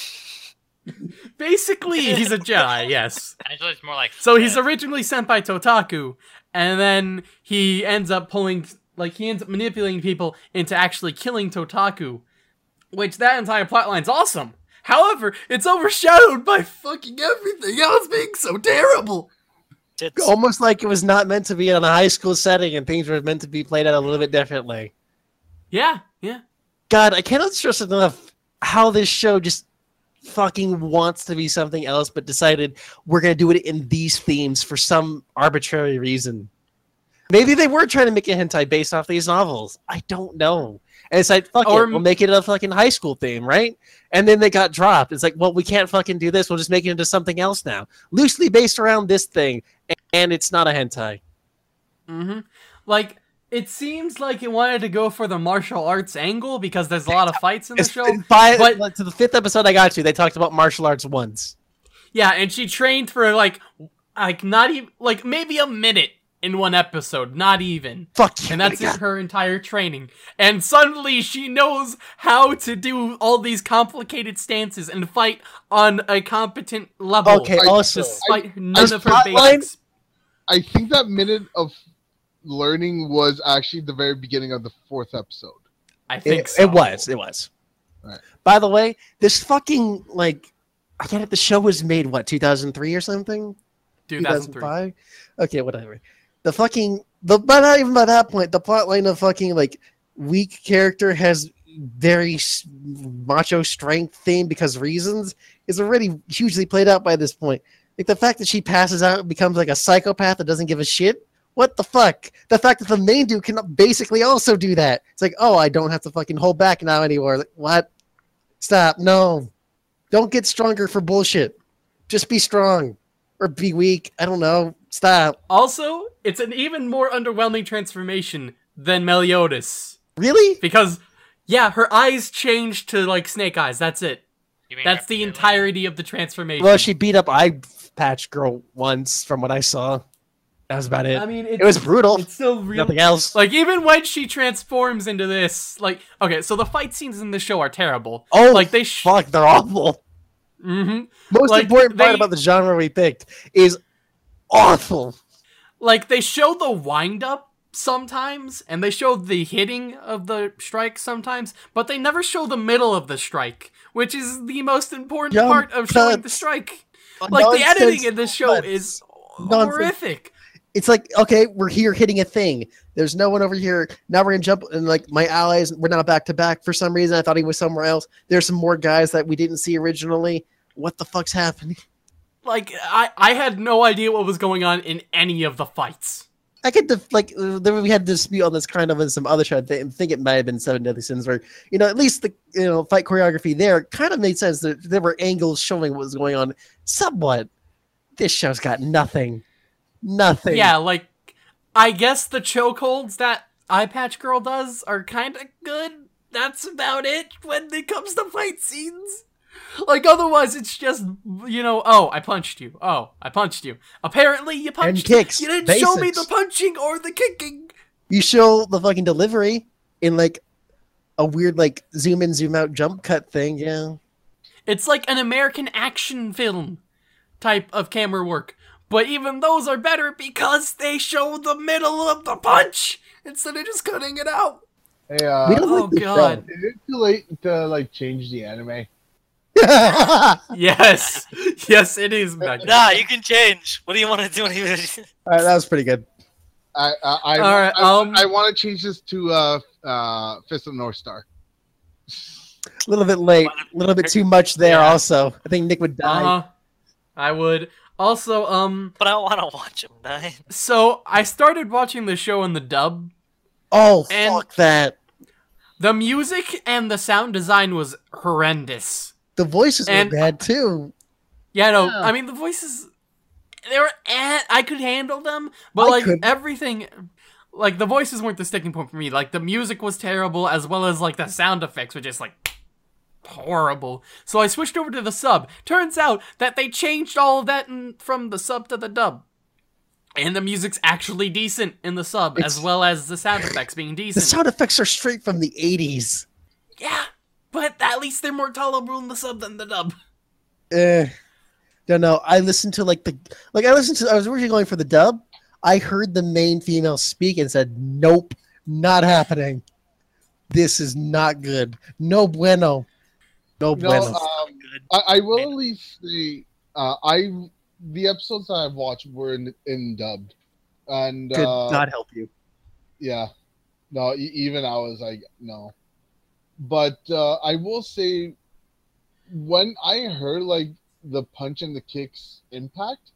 Speaker 4: Basically, he's a Jedi, yes.
Speaker 5: Actually, it's more like
Speaker 4: So he's originally sent by Totaku, and then he ends up pulling, like, he ends up manipulating people into actually killing Totaku, which that entire plotline's awesome. However, it's overshadowed by fucking everything else being so terrible.
Speaker 1: Tits.
Speaker 3: Almost like it was not meant to be in a high school setting and things were meant to be played out a little bit differently.
Speaker 4: Yeah, yeah.
Speaker 3: God, I cannot stress enough how this show just fucking wants to be something else, but decided we're going to do it in these themes for some arbitrary reason. Maybe they were trying to make a hentai based off these novels. I don't know. And it's like, fuck
Speaker 4: Or-
Speaker 3: it, we'll make it a fucking high school theme, right? And then they got dropped. It's like, well, we can't fucking do this. We'll just make it into something else now. Loosely based around this thing, and it's not a hentai.
Speaker 4: Mm-hmm. Like, it seems like it wanted to go for the martial arts angle because there's a lot of fights in the
Speaker 3: It's-
Speaker 4: show.
Speaker 3: by,
Speaker 4: but-
Speaker 3: to the fifth episode I got to, they talked about martial arts once.
Speaker 4: Yeah, and she trained for like, like not even like maybe a minute in one episode, not even.
Speaker 3: Fuck you.
Speaker 4: And that's
Speaker 3: my
Speaker 4: it, her entire training. And suddenly she knows how to do all these complicated stances and fight on a competent level.
Speaker 3: Okay,
Speaker 2: I-
Speaker 3: also,
Speaker 4: Despite none of her basics.
Speaker 2: I think that minute of learning was actually the very beginning of the fourth episode.
Speaker 4: I think
Speaker 3: it,
Speaker 4: so.
Speaker 3: it was, it was.
Speaker 2: Right.
Speaker 3: By the way, this fucking, like, I get it, the show was made, what, 2003 or something?
Speaker 4: 2003.
Speaker 3: Okay, whatever. The fucking, the but not even by that point, the plot line of fucking, like, weak character has very macho strength theme because reasons is already hugely played out by this point. Like, the fact that she passes out and becomes, like, a psychopath that doesn't give a shit what the fuck? The fact that the main dude can basically also do that. It's like, oh, I don't have to fucking hold back now anymore. Like, what? Stop. No. Don't get stronger for bullshit. Just be strong. Or be weak. I don't know. Stop.
Speaker 4: Also, it's an even more underwhelming transformation than Meliodas.
Speaker 3: Really?
Speaker 4: Because, yeah, her eyes changed to, like, snake eyes. That's it. That's the entirety of the transformation.
Speaker 3: Well, she beat up Eye Patch Girl once from what I saw. That was about it.
Speaker 4: I mean,
Speaker 3: it was brutal.
Speaker 4: It's still real.
Speaker 3: Nothing else.
Speaker 4: Like even when she transforms into this, like okay, so the fight scenes in the show are terrible.
Speaker 3: oh,
Speaker 4: like they sh-
Speaker 3: fuck, they're awful.
Speaker 4: hmm
Speaker 3: Most
Speaker 4: Like,
Speaker 3: important part about the genre we picked is awful.
Speaker 4: Like they show the wind up sometimes, and they show the hitting of the strike sometimes, but they never show the middle of the strike, which is the most important
Speaker 3: Jump
Speaker 4: part of showing the strike. Like the editing in this show
Speaker 3: cuts.
Speaker 4: is
Speaker 3: Nonsense.
Speaker 4: horrific.
Speaker 3: it's like okay we're here hitting a thing there's no one over here now we're gonna jump and like my allies we're not back to back for some reason i thought he was somewhere else there's some more guys that we didn't see originally what the fuck's happening
Speaker 4: Like I, I had no idea what was going on in any of the fights.
Speaker 3: i get the like there we had a dispute on this kind of in some other show I think it might have been seven deadly sins where you know at least the you know fight choreography there kind of made sense that there were angles showing what was going on somewhat this show's got nothing nothing
Speaker 4: Yeah, like I guess the chokeholds that Eye Patch Girl does are kind of good. That's about it when it comes to fight scenes. Like otherwise, it's just you know. Oh, I punched you. Oh, I punched you. Apparently, you punched.
Speaker 3: And kicks,
Speaker 4: You didn't show me the punching or the kicking.
Speaker 3: you show the fucking delivery in like a weird like zoom in zoom out jump cut thing yeah
Speaker 4: It's like an American action film type of camera work. But even those are better because they show the middle of the punch instead of just cutting it out.
Speaker 2: Hey, uh,
Speaker 4: Oh
Speaker 3: like this
Speaker 4: god.
Speaker 2: is it too late to like change the anime?
Speaker 3: Show.
Speaker 4: Yes. yes, it is, Megan.
Speaker 1: Nah, you can change. What do you want to do? What do you-
Speaker 3: All right, that was pretty good
Speaker 2: I I I,
Speaker 4: All right,
Speaker 2: I,
Speaker 4: um,
Speaker 2: I want to change this to uh uh Fist of the North Star.
Speaker 3: a little bit late a little bit too much there
Speaker 4: Yeah.
Speaker 3: also i think nick would die
Speaker 4: Uh-huh. I would. Also, um,
Speaker 1: but I don't want to watch him die.
Speaker 4: so I started watching the show in the dub.
Speaker 3: oh
Speaker 4: and-
Speaker 3: fuck that
Speaker 4: The music and the sound design was horrendous.
Speaker 3: The voices
Speaker 4: And-
Speaker 3: were bad too
Speaker 4: Yeah, no,
Speaker 3: Yeah.
Speaker 4: I mean the voices they were eh, I could handle them, but
Speaker 3: I
Speaker 4: like
Speaker 3: couldn't.
Speaker 4: everything like the voices weren't the sticking point for me. Like the music was terrible as well as like the sound effects were just like horrible. So I switched over to the sub. Turns out that they changed all of that in, from the sub to the dub. And the music's actually decent in the sub, as well as the sound effects being decent.
Speaker 3: the sound effects are straight from the 80s
Speaker 4: yeah, but at least they're more tolerable in the sub than the dub.
Speaker 3: eh. Don't know i listened to like the like i listened to i was originally going for the dub. I heard the main female speak and said nope not happening. This is not good. No bueno. No
Speaker 2: No,
Speaker 3: bueno.
Speaker 2: um, I, I will at least say uh, I the episodes that I've watched were in, in dubbed, and
Speaker 3: Good.
Speaker 2: uh,
Speaker 3: God help you.
Speaker 2: yeah, no, e- even I was like, no. But uh, I will say, when I heard like the punch and the kicks impact,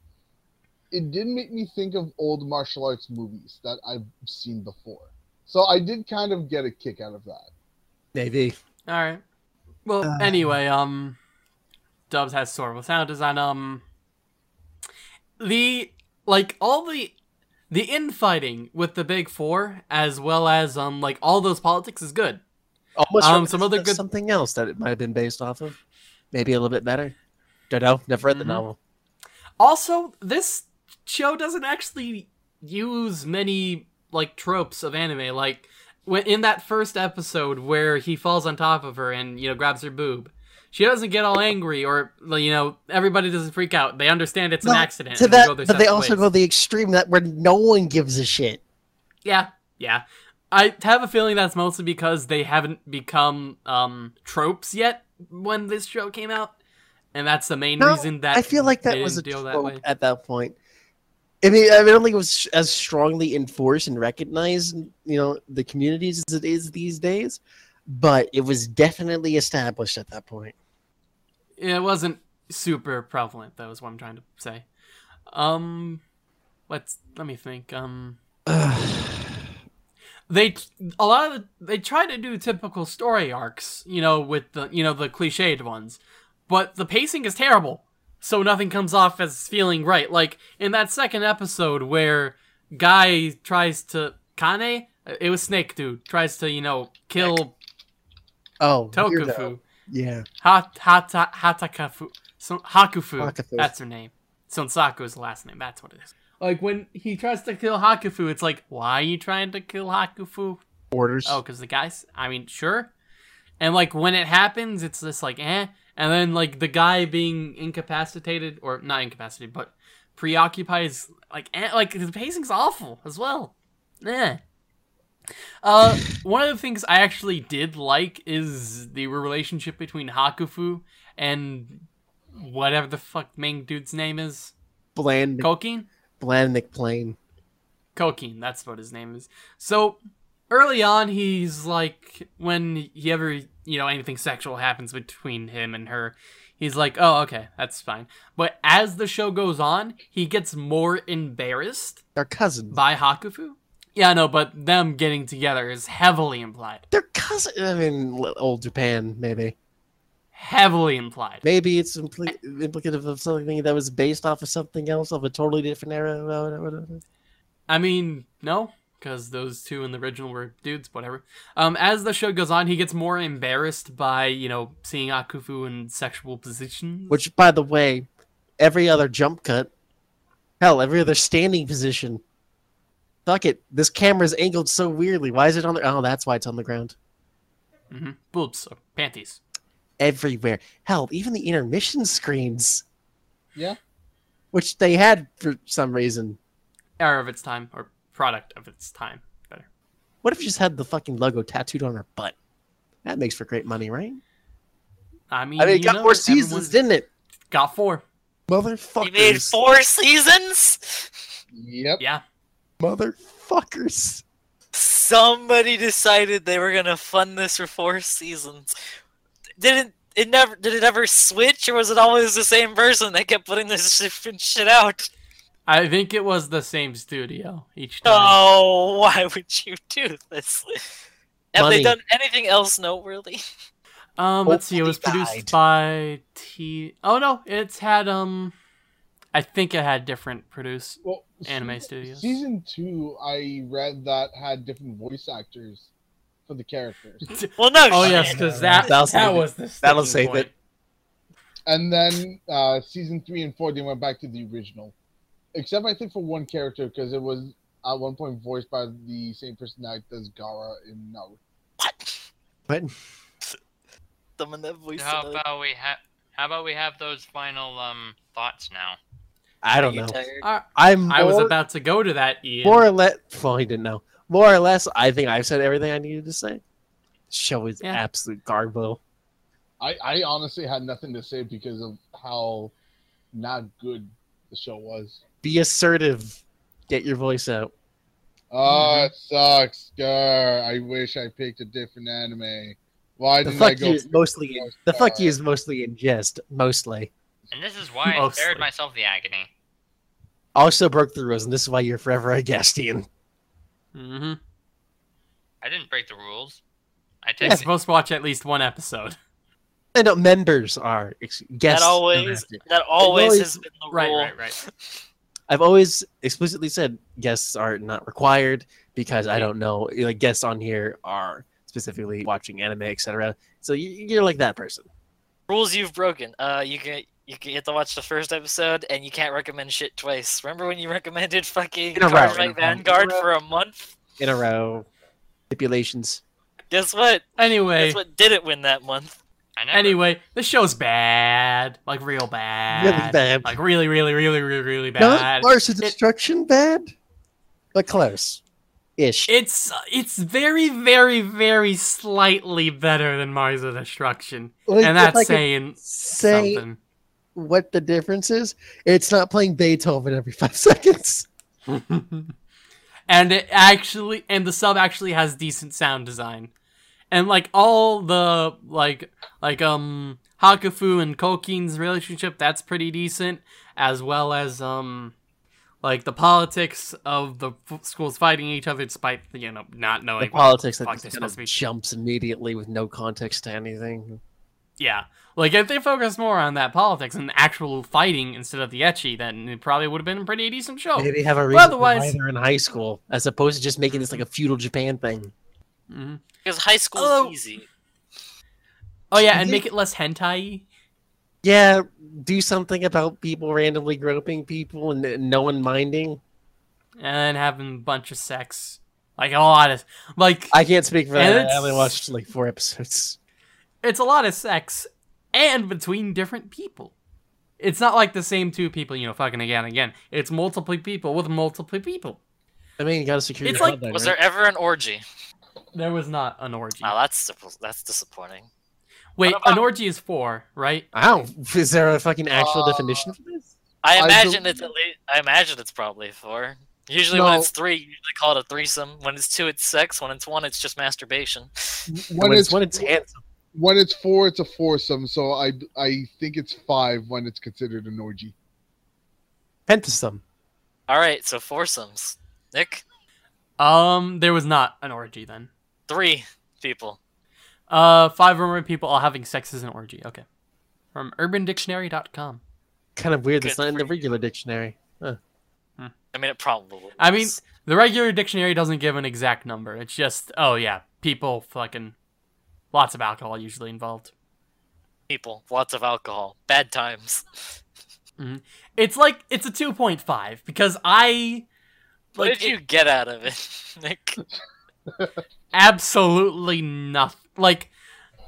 Speaker 2: it did make me think of old martial arts movies that I've seen before. So I did kind of get a kick out of that.
Speaker 3: Maybe.
Speaker 4: All right. Well,
Speaker 3: Uh.
Speaker 4: anyway, um, Dubs has horrible sound design. Um, the like all the the infighting with the big four, as well as um like all those politics is good.
Speaker 3: Almost
Speaker 4: Um, some other good-
Speaker 3: something else that it might have been based off of. Maybe a little bit better. Don't know. Never read the
Speaker 4: Mhm.
Speaker 3: novel.
Speaker 4: Also, this show doesn't actually use many like tropes of anime. Like when in that first episode where he falls on top of her and you know grabs her boob, she doesn't get all angry or you know everybody doesn't freak out. They understand it's an accident.
Speaker 3: To that, but they also
Speaker 4: ways.
Speaker 3: go the extreme that where no one gives a shit.
Speaker 4: Yeah, yeah. I have a feeling that's mostly because they haven't become um tropes yet when this show came out, and that's the main
Speaker 3: No,
Speaker 4: reason that
Speaker 3: I feel like that was a
Speaker 4: that
Speaker 3: trope
Speaker 4: way.
Speaker 3: at that point. I mean, I don't think it was as strongly enforced and recognized, you know, the communities as it is these days, but it was definitely established at that point.
Speaker 4: It wasn't super prevalent. That was what I'm trying to say. Um, let's let me think. Um, they a lot of the, they try to do typical story arcs, you know, with the you know the cliched ones, but the pacing is terrible. So nothing comes off as feeling right. Like in that second episode where guy tries to Kane, it was Snake Dude tries to you know kill
Speaker 3: oh,
Speaker 4: Tokufu.
Speaker 3: Yeah.
Speaker 4: Hat Hata Hatakafu so, Hakufu.
Speaker 3: Hakufu.
Speaker 4: That's her name. Sonsaku is the last name. That's what it is. Like when he tries to kill Hakufu, it's like, why are you trying to kill Hakufu?
Speaker 3: Orders.
Speaker 4: Oh, because the guys. I mean, sure. And like when it happens, it's just like, eh. And then like the guy being incapacitated, or not incapacitated, but preoccupied is like, eh, like the pacing's awful as well. Eh. Uh, one of the things I actually did like is the relationship between Hakufu and whatever the fuck main dude's name is.
Speaker 3: Bland,
Speaker 4: Kokin?
Speaker 3: Bland McPlane.
Speaker 4: Kokine, that's what his name is. So early on, he's like, when he ever, you know, anything sexual happens between him and her, he's like, oh, okay, that's fine. But as the show goes on, he gets more embarrassed
Speaker 3: They're cousins.
Speaker 4: by Hakufu. Yeah, no, but them getting together is heavily implied.
Speaker 3: They're cousins. I mean, old Japan, maybe.
Speaker 4: Heavily implied.
Speaker 3: Maybe it's impli- implicative of something that was based off of something else, of a totally different era.
Speaker 4: I mean, no, because those two in the original were dudes, whatever. Um, as the show goes on, he gets more embarrassed by, you know, seeing Akufu in sexual positions.
Speaker 3: Which, by the way, every other jump cut, hell, every other standing position. Fuck it. This camera's angled so weirdly. Why is it on the... Oh, that's why it's on the ground.
Speaker 4: Mm -hmm. boobs or panties.
Speaker 3: Everywhere. Hell, even the intermission screens,
Speaker 2: Yeah.
Speaker 3: which they had for some reason.
Speaker 4: Era of its time, or product of its time. Better.
Speaker 3: What if you just had the fucking logo tattooed on her butt? That makes for great money, right?
Speaker 4: I mean,
Speaker 3: I mean, it
Speaker 4: you
Speaker 3: got
Speaker 4: know,
Speaker 3: more
Speaker 4: everyone
Speaker 3: seasons, didn't it?
Speaker 4: Got four.
Speaker 3: Motherfuckers.
Speaker 1: You made four seasons?
Speaker 2: Yep.
Speaker 4: Yeah.
Speaker 3: Motherfuckers.
Speaker 1: Somebody decided they were gonna fund this for four seasons. Didn't it never did it ever switch or was it always the same person that kept putting this different shit out?
Speaker 4: I think it was the same studio each time.
Speaker 1: Oh, why would you do this? Have
Speaker 3: Money.
Speaker 1: they done anything else noteworthy?
Speaker 4: Um, let's see. It was
Speaker 3: Hopefully
Speaker 4: produced
Speaker 3: died.
Speaker 4: by T. Oh no, it's had um, I think it had different produce.
Speaker 2: Well,
Speaker 4: Anime
Speaker 2: season-
Speaker 4: studios.
Speaker 2: Season two, I read that had different voice actors for the characters,
Speaker 1: Well, no.
Speaker 4: Oh
Speaker 1: shit.
Speaker 4: yes, because that
Speaker 3: That'll save
Speaker 4: that
Speaker 3: it.
Speaker 4: was the
Speaker 3: That'll
Speaker 4: sticking
Speaker 3: save it.
Speaker 2: and then uh, season three and four they went back to the original, except I think for one character because it was at one point voiced by the same person that does Gaara in Naruto.
Speaker 1: What?
Speaker 3: What?
Speaker 1: Someone that voiced
Speaker 5: How
Speaker 1: another-
Speaker 5: about we have? How about we have those final um thoughts now?
Speaker 3: I don't know.
Speaker 1: tired?
Speaker 3: I'm
Speaker 4: I was about to go to that, Ian.
Speaker 3: more or less. Well, he didn't know. More or less, I think I've said everything I needed to say. Show is
Speaker 4: Yeah.
Speaker 3: absolute garbo.
Speaker 2: I, I honestly had nothing to say because of how not good the show was.
Speaker 3: Be assertive. Get your voice out.
Speaker 2: Oh, mm-hmm. it sucks, Grr. I wish I picked a different anime. Why
Speaker 3: The
Speaker 2: didn't I go?
Speaker 3: you is mostly in, the fuck you is mostly in jest. Mostly.
Speaker 5: And this is why I spared myself the agony.
Speaker 3: Also broke the rules, and this is why you're forever a guest, Ian.
Speaker 4: Mm-hmm.
Speaker 5: I didn't break the rules. I
Speaker 4: You're
Speaker 5: take
Speaker 4: supposed to watch at least one episode.
Speaker 3: I know members are guests.
Speaker 1: that always that always
Speaker 3: always-
Speaker 1: has been the
Speaker 4: Right,
Speaker 1: rule.
Speaker 4: right, right. right.
Speaker 3: I've always explicitly said guests are not required because I don't know. Like guests on here are specifically watching anime, etc. So you're like that person.
Speaker 1: Rules you've broken. Uh, you can you can get to watch the first episode, and you can't recommend shit twice. Remember when you recommended fucking
Speaker 3: In a row, Cardfight
Speaker 1: Vanguard for a month?
Speaker 3: in a row. Stipulations.
Speaker 1: Guess what?
Speaker 4: Anyway,
Speaker 1: Guess what didn't win that month?
Speaker 5: I never.
Speaker 4: anyway, the show's bad. Like real bad.
Speaker 3: Really bad.
Speaker 4: Like really, really, really, really, really
Speaker 3: Not
Speaker 4: bad.
Speaker 3: Mars of
Speaker 4: It-
Speaker 3: Destruction bad, but close. Ish.
Speaker 4: It's it's very, very, very slightly better than Mars of Destruction,
Speaker 3: Like,
Speaker 4: and that's
Speaker 3: I could
Speaker 4: saying
Speaker 3: say
Speaker 4: something.
Speaker 3: What the difference is. It's not playing Beethoven every five seconds.
Speaker 4: and it actually and the sub actually has decent sound design and like all the like like um hakufu and kokin's relationship that's pretty decent as well as um like the politics of the f- schools fighting each other despite you know not
Speaker 3: The
Speaker 4: knowing what
Speaker 3: politics that just
Speaker 4: they're
Speaker 3: kind
Speaker 4: supposed
Speaker 3: of
Speaker 4: to be
Speaker 3: jumps immediately with no context to anything.
Speaker 4: Yeah like if they focused more on that politics and actual fighting instead of the ecchi then it probably would have been a pretty decent show
Speaker 3: Maybe they have a reason
Speaker 4: otherwise-
Speaker 3: why they're in high school, as opposed to just making this like a feudal Japan thing.
Speaker 4: hmm
Speaker 1: Because high school's
Speaker 4: Oh.
Speaker 1: easy.
Speaker 4: oh yeah and make it less hentai
Speaker 3: Yeah, do something about people randomly groping people and, and no one minding.
Speaker 4: and then having a bunch of sex like a lot of like
Speaker 3: I can't speak for
Speaker 4: And
Speaker 3: that. I
Speaker 4: it's-
Speaker 3: only watched like four episodes.
Speaker 4: It's a lot of sex and between different people. It's not like the same two people, you know, fucking again and again. It's multiple people with multiple people.
Speaker 3: I mean, you gotta secure
Speaker 4: It's
Speaker 3: your
Speaker 4: like-
Speaker 3: content,
Speaker 1: Was
Speaker 3: right?
Speaker 1: there ever an orgy?
Speaker 4: There was not an orgy.
Speaker 1: Oh, that's that's disappointing.
Speaker 4: Wait,
Speaker 1: about-
Speaker 4: an orgy is four, right?
Speaker 3: Wow, is there a fucking actual
Speaker 2: Uh,
Speaker 3: definition for this?
Speaker 1: I
Speaker 2: I
Speaker 1: imagine
Speaker 2: bel-
Speaker 1: it's at least. I imagine it's probably four. Usually,
Speaker 2: No.
Speaker 1: when it's three, you usually call it a threesome. When it's two, it's sex. When it's one, it's just masturbation.
Speaker 2: When,
Speaker 3: When
Speaker 2: it's,
Speaker 3: it's when it's handsome.
Speaker 2: When it's four, it's a foursome. So I I think it's five when it's considered an orgy.
Speaker 3: Pentasome.
Speaker 1: All right, so foursomes. Nick,
Speaker 4: Um, there was not an orgy then.
Speaker 1: three people.
Speaker 4: Uh, five or more people all having sex is an orgy. Okay. From urbandictionary.com.
Speaker 3: Kind of weird. That's
Speaker 1: Good
Speaker 3: not in the
Speaker 1: for you.
Speaker 3: regular dictionary. Huh.
Speaker 1: I mean, it probably.
Speaker 4: I mean, the regular dictionary doesn't give an exact number. It's just, oh yeah, people fucking. Lots of alcohol usually involved.
Speaker 1: people, lots of alcohol, bad times.
Speaker 4: It's like it's a two point five because I
Speaker 1: What
Speaker 4: like
Speaker 1: did you get out of it, Nick?
Speaker 4: absolutely nothing. Like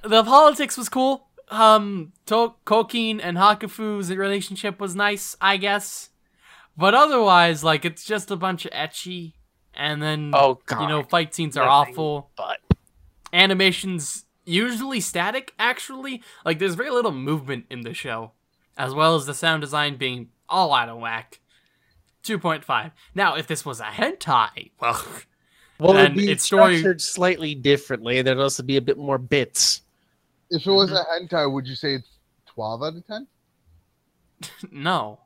Speaker 4: the politics was cool. Um, to- Kokin and Hakufu's relationship was nice, I guess. But otherwise, like it's just a bunch of ecchi, and then
Speaker 3: Oh god.
Speaker 4: you know fight scenes are
Speaker 1: Nothing
Speaker 4: awful.
Speaker 1: But
Speaker 4: Animations usually static. Actually, like there's very little movement in the show, as well as the sound design being all out of whack. Two point five. Now, if this was a hentai, well.
Speaker 3: well,
Speaker 4: and
Speaker 3: it'd be
Speaker 4: its story-
Speaker 3: structured slightly differently. There'd also be a bit more bits.
Speaker 2: If it was
Speaker 4: Mm-hmm.
Speaker 2: a hentai, would you say it's twelve out of ten?
Speaker 4: No.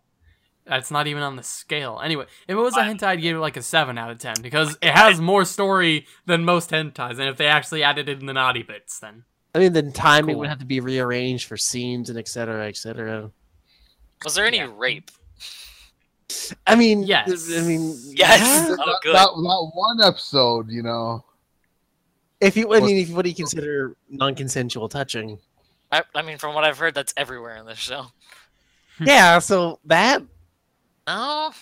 Speaker 4: That's not even on the scale. Anyway, if it was a hentai, I'd give it like a 7 out of 10 because it has more story than most hentais. And if they actually added in the naughty bits, then.
Speaker 3: I mean, then timing
Speaker 4: Cool.
Speaker 3: would have to be rearranged for scenes and et cetera, et cetera.
Speaker 1: was there any
Speaker 4: Yeah.
Speaker 1: rape?
Speaker 3: I mean,
Speaker 4: Yes.
Speaker 3: I mean,
Speaker 1: Yes.
Speaker 3: yeah.
Speaker 1: Oh,
Speaker 2: that,
Speaker 1: good.
Speaker 2: that, that one episode, you know.
Speaker 3: If you, I mean, if what do you consider non-consensual touching?
Speaker 1: I, I mean, from what I've heard, that's everywhere in this show.
Speaker 3: yeah, so that
Speaker 1: No,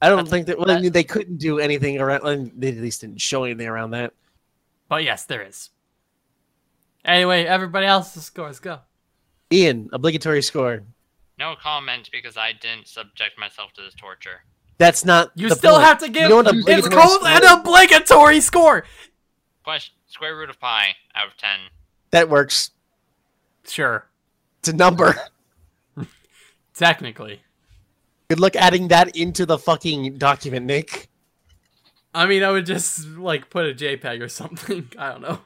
Speaker 3: I don't think that. Well, I mean, they couldn't do anything around. I they at least didn't show anything around that.
Speaker 4: But yes, there is. Anyway, everybody else's scores go.
Speaker 3: Ian, obligatory score.
Speaker 5: No comment because I didn't subject myself to this torture.
Speaker 3: That's not.
Speaker 4: You
Speaker 3: the
Speaker 4: still
Speaker 3: point.
Speaker 4: have to give.
Speaker 3: You know
Speaker 2: It's
Speaker 4: it's called
Speaker 3: score-
Speaker 4: an obligatory score.
Speaker 5: Question: Square root of pi out of ten.
Speaker 3: That works.
Speaker 4: Sure,
Speaker 3: It's a number.
Speaker 4: technically.
Speaker 3: Good luck adding that into the fucking document, Nick.
Speaker 4: I mean, I would just like put a JPEG or something. I don't know.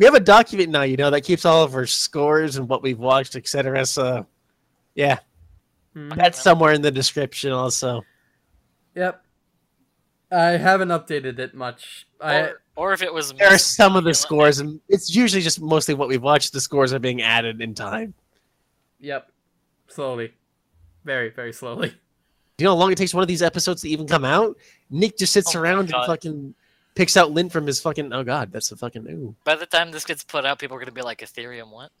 Speaker 3: We have a document now, you know, that keeps all of our scores and what we've watched, etc. So, yeah,
Speaker 4: Hmm.
Speaker 3: that's somewhere in the description also.
Speaker 4: Yep. I haven't updated it much. I
Speaker 1: Or, or if it was
Speaker 3: There are some of the scores, and it's usually just mostly what we've watched. The scores are being added in time.
Speaker 4: yep. Slowly. Very, very slowly.
Speaker 3: Do you know how long it takes one of these episodes to even come out? Nick just sits
Speaker 1: Oh
Speaker 3: around and fucking picks out lint from his fucking. Oh god, that's a fucking ooh.
Speaker 1: By the time this gets put out, people are gonna be like, Ethereum, what?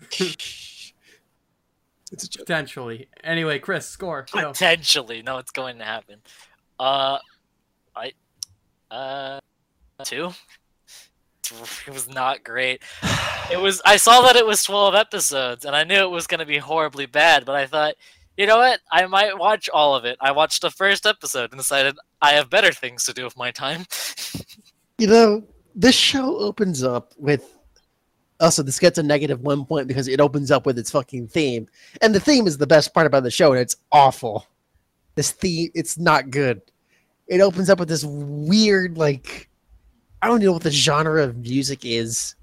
Speaker 3: it's a joke.
Speaker 4: Potentially. Anyway, Chris, score. Go.
Speaker 1: Potentially, no, it's going to happen. Uh, I, uh, two. It was not great. It was. I saw that it was twelve episodes, and I knew it was going to be horribly bad. But I thought, you know what? I might watch all of it. I watched the first episode and decided I have better things to do with my time.
Speaker 3: You know, this show opens up with. Also, this gets a negative one point because it opens up with its fucking theme, and the theme is the best part about the show, and it's awful. This theme, it's not good. It opens up with this weird, like, I don't know what the genre of music is.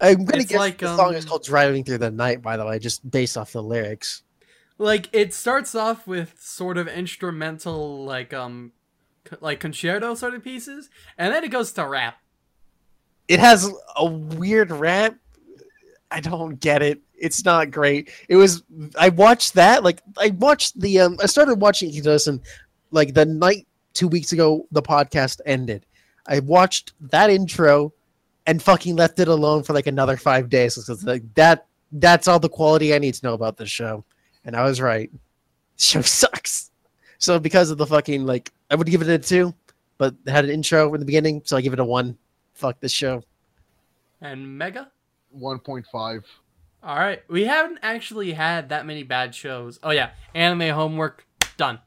Speaker 3: I'm gonna
Speaker 4: It's
Speaker 3: guess
Speaker 4: like,
Speaker 3: the song is
Speaker 4: um,
Speaker 3: called "Driving Through the Night." By the way, just based off the lyrics.
Speaker 4: Like it starts off with sort of instrumental, like um, like concerto sort of pieces, and then it goes to rap.
Speaker 3: it has a weird rap. I don't get it. It's not great. It was. I watched that. Like I watched the. Um. I started watching Kidosin, like the night two weeks ago. The podcast ended. I watched that intro, and fucking left it alone for like another five days because like that. That's all the quality I need to know about this show, and I was right. Show sucks. So because of the fucking like, I would give it a two, but it had an intro in the beginning, so I give it a one. Fuck this show.
Speaker 4: And Mega.
Speaker 2: One point five.
Speaker 4: All right, we haven't actually had that many bad shows. Oh yeah, anime homework done.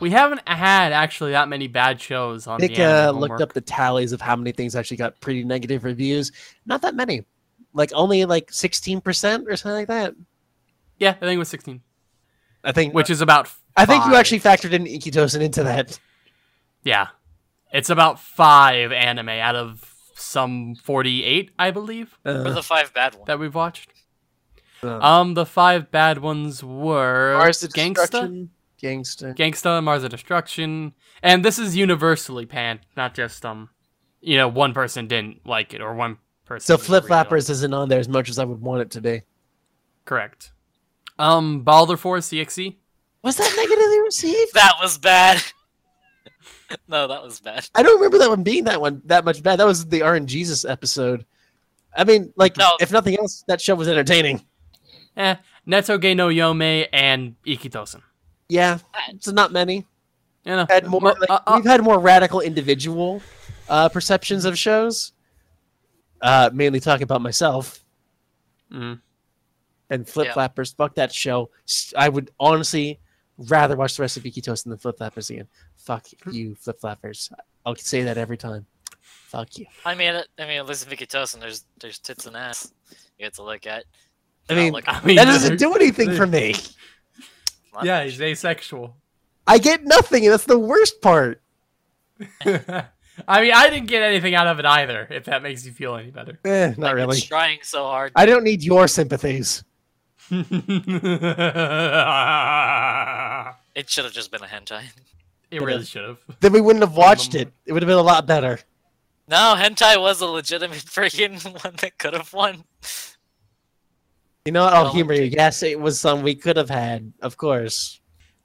Speaker 4: We haven't had actually that many bad shows on
Speaker 3: Nick
Speaker 4: the anime
Speaker 3: uh, looked up the tallies of how many things actually got pretty negative reviews. Not that many. Like only like 16% or something like that.
Speaker 4: Yeah, I think it was sixteen,
Speaker 3: I think
Speaker 4: which is about.
Speaker 3: I think you actually factored in Ikki Tousen into that.
Speaker 4: Yeah, it's about five anime out of some forty-eight, I believe,
Speaker 1: Or
Speaker 3: Uh,
Speaker 1: the five bad ones.
Speaker 4: that we've watched.
Speaker 3: uh,
Speaker 4: Um, the five bad ones were
Speaker 3: Mars the
Speaker 4: Gangsta,
Speaker 3: Destruction, Gangsta.
Speaker 4: Gangsta, Mars of Destruction, and this is universally panned, not just um, you know, one person didn't like it or one person.
Speaker 3: So Flip
Speaker 4: really
Speaker 3: Flappers isn't on there as much as I would want it to be.
Speaker 4: correct. Um, Baldr Force EXE.
Speaker 3: Was that negatively received?
Speaker 1: That was bad. no, that was bad.
Speaker 3: I don't remember that one being that one that much bad. That was the RNGesus episode. I mean, like,
Speaker 1: No.
Speaker 3: if nothing else, that show was entertaining.
Speaker 4: Eh, Netoge no Yome and Ikki Tousen.
Speaker 3: Yeah, so not many.
Speaker 4: You know,
Speaker 3: had more, like,
Speaker 4: uh, uh,
Speaker 3: we've had more radical individual uh, perceptions of shows. Uh, mainly talking about myself
Speaker 4: mm.
Speaker 3: And Flip
Speaker 1: Yeah.
Speaker 3: Flappers. Fuck that show. I would honestly rather watch the rest of Ikitos than Flip Flappers again. Fuck you, Flip Flappers. I'll say that every time. Fuck you.
Speaker 1: I mean, it, I mean, at least in Vicky Tosin, there's there's tits and ass you get to look at.
Speaker 3: I mean,
Speaker 1: like-
Speaker 4: I mean,
Speaker 3: that doesn't do anything for me.
Speaker 4: Yeah, he's asexual.
Speaker 3: I get nothing, and that's the worst part.
Speaker 4: I mean, I didn't get anything out of it either. If that makes you feel any better.
Speaker 3: Eh,
Speaker 1: like,
Speaker 3: not really.
Speaker 1: Trying so hard.
Speaker 3: I don't need your sympathies.
Speaker 4: It
Speaker 1: It should have just been a hentai.
Speaker 4: It really should have.
Speaker 3: Then we wouldn't have watched it. It would have been a lot better.
Speaker 1: No, hentai was a legitimate freaking one that could have won.
Speaker 3: You know what? I'll humor you. Yes, it was some we could have had, of course.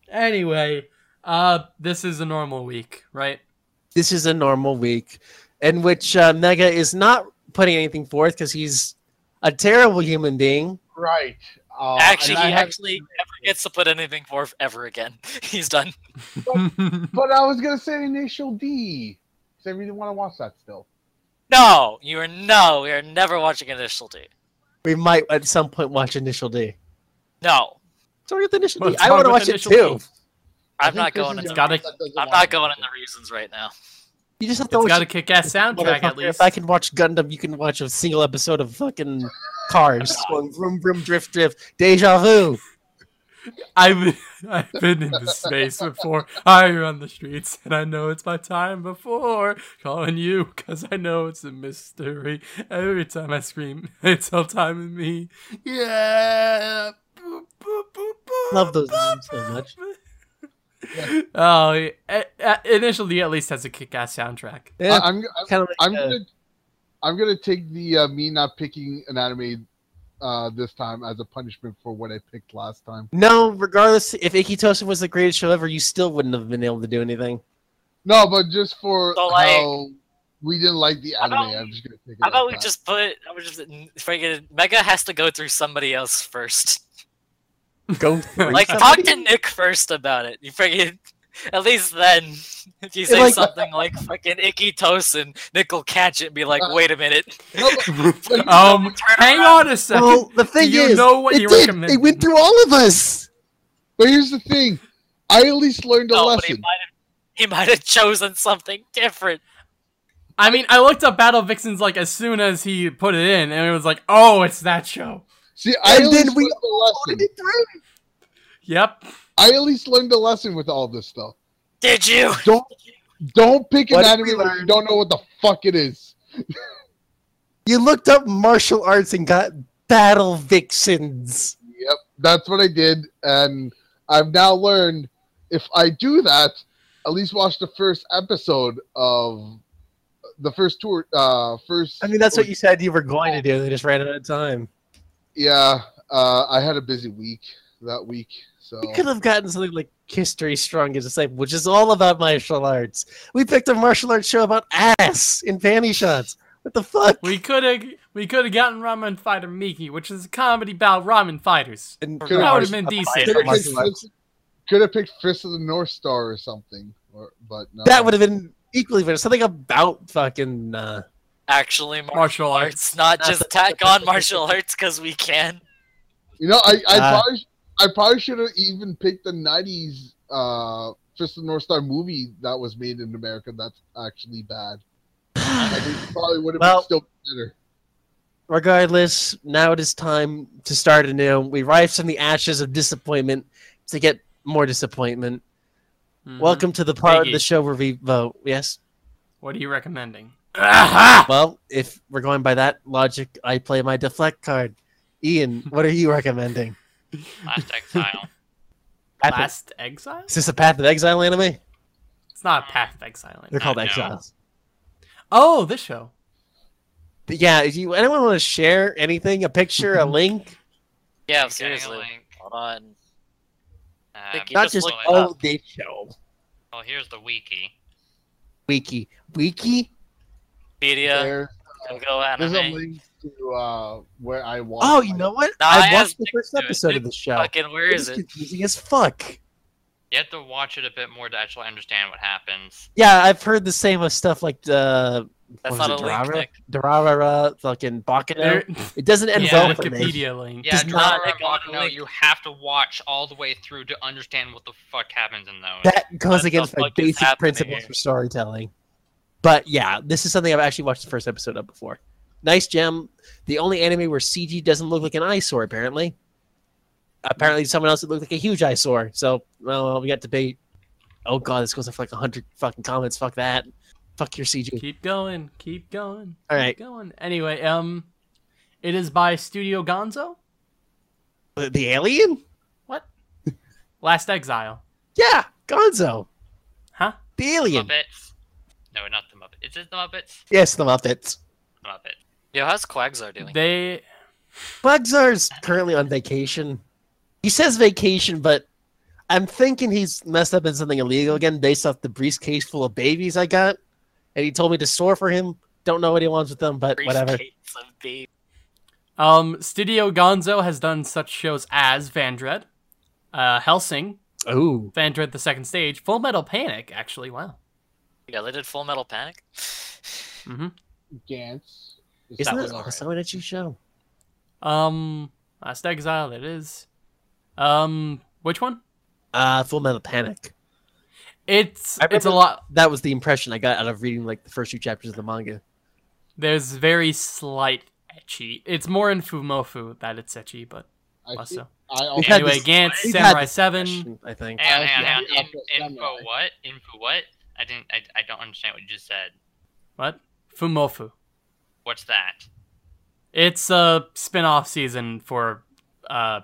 Speaker 4: Anyway, uh, this is a normal week, right?
Speaker 3: This is a normal week in which uh, Mega is not putting anything forth because he's a terrible human being.
Speaker 2: Right. Uh,
Speaker 1: actually,
Speaker 2: and I
Speaker 1: he
Speaker 2: have-
Speaker 1: actually never gets to put anything forth ever again. He's done.
Speaker 2: But I was gonna say Initial D. 'cause I really want to watch that still.
Speaker 1: No, you are no. We are never watching Initial D.
Speaker 3: We might at some point watch Initial D.
Speaker 1: No,
Speaker 3: So with Initial D.
Speaker 4: What's
Speaker 3: I want to watch it too.
Speaker 4: D?
Speaker 2: I
Speaker 1: I'm not going
Speaker 2: is
Speaker 1: into.
Speaker 2: the
Speaker 4: gotta-
Speaker 2: one that doesn't
Speaker 1: I'm not
Speaker 2: it.
Speaker 1: going into reasons right now.
Speaker 3: You just have to
Speaker 4: It's
Speaker 3: watch
Speaker 4: got a kick-ass soundtrack at least.
Speaker 3: If I can watch Gundam, you can watch a single episode of fucking Cars going vroom vroom drift drift deja vu.
Speaker 4: I've I've been in this space before. I run the streets, and I know it's my time before calling you because I know it's a mystery. Every time I scream, it's all time with me. Yeah. Boop, boop, boop, boop,
Speaker 3: Love those
Speaker 4: boop,
Speaker 3: memes so much.
Speaker 4: Oh, yeah. Uh, uh, initially at least has a kick-ass soundtrack.
Speaker 3: Yeah,
Speaker 2: I, am I'm,
Speaker 3: kind of like
Speaker 2: I'm
Speaker 3: uh,
Speaker 2: gonna I'm gonna take the uh, me not picking an anime uh, this time as a punishment for what I picked last time.
Speaker 3: no. Regardless, if Ikki Tousen was the greatest show ever, you still wouldn't have been able to do anything.
Speaker 2: No, but just for
Speaker 1: So, like-
Speaker 2: how we didn't like the
Speaker 1: How
Speaker 2: anime,
Speaker 1: about-
Speaker 2: I'm just gonna take it.
Speaker 1: How about we
Speaker 2: that.
Speaker 1: just put? I was just freaking Mega has to go through somebody else first.
Speaker 3: Go through
Speaker 1: Like
Speaker 3: somebody.
Speaker 1: talk to Nick first about it. You freaking at least then if you say
Speaker 3: like-
Speaker 1: something like fucking Ikki Tousen, Nick will catch it and be like,
Speaker 2: Uh,
Speaker 1: wait a minute.
Speaker 4: Um, hang on a second.
Speaker 3: Well, the thing
Speaker 4: you
Speaker 3: is,
Speaker 4: know what
Speaker 3: it
Speaker 4: you
Speaker 3: did.
Speaker 4: recommend?
Speaker 3: They went through all of us.
Speaker 2: But here's the thing, I at least learned a
Speaker 1: No,
Speaker 2: lesson.
Speaker 1: he might have chosen something different.
Speaker 4: I mean, I looked up Battle Vixens like as soon as he put it in, and it was like, oh, it's that show.
Speaker 2: See, I
Speaker 3: And
Speaker 2: at
Speaker 3: then we
Speaker 2: learned a lesson.
Speaker 4: Yep.
Speaker 2: I at least learned a lesson with all this stuff.
Speaker 1: Did you?
Speaker 2: Don't don't pick an
Speaker 3: What did
Speaker 2: anime when you don't know what the fuck it is.
Speaker 3: You looked up martial arts and got battle vixens.
Speaker 2: Yep, that's what I did, and I've now learned if I do that, at least watch the first episode of the first tour. Uh, first.
Speaker 3: I mean, that's what you said you were going to do. They just ran out of time.
Speaker 2: Yeah, uh, I had a busy week that week, so
Speaker 3: We could have gotten something like History's Strongest Disciple, which is all about martial arts. We picked a martial arts show about ass in panty shots. What the fuck?
Speaker 4: We could have we could have gotten Ramen Fighter Miki, which is a comedy about ramen fighters.
Speaker 3: And
Speaker 2: Could've
Speaker 4: That would have been decent.
Speaker 2: could have picked,
Speaker 3: martial.
Speaker 2: Fist- picked Fist of the North Star or something, or, but no.
Speaker 3: That would have been equally better. Something about fucking. Uh,
Speaker 1: Actually, martial,
Speaker 4: Martial arts.
Speaker 1: arts, not
Speaker 3: Not
Speaker 1: just
Speaker 3: the-
Speaker 1: tack on martial arts because we can.
Speaker 2: You know, I I
Speaker 3: Uh,
Speaker 2: probably I probably should have even picked the '90s uh, Fist of North Star movie that was made in America. That's actually bad. I think it probably would have
Speaker 3: Well-
Speaker 2: been still better.
Speaker 3: regardless, now it is time to start anew. We rise from the ashes of disappointment to get more disappointment.
Speaker 4: Mhm.
Speaker 3: Welcome to the part of
Speaker 4: Biggie.
Speaker 3: the show where we vote. Yes.
Speaker 4: What are you recommending?
Speaker 3: Well, if we're going by that logic, I play my deflect card. Ian, what are you recommending?
Speaker 5: Last Exile.
Speaker 3: Path of-
Speaker 4: Last Exile?
Speaker 3: Is this a Path of Exile anime?
Speaker 4: It's not a Path of Exile.
Speaker 3: They're called. Exiles.
Speaker 4: Oh, this show.
Speaker 3: But yeah, if you anyone want to share anything, a picture, a link,
Speaker 1: Yeah,
Speaker 5: Getting a
Speaker 1: seriously.
Speaker 5: link.
Speaker 1: Hold on.
Speaker 5: Uh,
Speaker 3: not
Speaker 1: just
Speaker 3: just oh this show.
Speaker 5: Oh, here's the wiki.
Speaker 3: Wiki, wiki.
Speaker 1: Wikipedia,
Speaker 2: There-
Speaker 1: go
Speaker 2: there's a
Speaker 1: anime.
Speaker 2: link to uh, where I watched.
Speaker 3: Oh, you know what?
Speaker 1: No,
Speaker 3: I
Speaker 1: I
Speaker 3: watched the first
Speaker 1: to do it.
Speaker 3: episode of the show.
Speaker 1: Fucking, where
Speaker 3: It
Speaker 1: is it?
Speaker 3: confusing as fuck.
Speaker 5: You have to watch it a bit more to actually understand what happens.
Speaker 3: Yeah, I've heard the same of stuff like the
Speaker 1: That's not
Speaker 3: was
Speaker 1: a
Speaker 3: it,
Speaker 1: link,
Speaker 3: Durara? Fucking Baccano.
Speaker 4: There,
Speaker 3: It doesn't end
Speaker 5: Yeah,
Speaker 3: well for me.
Speaker 4: Wikipedia link.
Speaker 5: Yeah,
Speaker 3: Does not-
Speaker 5: Durara
Speaker 1: Nick, on
Speaker 5: Baccano,
Speaker 1: link.
Speaker 5: you have to watch all the way through to understand what the fuck happens in those.
Speaker 3: That goes
Speaker 1: What
Speaker 3: against my basic principles
Speaker 1: here?
Speaker 3: for storytelling. But yeah, this is something I've actually watched the first episode of before. Nice gem. The only anime where CG doesn't look like an eyesore, apparently. Apparently, someone else it looked like a huge eyesore. So, well, we got debate. Oh god, this goes up for like hundred fucking comments. Fuck that. Fuck your CG.
Speaker 4: Keep going. Keep going.
Speaker 3: All right.
Speaker 4: keep going. Anyway, um, it is by Studio Gonzo.
Speaker 3: The, the alien?
Speaker 4: What? Last Exile.
Speaker 3: Yeah, Gonzo.
Speaker 4: Huh?
Speaker 3: The alien.
Speaker 5: Muppets. No, not the Muppets. Is it the Muppets?
Speaker 3: Yes, the Muppets.
Speaker 5: The Muppets.
Speaker 1: Yo, how's Quagsar doing?
Speaker 4: They
Speaker 3: Bugzar's currently on vacation. He says vacation, but I'm thinking he's messed up in something illegal again based off the briefcase full of babies I got. And he told me to store for him. Don't know what he wants with them, but whatever.
Speaker 1: Briefcase of
Speaker 4: um Studio Gonzo has done such shows as Vandred, uh Hellsing,
Speaker 3: Ooh.
Speaker 4: Vandred the second stage, Full Metal Panic, actually, wow.
Speaker 1: Yeah, they did Full Metal Panic.
Speaker 4: Mm-hmm.
Speaker 2: Gantz.
Speaker 3: Isn't
Speaker 1: was
Speaker 3: it
Speaker 1: alright.
Speaker 3: also an itchy show?
Speaker 4: Um Last Exile, it is. Um which one?
Speaker 3: Uh, Full Metal Panic.
Speaker 4: It's it's a lot
Speaker 3: That was the impression I got out of reading like the first two chapters of the manga.
Speaker 4: there's very slight ecchi. It's more in Fumoffu that it's ecchi, but
Speaker 2: I
Speaker 4: less so.
Speaker 2: I also
Speaker 4: Anyway,
Speaker 3: this-
Speaker 4: Gantz, Samurai 7.
Speaker 3: I think.
Speaker 5: Hang on,
Speaker 2: I
Speaker 5: hang on, hang on.
Speaker 2: gonna
Speaker 5: In,
Speaker 2: ask what
Speaker 5: info what? Info what? I didn't. I, I don't understand what you just said.
Speaker 4: What? Fumoffu.
Speaker 5: What's that?
Speaker 4: It's a spin-off season for uh,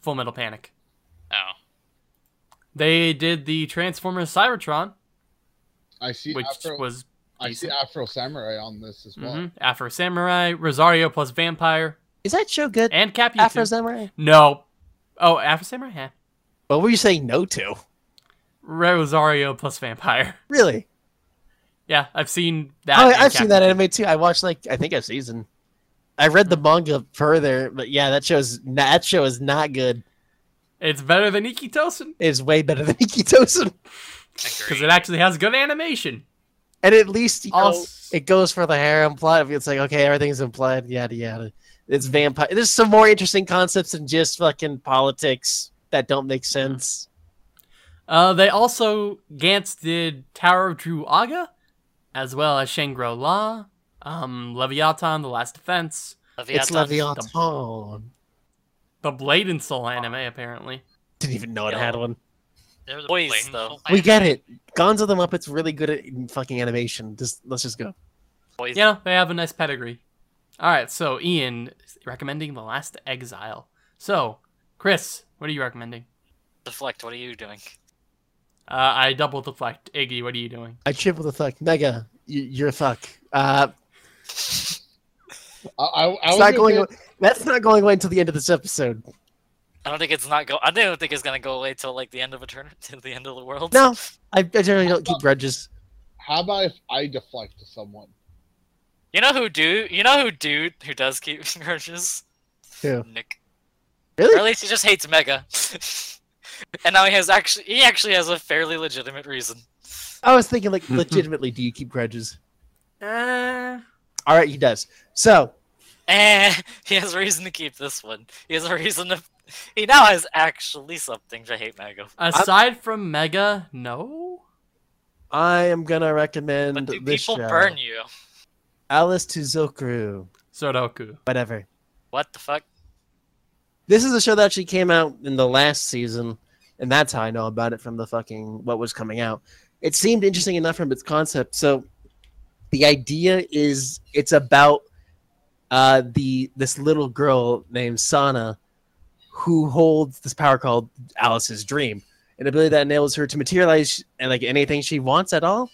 Speaker 4: Full Metal Panic.
Speaker 5: Oh,
Speaker 4: They did the Transformers Cybertron,
Speaker 2: I see
Speaker 4: which
Speaker 2: Afro,
Speaker 4: was
Speaker 2: I see Afro Samurai on this as well.
Speaker 4: mhm, Afro Samurai, Rosario plus Vampire,
Speaker 3: Is that show good?
Speaker 4: and Cappy.
Speaker 3: Afro. Samurai?
Speaker 4: No. Oh, Afro Samurai? Yeah.
Speaker 3: What were you saying no to?
Speaker 4: Rosario plus Vampire.
Speaker 3: Really?
Speaker 4: Yeah, I've seen that.
Speaker 3: Oh, I've seen that anime too. I watched like I think a season. I read the manga further, but yeah, that show show's that show is not good.
Speaker 4: It's better than Ikki Tousen
Speaker 3: It's way better than Ikki
Speaker 4: Tousen,
Speaker 5: because
Speaker 4: it actually has good animation.
Speaker 3: and at least you know, it goes for the harem plot. It's like okay, everything's implied, yada yada. It's vampire. There's some more interesting concepts than just fucking politics that don't make sense.
Speaker 4: Uh, they also Gantz did Tower of Druaga, as well as Shangri-La, um, Leviathan: The Last Defense,
Speaker 3: It's
Speaker 1: Leviathan.
Speaker 3: Leviathan.
Speaker 4: the Blade and Soul anime. Apparently,
Speaker 3: Didn't even know it had one.
Speaker 5: There was a
Speaker 1: Boys, though.
Speaker 3: We get it. Gonzo the Muppet's really good at fucking animation. Just let's just go.
Speaker 1: Boys.
Speaker 4: yeah, they have a nice pedigree. All right, so Ian recommending The Last Exile. So, Chris, what are you recommending?
Speaker 1: Deflect, what are you doing?
Speaker 4: Uh, I double deflect. Iggy, what are you doing?
Speaker 3: I triple the fuck. Mega, you, you're a fuck. Uh,
Speaker 2: I, I, I
Speaker 3: it's not
Speaker 2: gonna
Speaker 3: away- That's not going away until the end of this episode.
Speaker 1: I don't think it's not go. I don't think it's gonna go away till like the end of a turn, till the end of the world.
Speaker 3: No, I, I generally don't keep grudges.
Speaker 2: How about if I deflect to someone?
Speaker 1: You know who do? You know who dude who does keep grudges?
Speaker 3: Who?
Speaker 1: Nick. Or
Speaker 3: Really?
Speaker 1: at least he just hates Mega. and now he has actually he actually has a fairly legitimate reason.
Speaker 3: I was thinking, like, legitimately, do you keep grudges?
Speaker 4: Uh,
Speaker 3: All right, he does. So,
Speaker 1: Eh, he has a reason to keep this one. He has a reason to. He now has actually something to hate Mega.
Speaker 4: aside from Mega, no.
Speaker 3: I am gonna recommend
Speaker 1: But do
Speaker 3: this
Speaker 1: people
Speaker 3: show.
Speaker 1: burn you?
Speaker 3: Alice to Zokuru.
Speaker 4: Sudoku.
Speaker 3: Whatever.
Speaker 1: What the fuck?
Speaker 3: This is a show that actually came out in the last season, and that's how I know about it from the fucking what was coming out. It seemed interesting enough from its concept. So, the idea is it's about uh, the this little girl named Sana, who holds this power called Alice's Dream, an ability that enables her to materialize and like anything she wants at all.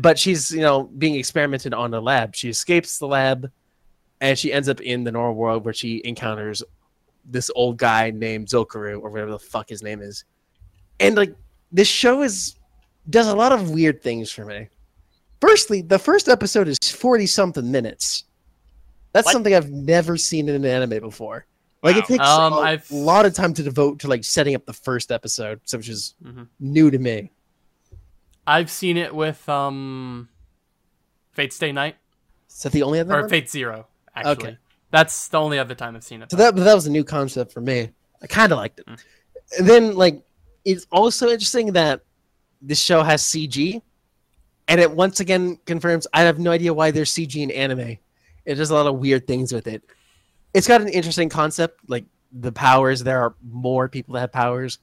Speaker 3: But she's you know being experimented on a lab. She escapes the lab, and she ends up in the normal world where she encounters this old guy named Zokuru or whatever the fuck his name is. And like this show is does a lot of weird things for me. Firstly, the first episode is 40 something minutes. That's
Speaker 1: What?
Speaker 3: something I've never seen in an anime before. Like it takes
Speaker 4: Um,
Speaker 3: a
Speaker 4: I've-
Speaker 3: lot of time to devote to like setting up the first episode, so which is
Speaker 4: Mhm.
Speaker 3: new to me.
Speaker 4: I've seen it with um, Fate Stay Night
Speaker 3: Is that the only other
Speaker 4: or
Speaker 3: one?
Speaker 4: Fate Zero. Actually,
Speaker 3: Okay.
Speaker 4: That's the only other time I've seen it.
Speaker 3: So that that was a new concept for me. I kind of liked it.
Speaker 4: Mm.
Speaker 3: And then like it's also interesting that this show has CG, and it once again confirms I have no idea why there's CG in anime. It does a lot of weird things with it. It's got an interesting concept, like the powers. There are more people that have powers,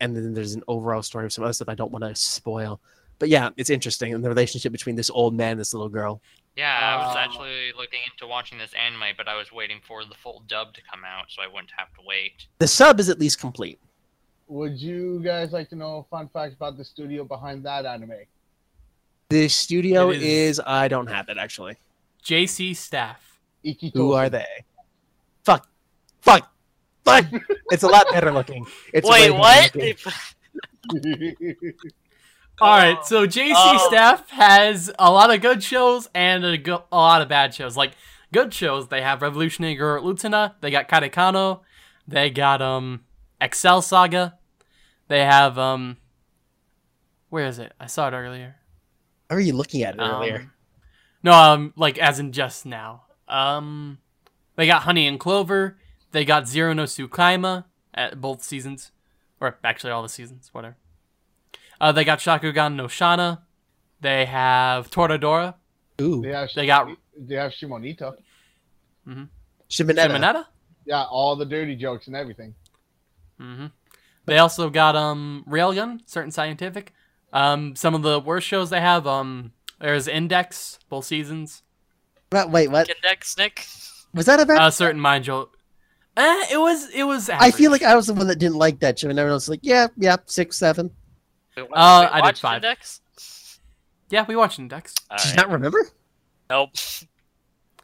Speaker 3: and then there's an overall story of some other stuff I don't want to spoil. But yeah, it's interesting, and the relationship between this old man and this little girl.
Speaker 5: Yeah, I was
Speaker 2: Uh,
Speaker 5: actually looking into watching this anime, but I was waiting for the full dub to come out, so I wouldn't have to wait.
Speaker 3: The sub is at least complete.
Speaker 2: Would you guys like to know a fun fact about the studio behind that anime?
Speaker 3: The studio
Speaker 4: It
Speaker 3: is...
Speaker 4: is-
Speaker 3: I don't have it actually.
Speaker 4: JC Staff.
Speaker 2: Ikki Tousen.
Speaker 3: Who are they? Fuck. Fuck. Fuck. it's a lot better looking. It's way
Speaker 1: Wait,
Speaker 3: better
Speaker 1: what?
Speaker 3: looking.
Speaker 4: All right, so JC
Speaker 1: Oh.
Speaker 4: Staff has a lot of good shows and a, go- a lot of bad shows. Like good shows, they have Revolutionary Girl Utena, they got Karekano, they got um Excel Saga, they have um where is it? I saw it earlier.
Speaker 3: How are you looking at it earlier?
Speaker 4: Um, no, um, like as in just now. Um, they got Honey and Clover. They got Zero no Tsukaima at both seasons, or actually all the seasons, whatever. Uh, they got Shakugan no Shana. They have Toradora.
Speaker 3: Ooh.
Speaker 2: They have,
Speaker 4: They got-
Speaker 2: they have Shimonita.
Speaker 3: Shimonetta.
Speaker 4: Shimonetta.
Speaker 2: Yeah, all the dirty jokes and everything.
Speaker 4: hmm They also got um Railgun, certain scientific. Um, some of the worst shows they have. Um, there's Index, both seasons.
Speaker 3: What- Wait, what?
Speaker 1: Index, Nick.
Speaker 3: Was that about?
Speaker 4: Uh, certain mind you. Eh, it was it was.
Speaker 3: I feel like. I was the one that didn't like that show, and everyone was like, yeah, yeah, six, seven.
Speaker 1: Wait, what-
Speaker 4: Uh, I did
Speaker 1: watched
Speaker 4: five.
Speaker 1: Index?
Speaker 4: yeah, we watched Index.
Speaker 3: Did you not remember?
Speaker 1: Nope.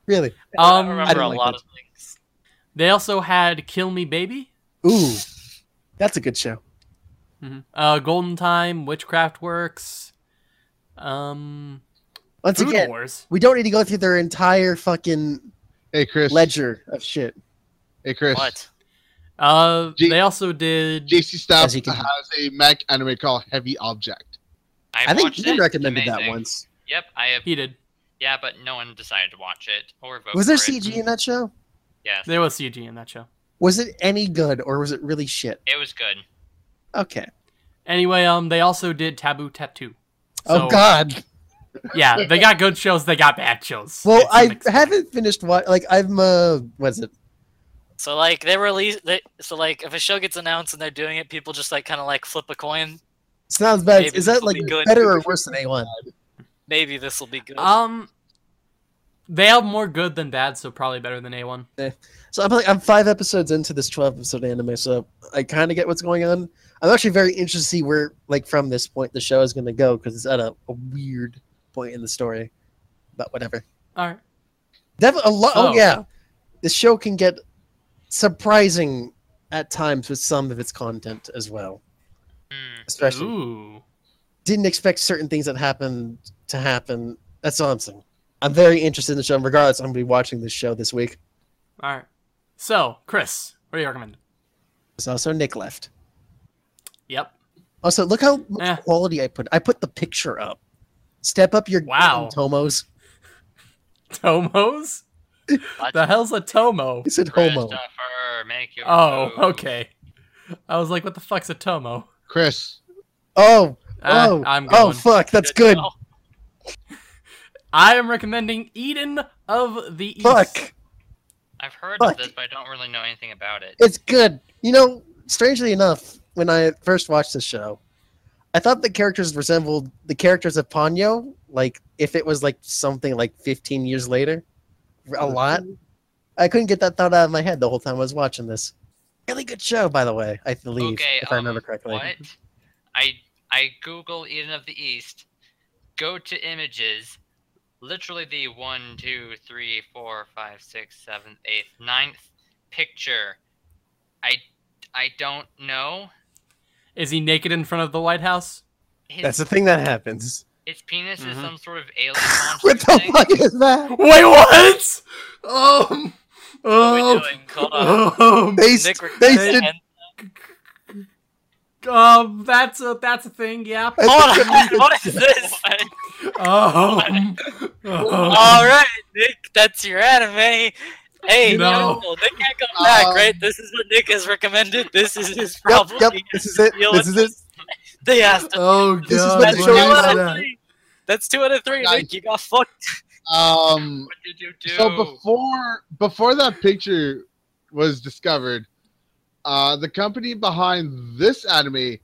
Speaker 3: Really?
Speaker 1: I
Speaker 4: Um,
Speaker 1: don't
Speaker 3: I
Speaker 1: remember
Speaker 3: didn't
Speaker 1: a
Speaker 3: like
Speaker 1: lot
Speaker 3: that.
Speaker 1: of things.
Speaker 4: they also had Kill Me Baby,
Speaker 3: Ooh, that's a good show.
Speaker 4: Mhm. uh, Golden Time, Witchcraft Works, um,
Speaker 3: Once
Speaker 4: Food
Speaker 3: again,
Speaker 4: Wars.
Speaker 3: we don't need to go through their entire fucking
Speaker 2: Hey Chris.
Speaker 3: ledger of shit.
Speaker 2: Hey Chris.
Speaker 1: What?
Speaker 4: Uh,
Speaker 2: G-
Speaker 4: they also did.
Speaker 2: JC Staff
Speaker 3: As can-
Speaker 2: has a Mac anime called Heavy Object.
Speaker 5: I,
Speaker 3: I think
Speaker 5: watched
Speaker 3: you
Speaker 5: it.
Speaker 3: recommended that once.
Speaker 5: Yep, I have.
Speaker 4: He did.
Speaker 5: Yeah, but no one decided to watch it or vote
Speaker 3: Was there
Speaker 5: for it.
Speaker 3: CG in that show?
Speaker 5: Yes,
Speaker 4: There was CG in that show.
Speaker 3: Was it any good, or was it really shit?
Speaker 5: it was good.
Speaker 3: Okay.
Speaker 4: Anyway, um, they also did Taboo Tattoo.
Speaker 3: oh God.
Speaker 4: Yeah, they got good shows. They got bad shows.
Speaker 3: Well, I haven't finished what like I'm uh what is it?
Speaker 1: So like they release they so like if a show gets announced and they're doing it, people just like kind of like flip a coin.
Speaker 3: It's not as bad.
Speaker 1: Maybe
Speaker 3: Is that like
Speaker 1: be good.
Speaker 3: better or worse than A1?
Speaker 1: Maybe this will be good.
Speaker 4: Um, they have more good than bad, so probably better than A1.
Speaker 3: So I'm like I'm five episodes into this 12 episode anime, so I kind of get what's going on. I'm actually very interested to see where like from this point the show is going to go because it's at a, a weird point in the story. But whatever.
Speaker 4: All right.
Speaker 3: Def- a lot.
Speaker 4: So-
Speaker 3: oh yeah, this show can get surprising at times with some of its content as well.
Speaker 5: Hmm.
Speaker 3: Especially
Speaker 4: Ooh.
Speaker 3: didn't expect certain things that happened to happen. That's all I'm saying. I'm very interested in the show. and Regardless, I'm going to be watching this show this week.
Speaker 4: All right. So, Chris, what do you recommend?
Speaker 3: There's also Nick left.
Speaker 4: Yep.
Speaker 3: Also, look how much
Speaker 4: Eh.
Speaker 3: quality I put. I put the picture up. Step up your
Speaker 4: Wow.
Speaker 3: Tomos.
Speaker 4: Tomos?
Speaker 1: What?
Speaker 4: The hell's a Tomo?
Speaker 3: He said homo.
Speaker 5: Christopher, make your
Speaker 4: Oh,
Speaker 5: move.
Speaker 4: okay. I was like, what the fuck's a Tomo?
Speaker 2: Chris.
Speaker 3: Oh,
Speaker 4: Uh,
Speaker 3: oh,
Speaker 4: I'm
Speaker 3: oh, fuck, that's good.
Speaker 4: I am recommending Eden of the East.
Speaker 3: Fuck,
Speaker 5: I've heard
Speaker 3: Fuck.
Speaker 5: of this, but I don't really know anything about it.
Speaker 3: it's good. You know, strangely enough, when I first watched this show, I thought the characters resembled the characters of Ponyo, like if it was like something like 15 years later, a lot. I couldn't get that thought out of my head the whole time I was watching this. Really good show, by the way. I believe,
Speaker 5: Okay,
Speaker 3: if I
Speaker 5: um,
Speaker 3: remember correctly.
Speaker 5: What? I I Google Eden of the East, go to images, literally the one, two, three, four, five, six, seventh, eighth, ninth picture. I I don't know.
Speaker 4: Is he naked in front of the White House?
Speaker 5: His,
Speaker 3: That's the thing that happens.
Speaker 5: His penis is
Speaker 4: Mhm.
Speaker 5: some sort of alien
Speaker 3: What the
Speaker 5: thing.
Speaker 3: fuck is that?
Speaker 4: Wait, what? Um.
Speaker 1: what are we
Speaker 4: Um.
Speaker 1: doing? Hold on.
Speaker 4: Um,
Speaker 3: Based,
Speaker 1: Nick
Speaker 3: based
Speaker 1: recommended
Speaker 3: in,
Speaker 1: and-
Speaker 4: um, that's a that's a thing. Yeah.
Speaker 1: Hold on. What is this?
Speaker 4: Um.
Speaker 1: All right, Nick, that's your anime. Hey,
Speaker 4: No.
Speaker 1: no, Nick can't come back,
Speaker 2: Um,
Speaker 1: right? This is what Nick has recommended. This is his
Speaker 3: yep,
Speaker 1: problem.
Speaker 3: yep,
Speaker 1: He
Speaker 3: this
Speaker 1: has
Speaker 3: is
Speaker 1: to
Speaker 3: it,
Speaker 1: deal
Speaker 3: this
Speaker 1: with
Speaker 3: is it.
Speaker 1: They has to.
Speaker 4: Oh god.
Speaker 3: This is what
Speaker 1: That's
Speaker 3: the
Speaker 1: two
Speaker 3: show is
Speaker 1: That's two out of three,
Speaker 2: Guys.
Speaker 1: Nick. You got fucked.
Speaker 2: Um,
Speaker 5: What did you do?
Speaker 2: so before before that picture was discovered, uh, the company behind this anime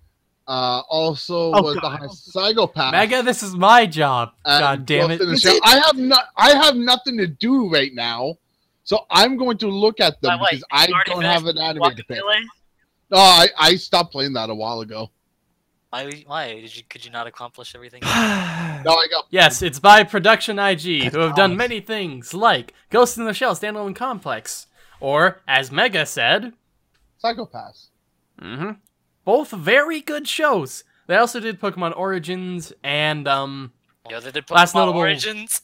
Speaker 2: uh, also
Speaker 3: Oh,
Speaker 2: was
Speaker 3: God.
Speaker 2: behind Psycho-Pass.
Speaker 4: Mega, this is my job.
Speaker 2: and
Speaker 4: God damn it.
Speaker 2: Ghost in the
Speaker 3: Is
Speaker 2: Shell.
Speaker 3: it?
Speaker 2: I have not. I have nothing to do right now, so I'm going to look at them
Speaker 1: By the way,
Speaker 2: because I don't have an
Speaker 1: finished
Speaker 2: anime to pick.
Speaker 1: Guacamelee?
Speaker 2: No, I, I stopped playing that a while ago.
Speaker 1: Why? Why did you? Could you not accomplish everything?
Speaker 2: No, I got
Speaker 4: Yes, it's by Production IG, who have done many things like Ghost in the Shell Standalone Complex, or, as Mega said,
Speaker 2: Psycho-Pass.
Speaker 4: hmm both very good shows. They also did Pokemon Origins and, um,
Speaker 1: Yeah, they did
Speaker 4: Last
Speaker 1: Pokemon
Speaker 4: notable-
Speaker 1: Origins.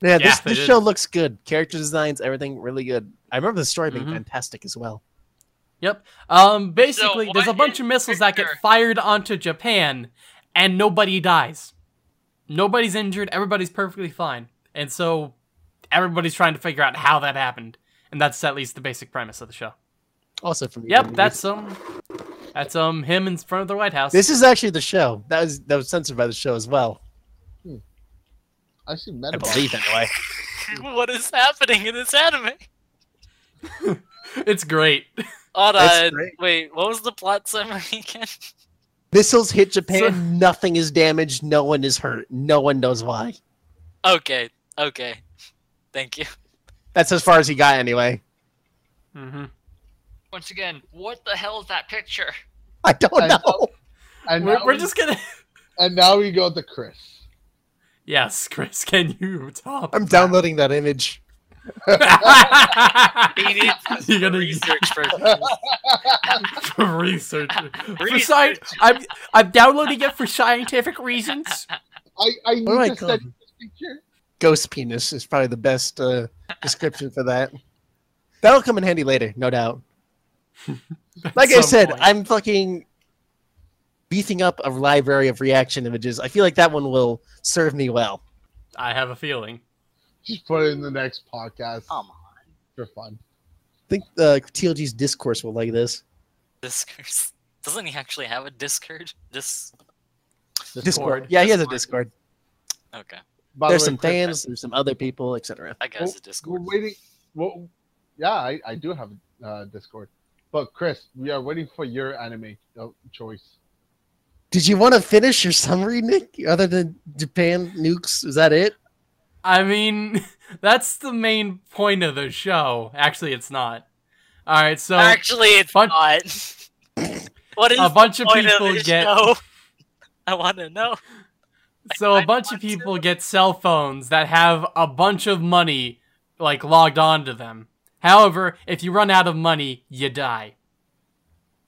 Speaker 3: Yeah,
Speaker 4: Yeah,
Speaker 3: this,
Speaker 4: they
Speaker 3: this show looks good. Character designs, everything really good. I remember the story being
Speaker 4: Mhm.
Speaker 3: fantastic as well.
Speaker 4: Yep. Um, basically,
Speaker 5: So
Speaker 4: there's a bunch of missiles that get fired onto Japan, and nobody dies. Nobody's injured, everybody's perfectly fine. And so, everybody's trying to figure out how that happened. And that's at least the basic premise of the show.
Speaker 3: Also from
Speaker 4: Yep, that's um, that's um, him in front of the White House.
Speaker 3: this is actually the show. That was that was censored by the show as well.
Speaker 2: I see
Speaker 3: I believe anyway.
Speaker 1: what is happening in this anime?
Speaker 4: it's great.
Speaker 1: Hold on. Wait, what was the plot summary again?
Speaker 3: Missiles hit Japan,
Speaker 4: So-
Speaker 3: nothing is damaged, no one is hurt. No one knows why.
Speaker 1: Okay, okay. Thank you.
Speaker 3: That's as far as he got anyway.
Speaker 4: Mm -hmm.
Speaker 5: Once again, what the hell is that picture?
Speaker 3: I don't
Speaker 2: I know.
Speaker 3: know.
Speaker 2: And
Speaker 4: We're, we're
Speaker 2: we-
Speaker 4: just gonna.
Speaker 2: and now we go to Chris.
Speaker 4: yes, Chris, can you top?
Speaker 3: I'm downloading that image.
Speaker 1: He needs this
Speaker 4: You're gonna
Speaker 1: research for
Speaker 4: for research. For
Speaker 1: Research.
Speaker 4: sci- I'm I'm downloading it for scientific reasons.
Speaker 2: I, I need
Speaker 3: What do I
Speaker 2: to study this picture.
Speaker 3: Ghost penis is probably the best uh, description for that. That'll come in handy later, no doubt. Like I said,
Speaker 4: point.
Speaker 3: I'm fucking beefing up a library of reaction images. I feel like that one will serve me well.
Speaker 4: I have a feeling.
Speaker 2: Just put it in the next podcast
Speaker 1: Come on.
Speaker 2: for fun.
Speaker 3: I think uh, TLG's discourse will like this.
Speaker 1: Discord. Doesn't he actually have a Discord? Dis.
Speaker 3: Discord. Yeah, he has a
Speaker 1: Discord.
Speaker 3: Discord.
Speaker 1: Okay,
Speaker 2: By the
Speaker 3: There's
Speaker 2: way,
Speaker 3: some fans, there's some other people, etc.
Speaker 1: I guess
Speaker 2: Well,
Speaker 1: a
Speaker 2: We're waiting. Well, yeah, I, I do have a uh, Discord. But Chris, we are waiting for your anime uh, choice.
Speaker 3: Did you want to finish your summary, Nick? Other than Japan nukes, is that it?
Speaker 4: I mean, that's the main point of the show. Actually, it's not. All right, so
Speaker 1: Actually, it's
Speaker 4: fun-
Speaker 1: not. what is
Speaker 4: a bunch of
Speaker 1: the point
Speaker 4: people
Speaker 1: this
Speaker 4: get
Speaker 1: show? I want to know.
Speaker 4: so a
Speaker 1: I
Speaker 4: bunch of
Speaker 1: want to.
Speaker 4: people get cell phones that have a bunch of money like logged onto them. However, if you run out of money, you die,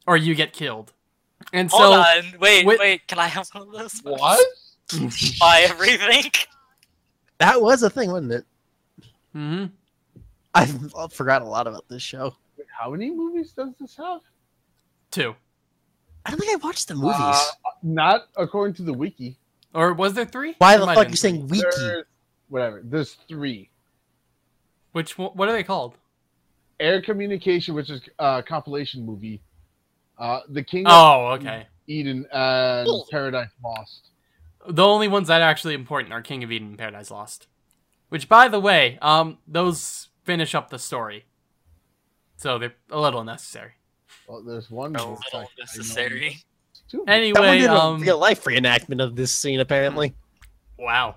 Speaker 4: or you get killed. And
Speaker 1: Hold
Speaker 4: so,
Speaker 1: on. Wait,
Speaker 4: with-
Speaker 1: wait. Can I have one of those?
Speaker 2: What?
Speaker 1: Buy everything.
Speaker 3: That was a thing, wasn't it?
Speaker 4: Mm hmm
Speaker 3: I forgot a lot about this show.
Speaker 2: Wait, how many movies does this have?
Speaker 4: two
Speaker 3: I don't think I watched the movies.
Speaker 2: Uh, not according to the wiki.
Speaker 4: or was there three?
Speaker 3: Why
Speaker 4: There
Speaker 3: the fuck
Speaker 4: have
Speaker 3: you saying
Speaker 4: three.
Speaker 3: wiki?
Speaker 2: There's, whatever. There's three.
Speaker 4: Which what are they called?
Speaker 2: Air Communication, which is a compilation movie. Uh, the King
Speaker 4: Oh,
Speaker 2: of
Speaker 4: okay.
Speaker 2: Eden and. Paradise Lost.
Speaker 4: The only ones that are actually important are King of Eden and Paradise Lost. Which, by the way, um, those finish up the story. So they're a little necessary.
Speaker 2: Well, there's one.
Speaker 1: No,
Speaker 2: that's
Speaker 1: little
Speaker 2: I
Speaker 1: necessary.
Speaker 2: two.
Speaker 3: One
Speaker 4: Anyway,
Speaker 3: did
Speaker 4: um,
Speaker 3: a real life reenactment of this scene, apparently.
Speaker 4: wow.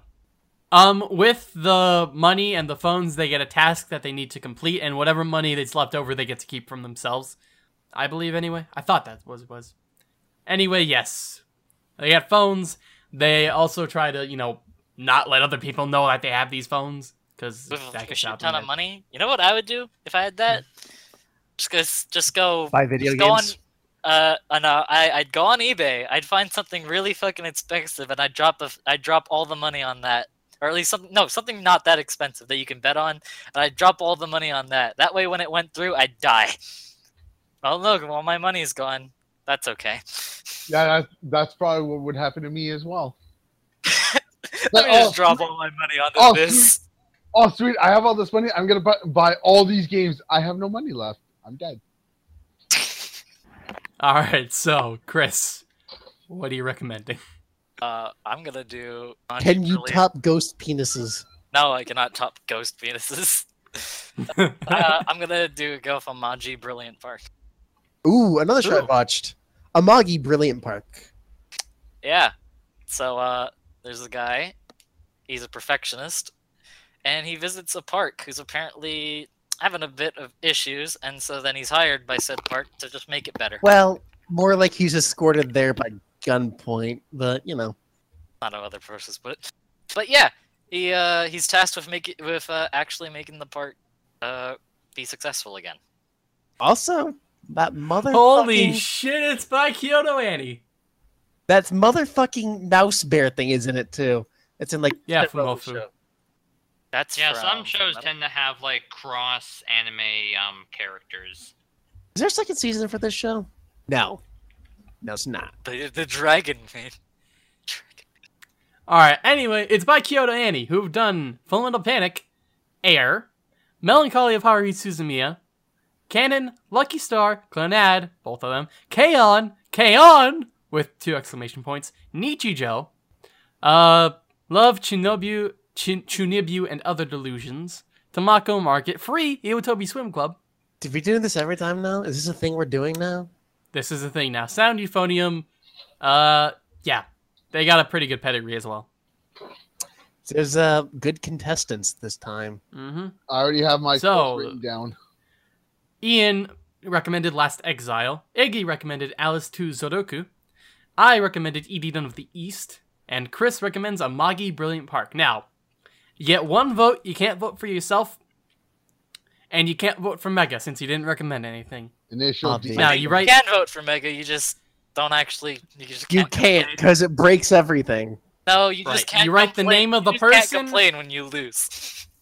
Speaker 4: Um, with the money and the phones, they get a task that they need to complete, and whatever money that's left over, they get to keep from themselves. I believe, anyway. I thought that was was. Anyway, yes, they get phones. They also try to, you know, not let other people know that they have these phones because
Speaker 1: With
Speaker 4: that
Speaker 1: a
Speaker 4: can
Speaker 1: shit
Speaker 4: stop
Speaker 1: ton
Speaker 4: them.
Speaker 1: of money. You know what I would do if I had that? Just go, just go,
Speaker 3: Buy video
Speaker 1: just go on.
Speaker 3: games.
Speaker 1: Uh, and, uh, I, I'd go on eBay. I'd find something really fucking expensive, and I'd drop a, I'd drop all the money on that, or at least something. No, something not that expensive that you can bet on, and I'd drop all the money on that. That way, when it went through, I'd die. Oh look, all my money's gone. That's okay.
Speaker 2: Yeah, that's, that's probably what would happen to me as well.
Speaker 1: Let me
Speaker 2: oh,
Speaker 1: just drop all my money onto
Speaker 2: oh,
Speaker 1: this.
Speaker 2: Oh, sweet! I have all this money. I'm gonna buy, buy all these games. I have no money left. I'm dead.
Speaker 4: All right, so Chris, what are you recommending?
Speaker 1: Uh, I'm gonna do.
Speaker 3: Can you
Speaker 1: Brilliant-
Speaker 3: top ghost penises?
Speaker 1: No, I cannot top Ghost Penises. uh, I'm gonna do go for Maji Brilliant Park.
Speaker 3: Ooh, another show I watched. Amagi Brilliant Park.
Speaker 1: Yeah. So uh, there's a guy. He's a perfectionist, and he visits a park who's apparently having a bit of issues, and so then he's hired by said park to just make it better.
Speaker 3: Well, more like he's escorted there by gunpoint, but you know.
Speaker 1: Not how other persons put it. But yeah, he uh, he's tasked with making with uh, actually making the park uh, be successful again.
Speaker 3: Also, that motherfucking
Speaker 4: Holy shit! It's by Kyoto Ani.
Speaker 3: That's motherfucking mouse bear thing is in it too. It's in like
Speaker 4: Yeah, from
Speaker 3: Rebel
Speaker 4: Mofu.
Speaker 3: show.
Speaker 1: That's
Speaker 5: Yeah,
Speaker 1: from
Speaker 5: some shows tend to have like cross anime um characters.
Speaker 3: Is there a second season for this show? No, no, it's not.
Speaker 1: the the dragon man.
Speaker 4: All right. Anyway, it's by Kyoto Ani, who've done Full Metal Panic, Air, Melancholy of Haruhi Suzumiya, Kanon, Lucky Star, Clannad, both of them, K-On, K-On, with two exclamation points, Nichijou, uh, Love, Chinobu, Chin- Chunibu, and Other Delusions, Tamako Market, Free, Iwatobi Swim Club,
Speaker 3: Did we do this every time now? Is this a thing we're doing now?
Speaker 4: This is the thing now. Sound Euphonium, uh, yeah, they got a pretty good pedigree as well.
Speaker 3: There's uh, good contestants this time.
Speaker 4: Mm-hmm.
Speaker 2: I already have my
Speaker 4: So-
Speaker 2: quotes written down.
Speaker 4: Ian recommended Last Exile. Iggy recommended Alice to Zoroku. I recommended Eden of the East. And Chris recommends Amagi Brilliant Park. Now, you get one vote. You can't vote for yourself. And you can't vote for Mega since you didn't recommend anything.
Speaker 2: Initial
Speaker 3: Obvious.
Speaker 2: D-
Speaker 4: Now, you write.
Speaker 1: You can vote for Mega. You just don't actually. You just
Speaker 3: You
Speaker 1: can't.
Speaker 3: can't because it breaks everything.
Speaker 1: No, you
Speaker 4: Right.
Speaker 1: just can't.
Speaker 4: You write the name of the
Speaker 1: You just can't
Speaker 4: person.
Speaker 1: complain when you lose.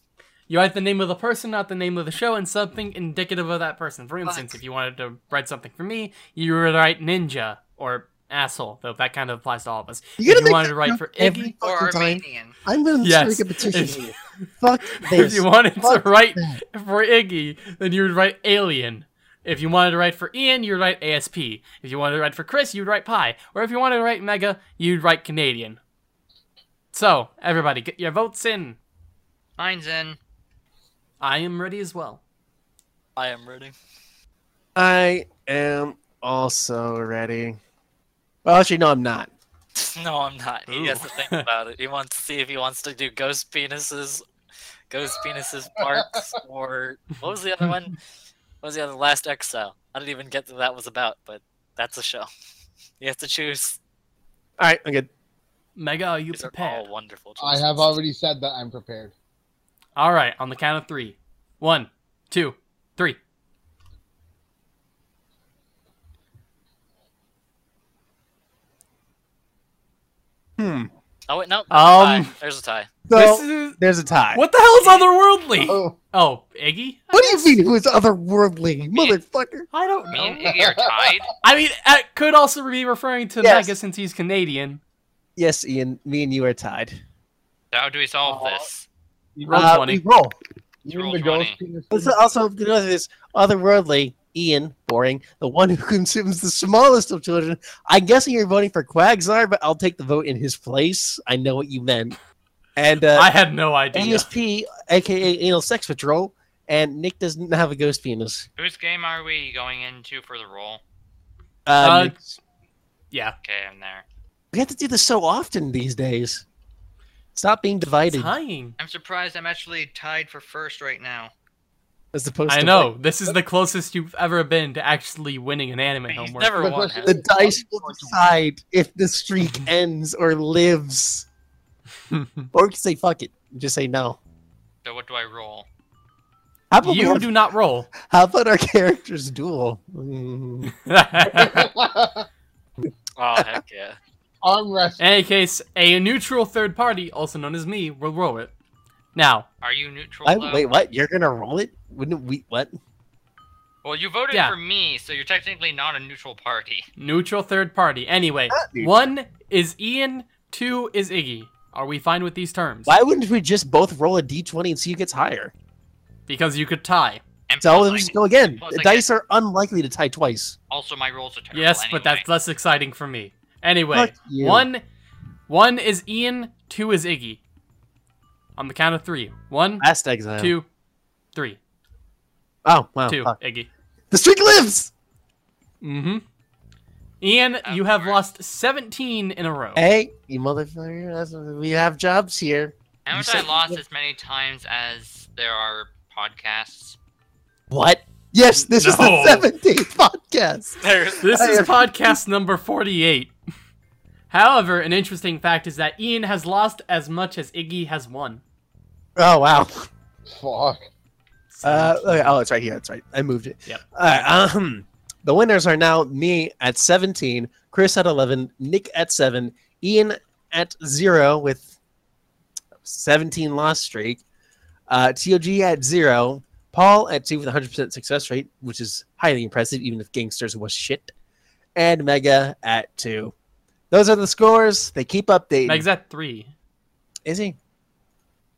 Speaker 4: You write the name of the person, not the name of the show, and something indicative of that person. For instance, if you wanted to write something for me, you would write ninja or asshole, though that kind of applies to all of us.
Speaker 3: You
Speaker 4: if
Speaker 3: gotta
Speaker 4: you
Speaker 3: make
Speaker 4: wanted to write for
Speaker 3: every
Speaker 4: Iggy,
Speaker 5: Or
Speaker 3: fucking time. I'm gonna
Speaker 4: Yes.
Speaker 3: start a petition.
Speaker 4: If-
Speaker 3: here. Fuck this.
Speaker 4: if you wanted to write
Speaker 3: that.
Speaker 4: for Iggy, then you would write alien. If you wanted to write for Ian, you'd write ASP. If you wanted to write for Chris, you'd write Pi. Or if you wanted to write Mega, you'd write Canadian. So, everybody, get your votes in.
Speaker 5: Mine's in.
Speaker 4: I am ready as well.
Speaker 1: I am ready.
Speaker 3: I am also ready. Well, actually, no, I'm not.
Speaker 1: No, I'm not. He has to think about it. He wants to see if he wants to do ghost penises, ghost penises parts, or what was the other one? What was the other last exile? I didn't even get to that was about, but that's a show. You have to choose.
Speaker 3: All right, I'm good.
Speaker 4: Mega, are you
Speaker 1: These are
Speaker 4: prepared?
Speaker 1: all wonderful.
Speaker 2: I have already said that I'm prepared.
Speaker 4: All right, on the count of three. One, two, three.
Speaker 3: Hmm.
Speaker 1: Oh wait, no.
Speaker 4: Um,
Speaker 1: Um, there's a tie.
Speaker 3: So
Speaker 4: this is
Speaker 3: there's a tie.
Speaker 4: what the hell is otherworldly?
Speaker 2: Oh,
Speaker 4: Oh, Iggy? I
Speaker 3: What do you mean? Who is otherworldly, motherfucker?
Speaker 4: I don't
Speaker 5: Me
Speaker 4: know.
Speaker 5: and Iggy are tied.
Speaker 4: I mean, it could also be referring to
Speaker 3: Yes.
Speaker 4: Mega since he's Canadian.
Speaker 3: Yes, Ian. Me and you are tied.
Speaker 5: How do we solve
Speaker 2: Aw.
Speaker 5: this?
Speaker 4: Roll
Speaker 3: Uh,
Speaker 4: 20.
Speaker 3: we roll.
Speaker 2: even
Speaker 5: roll
Speaker 2: the ghost penis.
Speaker 3: Let's also consider this otherworldly. Ian, boring, the one who consumes the smallest of children. I'm guessing you're voting for Quagsar, but I'll take the vote in his place. I know what you meant. And uh,
Speaker 4: I had no idea.
Speaker 3: ASP, aka Anal Sex Patrol, and Nick doesn't have a ghost penis.
Speaker 5: Whose game are we going into for the roll?
Speaker 3: Uh,
Speaker 4: Uh, Yeah.
Speaker 5: Okay, I'm there.
Speaker 3: we have to do this so often these days. Stop being divided.
Speaker 4: Tying.
Speaker 5: I'm surprised I'm actually tied for first right now.
Speaker 3: As opposed
Speaker 4: I
Speaker 3: to
Speaker 4: know. This is the closest you've ever been to actually winning an anime
Speaker 1: He's
Speaker 4: homework.
Speaker 1: never
Speaker 2: The
Speaker 1: won.
Speaker 2: question-
Speaker 3: The dice will decide if the streak ends or lives. Or you can say fuck it. Just say no.
Speaker 5: So what do I roll?
Speaker 3: How about,
Speaker 4: you
Speaker 3: have-
Speaker 4: do not roll.
Speaker 3: how about our characters duel? Mm.
Speaker 1: Oh heck yeah!
Speaker 2: Arm rest.
Speaker 4: In any case, a neutral third party, also known as me, will roll it. Now,
Speaker 5: Are you neutral?
Speaker 3: I, wait, what? You're gonna roll it? Wouldn't we? What?
Speaker 5: Well, you voted
Speaker 4: Yeah.
Speaker 5: for me, so you're technically not a neutral party.
Speaker 4: neutral third party. Anyway, one is Ian, two is Iggy. Are we fine with these terms?
Speaker 3: Why wouldn't we just both roll a d20 and see who gets higher?
Speaker 4: Because you could tie.
Speaker 5: And
Speaker 3: So let's
Speaker 5: I-
Speaker 3: just go again.
Speaker 5: plus
Speaker 3: The dice are unlikely to tie twice.
Speaker 5: Also, my rolls are terrible.
Speaker 4: Yes, but that's less exciting for me. Anyway, one, one is Ian, two is Iggy. On the count of three. One,
Speaker 3: Last exile.
Speaker 4: two, three.
Speaker 3: Oh wow.
Speaker 4: Two,
Speaker 3: fuck.
Speaker 4: Iggy.
Speaker 3: The streak lives.
Speaker 4: Mm-hmm. Ian,
Speaker 5: Of
Speaker 4: you have
Speaker 5: course.
Speaker 4: lost 17 in a row.
Speaker 3: Hey, you motherfucker! We have jobs here.
Speaker 5: Haven't I
Speaker 3: said-
Speaker 5: lost as many times as there are podcasts?
Speaker 3: What? Yes, this is the 17th podcast.
Speaker 1: There's
Speaker 4: This is podcast number 48. However, an interesting fact is that Ian has lost as much as Iggy has won.
Speaker 3: Oh wow.
Speaker 2: Fuck.
Speaker 3: Uh, oh, it's right here. It's right. I moved it.
Speaker 4: Yep.
Speaker 3: All right. Um, the winners are now me at 17, Chris at 11, Nick at 7, Ian at 0 with 17 loss streak, uh, TOG at 0, Paul at 2 with 100% success rate, which is highly impressive, even if Gangsters was shit, and Mega at 2. Those are the scores. They keep updating.
Speaker 4: Meg's at three.
Speaker 3: Is he?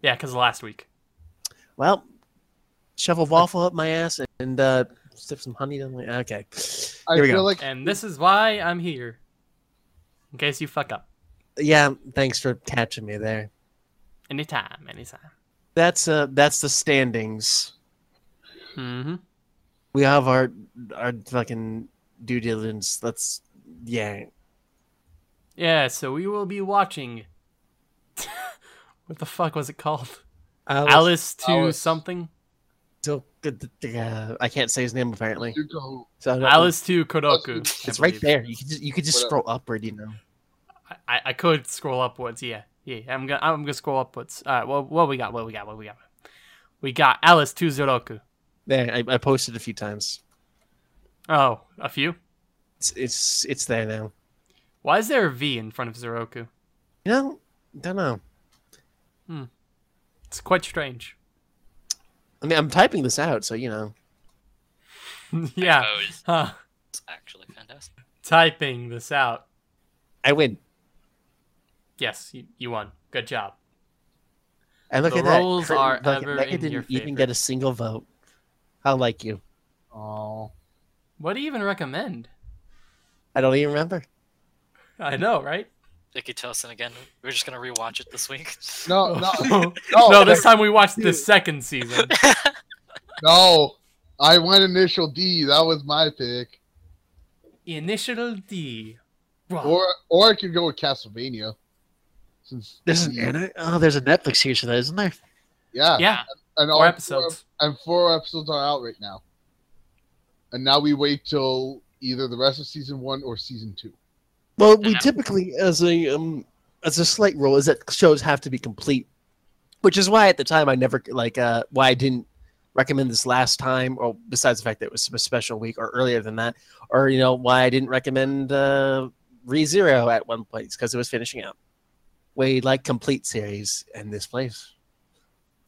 Speaker 4: Yeah, because last week.
Speaker 3: Well, shovel waffle up my ass and uh, stick some honey down my. Okay,
Speaker 2: I
Speaker 3: here we
Speaker 2: feel
Speaker 3: go.
Speaker 2: like
Speaker 4: And this is why I'm here. In case you fuck up.
Speaker 3: Yeah, thanks for catching me there.
Speaker 4: Anytime, anytime.
Speaker 3: That's uh, that's the standings.
Speaker 4: Mm-hmm.
Speaker 3: We have our our fucking due diligence. Let's yeah.
Speaker 4: Yeah, so we will be watching. what the fuck was it called?
Speaker 3: Alice,
Speaker 4: Alice to
Speaker 2: Alice.
Speaker 4: something.
Speaker 3: Till- uh, I can't say his name apparently. So
Speaker 4: Alice to Kodoku.
Speaker 3: It's right there. You could just, you could just
Speaker 2: Whatever.
Speaker 3: scroll upward. You know.
Speaker 4: I, I could scroll upwards. Yeah, yeah. I'm gonna I'm gonna scroll upwards. All right. Well, what we got? What we got? What we got? We got Alice to Zoroku.
Speaker 3: There, I, I posted a few times.
Speaker 4: Oh, a few.
Speaker 3: It's it's it's there now.
Speaker 4: Why is there a V in front of Zoroku?
Speaker 3: You know, don't know. Hmm.
Speaker 4: It's quite strange.
Speaker 3: I mean, I'm typing this out, so you know.
Speaker 4: yeah. Huh.
Speaker 1: It's actually fantastic.
Speaker 4: Typing this out.
Speaker 3: I win.
Speaker 4: Yes, you, you won. Good job.
Speaker 3: And look
Speaker 4: The
Speaker 3: at that.
Speaker 4: rolls
Speaker 3: Kurt-
Speaker 4: are
Speaker 3: look,
Speaker 4: ever
Speaker 3: Mega
Speaker 4: in
Speaker 3: didn't
Speaker 4: your
Speaker 3: even
Speaker 4: favor.
Speaker 3: get a single vote. How like you?
Speaker 2: Oh,
Speaker 4: What do you even recommend?
Speaker 3: I don't even remember.
Speaker 4: I know, right?
Speaker 1: Ikki Tousen again. We're just gonna rewatch it this week.
Speaker 2: no, no,
Speaker 4: no,
Speaker 2: no,
Speaker 4: this time we watched the second season.
Speaker 2: no. I went initial D. That was my pick.
Speaker 4: Initial D. Wow.
Speaker 2: Or or I could go with Castlevania. Since
Speaker 3: There's an Oh, there's a Netflix series for that, isn't there?
Speaker 2: yeah,
Speaker 4: yeah,
Speaker 2: and
Speaker 4: four
Speaker 2: all
Speaker 4: episodes.
Speaker 2: And four episodes are out right now. And now we wait till either the rest of season one or season two.
Speaker 3: Well, we typically, as a um, as a slight rule, is that shows have to be complete, which is why at the time I never like uh why I didn't recommend this last time, or besides the fact that it was a special week or earlier than that, or you know why I didn't recommend uh ReZero at one place because it was finishing up. We like complete series in this place.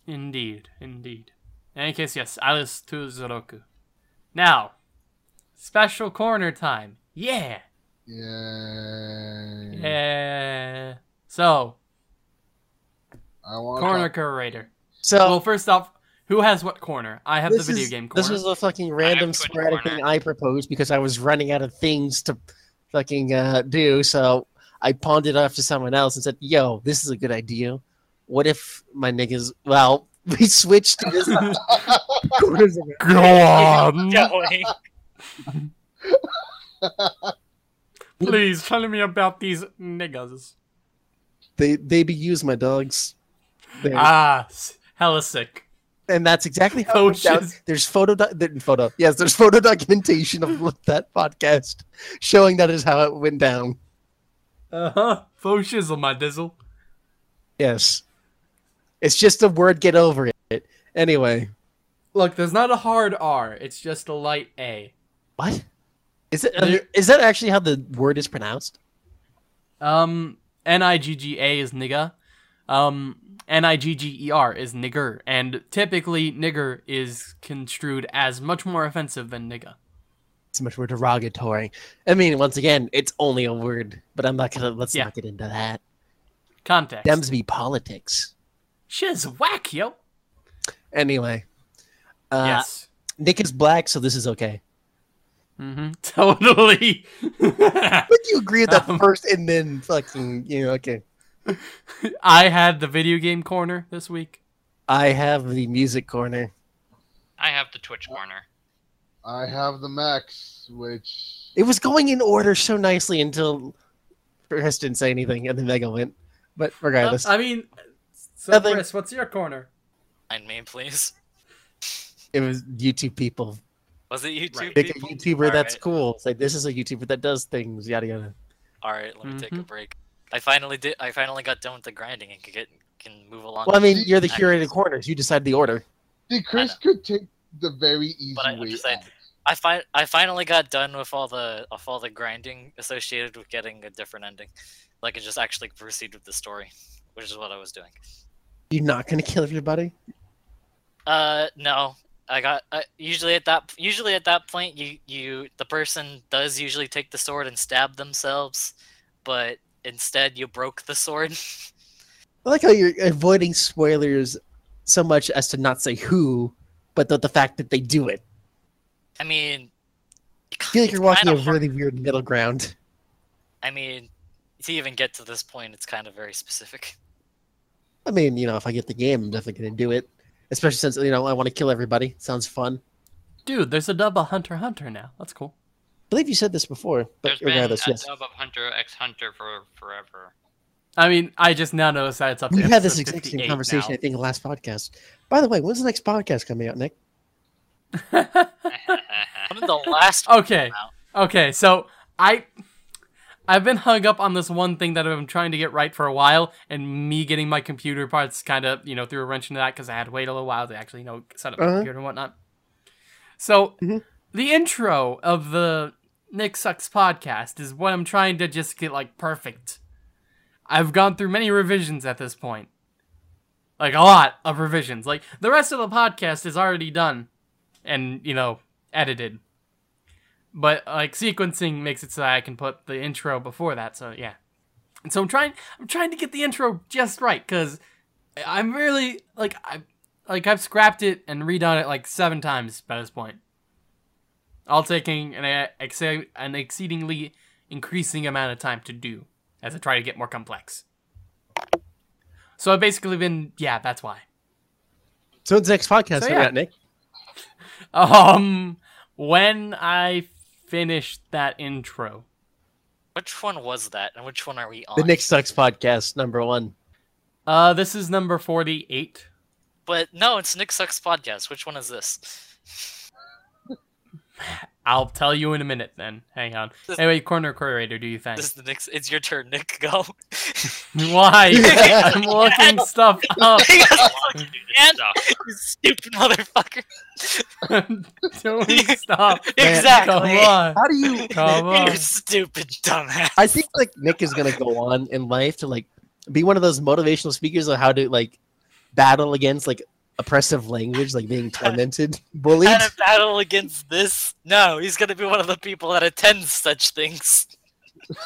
Speaker 4: Indeed, indeed. In any case, yes, Alice to Zoroku. Now, special corner time. Yeah,
Speaker 2: Yeah.
Speaker 4: yeah. So,
Speaker 2: I want
Speaker 4: corner curator.
Speaker 3: So
Speaker 4: Well, first off, who has what corner? I have the video
Speaker 3: is-
Speaker 4: game corner.
Speaker 3: This was a fucking random sporadic
Speaker 5: corner.
Speaker 3: thing I proposed because I was running out of things to fucking uh, do. So I pawned it off to someone else and said, "Yo, this is a good idea. What if my niggas? Well, we switched to this corners of it.
Speaker 4: Go on.
Speaker 1: Going.
Speaker 4: Please tell me about these niggas.
Speaker 3: They they be used, my dogs. There.
Speaker 4: Ah, s- hella sick.
Speaker 3: and that's exactly how it went down. There's photo, doc- photo. Yes, there's photo documentation of that podcast showing that is how it went down.
Speaker 4: Uh huh. Faux shizzle, my dizzle.
Speaker 3: Yes, it's just a word. Get over it. Anyway.
Speaker 4: Look, there's not a hard R. It's just a light A.
Speaker 3: What? Is it?
Speaker 4: There-
Speaker 3: Is that actually how the word is pronounced?
Speaker 4: Um, N I G G A is nigga. Um, N I G G E R is nigger, and typically nigger is construed as much more offensive than nigga.
Speaker 3: It's much more derogatory. I mean, once again, it's only a word, but I'm not gonna. Let's
Speaker 4: Yeah.
Speaker 3: not get into that.
Speaker 4: Context.
Speaker 3: Dems be politics.
Speaker 4: Shiz whack, yo.
Speaker 3: Anyway, uh,
Speaker 4: yes.
Speaker 3: Nick is black, so this is okay.
Speaker 4: Mm-hmm. Totally.
Speaker 3: But you agree with that
Speaker 4: Um,
Speaker 3: first, and then fucking, you know, okay.
Speaker 4: I had the video game corner this week.
Speaker 3: I have the music corner.
Speaker 5: I have the Twitch corner.
Speaker 2: I have the Max, which
Speaker 3: It was going in order so nicely until Chris didn't say anything, and then Mega went. But regardless,
Speaker 4: I mean, so
Speaker 3: Nothing.
Speaker 4: Chris, what's your corner?
Speaker 1: Mind me, please.
Speaker 3: it was YouTube people.
Speaker 1: Was it YouTube?
Speaker 3: Pick a
Speaker 1: people?
Speaker 3: YouTuber that's
Speaker 1: Alright.
Speaker 3: cool. It's like this is a YouTuber that does things. Yada yada.
Speaker 1: All right, let me take a
Speaker 4: Mhm.
Speaker 1: break. I finally did. I finally got done with the grinding and could get can move along.
Speaker 3: Well, I mean, you're the
Speaker 1: I-
Speaker 3: curated corners. You decide the order.
Speaker 2: see, Chris could take the very easy
Speaker 1: But I- I'm
Speaker 2: way
Speaker 1: just saying-
Speaker 2: out.
Speaker 1: I fi- I finally got done with all the of all the grinding associated with getting a different ending. Like, I just actually proceed with the story, which is what I was doing.
Speaker 3: You're not gonna kill everybody.
Speaker 1: Uh, no. I got uh, usually at that usually at that point you you the person does usually take the sword and stab themselves, but instead you broke the sword.
Speaker 3: I like how you're avoiding spoilers so much as to not say who, but the, the fact that they do it.
Speaker 1: I mean,
Speaker 3: I feel like you're walking a
Speaker 1: hard-
Speaker 3: really weird middle ground.
Speaker 1: I mean, to even get to this point, it's kind of very specific.
Speaker 3: I mean, you know, if I get the game, I'm definitely gonna do it. Especially since you know I want to kill everybody. Sounds fun.
Speaker 4: Dude, there's a dub of Hunter x Hunter now. That's cool.
Speaker 3: I believe you said this before, but
Speaker 5: There's been a
Speaker 3: regardless, yes.
Speaker 5: dub of Hunter x Hunter for forever.
Speaker 4: I mean, I just now noticed that it's up to
Speaker 3: We had this exact same conversation,
Speaker 4: now.
Speaker 3: I think, last podcast. By the way, when's the next podcast coming out, Nick?
Speaker 1: When did the last
Speaker 4: Okay. Okay, so I I've been hung up on this one thing that I've been trying to get right for a while, and me getting my computer parts kind of you know threw a wrench into that because I had to wait a little while to actually you know set up the
Speaker 3: Uh-huh.
Speaker 4: computer and whatnot. So
Speaker 3: Mhm.
Speaker 4: the intro of the Nick Sucks podcast is what I'm trying to just get like perfect. I've gone through many revisions at this point. Like a lot of revisions. Like the rest of the podcast is already done and, you know, edited. But like sequencing makes it so I can put the intro before that, so yeah. And so I'm trying I'm trying to get the intro just right cuz I'm really like I like I've scrapped it and redone it like 7 times by this point. All taking an ex- an exceedingly increasing amount of time to do as I try to get more complex. So I've basically been yeah, that's why.
Speaker 3: So next podcast
Speaker 4: So, yeah.
Speaker 3: Nick?
Speaker 4: Um, when I finish that intro,
Speaker 1: Which one was that, and which one are we on?
Speaker 3: The Nick Sucks podcast, number one.
Speaker 4: uh, this is number forty-eight.
Speaker 1: But no, it's Nick Sucks podcast. Which one is this?
Speaker 4: I'll tell you in a minute. Then, hang on.
Speaker 1: This-
Speaker 4: Anyway, corner curator, do you think?
Speaker 1: This is the Nick's. It's your turn, Nick. Go.
Speaker 4: Why? I'm looking stuff up.
Speaker 1: Man,
Speaker 5: Stuff.
Speaker 1: you stupid motherfucker.
Speaker 4: doing stuff.
Speaker 1: Exactly.
Speaker 4: Come on.
Speaker 3: How do you?
Speaker 4: Come on.
Speaker 1: You stupid dumbass.
Speaker 3: I think like Nick is gonna go on in life to like be one of those motivational speakers on how to like battle against like oppressive language, like being tormented, bullied.
Speaker 1: Had a battle against this? No, he's gonna be one of the people that attends such things.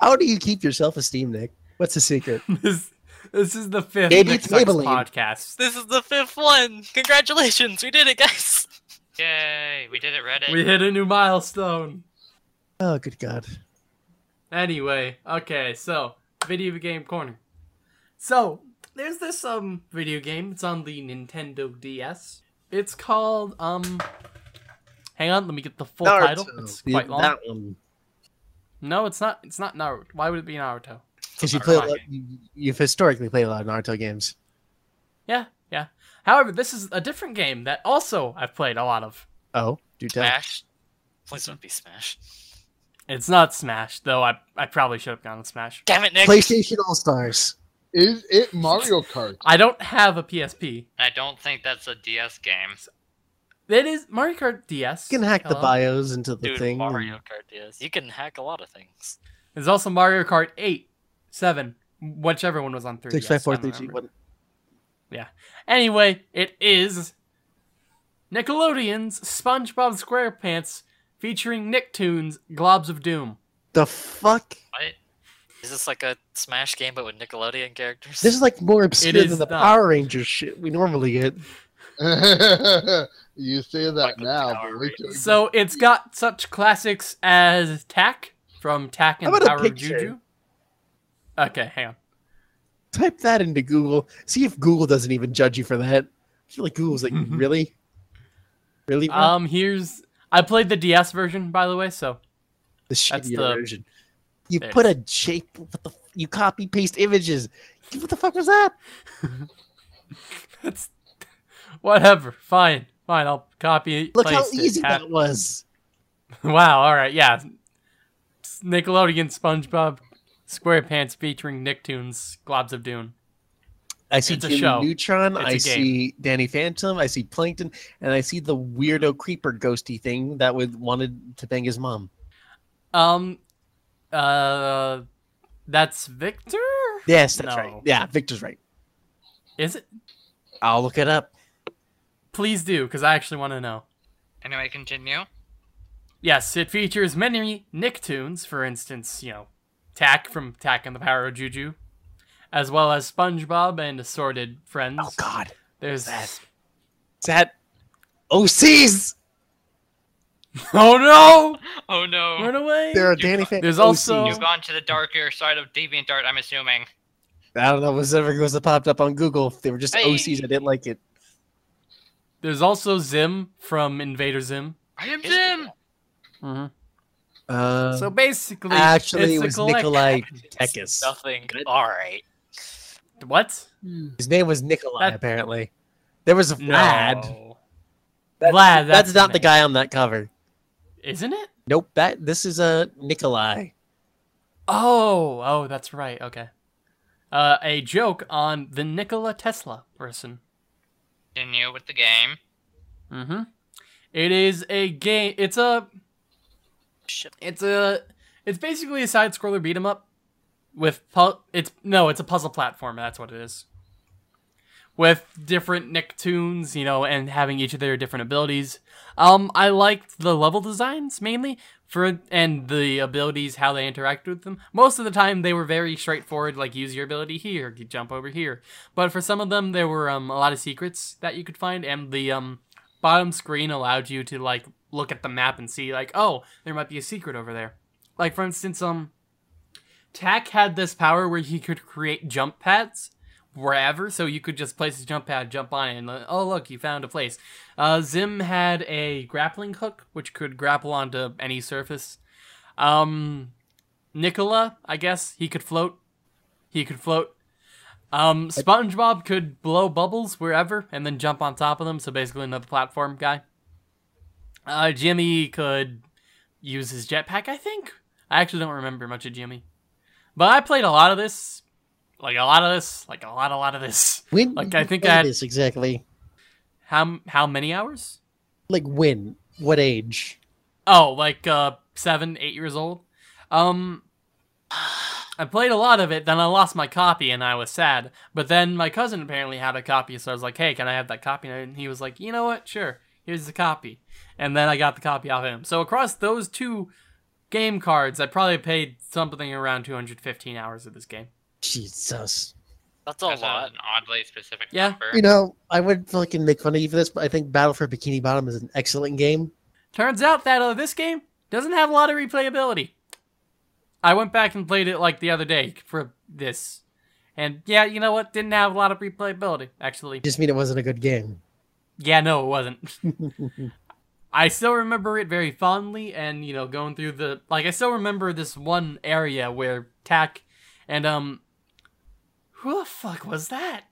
Speaker 3: How do you keep your self-esteem, Nick? What's the secret?
Speaker 4: this, this is the fifth
Speaker 3: Maybe
Speaker 4: Nick Sucks podcast.
Speaker 1: This is the fifth one. Congratulations, we did it, guys.
Speaker 5: Yay, we did it, Reddit.
Speaker 4: We hit a new milestone.
Speaker 3: Oh, good God!
Speaker 4: Anyway, okay, so video game corner. So there's this um video game. It's on the Nintendo DS. It's called um. Hang on, let me get the full title. It's
Speaker 3: Yeah,
Speaker 4: quite long.
Speaker 3: That one.
Speaker 4: No, it's not. It's not Naruto. Why would it be Naruto?
Speaker 3: Because you play. A lot, you've historically played a lot of Naruto games.
Speaker 4: Yeah, yeah. However, this is a different game that also I've played a lot of.
Speaker 3: Oh, do tell.
Speaker 1: Smash. Please don't be Smash.
Speaker 4: It's not Smash, though. I I probably should have gone with Smash.
Speaker 1: Damn it, Nick.
Speaker 3: PlayStation All Stars.
Speaker 2: Is it Mario Kart?
Speaker 4: I don't have a PSP.
Speaker 5: I don't think that's a DS game.
Speaker 4: It is Mario Kart DS.
Speaker 3: You can hack the bios into the
Speaker 1: Dude,
Speaker 3: thing.
Speaker 1: Mario Kart is. You can hack a lot of things.
Speaker 4: There's also Mario Kart 8, 7, whichever one was on 3DS.
Speaker 3: Six five four
Speaker 4: I don't
Speaker 3: three two
Speaker 4: remember.
Speaker 3: one.
Speaker 4: Anyway, it is Nickelodeon's SpongeBob SquarePants featuring Nicktoons Globs of Doom.
Speaker 3: The fuck?
Speaker 5: What?
Speaker 1: Is this like a Smash game but with Nickelodeon characters?
Speaker 3: This is like more obscure than the
Speaker 4: not.
Speaker 3: Power Rangers shit we normally get.
Speaker 2: you say that
Speaker 1: Like
Speaker 2: now, but wait till
Speaker 1: Rangers.
Speaker 4: So it's got such classics as Tak from Tak and
Speaker 3: How about
Speaker 4: Power of? Juju. Okay, hang on.
Speaker 3: Type that into Google. See if Google doesn't even judge you for that. I feel like Google's like, really? Really? bro?
Speaker 4: Um, here's I played the DS version, by the way. So
Speaker 3: the shittier
Speaker 4: the-
Speaker 3: version. You put a shape, what the, you copy paste images. What the fuck was that?
Speaker 4: That's whatever. Fine, fine. I'll copy it.
Speaker 3: Look how easy that was.
Speaker 4: Wow. All right. Yeah. Nickelodeon SpongeBob SquarePants featuring Nicktoons Globs of Doom.
Speaker 3: I see Jimmy
Speaker 4: show.
Speaker 3: Neutron,
Speaker 4: It's
Speaker 3: I see Danny Phantom, I see Plankton, and I see the weirdo creeper ghosty thing that would wanted to bang his mom.
Speaker 4: Um, uh, that's Victor.
Speaker 3: Yes, that's right. Yeah, Victor's right.
Speaker 4: Is it?
Speaker 3: I'll look it up.
Speaker 4: Please do, because I actually want to know.
Speaker 5: Anyway, continue.
Speaker 4: Yes, it features many Nicktoons, for instance, you know, Tak from Tak and the Power of Juju, as well as SpongeBob and assorted friends.
Speaker 3: Oh God,
Speaker 4: There's
Speaker 3: that is that OCs?
Speaker 4: Oh no!
Speaker 5: Oh no.
Speaker 4: Run away!
Speaker 3: There are
Speaker 5: You
Speaker 3: Danny
Speaker 5: got-
Speaker 3: Phantom.
Speaker 4: There's also-
Speaker 5: You've gone to the darker side of DeviantArt, I'm assuming.
Speaker 3: I don't know. Whatever goes that popped up on Google. They were just
Speaker 5: Hey.
Speaker 3: OCs, I didn't like it.
Speaker 4: There's also Zim from Invader Zim.
Speaker 5: I am
Speaker 1: Is-
Speaker 5: Jim.
Speaker 4: Mm-hmm.
Speaker 3: Uh,
Speaker 4: so basically,
Speaker 3: actually,
Speaker 4: it's
Speaker 3: it was
Speaker 4: collect-
Speaker 3: Nikolai
Speaker 1: It's
Speaker 3: Tekis.
Speaker 1: Nothing. All right.
Speaker 4: What?
Speaker 3: His name was Nikolai,
Speaker 4: That-
Speaker 3: apparently. There was a Vlad.
Speaker 4: No.
Speaker 3: That-
Speaker 4: Vlad,
Speaker 3: That's,
Speaker 4: that's
Speaker 3: not
Speaker 4: his
Speaker 3: the guy on that cover.
Speaker 4: Isn't it?
Speaker 3: Nope. That this is a Nikolai.
Speaker 4: Oh, oh, that's right. Okay. Uh, a joke on the Nikola Tesla person.
Speaker 5: Continue with the game.
Speaker 4: Mm-hmm. It is a game. It's a.
Speaker 1: Shit.
Speaker 4: It's a. It's basically a side scroller beat 'em up, with pu- it's no, it's a puzzle platform. That's what it is. With different Nicktoons, you know, and having each of their different abilities. Um, I liked the level designs mainly for and the abilities how they interact with them. Most of the time, they were very straightforward, like use your ability here, jump over here. But for some of them, there were um a lot of secrets that you could find, and the um bottom screen allowed you to like look at the map and see like, oh, there might be a secret over there. Like for instance, um, Tak had this power where he could create jump pads wherever, so you could just place a jump pad, jump on it, and uh, oh look, you found a place. Uh, Zim had a grappling hook which could grapple onto any surface. Um, Nicola, I guess he could float. He could float. Um, SpongeBob could blow bubbles wherever and then jump on top of them. So basically, another platform guy. Uh, Jimmy could use his jetpack. I think. I actually don't remember much of Jimmy, but I played a lot of this, like a lot of this, like a lot, a lot of this.
Speaker 3: When
Speaker 4: Like, I think I had-
Speaker 3: this exactly.
Speaker 4: How how many hours?
Speaker 3: Like when? What age?
Speaker 4: Oh, like uh seven, eight years old. Um I played a lot of it, then I lost my copy and I was sad. But then my cousin apparently had a copy, so I was like, Hey, can I have that copy? And he was like, You know what? Sure. Here's the copy. And then I got the copy off him. So across those two game cards, I probably paid something around 215 hours of this game.
Speaker 3: Jesus.
Speaker 1: That's a
Speaker 5: That's
Speaker 1: lot.
Speaker 5: an oddly specific
Speaker 4: Yeah.
Speaker 5: number.
Speaker 3: You know, I would fucking make fun of you for this, but I think Battle for Bikini Bottom is an excellent game.
Speaker 4: Turns out that uh, this game doesn't have a lot of replayability. I went back and played it like the other day for this. And yeah, you know what? Didn't have a lot of replayability, actually.
Speaker 3: Just mean it wasn't a good game.
Speaker 4: Yeah, no, it wasn't. I still remember it very fondly, and you know, going through the like, I still remember this one area where Tak and um, who the fuck was that?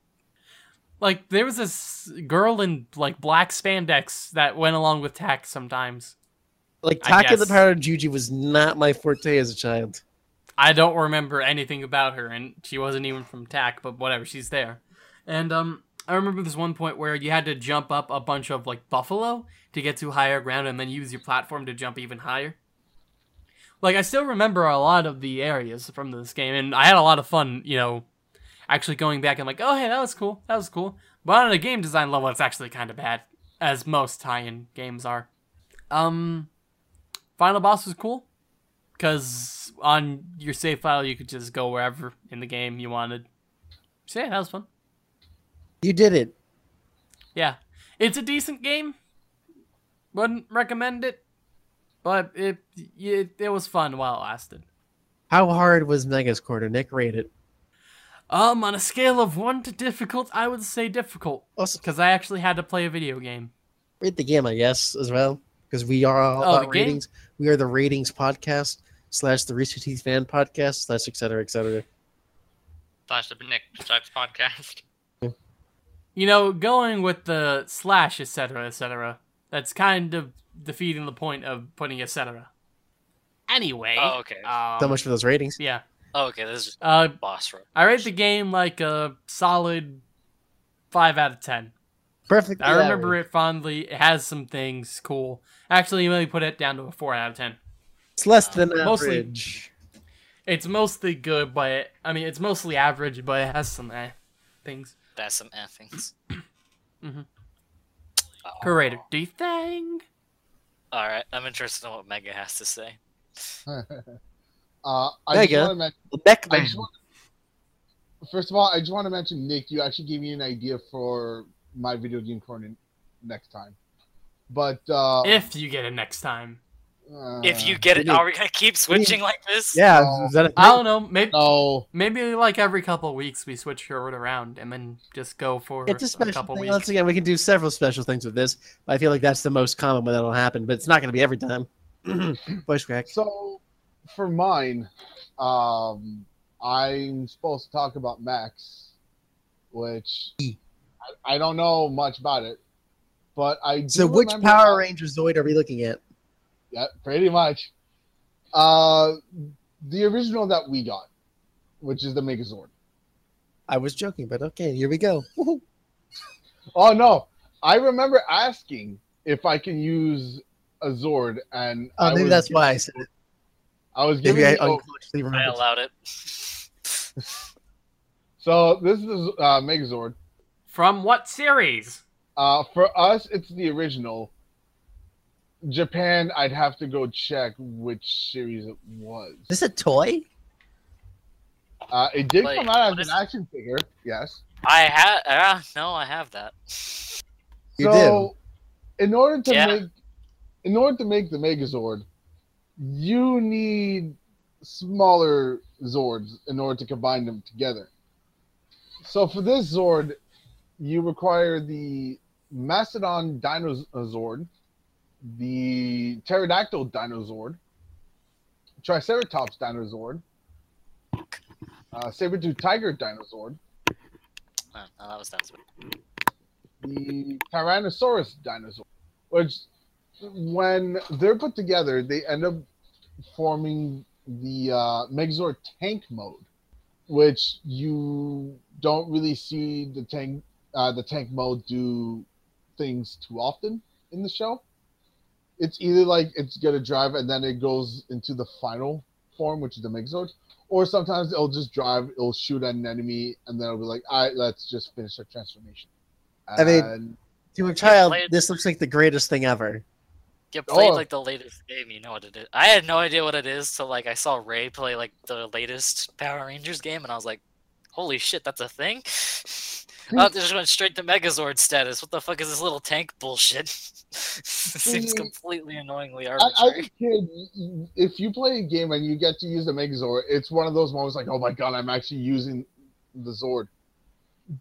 Speaker 4: Like, there was this girl in like black spandex that went along with Tak sometimes.
Speaker 3: Like, Taka the. Power of Juji was not my forte as a child.
Speaker 4: I don't remember anything about her, and she wasn't even from Tak, but whatever, she's there. And um, I remember this one point where you had to jump up a bunch of like buffalo to get to higher ground, and then use your platform to jump even higher. Like I still remember a lot of the areas from this game, and I had a lot of fun, you know, actually going back and like, oh hey, that was cool, that was cool. But on a game design level, it's actually kind of bad, as most tie-in games are. Um, final boss was cool because on your save file you could just go wherever in the game you wanted. So yeah, that was fun.
Speaker 3: You did it.
Speaker 4: Yeah, it's a decent game. Wouldn't recommend it, but it it, it was fun while it lasted.
Speaker 3: How hard was Mega's Quarter? Nick rated.
Speaker 4: Um, on a scale of one to difficult, I would say difficult because I actually had to play a video game.
Speaker 3: rate the game, I guess, as well. Because we are all
Speaker 4: Oh,
Speaker 3: about
Speaker 4: the game?
Speaker 3: ratings. We are the ratings podcast slash the Rooster Teeth fan podcast slash et cetera, et cetera.
Speaker 5: Slash the Nick Sucks podcast.
Speaker 4: You know, going with the slash etc. etc. That's kind of defeating the point of putting etc. Anyway.
Speaker 1: Oh, okay.
Speaker 4: Um,
Speaker 3: So much for those ratings.
Speaker 4: Yeah.
Speaker 1: Oh, okay, this is
Speaker 4: Uh,
Speaker 1: boss room.
Speaker 4: I rate the game like a solid five out of ten.
Speaker 3: Perfect.
Speaker 4: I remember it fondly. It has some things cool. Actually, let me put it down to a four out of ten.
Speaker 3: It's less than
Speaker 4: Mostly-
Speaker 3: average.
Speaker 4: It's mostly good, but it, I mean, it's mostly average, but it has some eh, things.
Speaker 1: That's some eh things.
Speaker 4: mm-hmm.
Speaker 1: Oh.
Speaker 4: Curator, do you think?
Speaker 1: All right, I'm interested in what Mega has to say.
Speaker 2: Uh, I
Speaker 3: There
Speaker 2: just want to mention.
Speaker 3: The Beck
Speaker 2: I just want, first of all, I just want to mention Nick. You actually gave me an idea for my video game corner next time. But uh,
Speaker 4: If you get it next time.
Speaker 1: If you
Speaker 2: Uh,
Speaker 1: get it,
Speaker 3: we
Speaker 1: are we gonna keep switching like this?
Speaker 3: Yeah,
Speaker 2: No.
Speaker 3: is that a
Speaker 4: I don't know. Maybe
Speaker 2: no,
Speaker 4: maybe like every couple weeks we switch Sherwood around and then just go for
Speaker 3: It's a
Speaker 4: a
Speaker 3: special
Speaker 4: couple
Speaker 3: thing.
Speaker 4: weeks.
Speaker 3: Once again, we can do several special things with this. But I feel like that's the most common when that'll happen. But it's not going to be every time. Voice crack.
Speaker 2: So for mine, um, I'm supposed to talk about Max, which I, I don't know much about it, but I
Speaker 3: So, which Power
Speaker 2: that-
Speaker 3: Ranger Zord are we looking at?
Speaker 2: Yeah, pretty much. Uh, the original that we got, which is the Megazord.
Speaker 3: I was joking, but okay, here we go.
Speaker 2: Oh no, I remember asking if I can use a Zord, and
Speaker 3: Oh,
Speaker 2: I
Speaker 3: maybe that's why I said it.
Speaker 2: I was giving.
Speaker 3: Maybe I unconsciously
Speaker 1: I allowed it.
Speaker 2: so this is uh, Megazord.
Speaker 4: From what series?
Speaker 2: Uh, for us, it's the original. Japan, I'd have to go check which series it was.
Speaker 3: Is this a toy?
Speaker 2: Uh, it did
Speaker 1: Wait,
Speaker 2: come out as
Speaker 1: is
Speaker 2: an
Speaker 1: it?
Speaker 2: action figure, yes.
Speaker 1: I have. Uh, no, I have that.
Speaker 3: You
Speaker 2: so, in order to
Speaker 1: Yeah.
Speaker 2: make, in order to make the Megazord, you need smaller Zords in order to combine them together. So for this Zord, you require the Mastodon Dinozord, the Pterodactyl Dinozord, Triceratops Dinozord, uh, Saber-tooth Tiger Dinozord,
Speaker 1: Oh, that was that's
Speaker 2: the Tyrannosaurus Dinozord, which when they're put together, they end up forming the uh, Megazord tank mode, which you don't really see the tank uh, the tank mode do things too often in the show. It's either like it's gonna drive and then it goes into the final form, which is the Megazord, or sometimes it'll just drive, it'll shoot at an enemy, and then it'll be like, all right, let's just finish our transformation.
Speaker 3: I mean, To a child, this looks like the greatest thing ever.
Speaker 1: You played
Speaker 2: Oh.
Speaker 1: like the latest game, you know what it is. I had no idea what it is, so like I saw Ray play like the latest Power Rangers game, and I was like, "Holy shit, that's a thing!" oh, they just went straight to Megazord status. What the fuck is this little tank bullshit? Seems
Speaker 2: Mm.
Speaker 1: completely annoyingly
Speaker 2: I-
Speaker 1: arbitrary.
Speaker 2: a kid, if you play a game and you get to use the Megazord, it's one of those moments like, oh my god, I'm actually using the Zord.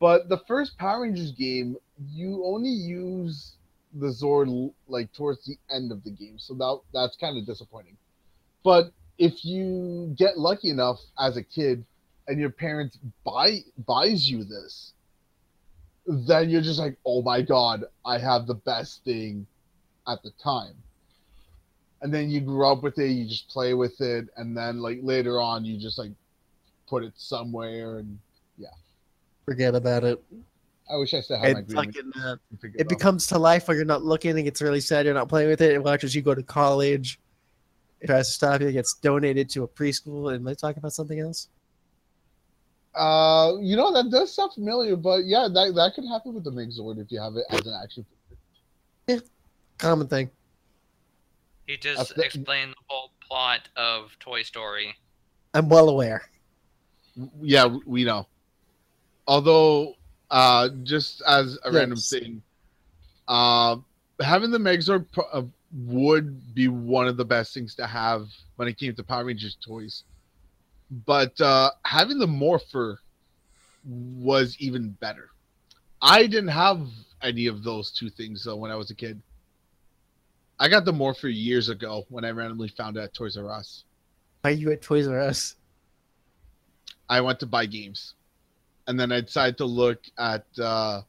Speaker 2: But the first Power Rangers game, you only use the Zord like towards the end of the game, so that that's kind of disappointing. But if you get lucky enough as a kid and your parents buy buys you this, then you're just like, oh my god, I have the best thing at the time and then you grew up with it you just play with it and then like later on you just like put it somewhere and yeah,
Speaker 3: Forget about it.
Speaker 2: I wish i still had my
Speaker 3: It,
Speaker 2: green
Speaker 3: fucking, uh, it becomes to life where you're not looking. It gets really sad. You're not playing with it. It watches you go to college. It tries to stop you. It gets donated to a preschool. Am I talk about something else?
Speaker 2: uh you know that does sound familiar but yeah that, that could happen with the Megazord if you have it as an action Yeah,
Speaker 3: Common thing.
Speaker 5: He just
Speaker 2: That's
Speaker 5: explained the whole plot of Toy Story.
Speaker 3: I'm well aware.
Speaker 2: yeah we know although uh just as a random thing uh having the Megazord uh, would be one of the best things to have when it came to Power Rangers toys. But uh, having the Morpher was even better. I didn't have any of those two things though when I was a kid. I got the Morpher years ago when I randomly found it at Toys R Us.
Speaker 3: Why are you at Toys R Us?
Speaker 2: I went to buy games, and then I decided to look at uh,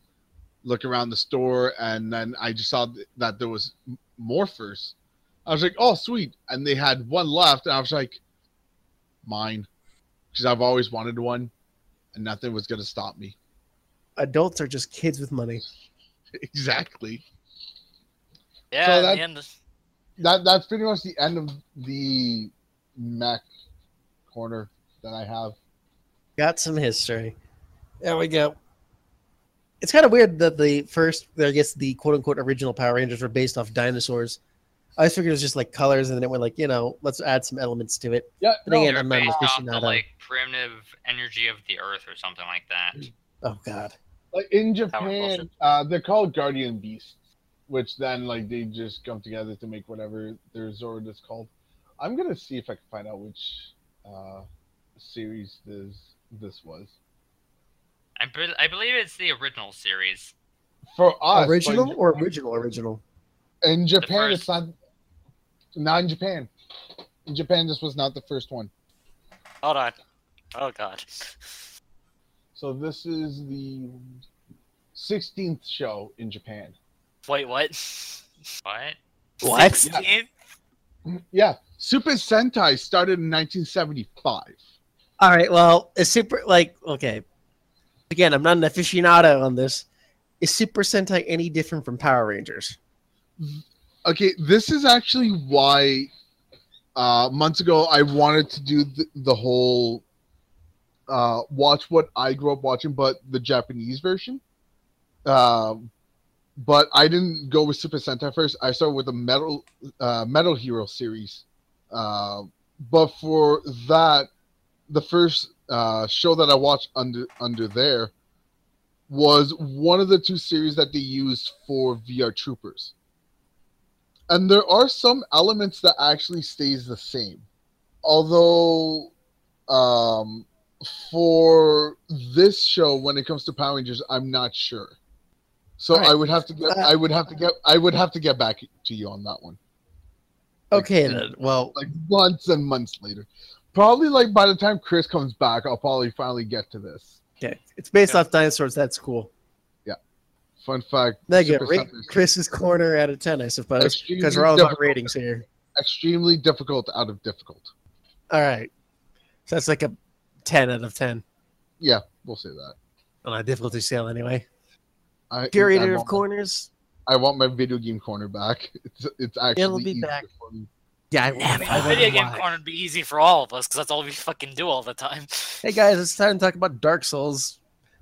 Speaker 2: look around the store, and then I just saw th- that there was morphers. I was like, "Oh, sweet!" And they had one left, and I was like, "Mine," because I've always wanted one, and nothing was gonna stop me.
Speaker 3: Adults are just kids with money.
Speaker 2: exactly.
Speaker 1: Yeah,
Speaker 2: So
Speaker 1: in
Speaker 2: that-
Speaker 1: the end,
Speaker 2: That that's pretty much the end of the mech corner that I have.
Speaker 3: Got some history. There we go. It's kind of weird that the first, I guess, the quote unquote original Power Rangers were based off dinosaurs. I just figured it was just like colors, and then it went like, you know, let's add some elements to it.
Speaker 2: Yeah,
Speaker 3: But again,
Speaker 5: They're
Speaker 3: I'm not
Speaker 5: based off the
Speaker 3: aficionado.
Speaker 5: like primitive energy of the earth or something like that.
Speaker 3: Oh God.
Speaker 2: like in. Japan, uh, they're called guardian beasts. which then like they just come together to make whatever their Zord is called. I'm gonna see if I can find out which uh, series this this was.
Speaker 5: I, be- I believe it's the original series.
Speaker 2: For us,
Speaker 3: original or original original?
Speaker 2: in Japan, it's not. Not in Japan. In Japan, this was not the first one.
Speaker 1: Hold on. Oh god.
Speaker 2: So this is the 16th show in Japan.
Speaker 1: Wait, what?
Speaker 5: What?
Speaker 3: What?
Speaker 1: 16?
Speaker 2: Yeah, Super Sentai started in 1975.
Speaker 3: All right. Well, is super like okay? Again, I'm not an aficionado on this. Is Super Sentai any different from Power Rangers?
Speaker 2: Okay, this is actually why uh, months ago I wanted to do the, the whole uh, watch what I grew up watching, but the Japanese version. Um, but I didn't go with Super Sentai first. I started with the Metal uh, Metal Hero series. Uh, but for that, the first uh, show that I watched under under there was one of the two series that they used for VR Troopers. And there are some elements that actually stays the same. Although um for this show when it comes to power rangers i'm not sure. So
Speaker 3: Alright.
Speaker 2: i would have to get
Speaker 3: Uh,
Speaker 2: i would have to get i would have to get back to you on that one.
Speaker 3: Okay, then. Well,
Speaker 2: like months and months later probably like by the time chris comes back i'll probably finally get to this
Speaker 3: okay. It's based
Speaker 1: Yeah.
Speaker 3: off dinosaurs. That's cool. Yeah.
Speaker 2: Fun fact
Speaker 3: Negative.
Speaker 2: Super
Speaker 3: Rate Chris's corner out of ten, I suppose, because we're all about ratings here.
Speaker 2: extremely difficult out of difficult
Speaker 3: All right. So that's like a ten out of ten
Speaker 2: yeah we'll say that
Speaker 3: on a difficulty scale, anyway.
Speaker 2: I, I
Speaker 3: Curator of
Speaker 2: want-
Speaker 3: corners.
Speaker 2: I want my video game corner back. It's it's actually
Speaker 3: It'll be
Speaker 2: easier
Speaker 3: back.
Speaker 2: For me.
Speaker 3: Yeah, I
Speaker 1: I
Speaker 3: never.
Speaker 1: mean,
Speaker 3: I
Speaker 1: the video game
Speaker 3: why.
Speaker 1: corner would be easy for all of us because that's all we fucking do all the time.
Speaker 3: Hey guys, it's time to talk about Dark Souls.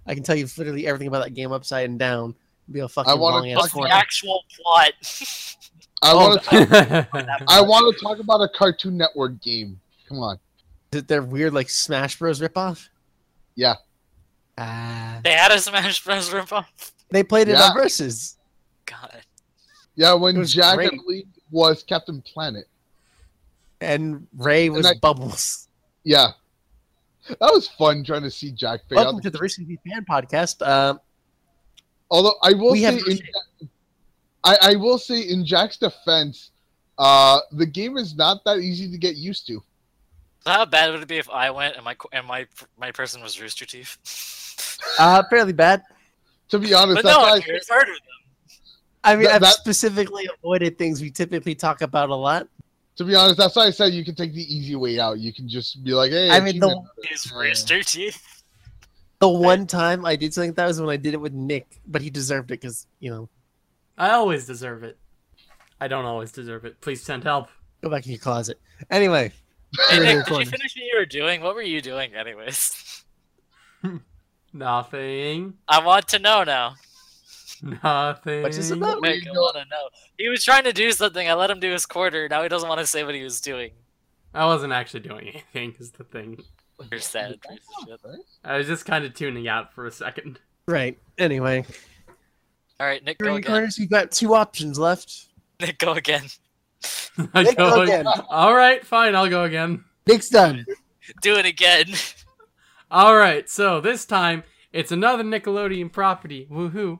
Speaker 3: I can tell you literally everything about that game upside and down. It'll be a fucking
Speaker 2: wanna
Speaker 3: long ass
Speaker 1: What's the actual plot?
Speaker 2: I
Speaker 3: Oh,
Speaker 2: want to I want to talk about a Cartoon Network game. Come on.
Speaker 3: Is it their weird like Smash Bros ripoff?
Speaker 2: Yeah.
Speaker 3: Ah,
Speaker 1: they had a Smash Bros. ripoff.
Speaker 3: they played it
Speaker 2: Yeah.
Speaker 3: on Versus.
Speaker 1: God.
Speaker 2: Yeah, when Jack
Speaker 3: great.
Speaker 2: I believe was Captain Planet.
Speaker 3: And Ray was
Speaker 2: I-
Speaker 3: Bubbles.
Speaker 2: Yeah. That was fun trying to see Jack fade
Speaker 3: Welcome
Speaker 2: out.
Speaker 3: to the Recently Fan Podcast. Um,
Speaker 2: Although I will
Speaker 3: we
Speaker 2: say in, I, I will say in Jack's defense, uh the game is not that easy to get used to.
Speaker 1: How bad would it be if I went and my and my my person was Rooster Teeth?
Speaker 3: uh, fairly bad.
Speaker 2: To be honest,
Speaker 1: but
Speaker 2: that's
Speaker 1: no
Speaker 2: why I
Speaker 1: one here has heard of them.
Speaker 3: I mean,
Speaker 2: That-
Speaker 3: I've
Speaker 2: that-
Speaker 3: specifically avoided things we typically talk about a lot.
Speaker 2: To be honest, that's why I said you can take the easy way out. You can just be like, hey,
Speaker 3: I mean, the-
Speaker 2: achievement.
Speaker 1: Is
Speaker 2: Yeah.
Speaker 1: Rooster Teeth?
Speaker 3: The one time I did something like that was when I did it with Nick, but he deserved it because you know.
Speaker 4: I always deserve it. I don't always deserve it. Please send help.
Speaker 3: Go back in your closet. Anyway,
Speaker 1: Hey, Nick, did you finish what you were doing? What were you doing, anyways?
Speaker 4: Nothing.
Speaker 1: I want to know now.
Speaker 4: Nothing.
Speaker 3: What's this about?
Speaker 2: What are
Speaker 1: Nick, I want to know. He was trying to do something. I let him do his quarter. Now he doesn't want to say what he was doing.
Speaker 4: I wasn't actually doing anything. Is the thing.
Speaker 1: You're sad. piece of shit.
Speaker 4: I was just kind of tuning out for a second.
Speaker 3: right. Anyway,
Speaker 1: All right, Nick, go again.
Speaker 3: Corners, you've got two options left.
Speaker 1: Nick, go again.
Speaker 4: I
Speaker 3: Nick, go
Speaker 4: go
Speaker 3: again.
Speaker 4: All right, fine. I'll go again.
Speaker 3: Nick's done.
Speaker 1: Do it again.
Speaker 4: All right. So this time it's another Nickelodeon property. Woohoo!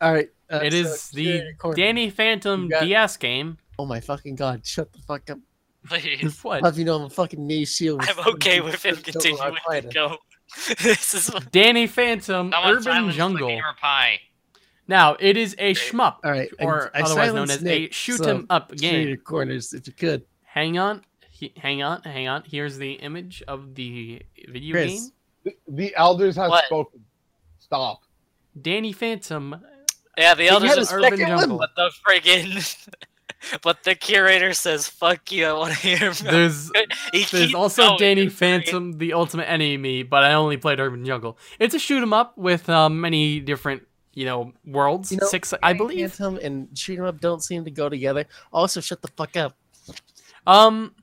Speaker 3: All right. Uh,
Speaker 4: it
Speaker 3: so
Speaker 4: is the
Speaker 3: Curator of corners.
Speaker 4: Danny Phantom
Speaker 3: got-
Speaker 4: DS game.
Speaker 3: Oh my fucking god! Shut the fuck up.
Speaker 1: Please.
Speaker 4: What?
Speaker 3: Love you know I'm a fucking knee shield.
Speaker 1: I'm okay with him continuing to go. this is what
Speaker 4: Danny Phantom
Speaker 5: Someone
Speaker 4: Urban Jungle.
Speaker 5: pie.
Speaker 4: Now it is a shmup,
Speaker 3: All right.
Speaker 4: Or
Speaker 3: I
Speaker 4: otherwise known
Speaker 3: silenced
Speaker 4: as a
Speaker 3: Nick,
Speaker 4: shoot
Speaker 3: so
Speaker 4: 'em up
Speaker 3: Curator
Speaker 4: game.
Speaker 3: of corners, if you could.
Speaker 4: Hang on, he, hang on, hang on. Here's the image of the video
Speaker 3: Chris.
Speaker 4: game.
Speaker 2: The, the elders have
Speaker 1: What?
Speaker 2: spoken. Stop.
Speaker 4: Danny Phantom.
Speaker 1: Yeah, the
Speaker 3: You
Speaker 1: elders
Speaker 3: had
Speaker 1: is
Speaker 4: Urban Jungle.
Speaker 3: one.
Speaker 1: but the friggin' but the curator says fuck you, I wanna hear about
Speaker 4: There's.
Speaker 1: He
Speaker 4: there's also. Danny
Speaker 1: It's great.
Speaker 4: Phantom, the ultimate enemy, but I only played Urban Jungle. It's a shoot 'em up with um, many different you know worlds.
Speaker 3: You know,
Speaker 4: Six, I believe.
Speaker 3: Phantom and shoot 'em up don't seem to go together. Also, shut the fuck up.
Speaker 4: Um,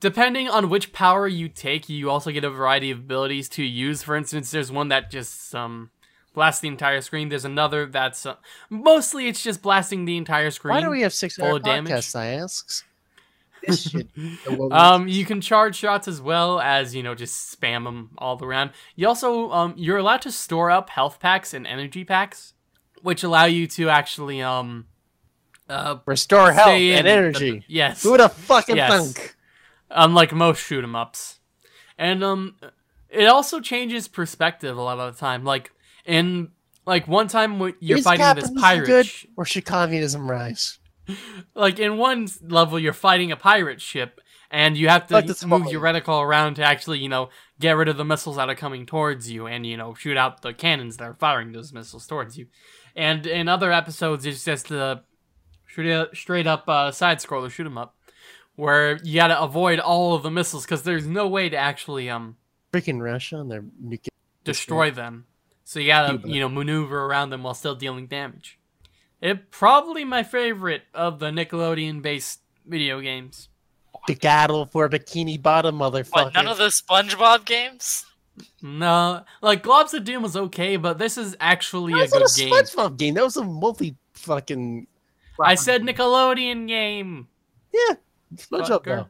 Speaker 4: depending on which power you take, you also get a variety of abilities to use. For instance, there's one that just um blast the entire screen. There's another that's uh, mostly it's just blasting the entire screen.
Speaker 3: Why do we have six
Speaker 4: full of damage.
Speaker 3: podcasts? I asks.
Speaker 4: Um, you can charge shots as well as you know just spam them all around. You also um you're allowed to store up health packs and energy packs, which allow you to actually um uh
Speaker 3: Restore health and energy.
Speaker 4: Yes,
Speaker 3: Who have fucking
Speaker 4: Yes.
Speaker 3: thunk?
Speaker 4: unlike most shoot 'em ups. And um it also changes perspective a lot of the time. Like in like one time you're
Speaker 3: Is
Speaker 4: fighting this pirate
Speaker 3: good, or should communism rise?
Speaker 4: like in one level you're fighting a pirate ship and you have to
Speaker 3: Like
Speaker 4: move your reticle around to actually, you know, get rid of the missiles that are coming towards you and, you know, shoot out the cannons that are firing those missiles towards you. And in other episodes it's just the straight straight up uh, side scroller shoot 'em up where you got to avoid all of the missiles cuz there's no way to actually um
Speaker 3: Freaking Russia and their nuclear.
Speaker 4: destroy them. So you gotta,
Speaker 3: Cuba.
Speaker 4: you know, maneuver around them while still dealing damage. It probably my favorite of the Nickelodeon-based video games.
Speaker 3: The battle for Bikini Bottom, motherfucker.
Speaker 1: What, none of the SpongeBob games?
Speaker 4: No, like Globs of Doom was okay, but this is actually
Speaker 3: That
Speaker 4: a
Speaker 3: was not
Speaker 4: good
Speaker 3: a
Speaker 4: game.
Speaker 3: SpongeBob game. That was a multi fucking.
Speaker 4: I said Nickelodeon game.
Speaker 3: Yeah, SpongeBob.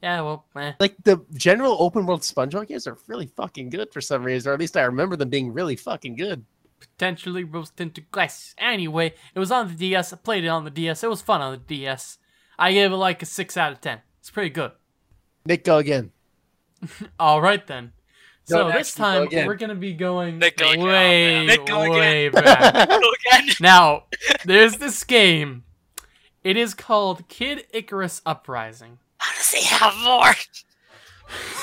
Speaker 4: Fucker.
Speaker 3: though.
Speaker 4: Yeah, well, eh.
Speaker 3: Like the general open world SpongeBob games are really fucking good for some reason, or at least I remember them being really fucking good.
Speaker 4: potentially roast into glass. Anyway, it was on the DS. I played it on the DS. It was fun on the DS. I gave it like a six out of ten. It's pretty good.
Speaker 3: Nick, go again.
Speaker 4: All right then. So
Speaker 3: Don't
Speaker 4: this
Speaker 3: actually go
Speaker 4: time we're gonna be going
Speaker 1: Nick, go
Speaker 4: way,
Speaker 1: Nick, go again.
Speaker 4: way back. Now, there's this game. It is called Kid Icarus Uprising.
Speaker 1: How does he have more?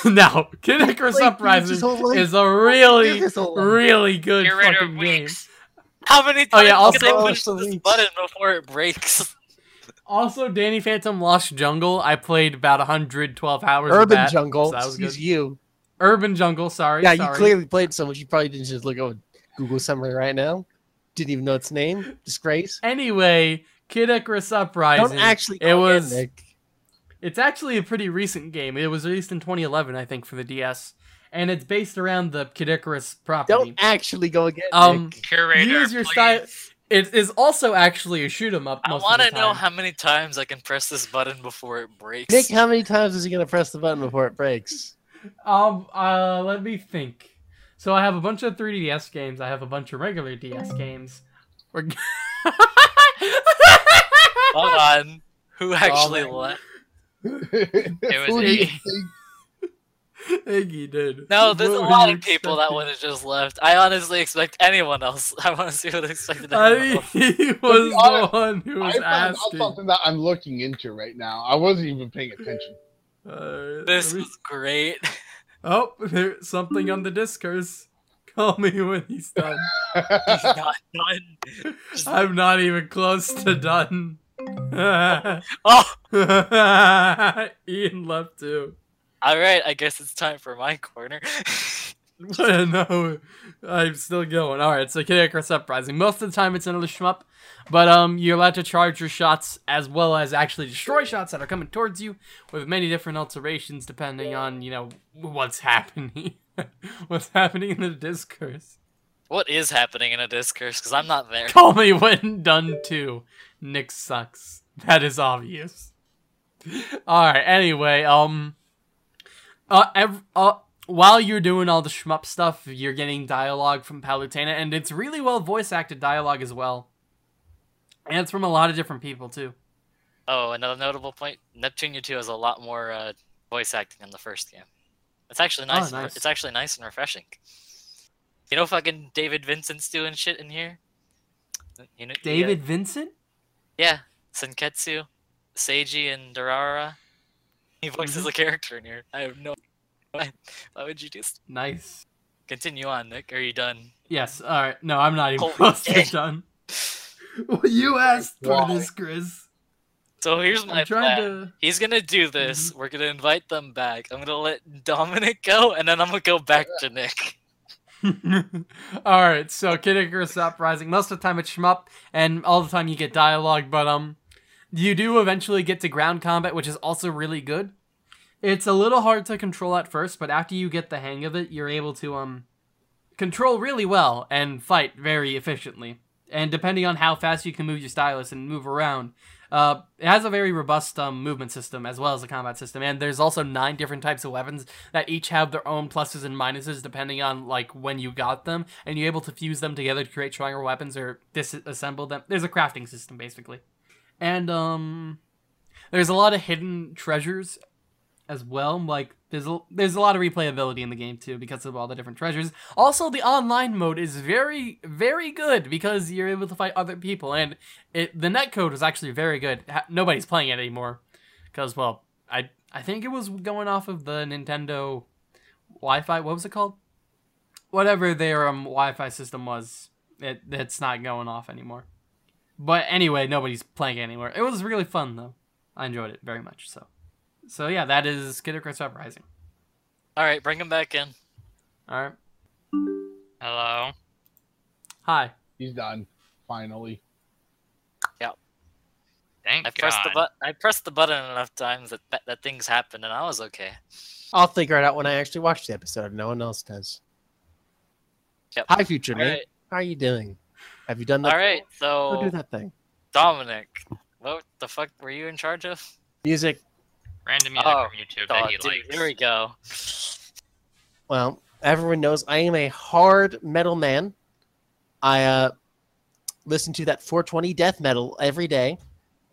Speaker 4: now, Kid Icarus
Speaker 3: played
Speaker 4: Uprising
Speaker 3: his whole life.
Speaker 4: is a really,
Speaker 3: His whole life.
Speaker 4: really good
Speaker 5: Get
Speaker 4: fucking
Speaker 5: of
Speaker 4: game.
Speaker 5: weeks.
Speaker 1: How many times
Speaker 4: Oh, yeah,
Speaker 1: can I
Speaker 3: also-
Speaker 1: push
Speaker 3: also
Speaker 1: this
Speaker 3: Leech.
Speaker 1: button before it breaks?
Speaker 4: Also, Danny Phantom Lost Jungle. I played about 112 hours. of
Speaker 3: Urban
Speaker 4: that,
Speaker 3: Jungle.
Speaker 4: so that was
Speaker 3: Excuse
Speaker 4: good.
Speaker 3: you.
Speaker 4: Urban Jungle. Sorry.
Speaker 3: Yeah,
Speaker 4: sorry.
Speaker 3: you clearly played so much. You probably didn't just look at Google summary right now. Didn't even know its name. Disgrace.
Speaker 4: Anyway, Kid Icarus Uprising.
Speaker 3: Don't actually.
Speaker 4: It was.
Speaker 3: Again, Nick.
Speaker 4: It's actually a pretty recent game. It was released in 2011, I think, for the DS, and it's based around the Kid Icarus property.
Speaker 3: Don't actually go again.
Speaker 4: Um,
Speaker 3: Nick.
Speaker 5: Curator,
Speaker 4: Use your style. It is also actually a shoot 'em up.
Speaker 1: I want to know how many times I can press this button before it breaks.
Speaker 3: Nick, how many times is he gonna press the button before it breaks?
Speaker 4: Um, uh, let me think. So I have a bunch of 3DS games. I have a bunch of regular DS games. We're...
Speaker 1: Hold on. Who actually
Speaker 4: my-
Speaker 1: left?
Speaker 5: It was
Speaker 2: Who do you
Speaker 5: me.
Speaker 2: think-
Speaker 4: Iggy did.
Speaker 1: No, there's a lot of
Speaker 4: you
Speaker 1: people that
Speaker 4: expecting?
Speaker 1: would have just left. I honestly expect anyone else. I want to see what expected
Speaker 4: I
Speaker 1: anyone else.
Speaker 4: he was
Speaker 2: honest,
Speaker 4: the one who
Speaker 2: I
Speaker 4: was
Speaker 2: found out
Speaker 4: asking.
Speaker 2: something that I'm looking into right now. I wasn't even paying attention.
Speaker 4: Uh,
Speaker 1: This
Speaker 4: let
Speaker 1: was great.
Speaker 4: Oh, there's something on the discourse. Call me when he's done.
Speaker 1: He's not done.
Speaker 4: I'm not even close to done.
Speaker 1: Oh,
Speaker 4: Ian left too.
Speaker 1: all right. I guess it's time for my corner.
Speaker 4: no, I'm still going. All right, so Kid Icarus Uprising. Most of the time, it's another shmup, but um, you're allowed to charge your shots as well as actually destroy shots that are coming towards you, with many different alterations depending on you know what's happening, what's happening in the discourse.
Speaker 1: what is happening in a discourse? Because I'm not there.
Speaker 4: Call me when done too. Nick sucks. That is obvious. All right. Anyway, um, uh, ev- uh, while you're doing all the shmup stuff, you're getting dialogue from Palutena, and it's really well voice acted dialogue as well. And it's from a lot of different people too.
Speaker 1: Oh, another notable point: Neptunia 2 has a lot more uh, voice acting than the first game. It's actually
Speaker 4: Oh,
Speaker 1: nice. and
Speaker 4: nice.
Speaker 1: It's actually nice and refreshing. You know, fucking David Vincent's doing shit in here. You know, yeah.
Speaker 4: David Vincent.
Speaker 1: Yeah, Senketsu, Seiji, and Durarara. He voices
Speaker 4: Mm-hmm.
Speaker 1: a character in here. I have no. Why, why would you just
Speaker 4: Nice.
Speaker 1: continue on, Nick? Are you done?
Speaker 4: Yes. All right. No, I'm not even
Speaker 1: Holy
Speaker 4: close to
Speaker 1: shit.
Speaker 4: done. Well, you asked for this, Chris.
Speaker 1: So here's my
Speaker 4: I'm trying
Speaker 1: plan.
Speaker 4: to.
Speaker 1: He's gonna do this. We're gonna invite them back. I'm gonna let Dominic go, and then I'm gonna go back to Nick.
Speaker 4: all right, so Kid Icarus Uprising. Most of the time it's shmup, and all the time you get dialogue, but um, you do eventually get to ground combat, which is also really good. It's a little hard to control at first, but after you get the hang of it, you're able to um control really well and fight very efficiently. And depending on how fast you can move your stylus and move around, uh, it has a very robust um, movement system as well as a combat system. And there's also nine different types of weapons that each have their own pluses and minuses depending on like when you got them, and you're able to fuse them together to create stronger weapons or disassemble them. There's a crafting system basically, and um, there's a lot of hidden treasures as well. Like there's a, there's a lot of replayability in the game too because of all the different treasures. Also, the online mode is very very good because you're able to fight other people, and it the netcode is actually very good. Ha- Nobody's playing it anymore because well, I I think it was going off of the Nintendo Wi-Fi. What was it called? Whatever their um Wi-Fi system was, it it's not going off anymore. But anyway, nobody's playing it anymore. It was really fun though. I enjoyed it very much. So, so yeah, that is Kid Icarus Uprising.
Speaker 1: All right, bring him back in.
Speaker 4: All right.
Speaker 5: Hello.
Speaker 4: Hi.
Speaker 2: He's done. Finally. Yep.
Speaker 5: Thank
Speaker 1: I
Speaker 5: God.
Speaker 1: pressed the button. I pressed the button enough times that that things happened, and I was okay.
Speaker 3: I'll figure it out when I actually watch the episode. No one else does.
Speaker 1: Yep.
Speaker 3: Hi, future
Speaker 1: All
Speaker 3: Nate.
Speaker 1: right.
Speaker 3: How are you doing? Have you done that?
Speaker 1: All right.
Speaker 3: Go do that thing.
Speaker 1: Dominic, what the fuck were you in charge of?
Speaker 3: Music.
Speaker 5: Random music
Speaker 1: Oh,
Speaker 5: from YouTube that he
Speaker 1: dude,
Speaker 5: likes.
Speaker 1: here we go.
Speaker 3: Well, everyone knows I am a hard metal man. I uh, listen to that 420 death metal every day,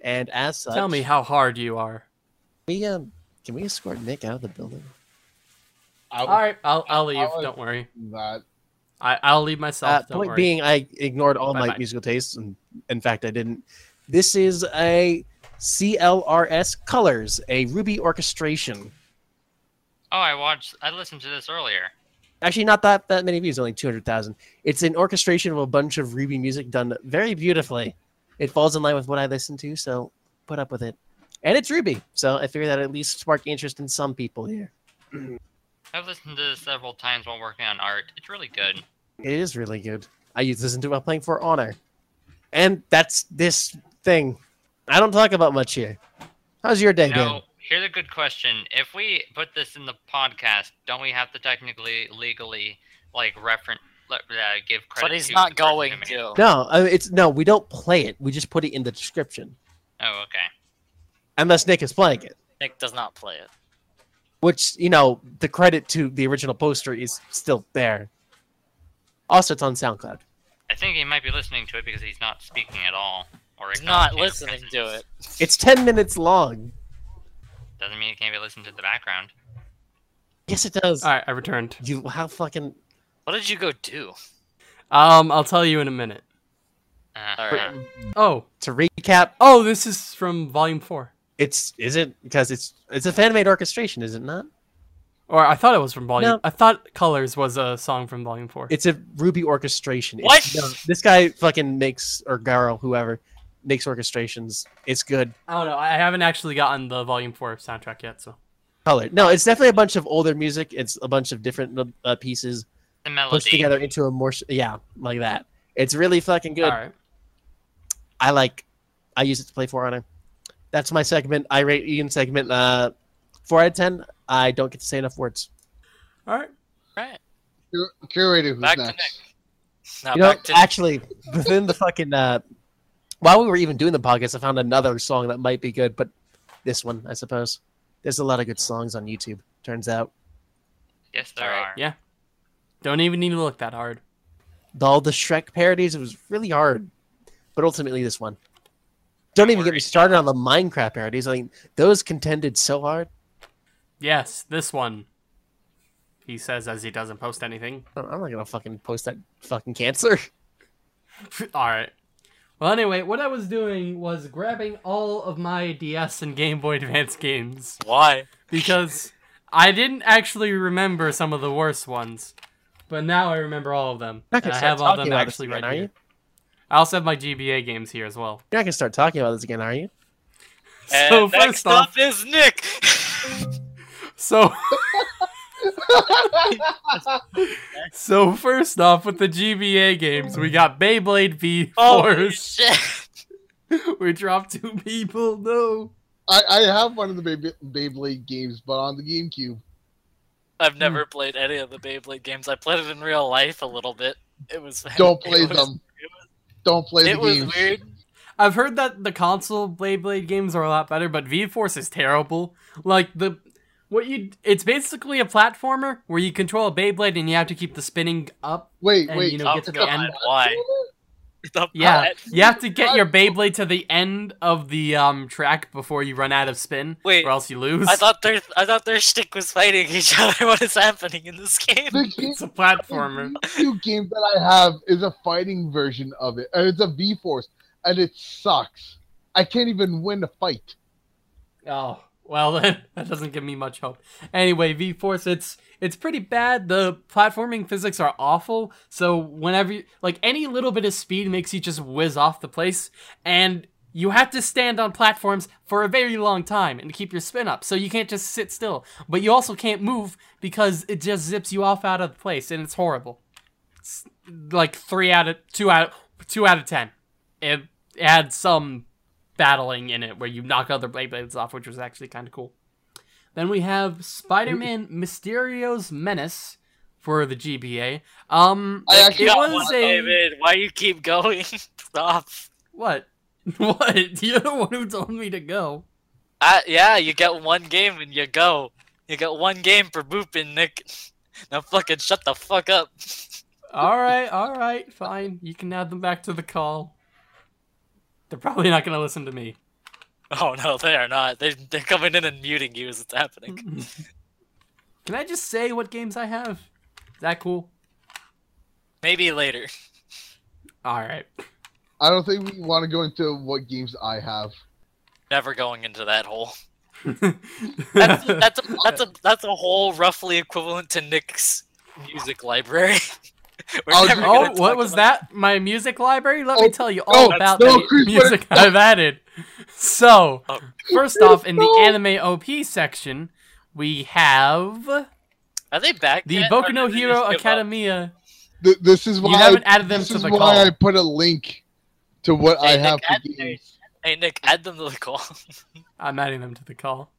Speaker 3: and as such,
Speaker 4: Tell me how hard you are.
Speaker 3: we um, can we escort Nick out of the building?
Speaker 2: I
Speaker 4: All right, I'll I'll leave.
Speaker 2: I was-
Speaker 4: Don't worry.
Speaker 2: That
Speaker 4: I I'll leave myself.
Speaker 3: Uh,
Speaker 4: don't
Speaker 3: point
Speaker 4: worry.
Speaker 3: being, I ignored all my
Speaker 4: Bye-bye.
Speaker 3: musical tastes, and in fact, I didn't. This is a CLRS Colors, a RWBY orchestration.
Speaker 5: Oh, I watched. I listened to this earlier.
Speaker 3: Actually, not that that many views, only 200,000. It's an orchestration of a bunch of RWBY music done very beautifully. It falls in line with what I listen to, so put up with it. And it's RWBY, so I figured that at least spark interest in some people here.
Speaker 5: I've listened to this several times while working on art. It's really good.
Speaker 3: It is really good. I used to listen to it while playing For Honor. And that's this thing. I don't talk about much here. How's your day
Speaker 5: Now,
Speaker 3: been?
Speaker 5: here's a good question. If we put this in the podcast, don't we have to technically, legally, like, reference, uh, give credit
Speaker 1: But he's
Speaker 5: to
Speaker 1: not
Speaker 5: the
Speaker 1: going to.
Speaker 5: it?
Speaker 3: No, uh, it's no. We don't play it. We just put it in the description,
Speaker 5: Oh, okay.
Speaker 3: unless Nick is playing it.
Speaker 1: Nick does not play it.
Speaker 3: Which you know, the credit to the original poster is still there. Also, it's on SoundCloud.
Speaker 5: I think he might be listening to it because he's not speaking at all. Or
Speaker 1: He's not listening to it.
Speaker 3: It's ten minutes long.
Speaker 5: Doesn't mean it can't be listened to in the background.
Speaker 3: Yes, it does.
Speaker 4: All right, I returned.
Speaker 3: You how fucking
Speaker 1: What did you go do?
Speaker 4: Um, I'll tell you in a minute.
Speaker 5: Uh,
Speaker 1: All right.
Speaker 4: Oh,
Speaker 3: to recap?
Speaker 4: oh, this is from Volume Four,
Speaker 3: It's is it because it's it's a fan made orchestration, is it not?
Speaker 4: or I thought it was from Volume.
Speaker 3: No.
Speaker 4: I thought Colors was a song from Volume Four.
Speaker 3: It's a RWBY orchestration. It's-
Speaker 1: What?
Speaker 3: no, this guy fucking makes or Garo, whoever makes orchestrations. It's good.
Speaker 4: I don't know. I haven't actually gotten the Volume Four soundtrack yet, so.
Speaker 3: Color. No, it's definitely a bunch of older music. It's a bunch of different uh, pieces pushed together into a more yeah, like that. It's really fucking good.
Speaker 4: All right.
Speaker 3: I like. I use it to play For Honor. That's my segment. I rate Ian segment. Uh, four out of ten. I don't get to say enough words.
Speaker 4: All right.
Speaker 1: Right.
Speaker 2: cur- curator who's
Speaker 1: Back to
Speaker 2: next.
Speaker 1: Nick. Now
Speaker 3: you know,
Speaker 1: back to
Speaker 3: actually, within the fucking uh, while we were even doing the podcast, I found another song that might be good, but this one, I suppose. There's a lot of good songs on YouTube. Turns out,
Speaker 5: Yes, there
Speaker 1: Alright.
Speaker 5: are.
Speaker 4: Yeah. Don't even need to look that hard.
Speaker 3: all the Shrek parodies, it was really hard, but ultimately this one. Don't even get me started on the Minecraft parodies. I mean, those contended so hard.
Speaker 4: Yes, this one. He says as he doesn't post anything.
Speaker 3: I'm not gonna fucking post that fucking cancer.
Speaker 4: all right. Well, anyway, what I was doing was grabbing all of my DS and Game Boy Advance games
Speaker 1: why?
Speaker 4: because I didn't actually remember some of the worst ones, but now I remember all of them.
Speaker 3: You're
Speaker 4: And I have all of them actually
Speaker 3: again,
Speaker 4: right here.
Speaker 3: you?
Speaker 4: I also have my GBA games here as well.
Speaker 3: You're not gonna start talking about this again, are you?
Speaker 1: And
Speaker 4: so
Speaker 1: next
Speaker 4: first off,
Speaker 1: up is Nick.
Speaker 4: so so first off with the GBA games, we got Beyblade V
Speaker 1: Holy
Speaker 4: Force.
Speaker 1: shit!
Speaker 4: we dropped two people. No.
Speaker 2: I, I have one of the Beyb- Beyblade games, but on the GameCube.
Speaker 1: I've never hmm. played any of the Beyblade games. I played it in real life a little bit. It was
Speaker 2: Don't play
Speaker 1: was-
Speaker 2: them. Don't play
Speaker 1: It
Speaker 2: the
Speaker 1: was
Speaker 2: games.
Speaker 1: weird.
Speaker 4: I've heard that the console Beyblade games are a lot better, but V Force is terrible. Like the what you it's basically a platformer where you control a Beyblade and you have to keep the spinning up.
Speaker 2: Wait,
Speaker 4: And,
Speaker 2: wait.
Speaker 4: you know, get to the end.
Speaker 1: Why? The
Speaker 4: Yeah, you have to get your Beyblade to the end of the um track before you run out of spin,
Speaker 1: Wait,
Speaker 4: or else you lose.
Speaker 1: I thought their I thought their stick was fighting each other. What is happening in this game?
Speaker 2: The game,
Speaker 4: it's a platformer.
Speaker 2: the new game that I have is a fighting version of it, and it's a V Force, and it sucks. I can't even win a fight.
Speaker 4: Oh, well then that doesn't give me much hope. Anyway, V Force, it's it's pretty bad. The platforming physics are awful. So whenever you, like any little bit of speed makes you just whiz off the place, and you have to stand on platforms for a very long time and keep your spin up. So you can't just sit still, but you also can't move because it just zips you off out of the place, and it's horrible. It's like three out of two out two out of ten. It, had some battling in it where you knock other Beyblades off, which was actually kind of cool. Then we have Spider-Man Mysterio's Menace for the GBA. Um,
Speaker 2: I actually
Speaker 4: it was
Speaker 2: one,
Speaker 4: a
Speaker 1: David, why you keep going? Stop.
Speaker 4: what? What? You're the one who told me to go.
Speaker 1: Uh, yeah, you get one game and you go. You get one game for booping, Nick. Now fucking shut the fuck up.
Speaker 4: All right, all right, fine. You can add them back to the call. They're probably not gonna listen to me.
Speaker 1: Oh no, they are not. They they're coming in and muting you as it's happening.
Speaker 4: Can I just say what games I have? Is that cool?
Speaker 1: Maybe later.
Speaker 4: All right.
Speaker 2: I don't think we want to go into what games I have.
Speaker 1: Never going into that hole. That's that's a, that's a that's a hole roughly equivalent to Nick's music library. We're
Speaker 2: Oh,
Speaker 1: never
Speaker 4: Oh,
Speaker 1: talk
Speaker 4: what was
Speaker 1: about-
Speaker 4: that? My music library? Let
Speaker 2: Oh,
Speaker 4: me tell you oh, all
Speaker 2: no,
Speaker 4: about
Speaker 2: no,
Speaker 4: the
Speaker 2: Chris,
Speaker 4: music
Speaker 2: what-
Speaker 4: I've added. So,
Speaker 1: Oh.
Speaker 4: first off, in the anime OP section, we have
Speaker 1: Are they back?
Speaker 4: the
Speaker 1: yet,
Speaker 4: Boku no Hero
Speaker 1: just give up?
Speaker 4: Academia.
Speaker 2: Th- this is why
Speaker 4: You haven't added them
Speaker 2: this
Speaker 4: to
Speaker 2: is
Speaker 4: the
Speaker 2: why
Speaker 4: call.
Speaker 2: I put a link to what I
Speaker 1: Hey,
Speaker 2: have
Speaker 1: To
Speaker 2: for
Speaker 1: add-
Speaker 2: games.
Speaker 1: Hey Nick, add them to the call.
Speaker 4: I'm adding them to the call.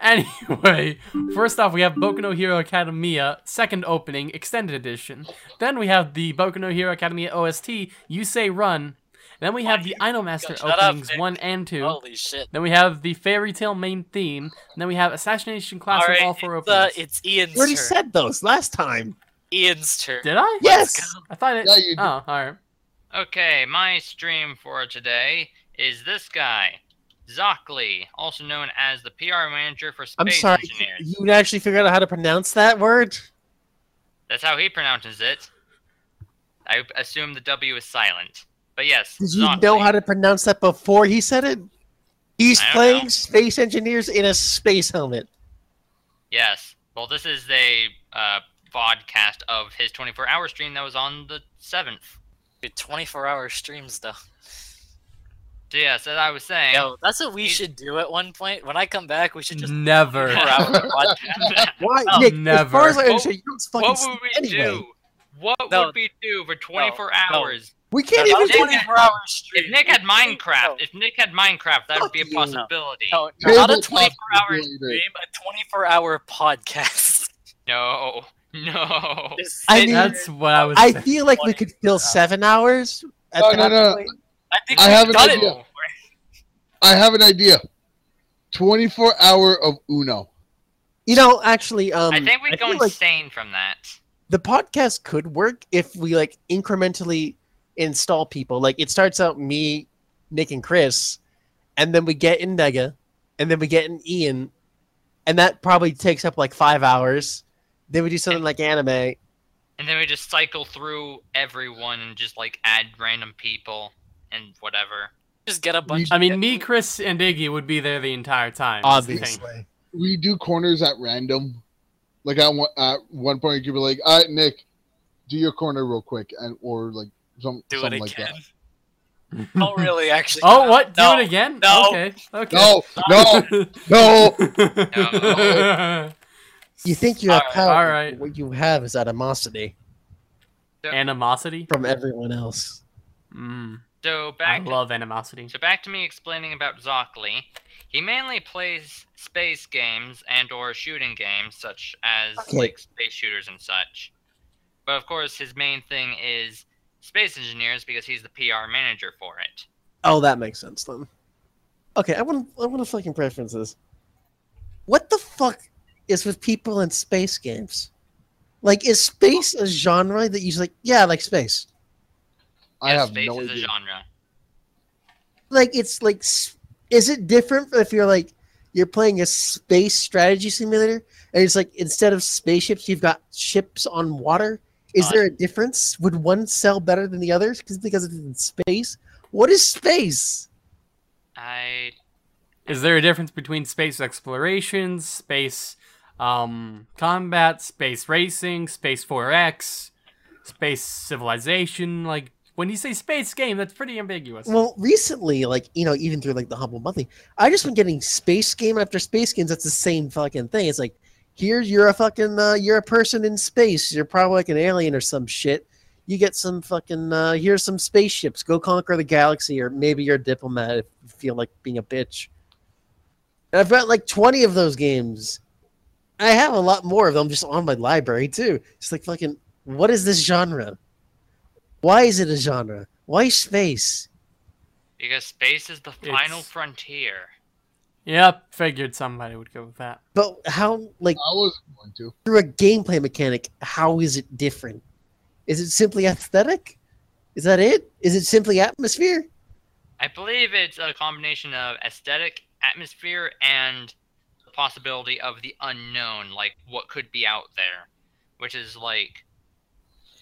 Speaker 4: Anyway, first off, we have Boku no Hero Academia second opening extended edition. Then we have the Boku no Hero Academia OST. You say run. Then we have the Idolmaster
Speaker 1: Shut up,
Speaker 4: openings
Speaker 1: Nick.
Speaker 4: one and two.
Speaker 1: Holy shit!
Speaker 4: Then we have the Fairy Tail main theme. And then we have assassination class
Speaker 1: All
Speaker 4: all four
Speaker 1: it's, uh,
Speaker 4: openings.
Speaker 1: it's Ian's
Speaker 3: You already
Speaker 1: turn.
Speaker 3: said those last time.
Speaker 1: Ian's turn.
Speaker 4: Did I?
Speaker 3: Yes.
Speaker 4: I thought it.
Speaker 2: Yeah, you did.
Speaker 4: oh, all right.
Speaker 5: Okay, my stream for today is this guy, Zockley, also known as the PR manager for Space
Speaker 3: I'm sorry.
Speaker 5: Engineers.
Speaker 3: You actually figured out how to pronounce that word?
Speaker 5: That's how he pronounces it. I assume the W is silent. But yes,
Speaker 3: Did you
Speaker 5: Zockley.
Speaker 3: know how to pronounce that before he said it? He's
Speaker 5: I
Speaker 3: playing
Speaker 5: know.
Speaker 3: space engineers in a space helmet.
Speaker 5: Yes. Well, this is a uh, podcast of his 24-hour stream that was on the 7th.
Speaker 1: 24 hour streams though.
Speaker 5: So yes, as I was saying,
Speaker 1: Yo, that's what we
Speaker 5: he's-
Speaker 1: should do at one point. When I come back, we should just
Speaker 4: Never.
Speaker 1: 24 hour podcast.
Speaker 3: Why,
Speaker 1: Oh,
Speaker 3: Nick? As far as I
Speaker 5: What-
Speaker 3: understand, you don't fucking
Speaker 5: what would we
Speaker 3: anyway.
Speaker 5: do? What
Speaker 1: No.
Speaker 5: would we do for 24
Speaker 1: no.
Speaker 5: hours?
Speaker 3: We can't
Speaker 1: No,
Speaker 3: even.
Speaker 1: not a
Speaker 5: Nick-
Speaker 1: 24 hour stream.
Speaker 5: If Nick had
Speaker 1: No.
Speaker 5: Minecraft, if Nick had Minecraft, that would be a possibility.
Speaker 1: No, not a 24 hour stream, a 24 hour podcast.
Speaker 5: No, no.
Speaker 3: I mean-
Speaker 4: That's what I was.
Speaker 3: I
Speaker 4: saying.
Speaker 3: feel like we could fill seven hours. At
Speaker 2: No,
Speaker 3: that
Speaker 2: no, no.
Speaker 3: point.
Speaker 1: I think
Speaker 2: I
Speaker 1: we've
Speaker 2: an
Speaker 1: done
Speaker 2: idea. I have an idea. 24 hour of Uno.
Speaker 3: You know, actually, um,
Speaker 5: I think we'd go
Speaker 3: feel like
Speaker 5: insane from that.
Speaker 3: the podcast could work if we like incrementally install people. Like it starts out me, Nick, and Chris, and then we get in Nega, and then we get in Ian, and that probably takes up like five hours. Then we do something like anime.
Speaker 5: And then we just cycle through everyone and just like add random people and whatever.
Speaker 1: Just get a bunch.
Speaker 4: I mean, me, Chris, and Iggy would be there the entire time. is the thing.
Speaker 3: Obviously,
Speaker 2: We do corners at random. Like at one, at one point, you could be like, "All right, Nick, do your corner real quick," and or like some
Speaker 1: do it
Speaker 2: something like that.
Speaker 1: Oh, really? Actually?
Speaker 4: Oh, what? Do
Speaker 1: No.
Speaker 4: it again?
Speaker 1: No.
Speaker 4: Okay. Okay.
Speaker 2: No, no, no.
Speaker 3: you think you have
Speaker 1: Alright,
Speaker 3: power?
Speaker 4: alright.
Speaker 3: What you have is animosity
Speaker 4: Animosity.
Speaker 3: from everyone else.
Speaker 4: Mm.
Speaker 5: So
Speaker 4: I
Speaker 5: back to,
Speaker 4: love animosity.
Speaker 5: so back to me explaining about Zockley. He mainly plays space games and or shooting games such as
Speaker 3: Okay.
Speaker 5: like space shooters and such. But of course his main thing is space engineers because he's the PR manager for it.
Speaker 3: Oh, that makes sense then. Okay, I want I want to fucking preferences. What the fuck is with people in space games? Like, is space a genre that you like? Yeah, I like space.
Speaker 2: I
Speaker 5: Yes,
Speaker 2: have
Speaker 5: space
Speaker 2: no
Speaker 5: is
Speaker 2: idea.
Speaker 5: a genre.
Speaker 3: Like, it's like, is it different if you're like you're playing a space strategy simulator and it's like instead of spaceships you've got ships on water? Is
Speaker 1: Uh,
Speaker 3: there a difference? Would one sell better than the others because because it's in space? What is space?
Speaker 5: I
Speaker 4: Is there a difference between space exploration, space um, combat, space racing, space 4X, space civilization? Like, when you say space game, that's pretty ambiguous.
Speaker 3: Well, recently, like, you know, even through like the Humble Monthly, I just been getting space game after space games. That's the same fucking thing. It's like, here you're a fucking, uh, you're a person in space. You're probably like an alien or some shit. You get some fucking, uh, here's some spaceships. Go conquer the galaxy, or maybe you're a diplomat if you feel like being a bitch. And I've got like 20 of those games. I have a lot more of them just on my library too. It's like fucking, what is this genre? Why is it a genre? Why space?
Speaker 5: because space is the final
Speaker 4: It's-
Speaker 5: frontier.
Speaker 4: yep, figured somebody would go with that.
Speaker 3: But how, like,
Speaker 2: I was going to.
Speaker 3: through a gameplay mechanic, how is it different? Is it simply aesthetic? Is that it? Is it simply atmosphere?
Speaker 5: I believe it's a combination of aesthetic, atmosphere, and the possibility of the unknown, like what could be out there, which is like,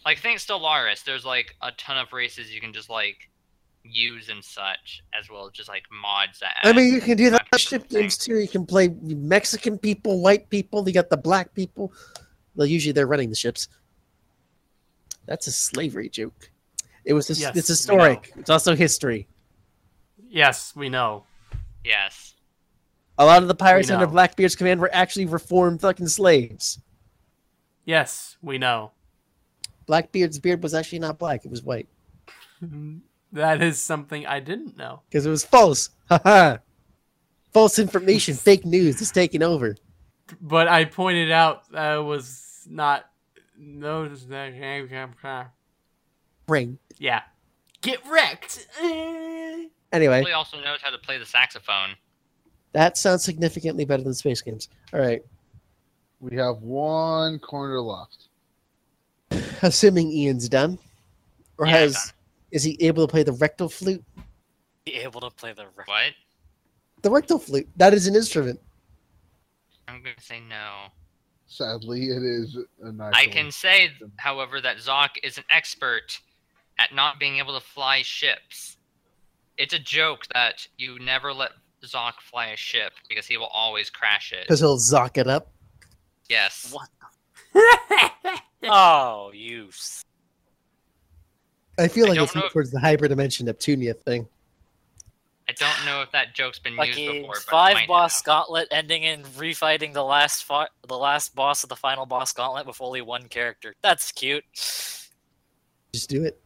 Speaker 5: like think Stellaris. There's like a ton of races you can just like use and such, as well as just like mods that.
Speaker 3: I mean, you can do that in
Speaker 5: factors
Speaker 3: ship games too. You can play Mexican people, white people. You got the black people. Well, usually they're running the ships. That's a slavery joke. It was. Just,
Speaker 4: Yes,
Speaker 3: it's historic. It's also history.
Speaker 4: Yes, we know.
Speaker 5: Yes.
Speaker 3: A lot of the pirates under. Blackbeard's command were actually reformed fucking slaves.
Speaker 4: Yes, we know.
Speaker 3: Blackbeard's beard was actually not black; it was white
Speaker 4: That is something I didn't know.
Speaker 3: because it was false. Haha. false information, fake news is taking over.
Speaker 4: But I pointed out that was not. No,
Speaker 3: Ring.
Speaker 4: yeah. Get wrecked. Eh.
Speaker 3: Anyway,
Speaker 5: He also knows how to play the saxophone.
Speaker 3: that sounds significantly better than space games. All right.
Speaker 2: We have one corner left.
Speaker 3: Assuming Ian's done, or
Speaker 5: Yeah,
Speaker 3: has
Speaker 5: done.
Speaker 3: is he able to play the rectal flute?
Speaker 1: Be able to play the record.
Speaker 5: What?
Speaker 3: The rectal flute. That is an instrument.
Speaker 5: I'm gonna say no.
Speaker 2: Sadly, it is an
Speaker 5: I
Speaker 2: actual-
Speaker 5: can say, however, that Zoc is an expert at not being able to fly ships. It's a joke that you never let Zoc fly a ship because he will always crash it.
Speaker 3: Because he'll zock it up.
Speaker 5: Yes.
Speaker 1: What? Oh, you.
Speaker 3: I feel like
Speaker 5: don't
Speaker 3: it's
Speaker 5: know
Speaker 3: towards the hyperdimension Neptunia thing.
Speaker 5: I don't know if that joke's been used before, but
Speaker 1: five boss
Speaker 5: have.
Speaker 1: gauntlet ending in refighting the last the last boss of the final boss gauntlet with only one character. That's cute,
Speaker 3: Just do it.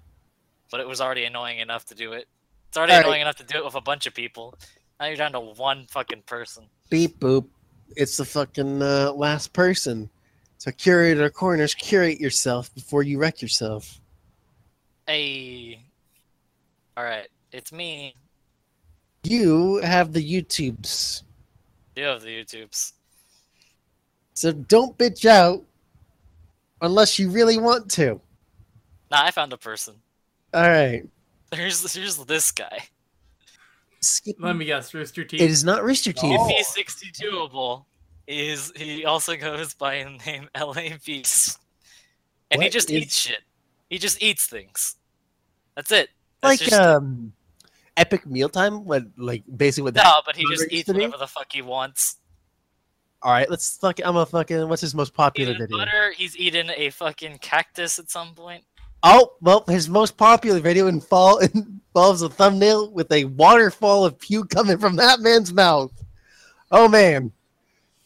Speaker 1: but it was already annoying enough to do it. It's already
Speaker 3: Alright.
Speaker 1: annoying enough to do it with a bunch of people. Now you're down to one fucking person.
Speaker 3: Beep boop. It's the fucking uh, last person. So curator corners, curate yourself before you wreck yourself.
Speaker 1: Hey, all right, it's me.
Speaker 3: You have the YouTubes.
Speaker 1: You have the YouTubes.
Speaker 3: So don't bitch out unless you really want to.
Speaker 1: Nah, I found a person.
Speaker 3: All right.
Speaker 1: Here's here's this guy.
Speaker 3: Skip.
Speaker 4: Let me guess, Rooster Teeth.
Speaker 3: It is not Rooster Teeth.
Speaker 2: Oh.
Speaker 1: If he's 62able, is he also goes by the name LA Beast. And he just
Speaker 3: is-
Speaker 1: eats shit. He just eats things. That's it. That's
Speaker 3: like um, Epic Mealtime, when like basically what. that...
Speaker 1: no, but he just eats whatever the fuck he wants.
Speaker 3: All right, let's fucking. I'm a fucking. What's his most popular video?
Speaker 1: butter, he's eaten a fucking cactus at some point.
Speaker 3: Oh well, his most popular video involve, involves a thumbnail with a waterfall of puke coming from that man's mouth. Oh man,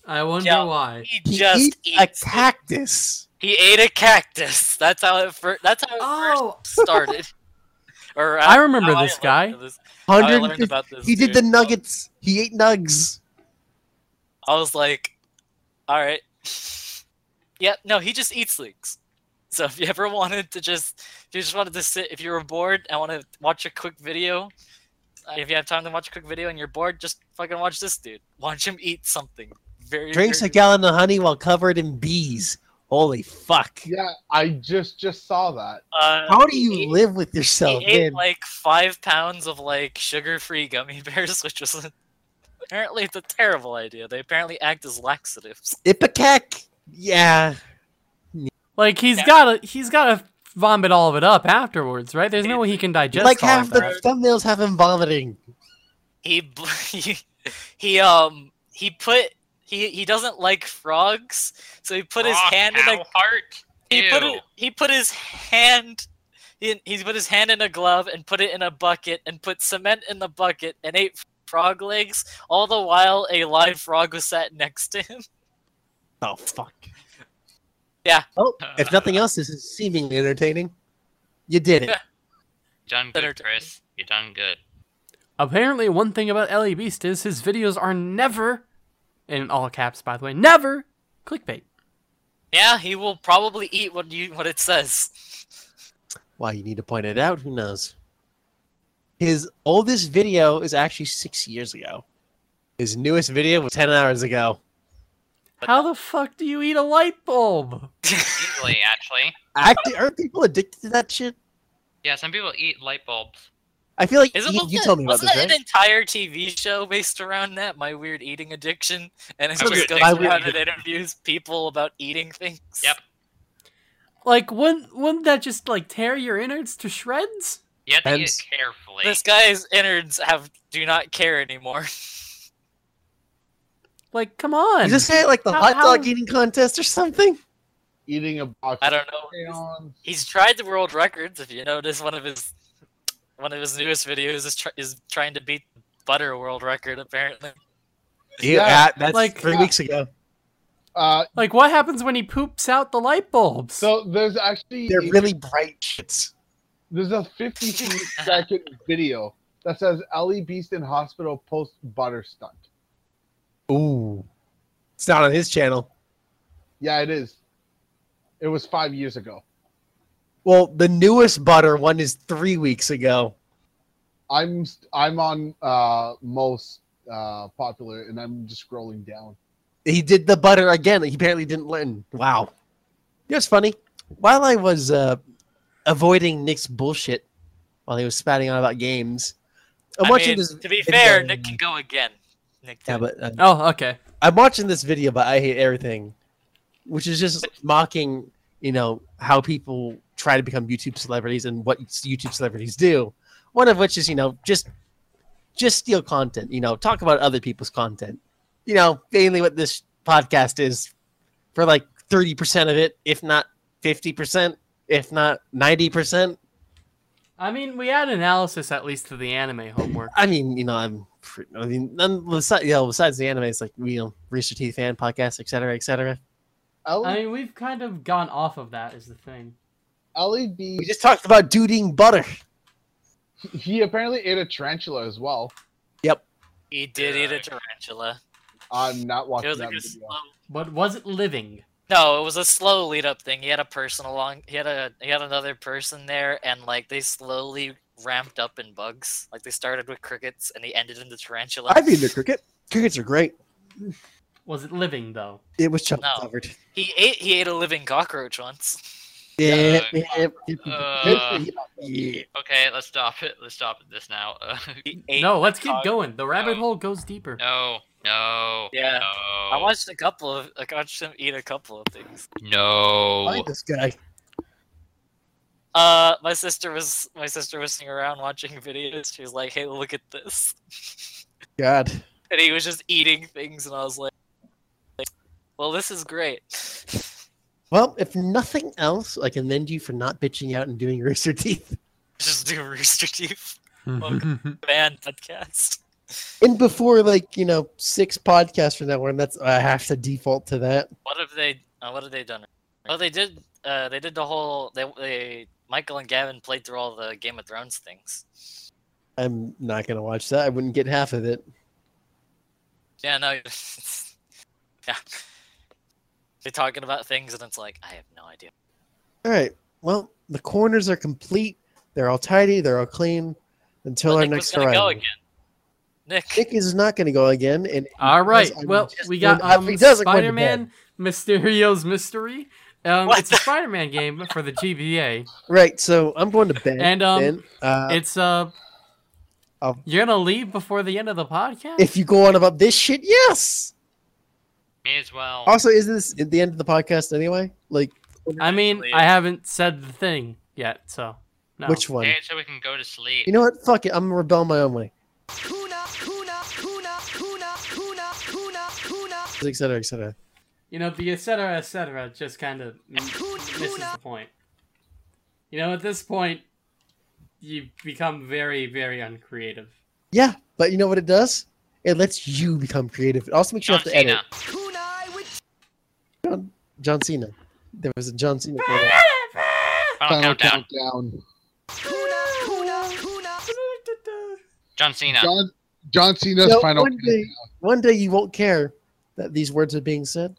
Speaker 4: I wonder
Speaker 1: Yeah.
Speaker 4: why.
Speaker 1: He
Speaker 3: he
Speaker 1: just
Speaker 3: eats
Speaker 1: eats
Speaker 3: a
Speaker 1: it.
Speaker 3: cactus.
Speaker 1: He ate a cactus. That's how it first. That's how it
Speaker 4: Oh,
Speaker 1: first started. Or
Speaker 4: I remember this
Speaker 1: learned
Speaker 4: guy.
Speaker 1: this- how I learned
Speaker 3: 150
Speaker 1: about this
Speaker 3: He did the nuggets. He ate nugs.
Speaker 1: I was like, all right. Yeah, no, he just eats things. So if you ever wanted to just, if you just wanted to sit, if you were bored and want to watch a quick video, uh, if you have time to watch a quick video and you're bored, just fucking watch this dude. Watch him eat something. Very
Speaker 3: Drinks a gallon of honey while covered in bees. Holy fuck.
Speaker 2: Yeah, I just just saw that.
Speaker 1: Uh,
Speaker 3: How do you
Speaker 1: ate-
Speaker 3: live with
Speaker 1: He
Speaker 3: yourself,
Speaker 1: ate
Speaker 3: man?
Speaker 1: like five pounds of like sugar-free gummy bears, which was apparently it's a terrible idea. They apparently act as laxatives.
Speaker 3: Ipecac? Yeah.
Speaker 4: Like he's
Speaker 1: Yeah.
Speaker 4: gotta he's gotta vomit all of it up afterwards, right? There's no way he can digest
Speaker 3: like
Speaker 4: all
Speaker 3: half
Speaker 4: of
Speaker 3: the
Speaker 4: that.
Speaker 3: thumbnails have him vomiting.
Speaker 1: he he, he um he put he he doesn't like frogs so he put his
Speaker 5: Frog
Speaker 1: hand in a
Speaker 5: cow heart.
Speaker 1: he put
Speaker 5: Ew.
Speaker 1: it, he put his hand he, he put his hand in a glove and put it in a bucket and put cement in the bucket and ate frog legs all the while a live frog was sat next to him
Speaker 3: Oh, fuck.
Speaker 1: Yeah.
Speaker 3: Oh, uh. if nothing else, this is seemingly entertaining. You did it.
Speaker 1: Yeah.
Speaker 5: done good,
Speaker 1: Entertaining.
Speaker 5: Chris. You done good.
Speaker 4: Apparently, one thing about Ellie Beast is his videos are never, in all caps by the way, never clickbait.
Speaker 1: yeah he will probably eat what you what it says
Speaker 3: Why you need to point it out, who knows? His oldest video is actually six years ago. His newest video was 10 hours ago.
Speaker 4: How the fuck do you eat a light bulb?
Speaker 5: Easily, actually.
Speaker 3: Act aren't people addicted to that shit?
Speaker 5: Yeah, some people eat light bulbs.
Speaker 3: I feel like
Speaker 1: Is it,
Speaker 3: you
Speaker 1: it-
Speaker 3: told me about
Speaker 1: wasn't
Speaker 3: this,
Speaker 1: that
Speaker 3: right?
Speaker 1: an entire TV show based around that? My weird eating addiction, and it just
Speaker 5: Weird
Speaker 1: goes
Speaker 3: Addiction.
Speaker 1: around and interviews people about eating things.
Speaker 5: Yep.
Speaker 4: Like, wouldn't wouldn't that just like tear your innards to shreds?
Speaker 5: You have to eat
Speaker 3: Depends.
Speaker 5: it carefully.
Speaker 1: This guy's innards have do not care anymore.
Speaker 4: Like, come on.
Speaker 3: Is this guy like the
Speaker 4: How-
Speaker 3: hot dog
Speaker 4: how-
Speaker 3: eating contest or something?
Speaker 2: Eating a box.
Speaker 1: I don't know.
Speaker 2: crayons.
Speaker 1: He's tried the world records. If you notice, one of his one of his newest videos is try, is trying to beat butter world record. Apparently,
Speaker 2: Yeah,
Speaker 3: that's
Speaker 4: like-
Speaker 3: three weeks ago.
Speaker 2: Uh,
Speaker 4: Like, what happens when he poops out the light bulbs?
Speaker 2: so there's actually
Speaker 3: They're really bright shits.
Speaker 2: there's a 53 second video that says LA Beast in hospital post butter stunt.
Speaker 3: Ooh. It's not on his channel.
Speaker 2: Yeah, it is. It was five years ago.
Speaker 3: Well, the newest butter one is three weeks ago.
Speaker 2: I'm I'm on uh most uh popular, and I'm just scrolling down.
Speaker 3: He did the butter again. He apparently didn't learn. Wow. You know what's funny? While I was uh, avoiding Nick's bullshit while he was spouting on about games, I'm
Speaker 1: I
Speaker 3: watching
Speaker 1: mean,
Speaker 3: this
Speaker 1: to be fair, Nick can go again. Nick,
Speaker 3: Yeah,
Speaker 1: did.
Speaker 3: but uh,
Speaker 4: oh, okay.
Speaker 3: I'm watching this video, but I hate everything, which is just mocking, you know, how people try to become YouTube celebrities and what YouTube celebrities do. One of which is, you know, just just steal content. You know, talk about other people's content. You know, mainly what this podcast is for like 30% of it, if not 50%, if not 90%.
Speaker 4: I mean, we add analysis at least to the anime homework.
Speaker 3: I mean, you know, I'm, pre- I mean, none, besides, you know, besides the anime, it's like, you know, Rooster Teeth fan podcast, et cetera, et cetera.
Speaker 2: Ellie,
Speaker 4: I mean, we've kind of gone off of that, is the thing.
Speaker 2: Ellie
Speaker 3: We just talked about dude eating butter.
Speaker 2: he apparently ate a tarantula as well. Yep.
Speaker 1: He did eat a tarantula.
Speaker 2: I'm not
Speaker 1: It
Speaker 2: watching
Speaker 1: was
Speaker 2: that
Speaker 1: like a
Speaker 2: video.
Speaker 1: slow.
Speaker 4: But was it living?
Speaker 1: No, it was a slow lead up thing. He had a person along. He had a he had another person there, and like they slowly ramped up in bugs. Like they started with crickets, and he ended in the tarantula.
Speaker 3: I've eaten a cricket. Crickets are great.
Speaker 4: Was it living though?
Speaker 3: It was chocolate
Speaker 1: No.
Speaker 3: covered.
Speaker 1: He ate he ate a living cockroach once.
Speaker 3: Yeah,
Speaker 5: Uh, Uh, okay, let's stop it. Let's stop this now. Uh,
Speaker 1: He ate
Speaker 4: No, let's keep going. The rabbit
Speaker 5: No.
Speaker 4: hole goes deeper.
Speaker 5: no, no.
Speaker 1: Yeah.
Speaker 5: No.
Speaker 1: I watched a couple of. I watched him eat a couple of things.
Speaker 5: No.
Speaker 3: Find this guy.
Speaker 1: Uh, my sister was my sister was sitting around watching videos. She was like, "Hey, look at this,"
Speaker 3: God.
Speaker 1: and he was just eating things, and I was like, "Well, this is great."
Speaker 3: Well, if nothing else, I can commend you for not bitching out and doing Rooster Teeth.
Speaker 1: just do Rooster Teeth man, podcast.
Speaker 3: And before, like, you know, six podcasts from that one, that's I have to default to that.
Speaker 1: What have they? Uh, what have they done? Oh, they did. Uh, they did the whole. They, they Michael and Gavin played through all the Game of Thrones things.
Speaker 3: I'm not gonna watch that. I wouldn't get half of it.
Speaker 1: Yeah, no. yeah. They're talking about things, and it's like I have no idea.
Speaker 3: All right. Well, the corners are complete. They're all tidy. They're all clean. Until
Speaker 1: But
Speaker 3: our
Speaker 1: Nick was
Speaker 3: next
Speaker 1: gonna
Speaker 3: arrival.
Speaker 1: go again. Nick,
Speaker 3: Nick is not going to go again. And
Speaker 4: All right. Well, we got um,
Speaker 3: he doesn't go to
Speaker 4: Spider-Man Mysterio's Mystery. Um, it's a Spider-Man game for the GBA.
Speaker 3: Right. So I'm going to bed.
Speaker 4: And, um,
Speaker 3: then. Uh,
Speaker 4: It's uh,
Speaker 3: I'll-
Speaker 4: you're gonna leave before the end of the podcast.
Speaker 3: if you go on about this shit, yes.
Speaker 5: Me as well.
Speaker 3: Also, is this at the end of the podcast anyway? Like,
Speaker 4: I mean, I haven't said the thing yet, so no.
Speaker 3: which one?
Speaker 5: Say so we can go to sleep.
Speaker 3: You know what? Fuck it. I'm gonna rebel my own way. Et cetera, et cetera.
Speaker 4: You know, the et cetera, et cetera just kind of misses the point. You know, at this point, you become very, very uncreative.
Speaker 3: Yeah, but you know what it does? It lets you become creative. It also makes you have to edit.
Speaker 5: Cena.
Speaker 3: John, John Cena. There was a John Cena.
Speaker 5: Final,
Speaker 2: Final
Speaker 5: countdown.
Speaker 2: countdown.
Speaker 5: John Cena.
Speaker 2: John John Cena's
Speaker 3: No,
Speaker 2: final
Speaker 3: one day, one day you won't care that these words are being said.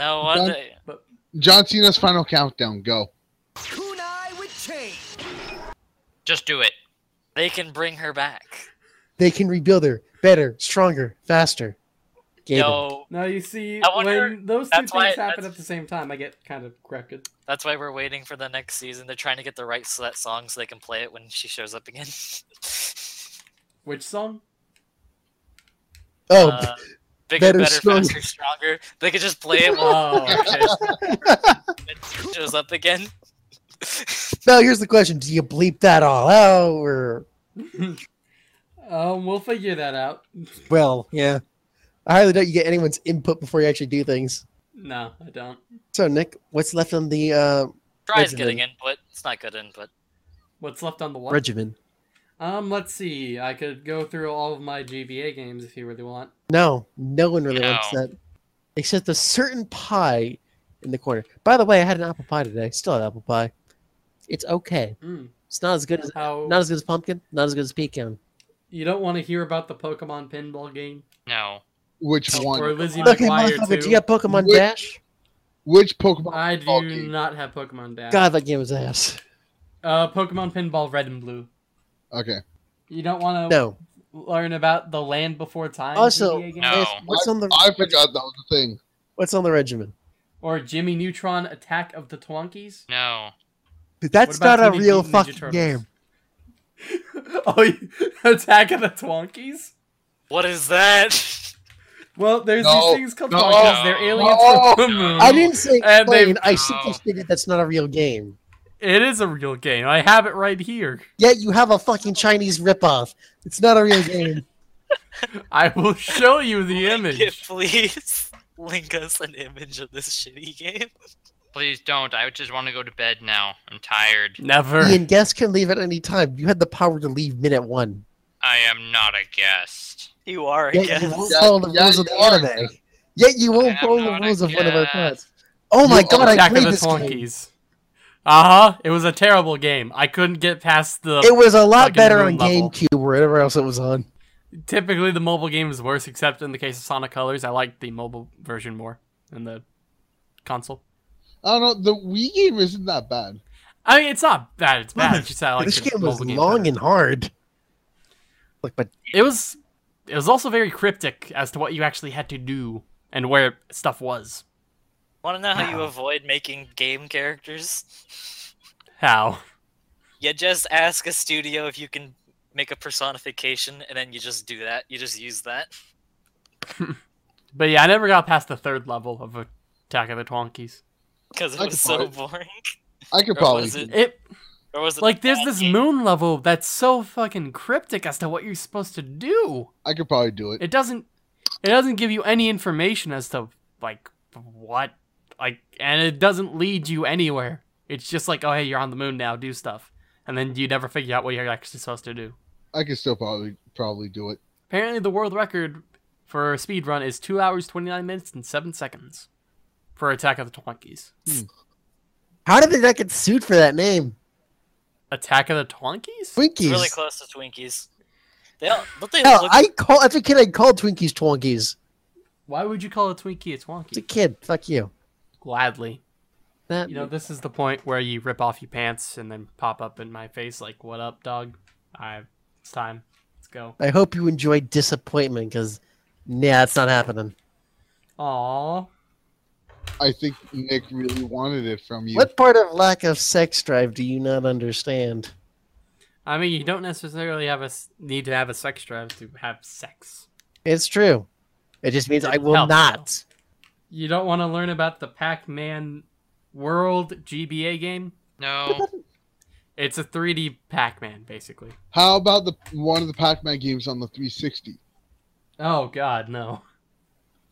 Speaker 1: no one.
Speaker 2: Done.
Speaker 1: day-
Speaker 2: John Cena's final countdown. Go.
Speaker 5: Just do it.
Speaker 1: They can bring her back.
Speaker 3: They can rebuild her better, stronger, faster. Gaben.
Speaker 1: Yo,
Speaker 4: No, you see,
Speaker 1: I wonder-
Speaker 4: when those two
Speaker 1: that's why-
Speaker 4: things happen at the same time, I get kind of crooked.
Speaker 1: that's why we're waiting for the next season. They're trying to get the rights to that song so they can play it when she shows up again.
Speaker 4: Which song?
Speaker 3: Oh,
Speaker 1: Uh, bigger,
Speaker 3: better,
Speaker 1: better,
Speaker 3: stronger.
Speaker 1: faster, stronger. They could just play it while
Speaker 4: Oh, okay.
Speaker 1: it shows up again.
Speaker 3: now here's the question: Do you bleep that all out, or
Speaker 4: um, we'll figure that out.
Speaker 3: well, yeah? I highly doubt you get anyone's input before you actually do things.
Speaker 4: No, I don't.
Speaker 3: So, Nick, what's left on the uh,
Speaker 1: Tries
Speaker 3: Regimen.
Speaker 1: getting input. It's not good input.
Speaker 4: What's left on the what?
Speaker 3: regimen?
Speaker 4: Um, let's see. I could go through all of my GBA games if you really want.
Speaker 3: No, no one really
Speaker 5: No.
Speaker 3: wants that, except a certain pie in the corner. By the way, I had an apple pie today. Still had apple pie. It's okay.
Speaker 4: Mm.
Speaker 3: It's not as good as
Speaker 4: How
Speaker 3: not as good as pumpkin. Not as good as pecan.
Speaker 4: you don't want to hear about the Pokemon pinball game
Speaker 5: No.
Speaker 2: Which
Speaker 4: or
Speaker 2: one?
Speaker 4: Lizzie
Speaker 3: Okay,
Speaker 4: McGuire
Speaker 3: motherfucker, do you have Pokemon
Speaker 2: Which-
Speaker 3: Dash?
Speaker 2: Which Pokemon?
Speaker 4: I do
Speaker 2: game?
Speaker 4: not have Pokemon Dash.
Speaker 3: God, that game was ass.
Speaker 4: Uh, Pokemon Pinball Red and Blue.
Speaker 2: Okay.
Speaker 4: You don't want to
Speaker 3: No.
Speaker 4: learn about the Land Before Time
Speaker 3: Also,
Speaker 5: No.
Speaker 3: if- what's on the
Speaker 2: I
Speaker 3: what's,
Speaker 2: forgot that was the thing.
Speaker 3: what's on the regimen?
Speaker 4: or Jimmy Neutron Attack of the Twonkies?
Speaker 5: No.
Speaker 3: That's
Speaker 4: about
Speaker 3: not a real
Speaker 4: Ninja
Speaker 3: fucking
Speaker 4: Turtles?
Speaker 3: game.
Speaker 4: oh, you- Attack of the Twonkies?
Speaker 1: What is that?
Speaker 4: Well, there's
Speaker 2: No,
Speaker 4: these things called
Speaker 2: no,
Speaker 4: Twonkies. They're aliens
Speaker 2: no,
Speaker 4: from the moon.
Speaker 3: I didn't say
Speaker 4: And they-
Speaker 3: plain. I
Speaker 5: No.
Speaker 3: simply stated that's not a real game.
Speaker 4: It is a real game. I have it right here.
Speaker 3: Yet you have a fucking Chinese ripoff. It's not a real game.
Speaker 4: I will show you the
Speaker 1: Link
Speaker 4: image.
Speaker 1: it, please link us an image of this shitty game.
Speaker 5: Please don't. I just want to go to bed now. I'm tired.
Speaker 4: Never.
Speaker 3: Ian, guests can leave at any time. You had the power to leave minute one.
Speaker 5: I am not a guest.
Speaker 1: You are, I
Speaker 3: Yet
Speaker 1: guess.
Speaker 3: you won't
Speaker 2: Yeah,
Speaker 3: follow the
Speaker 2: yeah,
Speaker 3: rules of
Speaker 2: you
Speaker 3: the
Speaker 2: are.
Speaker 3: anime. Yet you won't
Speaker 5: am
Speaker 3: follow the
Speaker 5: not a
Speaker 3: rules of one of our
Speaker 5: guest.
Speaker 3: pods. Oh my
Speaker 2: You
Speaker 3: god, I
Speaker 4: Attack of
Speaker 3: played
Speaker 4: the
Speaker 3: this game.
Speaker 4: Uh huh. It was a terrible game. I couldn't get past the.
Speaker 3: It was a lot better on
Speaker 4: level.
Speaker 3: GameCube, wherever else it was on.
Speaker 4: Typically, the mobile game is worse, except in the case of Sonic Colors. I like the mobile version more than the console.
Speaker 2: I don't know. The Wii game isn't that bad.
Speaker 4: I mean, it's not bad. It's bad. It's just I like
Speaker 3: this game was
Speaker 4: mobile
Speaker 3: long
Speaker 4: better.
Speaker 3: and hard. Like, but
Speaker 4: It was. It was also very cryptic as to what you actually had to do and where stuff was.
Speaker 1: Want to know how you avoid making game characters?
Speaker 4: How?
Speaker 1: You just ask a studio if you can make a personification, and then you just do that. You just use that.
Speaker 4: But yeah, I never got past the third level of Attack of the Twonkies.
Speaker 1: Because it
Speaker 2: I
Speaker 1: was so
Speaker 2: probably-
Speaker 1: boring.
Speaker 2: I could probably.
Speaker 1: was
Speaker 2: do
Speaker 1: it-
Speaker 2: that.
Speaker 4: It
Speaker 1: Or was it
Speaker 4: like
Speaker 1: a
Speaker 4: there's this
Speaker 1: game?
Speaker 4: moon level that's so fucking cryptic as to what you're supposed to do.
Speaker 2: I could probably do it.
Speaker 4: It doesn't it doesn't give you any information as to like what like and it doesn't lead you anywhere. It's just like, oh hey, you're on the moon now, do stuff. And then you never figure out what you're actually supposed to do.
Speaker 2: I could still probably probably do it.
Speaker 4: Apparently the world record for a speed run is two hours twenty nine minutes and seven seconds for Attack of the Twonkies. Hmm.
Speaker 3: How did they not get sued for that name?
Speaker 4: Attack of the Twonkies?
Speaker 3: Twinkies.
Speaker 1: It's really close to Twinkies. They all, don't they
Speaker 3: Hell,
Speaker 1: look
Speaker 3: I call as a kid I called Twinkies Twonkies.
Speaker 4: Why would you call a Twinkie a
Speaker 3: As a kid, fuck you.
Speaker 4: Gladly.
Speaker 3: That
Speaker 4: You know, this is the point where you rip off your pants and then pop up in my face like, "What up, dog? I, it's time. Let's go."
Speaker 3: I hope you enjoy disappointment because, yeah, it's not happening.
Speaker 4: Aww.
Speaker 2: I think Nick really wanted it from you.
Speaker 3: What part of lack of sex drive do you not understand?
Speaker 4: I mean, you don't necessarily have a s- need to have a sex drive to have sex.
Speaker 3: It's true. It just means I will
Speaker 4: Helps,
Speaker 3: not.
Speaker 4: You don't want to learn about the Pac-Man World GBA game?
Speaker 5: No.
Speaker 4: It's a 3D Pac-Man, basically.
Speaker 2: How about the one of the Pac-Man games on the 360?
Speaker 4: Oh God, no.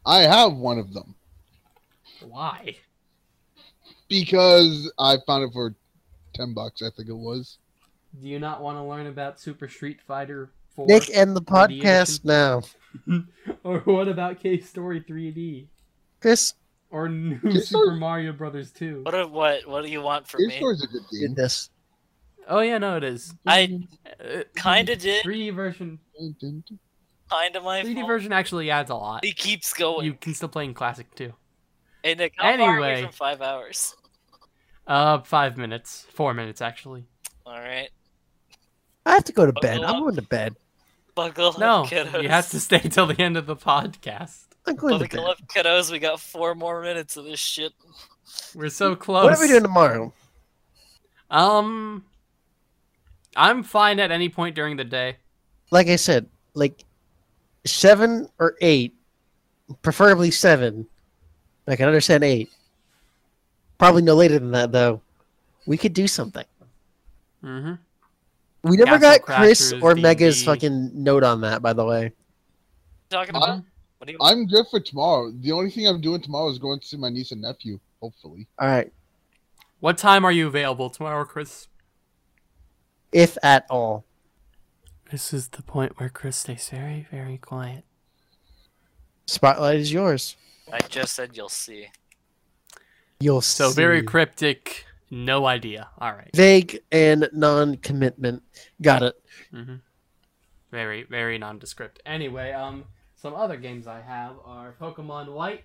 Speaker 2: I have one of them
Speaker 4: Why?
Speaker 2: because I found it for ten bucks. I think it was.
Speaker 4: Do you not want to learn about Super Street Fighter 4?
Speaker 3: Nick, end the
Speaker 4: 3D
Speaker 3: podcast now.
Speaker 4: or what about Cave Story 3D?
Speaker 3: Chris,
Speaker 4: Or New
Speaker 2: Cave Story-
Speaker 4: Super Mario Brothers 2?
Speaker 1: what? do- What? What do you want from
Speaker 2: Game
Speaker 1: me?
Speaker 2: Store is a good
Speaker 3: did
Speaker 2: game.
Speaker 3: this.
Speaker 4: Oh yeah, no, it is.
Speaker 1: I
Speaker 4: Uh,
Speaker 1: kind of did.
Speaker 4: 3D version.
Speaker 1: Kind of my
Speaker 4: 3D
Speaker 1: fault.
Speaker 4: version actually adds a lot.
Speaker 1: It keeps going.
Speaker 4: You can still play in classic too.
Speaker 1: Hey Nick, how far are we
Speaker 4: Anyway.
Speaker 1: from five hours?
Speaker 4: Uh, five minutes, four minutes actually.
Speaker 1: All right,
Speaker 3: I have to go to bed.
Speaker 1: Buckle
Speaker 3: I'm going to bed.
Speaker 1: buckle
Speaker 4: No,
Speaker 1: up, kiddos.
Speaker 4: you have to stay till the end of the podcast.
Speaker 3: I'm going to
Speaker 1: Buckle
Speaker 3: bed.
Speaker 1: up, kiddos. We got four more minutes of this shit.
Speaker 4: We're so close.
Speaker 3: What are we doing tomorrow?
Speaker 4: Um, I'm fine at any point during the day.
Speaker 3: Like I said, like seven or eight, preferably seven. I can understand eight. Probably no later than that, though. We could do something.
Speaker 4: Mm-hmm.
Speaker 3: We never
Speaker 4: Castle
Speaker 3: got Chris
Speaker 4: Crashers,
Speaker 3: or Mega's
Speaker 4: D&D.
Speaker 3: fucking note on that, by the way.
Speaker 1: Talking about? What do you?
Speaker 2: I'm good for tomorrow. The only thing I'm doing tomorrow is going to see my niece and nephew. Hopefully,
Speaker 3: All right,
Speaker 4: What time are you available tomorrow, Chris?
Speaker 3: if at all.
Speaker 4: This is the point where Chris stays very, very quiet.
Speaker 3: Spotlight is yours.
Speaker 1: I just said you'll see.
Speaker 3: You'll
Speaker 4: So
Speaker 3: see.
Speaker 4: very cryptic. No idea. All right.
Speaker 3: vague and non-commitment. Got it.
Speaker 4: Mm-hmm. Very, very nondescript. Anyway, um, some other games I have are Pokemon White,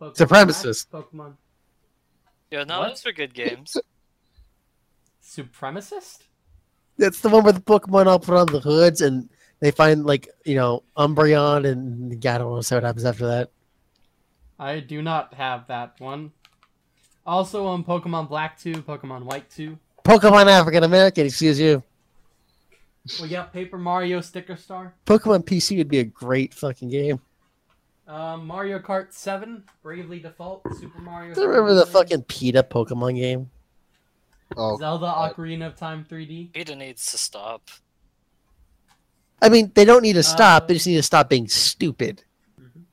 Speaker 4: Pokemon
Speaker 3: Supremacist.
Speaker 4: Black, Pokemon
Speaker 1: Yeah, no,
Speaker 4: What?
Speaker 1: those are good games.
Speaker 4: Supremacist.
Speaker 3: That's the one where the Pokemon all put on the hoods and they find like you know Umbreon and yeah, I don't want to say what happens after that.
Speaker 4: I do not have that one. Also, um, Pokemon Black 2, Pokemon White 2.
Speaker 3: Pokemon African American, excuse you.
Speaker 4: We got Paper Mario Sticker Star.
Speaker 3: Pokemon PC would be a great fucking game.
Speaker 4: Um, Mario Kart 7, Bravely Default, Super Mario.
Speaker 3: Do you remember the fucking PETA Pokemon game?
Speaker 2: oh,
Speaker 4: Zelda Ocarina of Time 3D.
Speaker 1: PETA needs to stop.
Speaker 3: I mean, they don't need to stop.
Speaker 4: Uh,
Speaker 3: they just need to stop being stupid.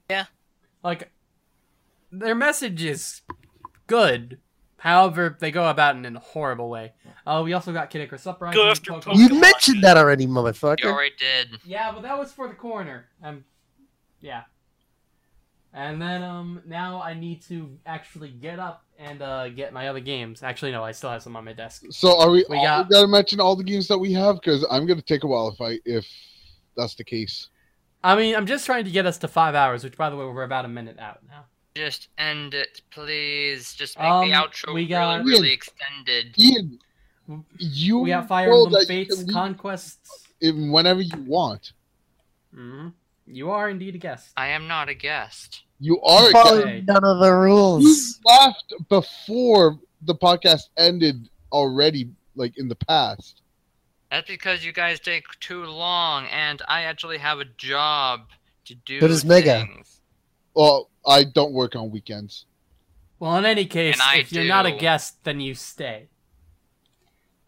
Speaker 3: Yeah.
Speaker 4: Like, their message is good. However, they go about it in a horrible way. Uh, we also got Kid Icarus Uprising.
Speaker 1: Go after
Speaker 4: Pokemon-
Speaker 3: You mentioned that already, motherfucker.
Speaker 5: You already did.
Speaker 4: Yeah, but that was for the corner. Um, yeah. And then um now I need to actually get up and uh get my other games. Actually, no, I still have some on my desk.
Speaker 2: so are we?
Speaker 4: We
Speaker 2: all
Speaker 4: got-
Speaker 2: gotta mention all the games that we have because I'm gonna take a while if I if that's the case.
Speaker 4: I mean, I'm just trying to get us to five hours, which by the way, we're about a minute out now.
Speaker 5: Just end it, please. Just make
Speaker 4: Um,
Speaker 5: the outro
Speaker 4: we got-
Speaker 5: really, really extended.
Speaker 2: Ian, you
Speaker 4: We got Fire
Speaker 2: know
Speaker 4: Emblem
Speaker 2: that
Speaker 4: Fates, Conquests.
Speaker 2: whenever you want.
Speaker 4: hmm You are indeed a guest.
Speaker 5: I am not a guest.
Speaker 2: You are. a guest.
Speaker 3: None of the rules.
Speaker 2: You
Speaker 3: rules.
Speaker 2: left before the podcast ended already, like in the past.
Speaker 5: That's because you guys take too long, and I actually have a job to do.
Speaker 3: So does Mega.
Speaker 2: Well, I don't work on weekends.
Speaker 4: Well, in any case,
Speaker 5: And I
Speaker 4: if you're not a guest, then you stay.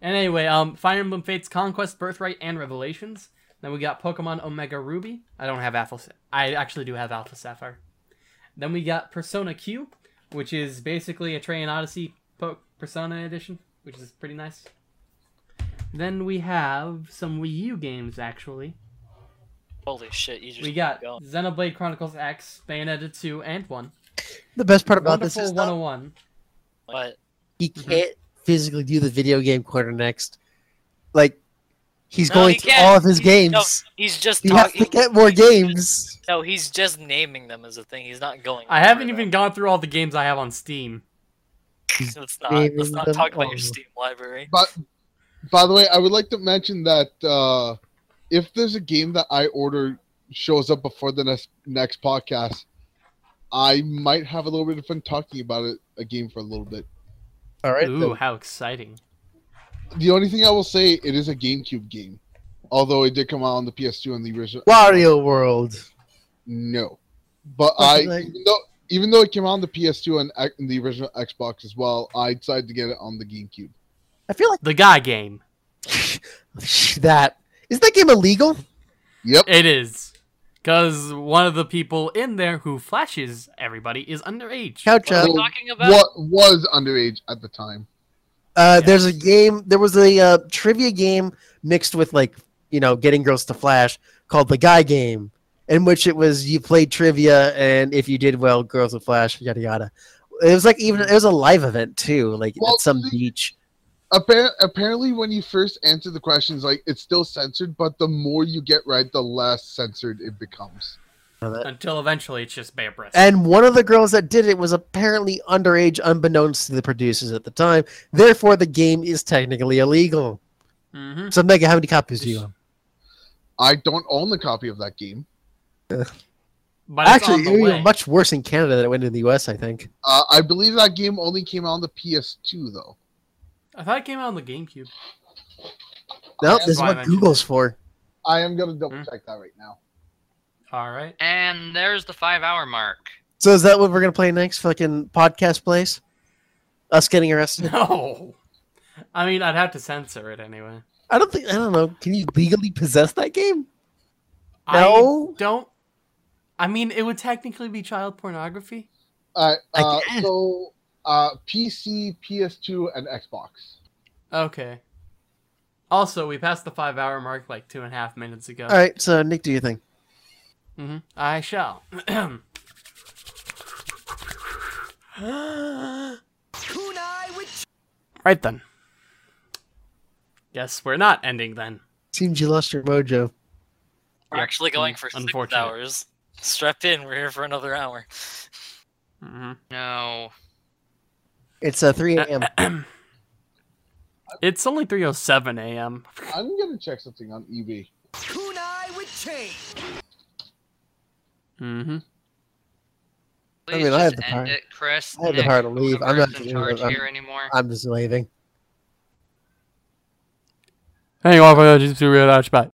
Speaker 4: And anyway, um, Fire Emblem Fates Conquest, Birthright, and Revelations. Then we got Pokemon Omega Ruby. I don't have Alpha. I actually do have Alpha Sapphire. Then we got Persona Q, which is basically a Etrian Odyssey po- Persona edition, which is pretty nice. Then we have some Wii U games actually.
Speaker 1: Holy shit! You just
Speaker 4: We got
Speaker 1: keep going.
Speaker 4: Xenoblade Chronicles X, Bayonetta 2, and 1.
Speaker 3: The best part about this
Speaker 4: Wonderful
Speaker 3: is though,
Speaker 4: 101.
Speaker 1: But
Speaker 3: he
Speaker 1: Mm-hmm.
Speaker 3: can't physically do the video game corner next. Like he's
Speaker 1: No,
Speaker 3: going
Speaker 1: he
Speaker 3: through
Speaker 1: can't.
Speaker 3: all of his
Speaker 1: He-
Speaker 3: games.
Speaker 1: No, he's just
Speaker 3: he has to get more games.
Speaker 1: No, he's just naming them as a thing. He's not going.
Speaker 4: I haven't
Speaker 1: over
Speaker 4: even gone through all the games I have on Steam.
Speaker 1: Let's not.
Speaker 3: naming
Speaker 1: Let's not
Speaker 3: them
Speaker 1: talk about
Speaker 3: all.
Speaker 1: your Steam library.
Speaker 2: But by the way, I would like to mention that uh, if there's a game that I order shows up before the next next podcast, I might have a little bit of fun talking about it a game for a little bit.
Speaker 3: All right.
Speaker 4: Ooh,
Speaker 3: then.
Speaker 4: how exciting!
Speaker 2: The only thing I will say, it is a GameCube game, although it did come out on the PS2 and the original.
Speaker 3: Wario World.
Speaker 2: No, but I
Speaker 3: it like?
Speaker 2: even though even though it came out on the PS2 and, uh, and the original Xbox as well, I decided to get it on the GameCube.
Speaker 3: I feel like
Speaker 4: The guy game.
Speaker 3: that is that game illegal?
Speaker 2: Yep.
Speaker 4: It is. Because one of the people in there who flashes everybody is underage.
Speaker 3: Couch
Speaker 1: What
Speaker 3: up.
Speaker 1: we
Speaker 2: Well,
Speaker 1: talking about?
Speaker 2: What was underage at the time?
Speaker 3: Uh, There's a game. There was a uh, trivia game mixed with like you know getting girls to flash called the Guy Game, in which it was you played trivia and if you did well, girls would flash. Yada yada. It was like even it was a live event too, like
Speaker 2: Well,
Speaker 3: at some
Speaker 2: see-
Speaker 3: beach.
Speaker 2: Appar- apparently, when you first answer the questions, like it's still censored, but the more you get right, the less censored it becomes.
Speaker 4: Until eventually it's just bare breast.
Speaker 3: And one of the girls that did it was apparently underage, unbeknownst to the producers at the time. Therefore, the game is technically illegal.
Speaker 4: hmm
Speaker 3: So, Mega, how many copies do you own?
Speaker 2: I don't own the copy of that game.
Speaker 4: But
Speaker 3: Actually, it was much worse in Canada than it went in the U.S. I think.
Speaker 2: Uh, I believe that game only came out on the PS2, though.
Speaker 4: I thought it came out on the GameCube.
Speaker 3: No,
Speaker 2: That's
Speaker 3: this is what Google's for.
Speaker 2: I am gonna double
Speaker 4: Hmm.
Speaker 2: check that right now.
Speaker 4: All right.
Speaker 5: And there's the five hour mark.
Speaker 3: So, is that what we're gonna play next? Fucking podcast plays? Us getting arrested?
Speaker 4: No. I mean, I'd have to censor it anyway.
Speaker 3: I don't think. I don't know. Can you legally possess that game? No.
Speaker 4: I don't. I mean, it would technically be child pornography.
Speaker 2: Uh,
Speaker 3: I
Speaker 2: uh,
Speaker 3: guess.
Speaker 2: so uh, PC, PS2, and Xbox.
Speaker 4: Okay. Also, we passed the five hour mark like two and a half minutes ago.
Speaker 3: All right. So, Nick, do you think?
Speaker 4: Mm-hmm. I shall. right then. Guess we're not ending then.
Speaker 3: Seems you lost your mojo.
Speaker 1: We're
Speaker 4: Yep,
Speaker 1: actually going for six hours. Strap in. We're here for another hour.
Speaker 4: Mm -hmm.
Speaker 5: No.
Speaker 3: It's uh, 3 a.m.
Speaker 4: it's only 3:07 a.m.
Speaker 2: I'm gonna check something on eBay.
Speaker 4: hmm
Speaker 5: Please
Speaker 3: mean, I have
Speaker 5: just
Speaker 3: the
Speaker 5: end
Speaker 3: power-
Speaker 5: it, Chris.
Speaker 3: I have the
Speaker 5: Nick,
Speaker 3: power to leave. I'm not
Speaker 5: in
Speaker 3: doing
Speaker 5: charge
Speaker 3: it. I'm-
Speaker 5: here anymore.
Speaker 3: I'm just leaving.
Speaker 4: Hey, you want to just do real bye.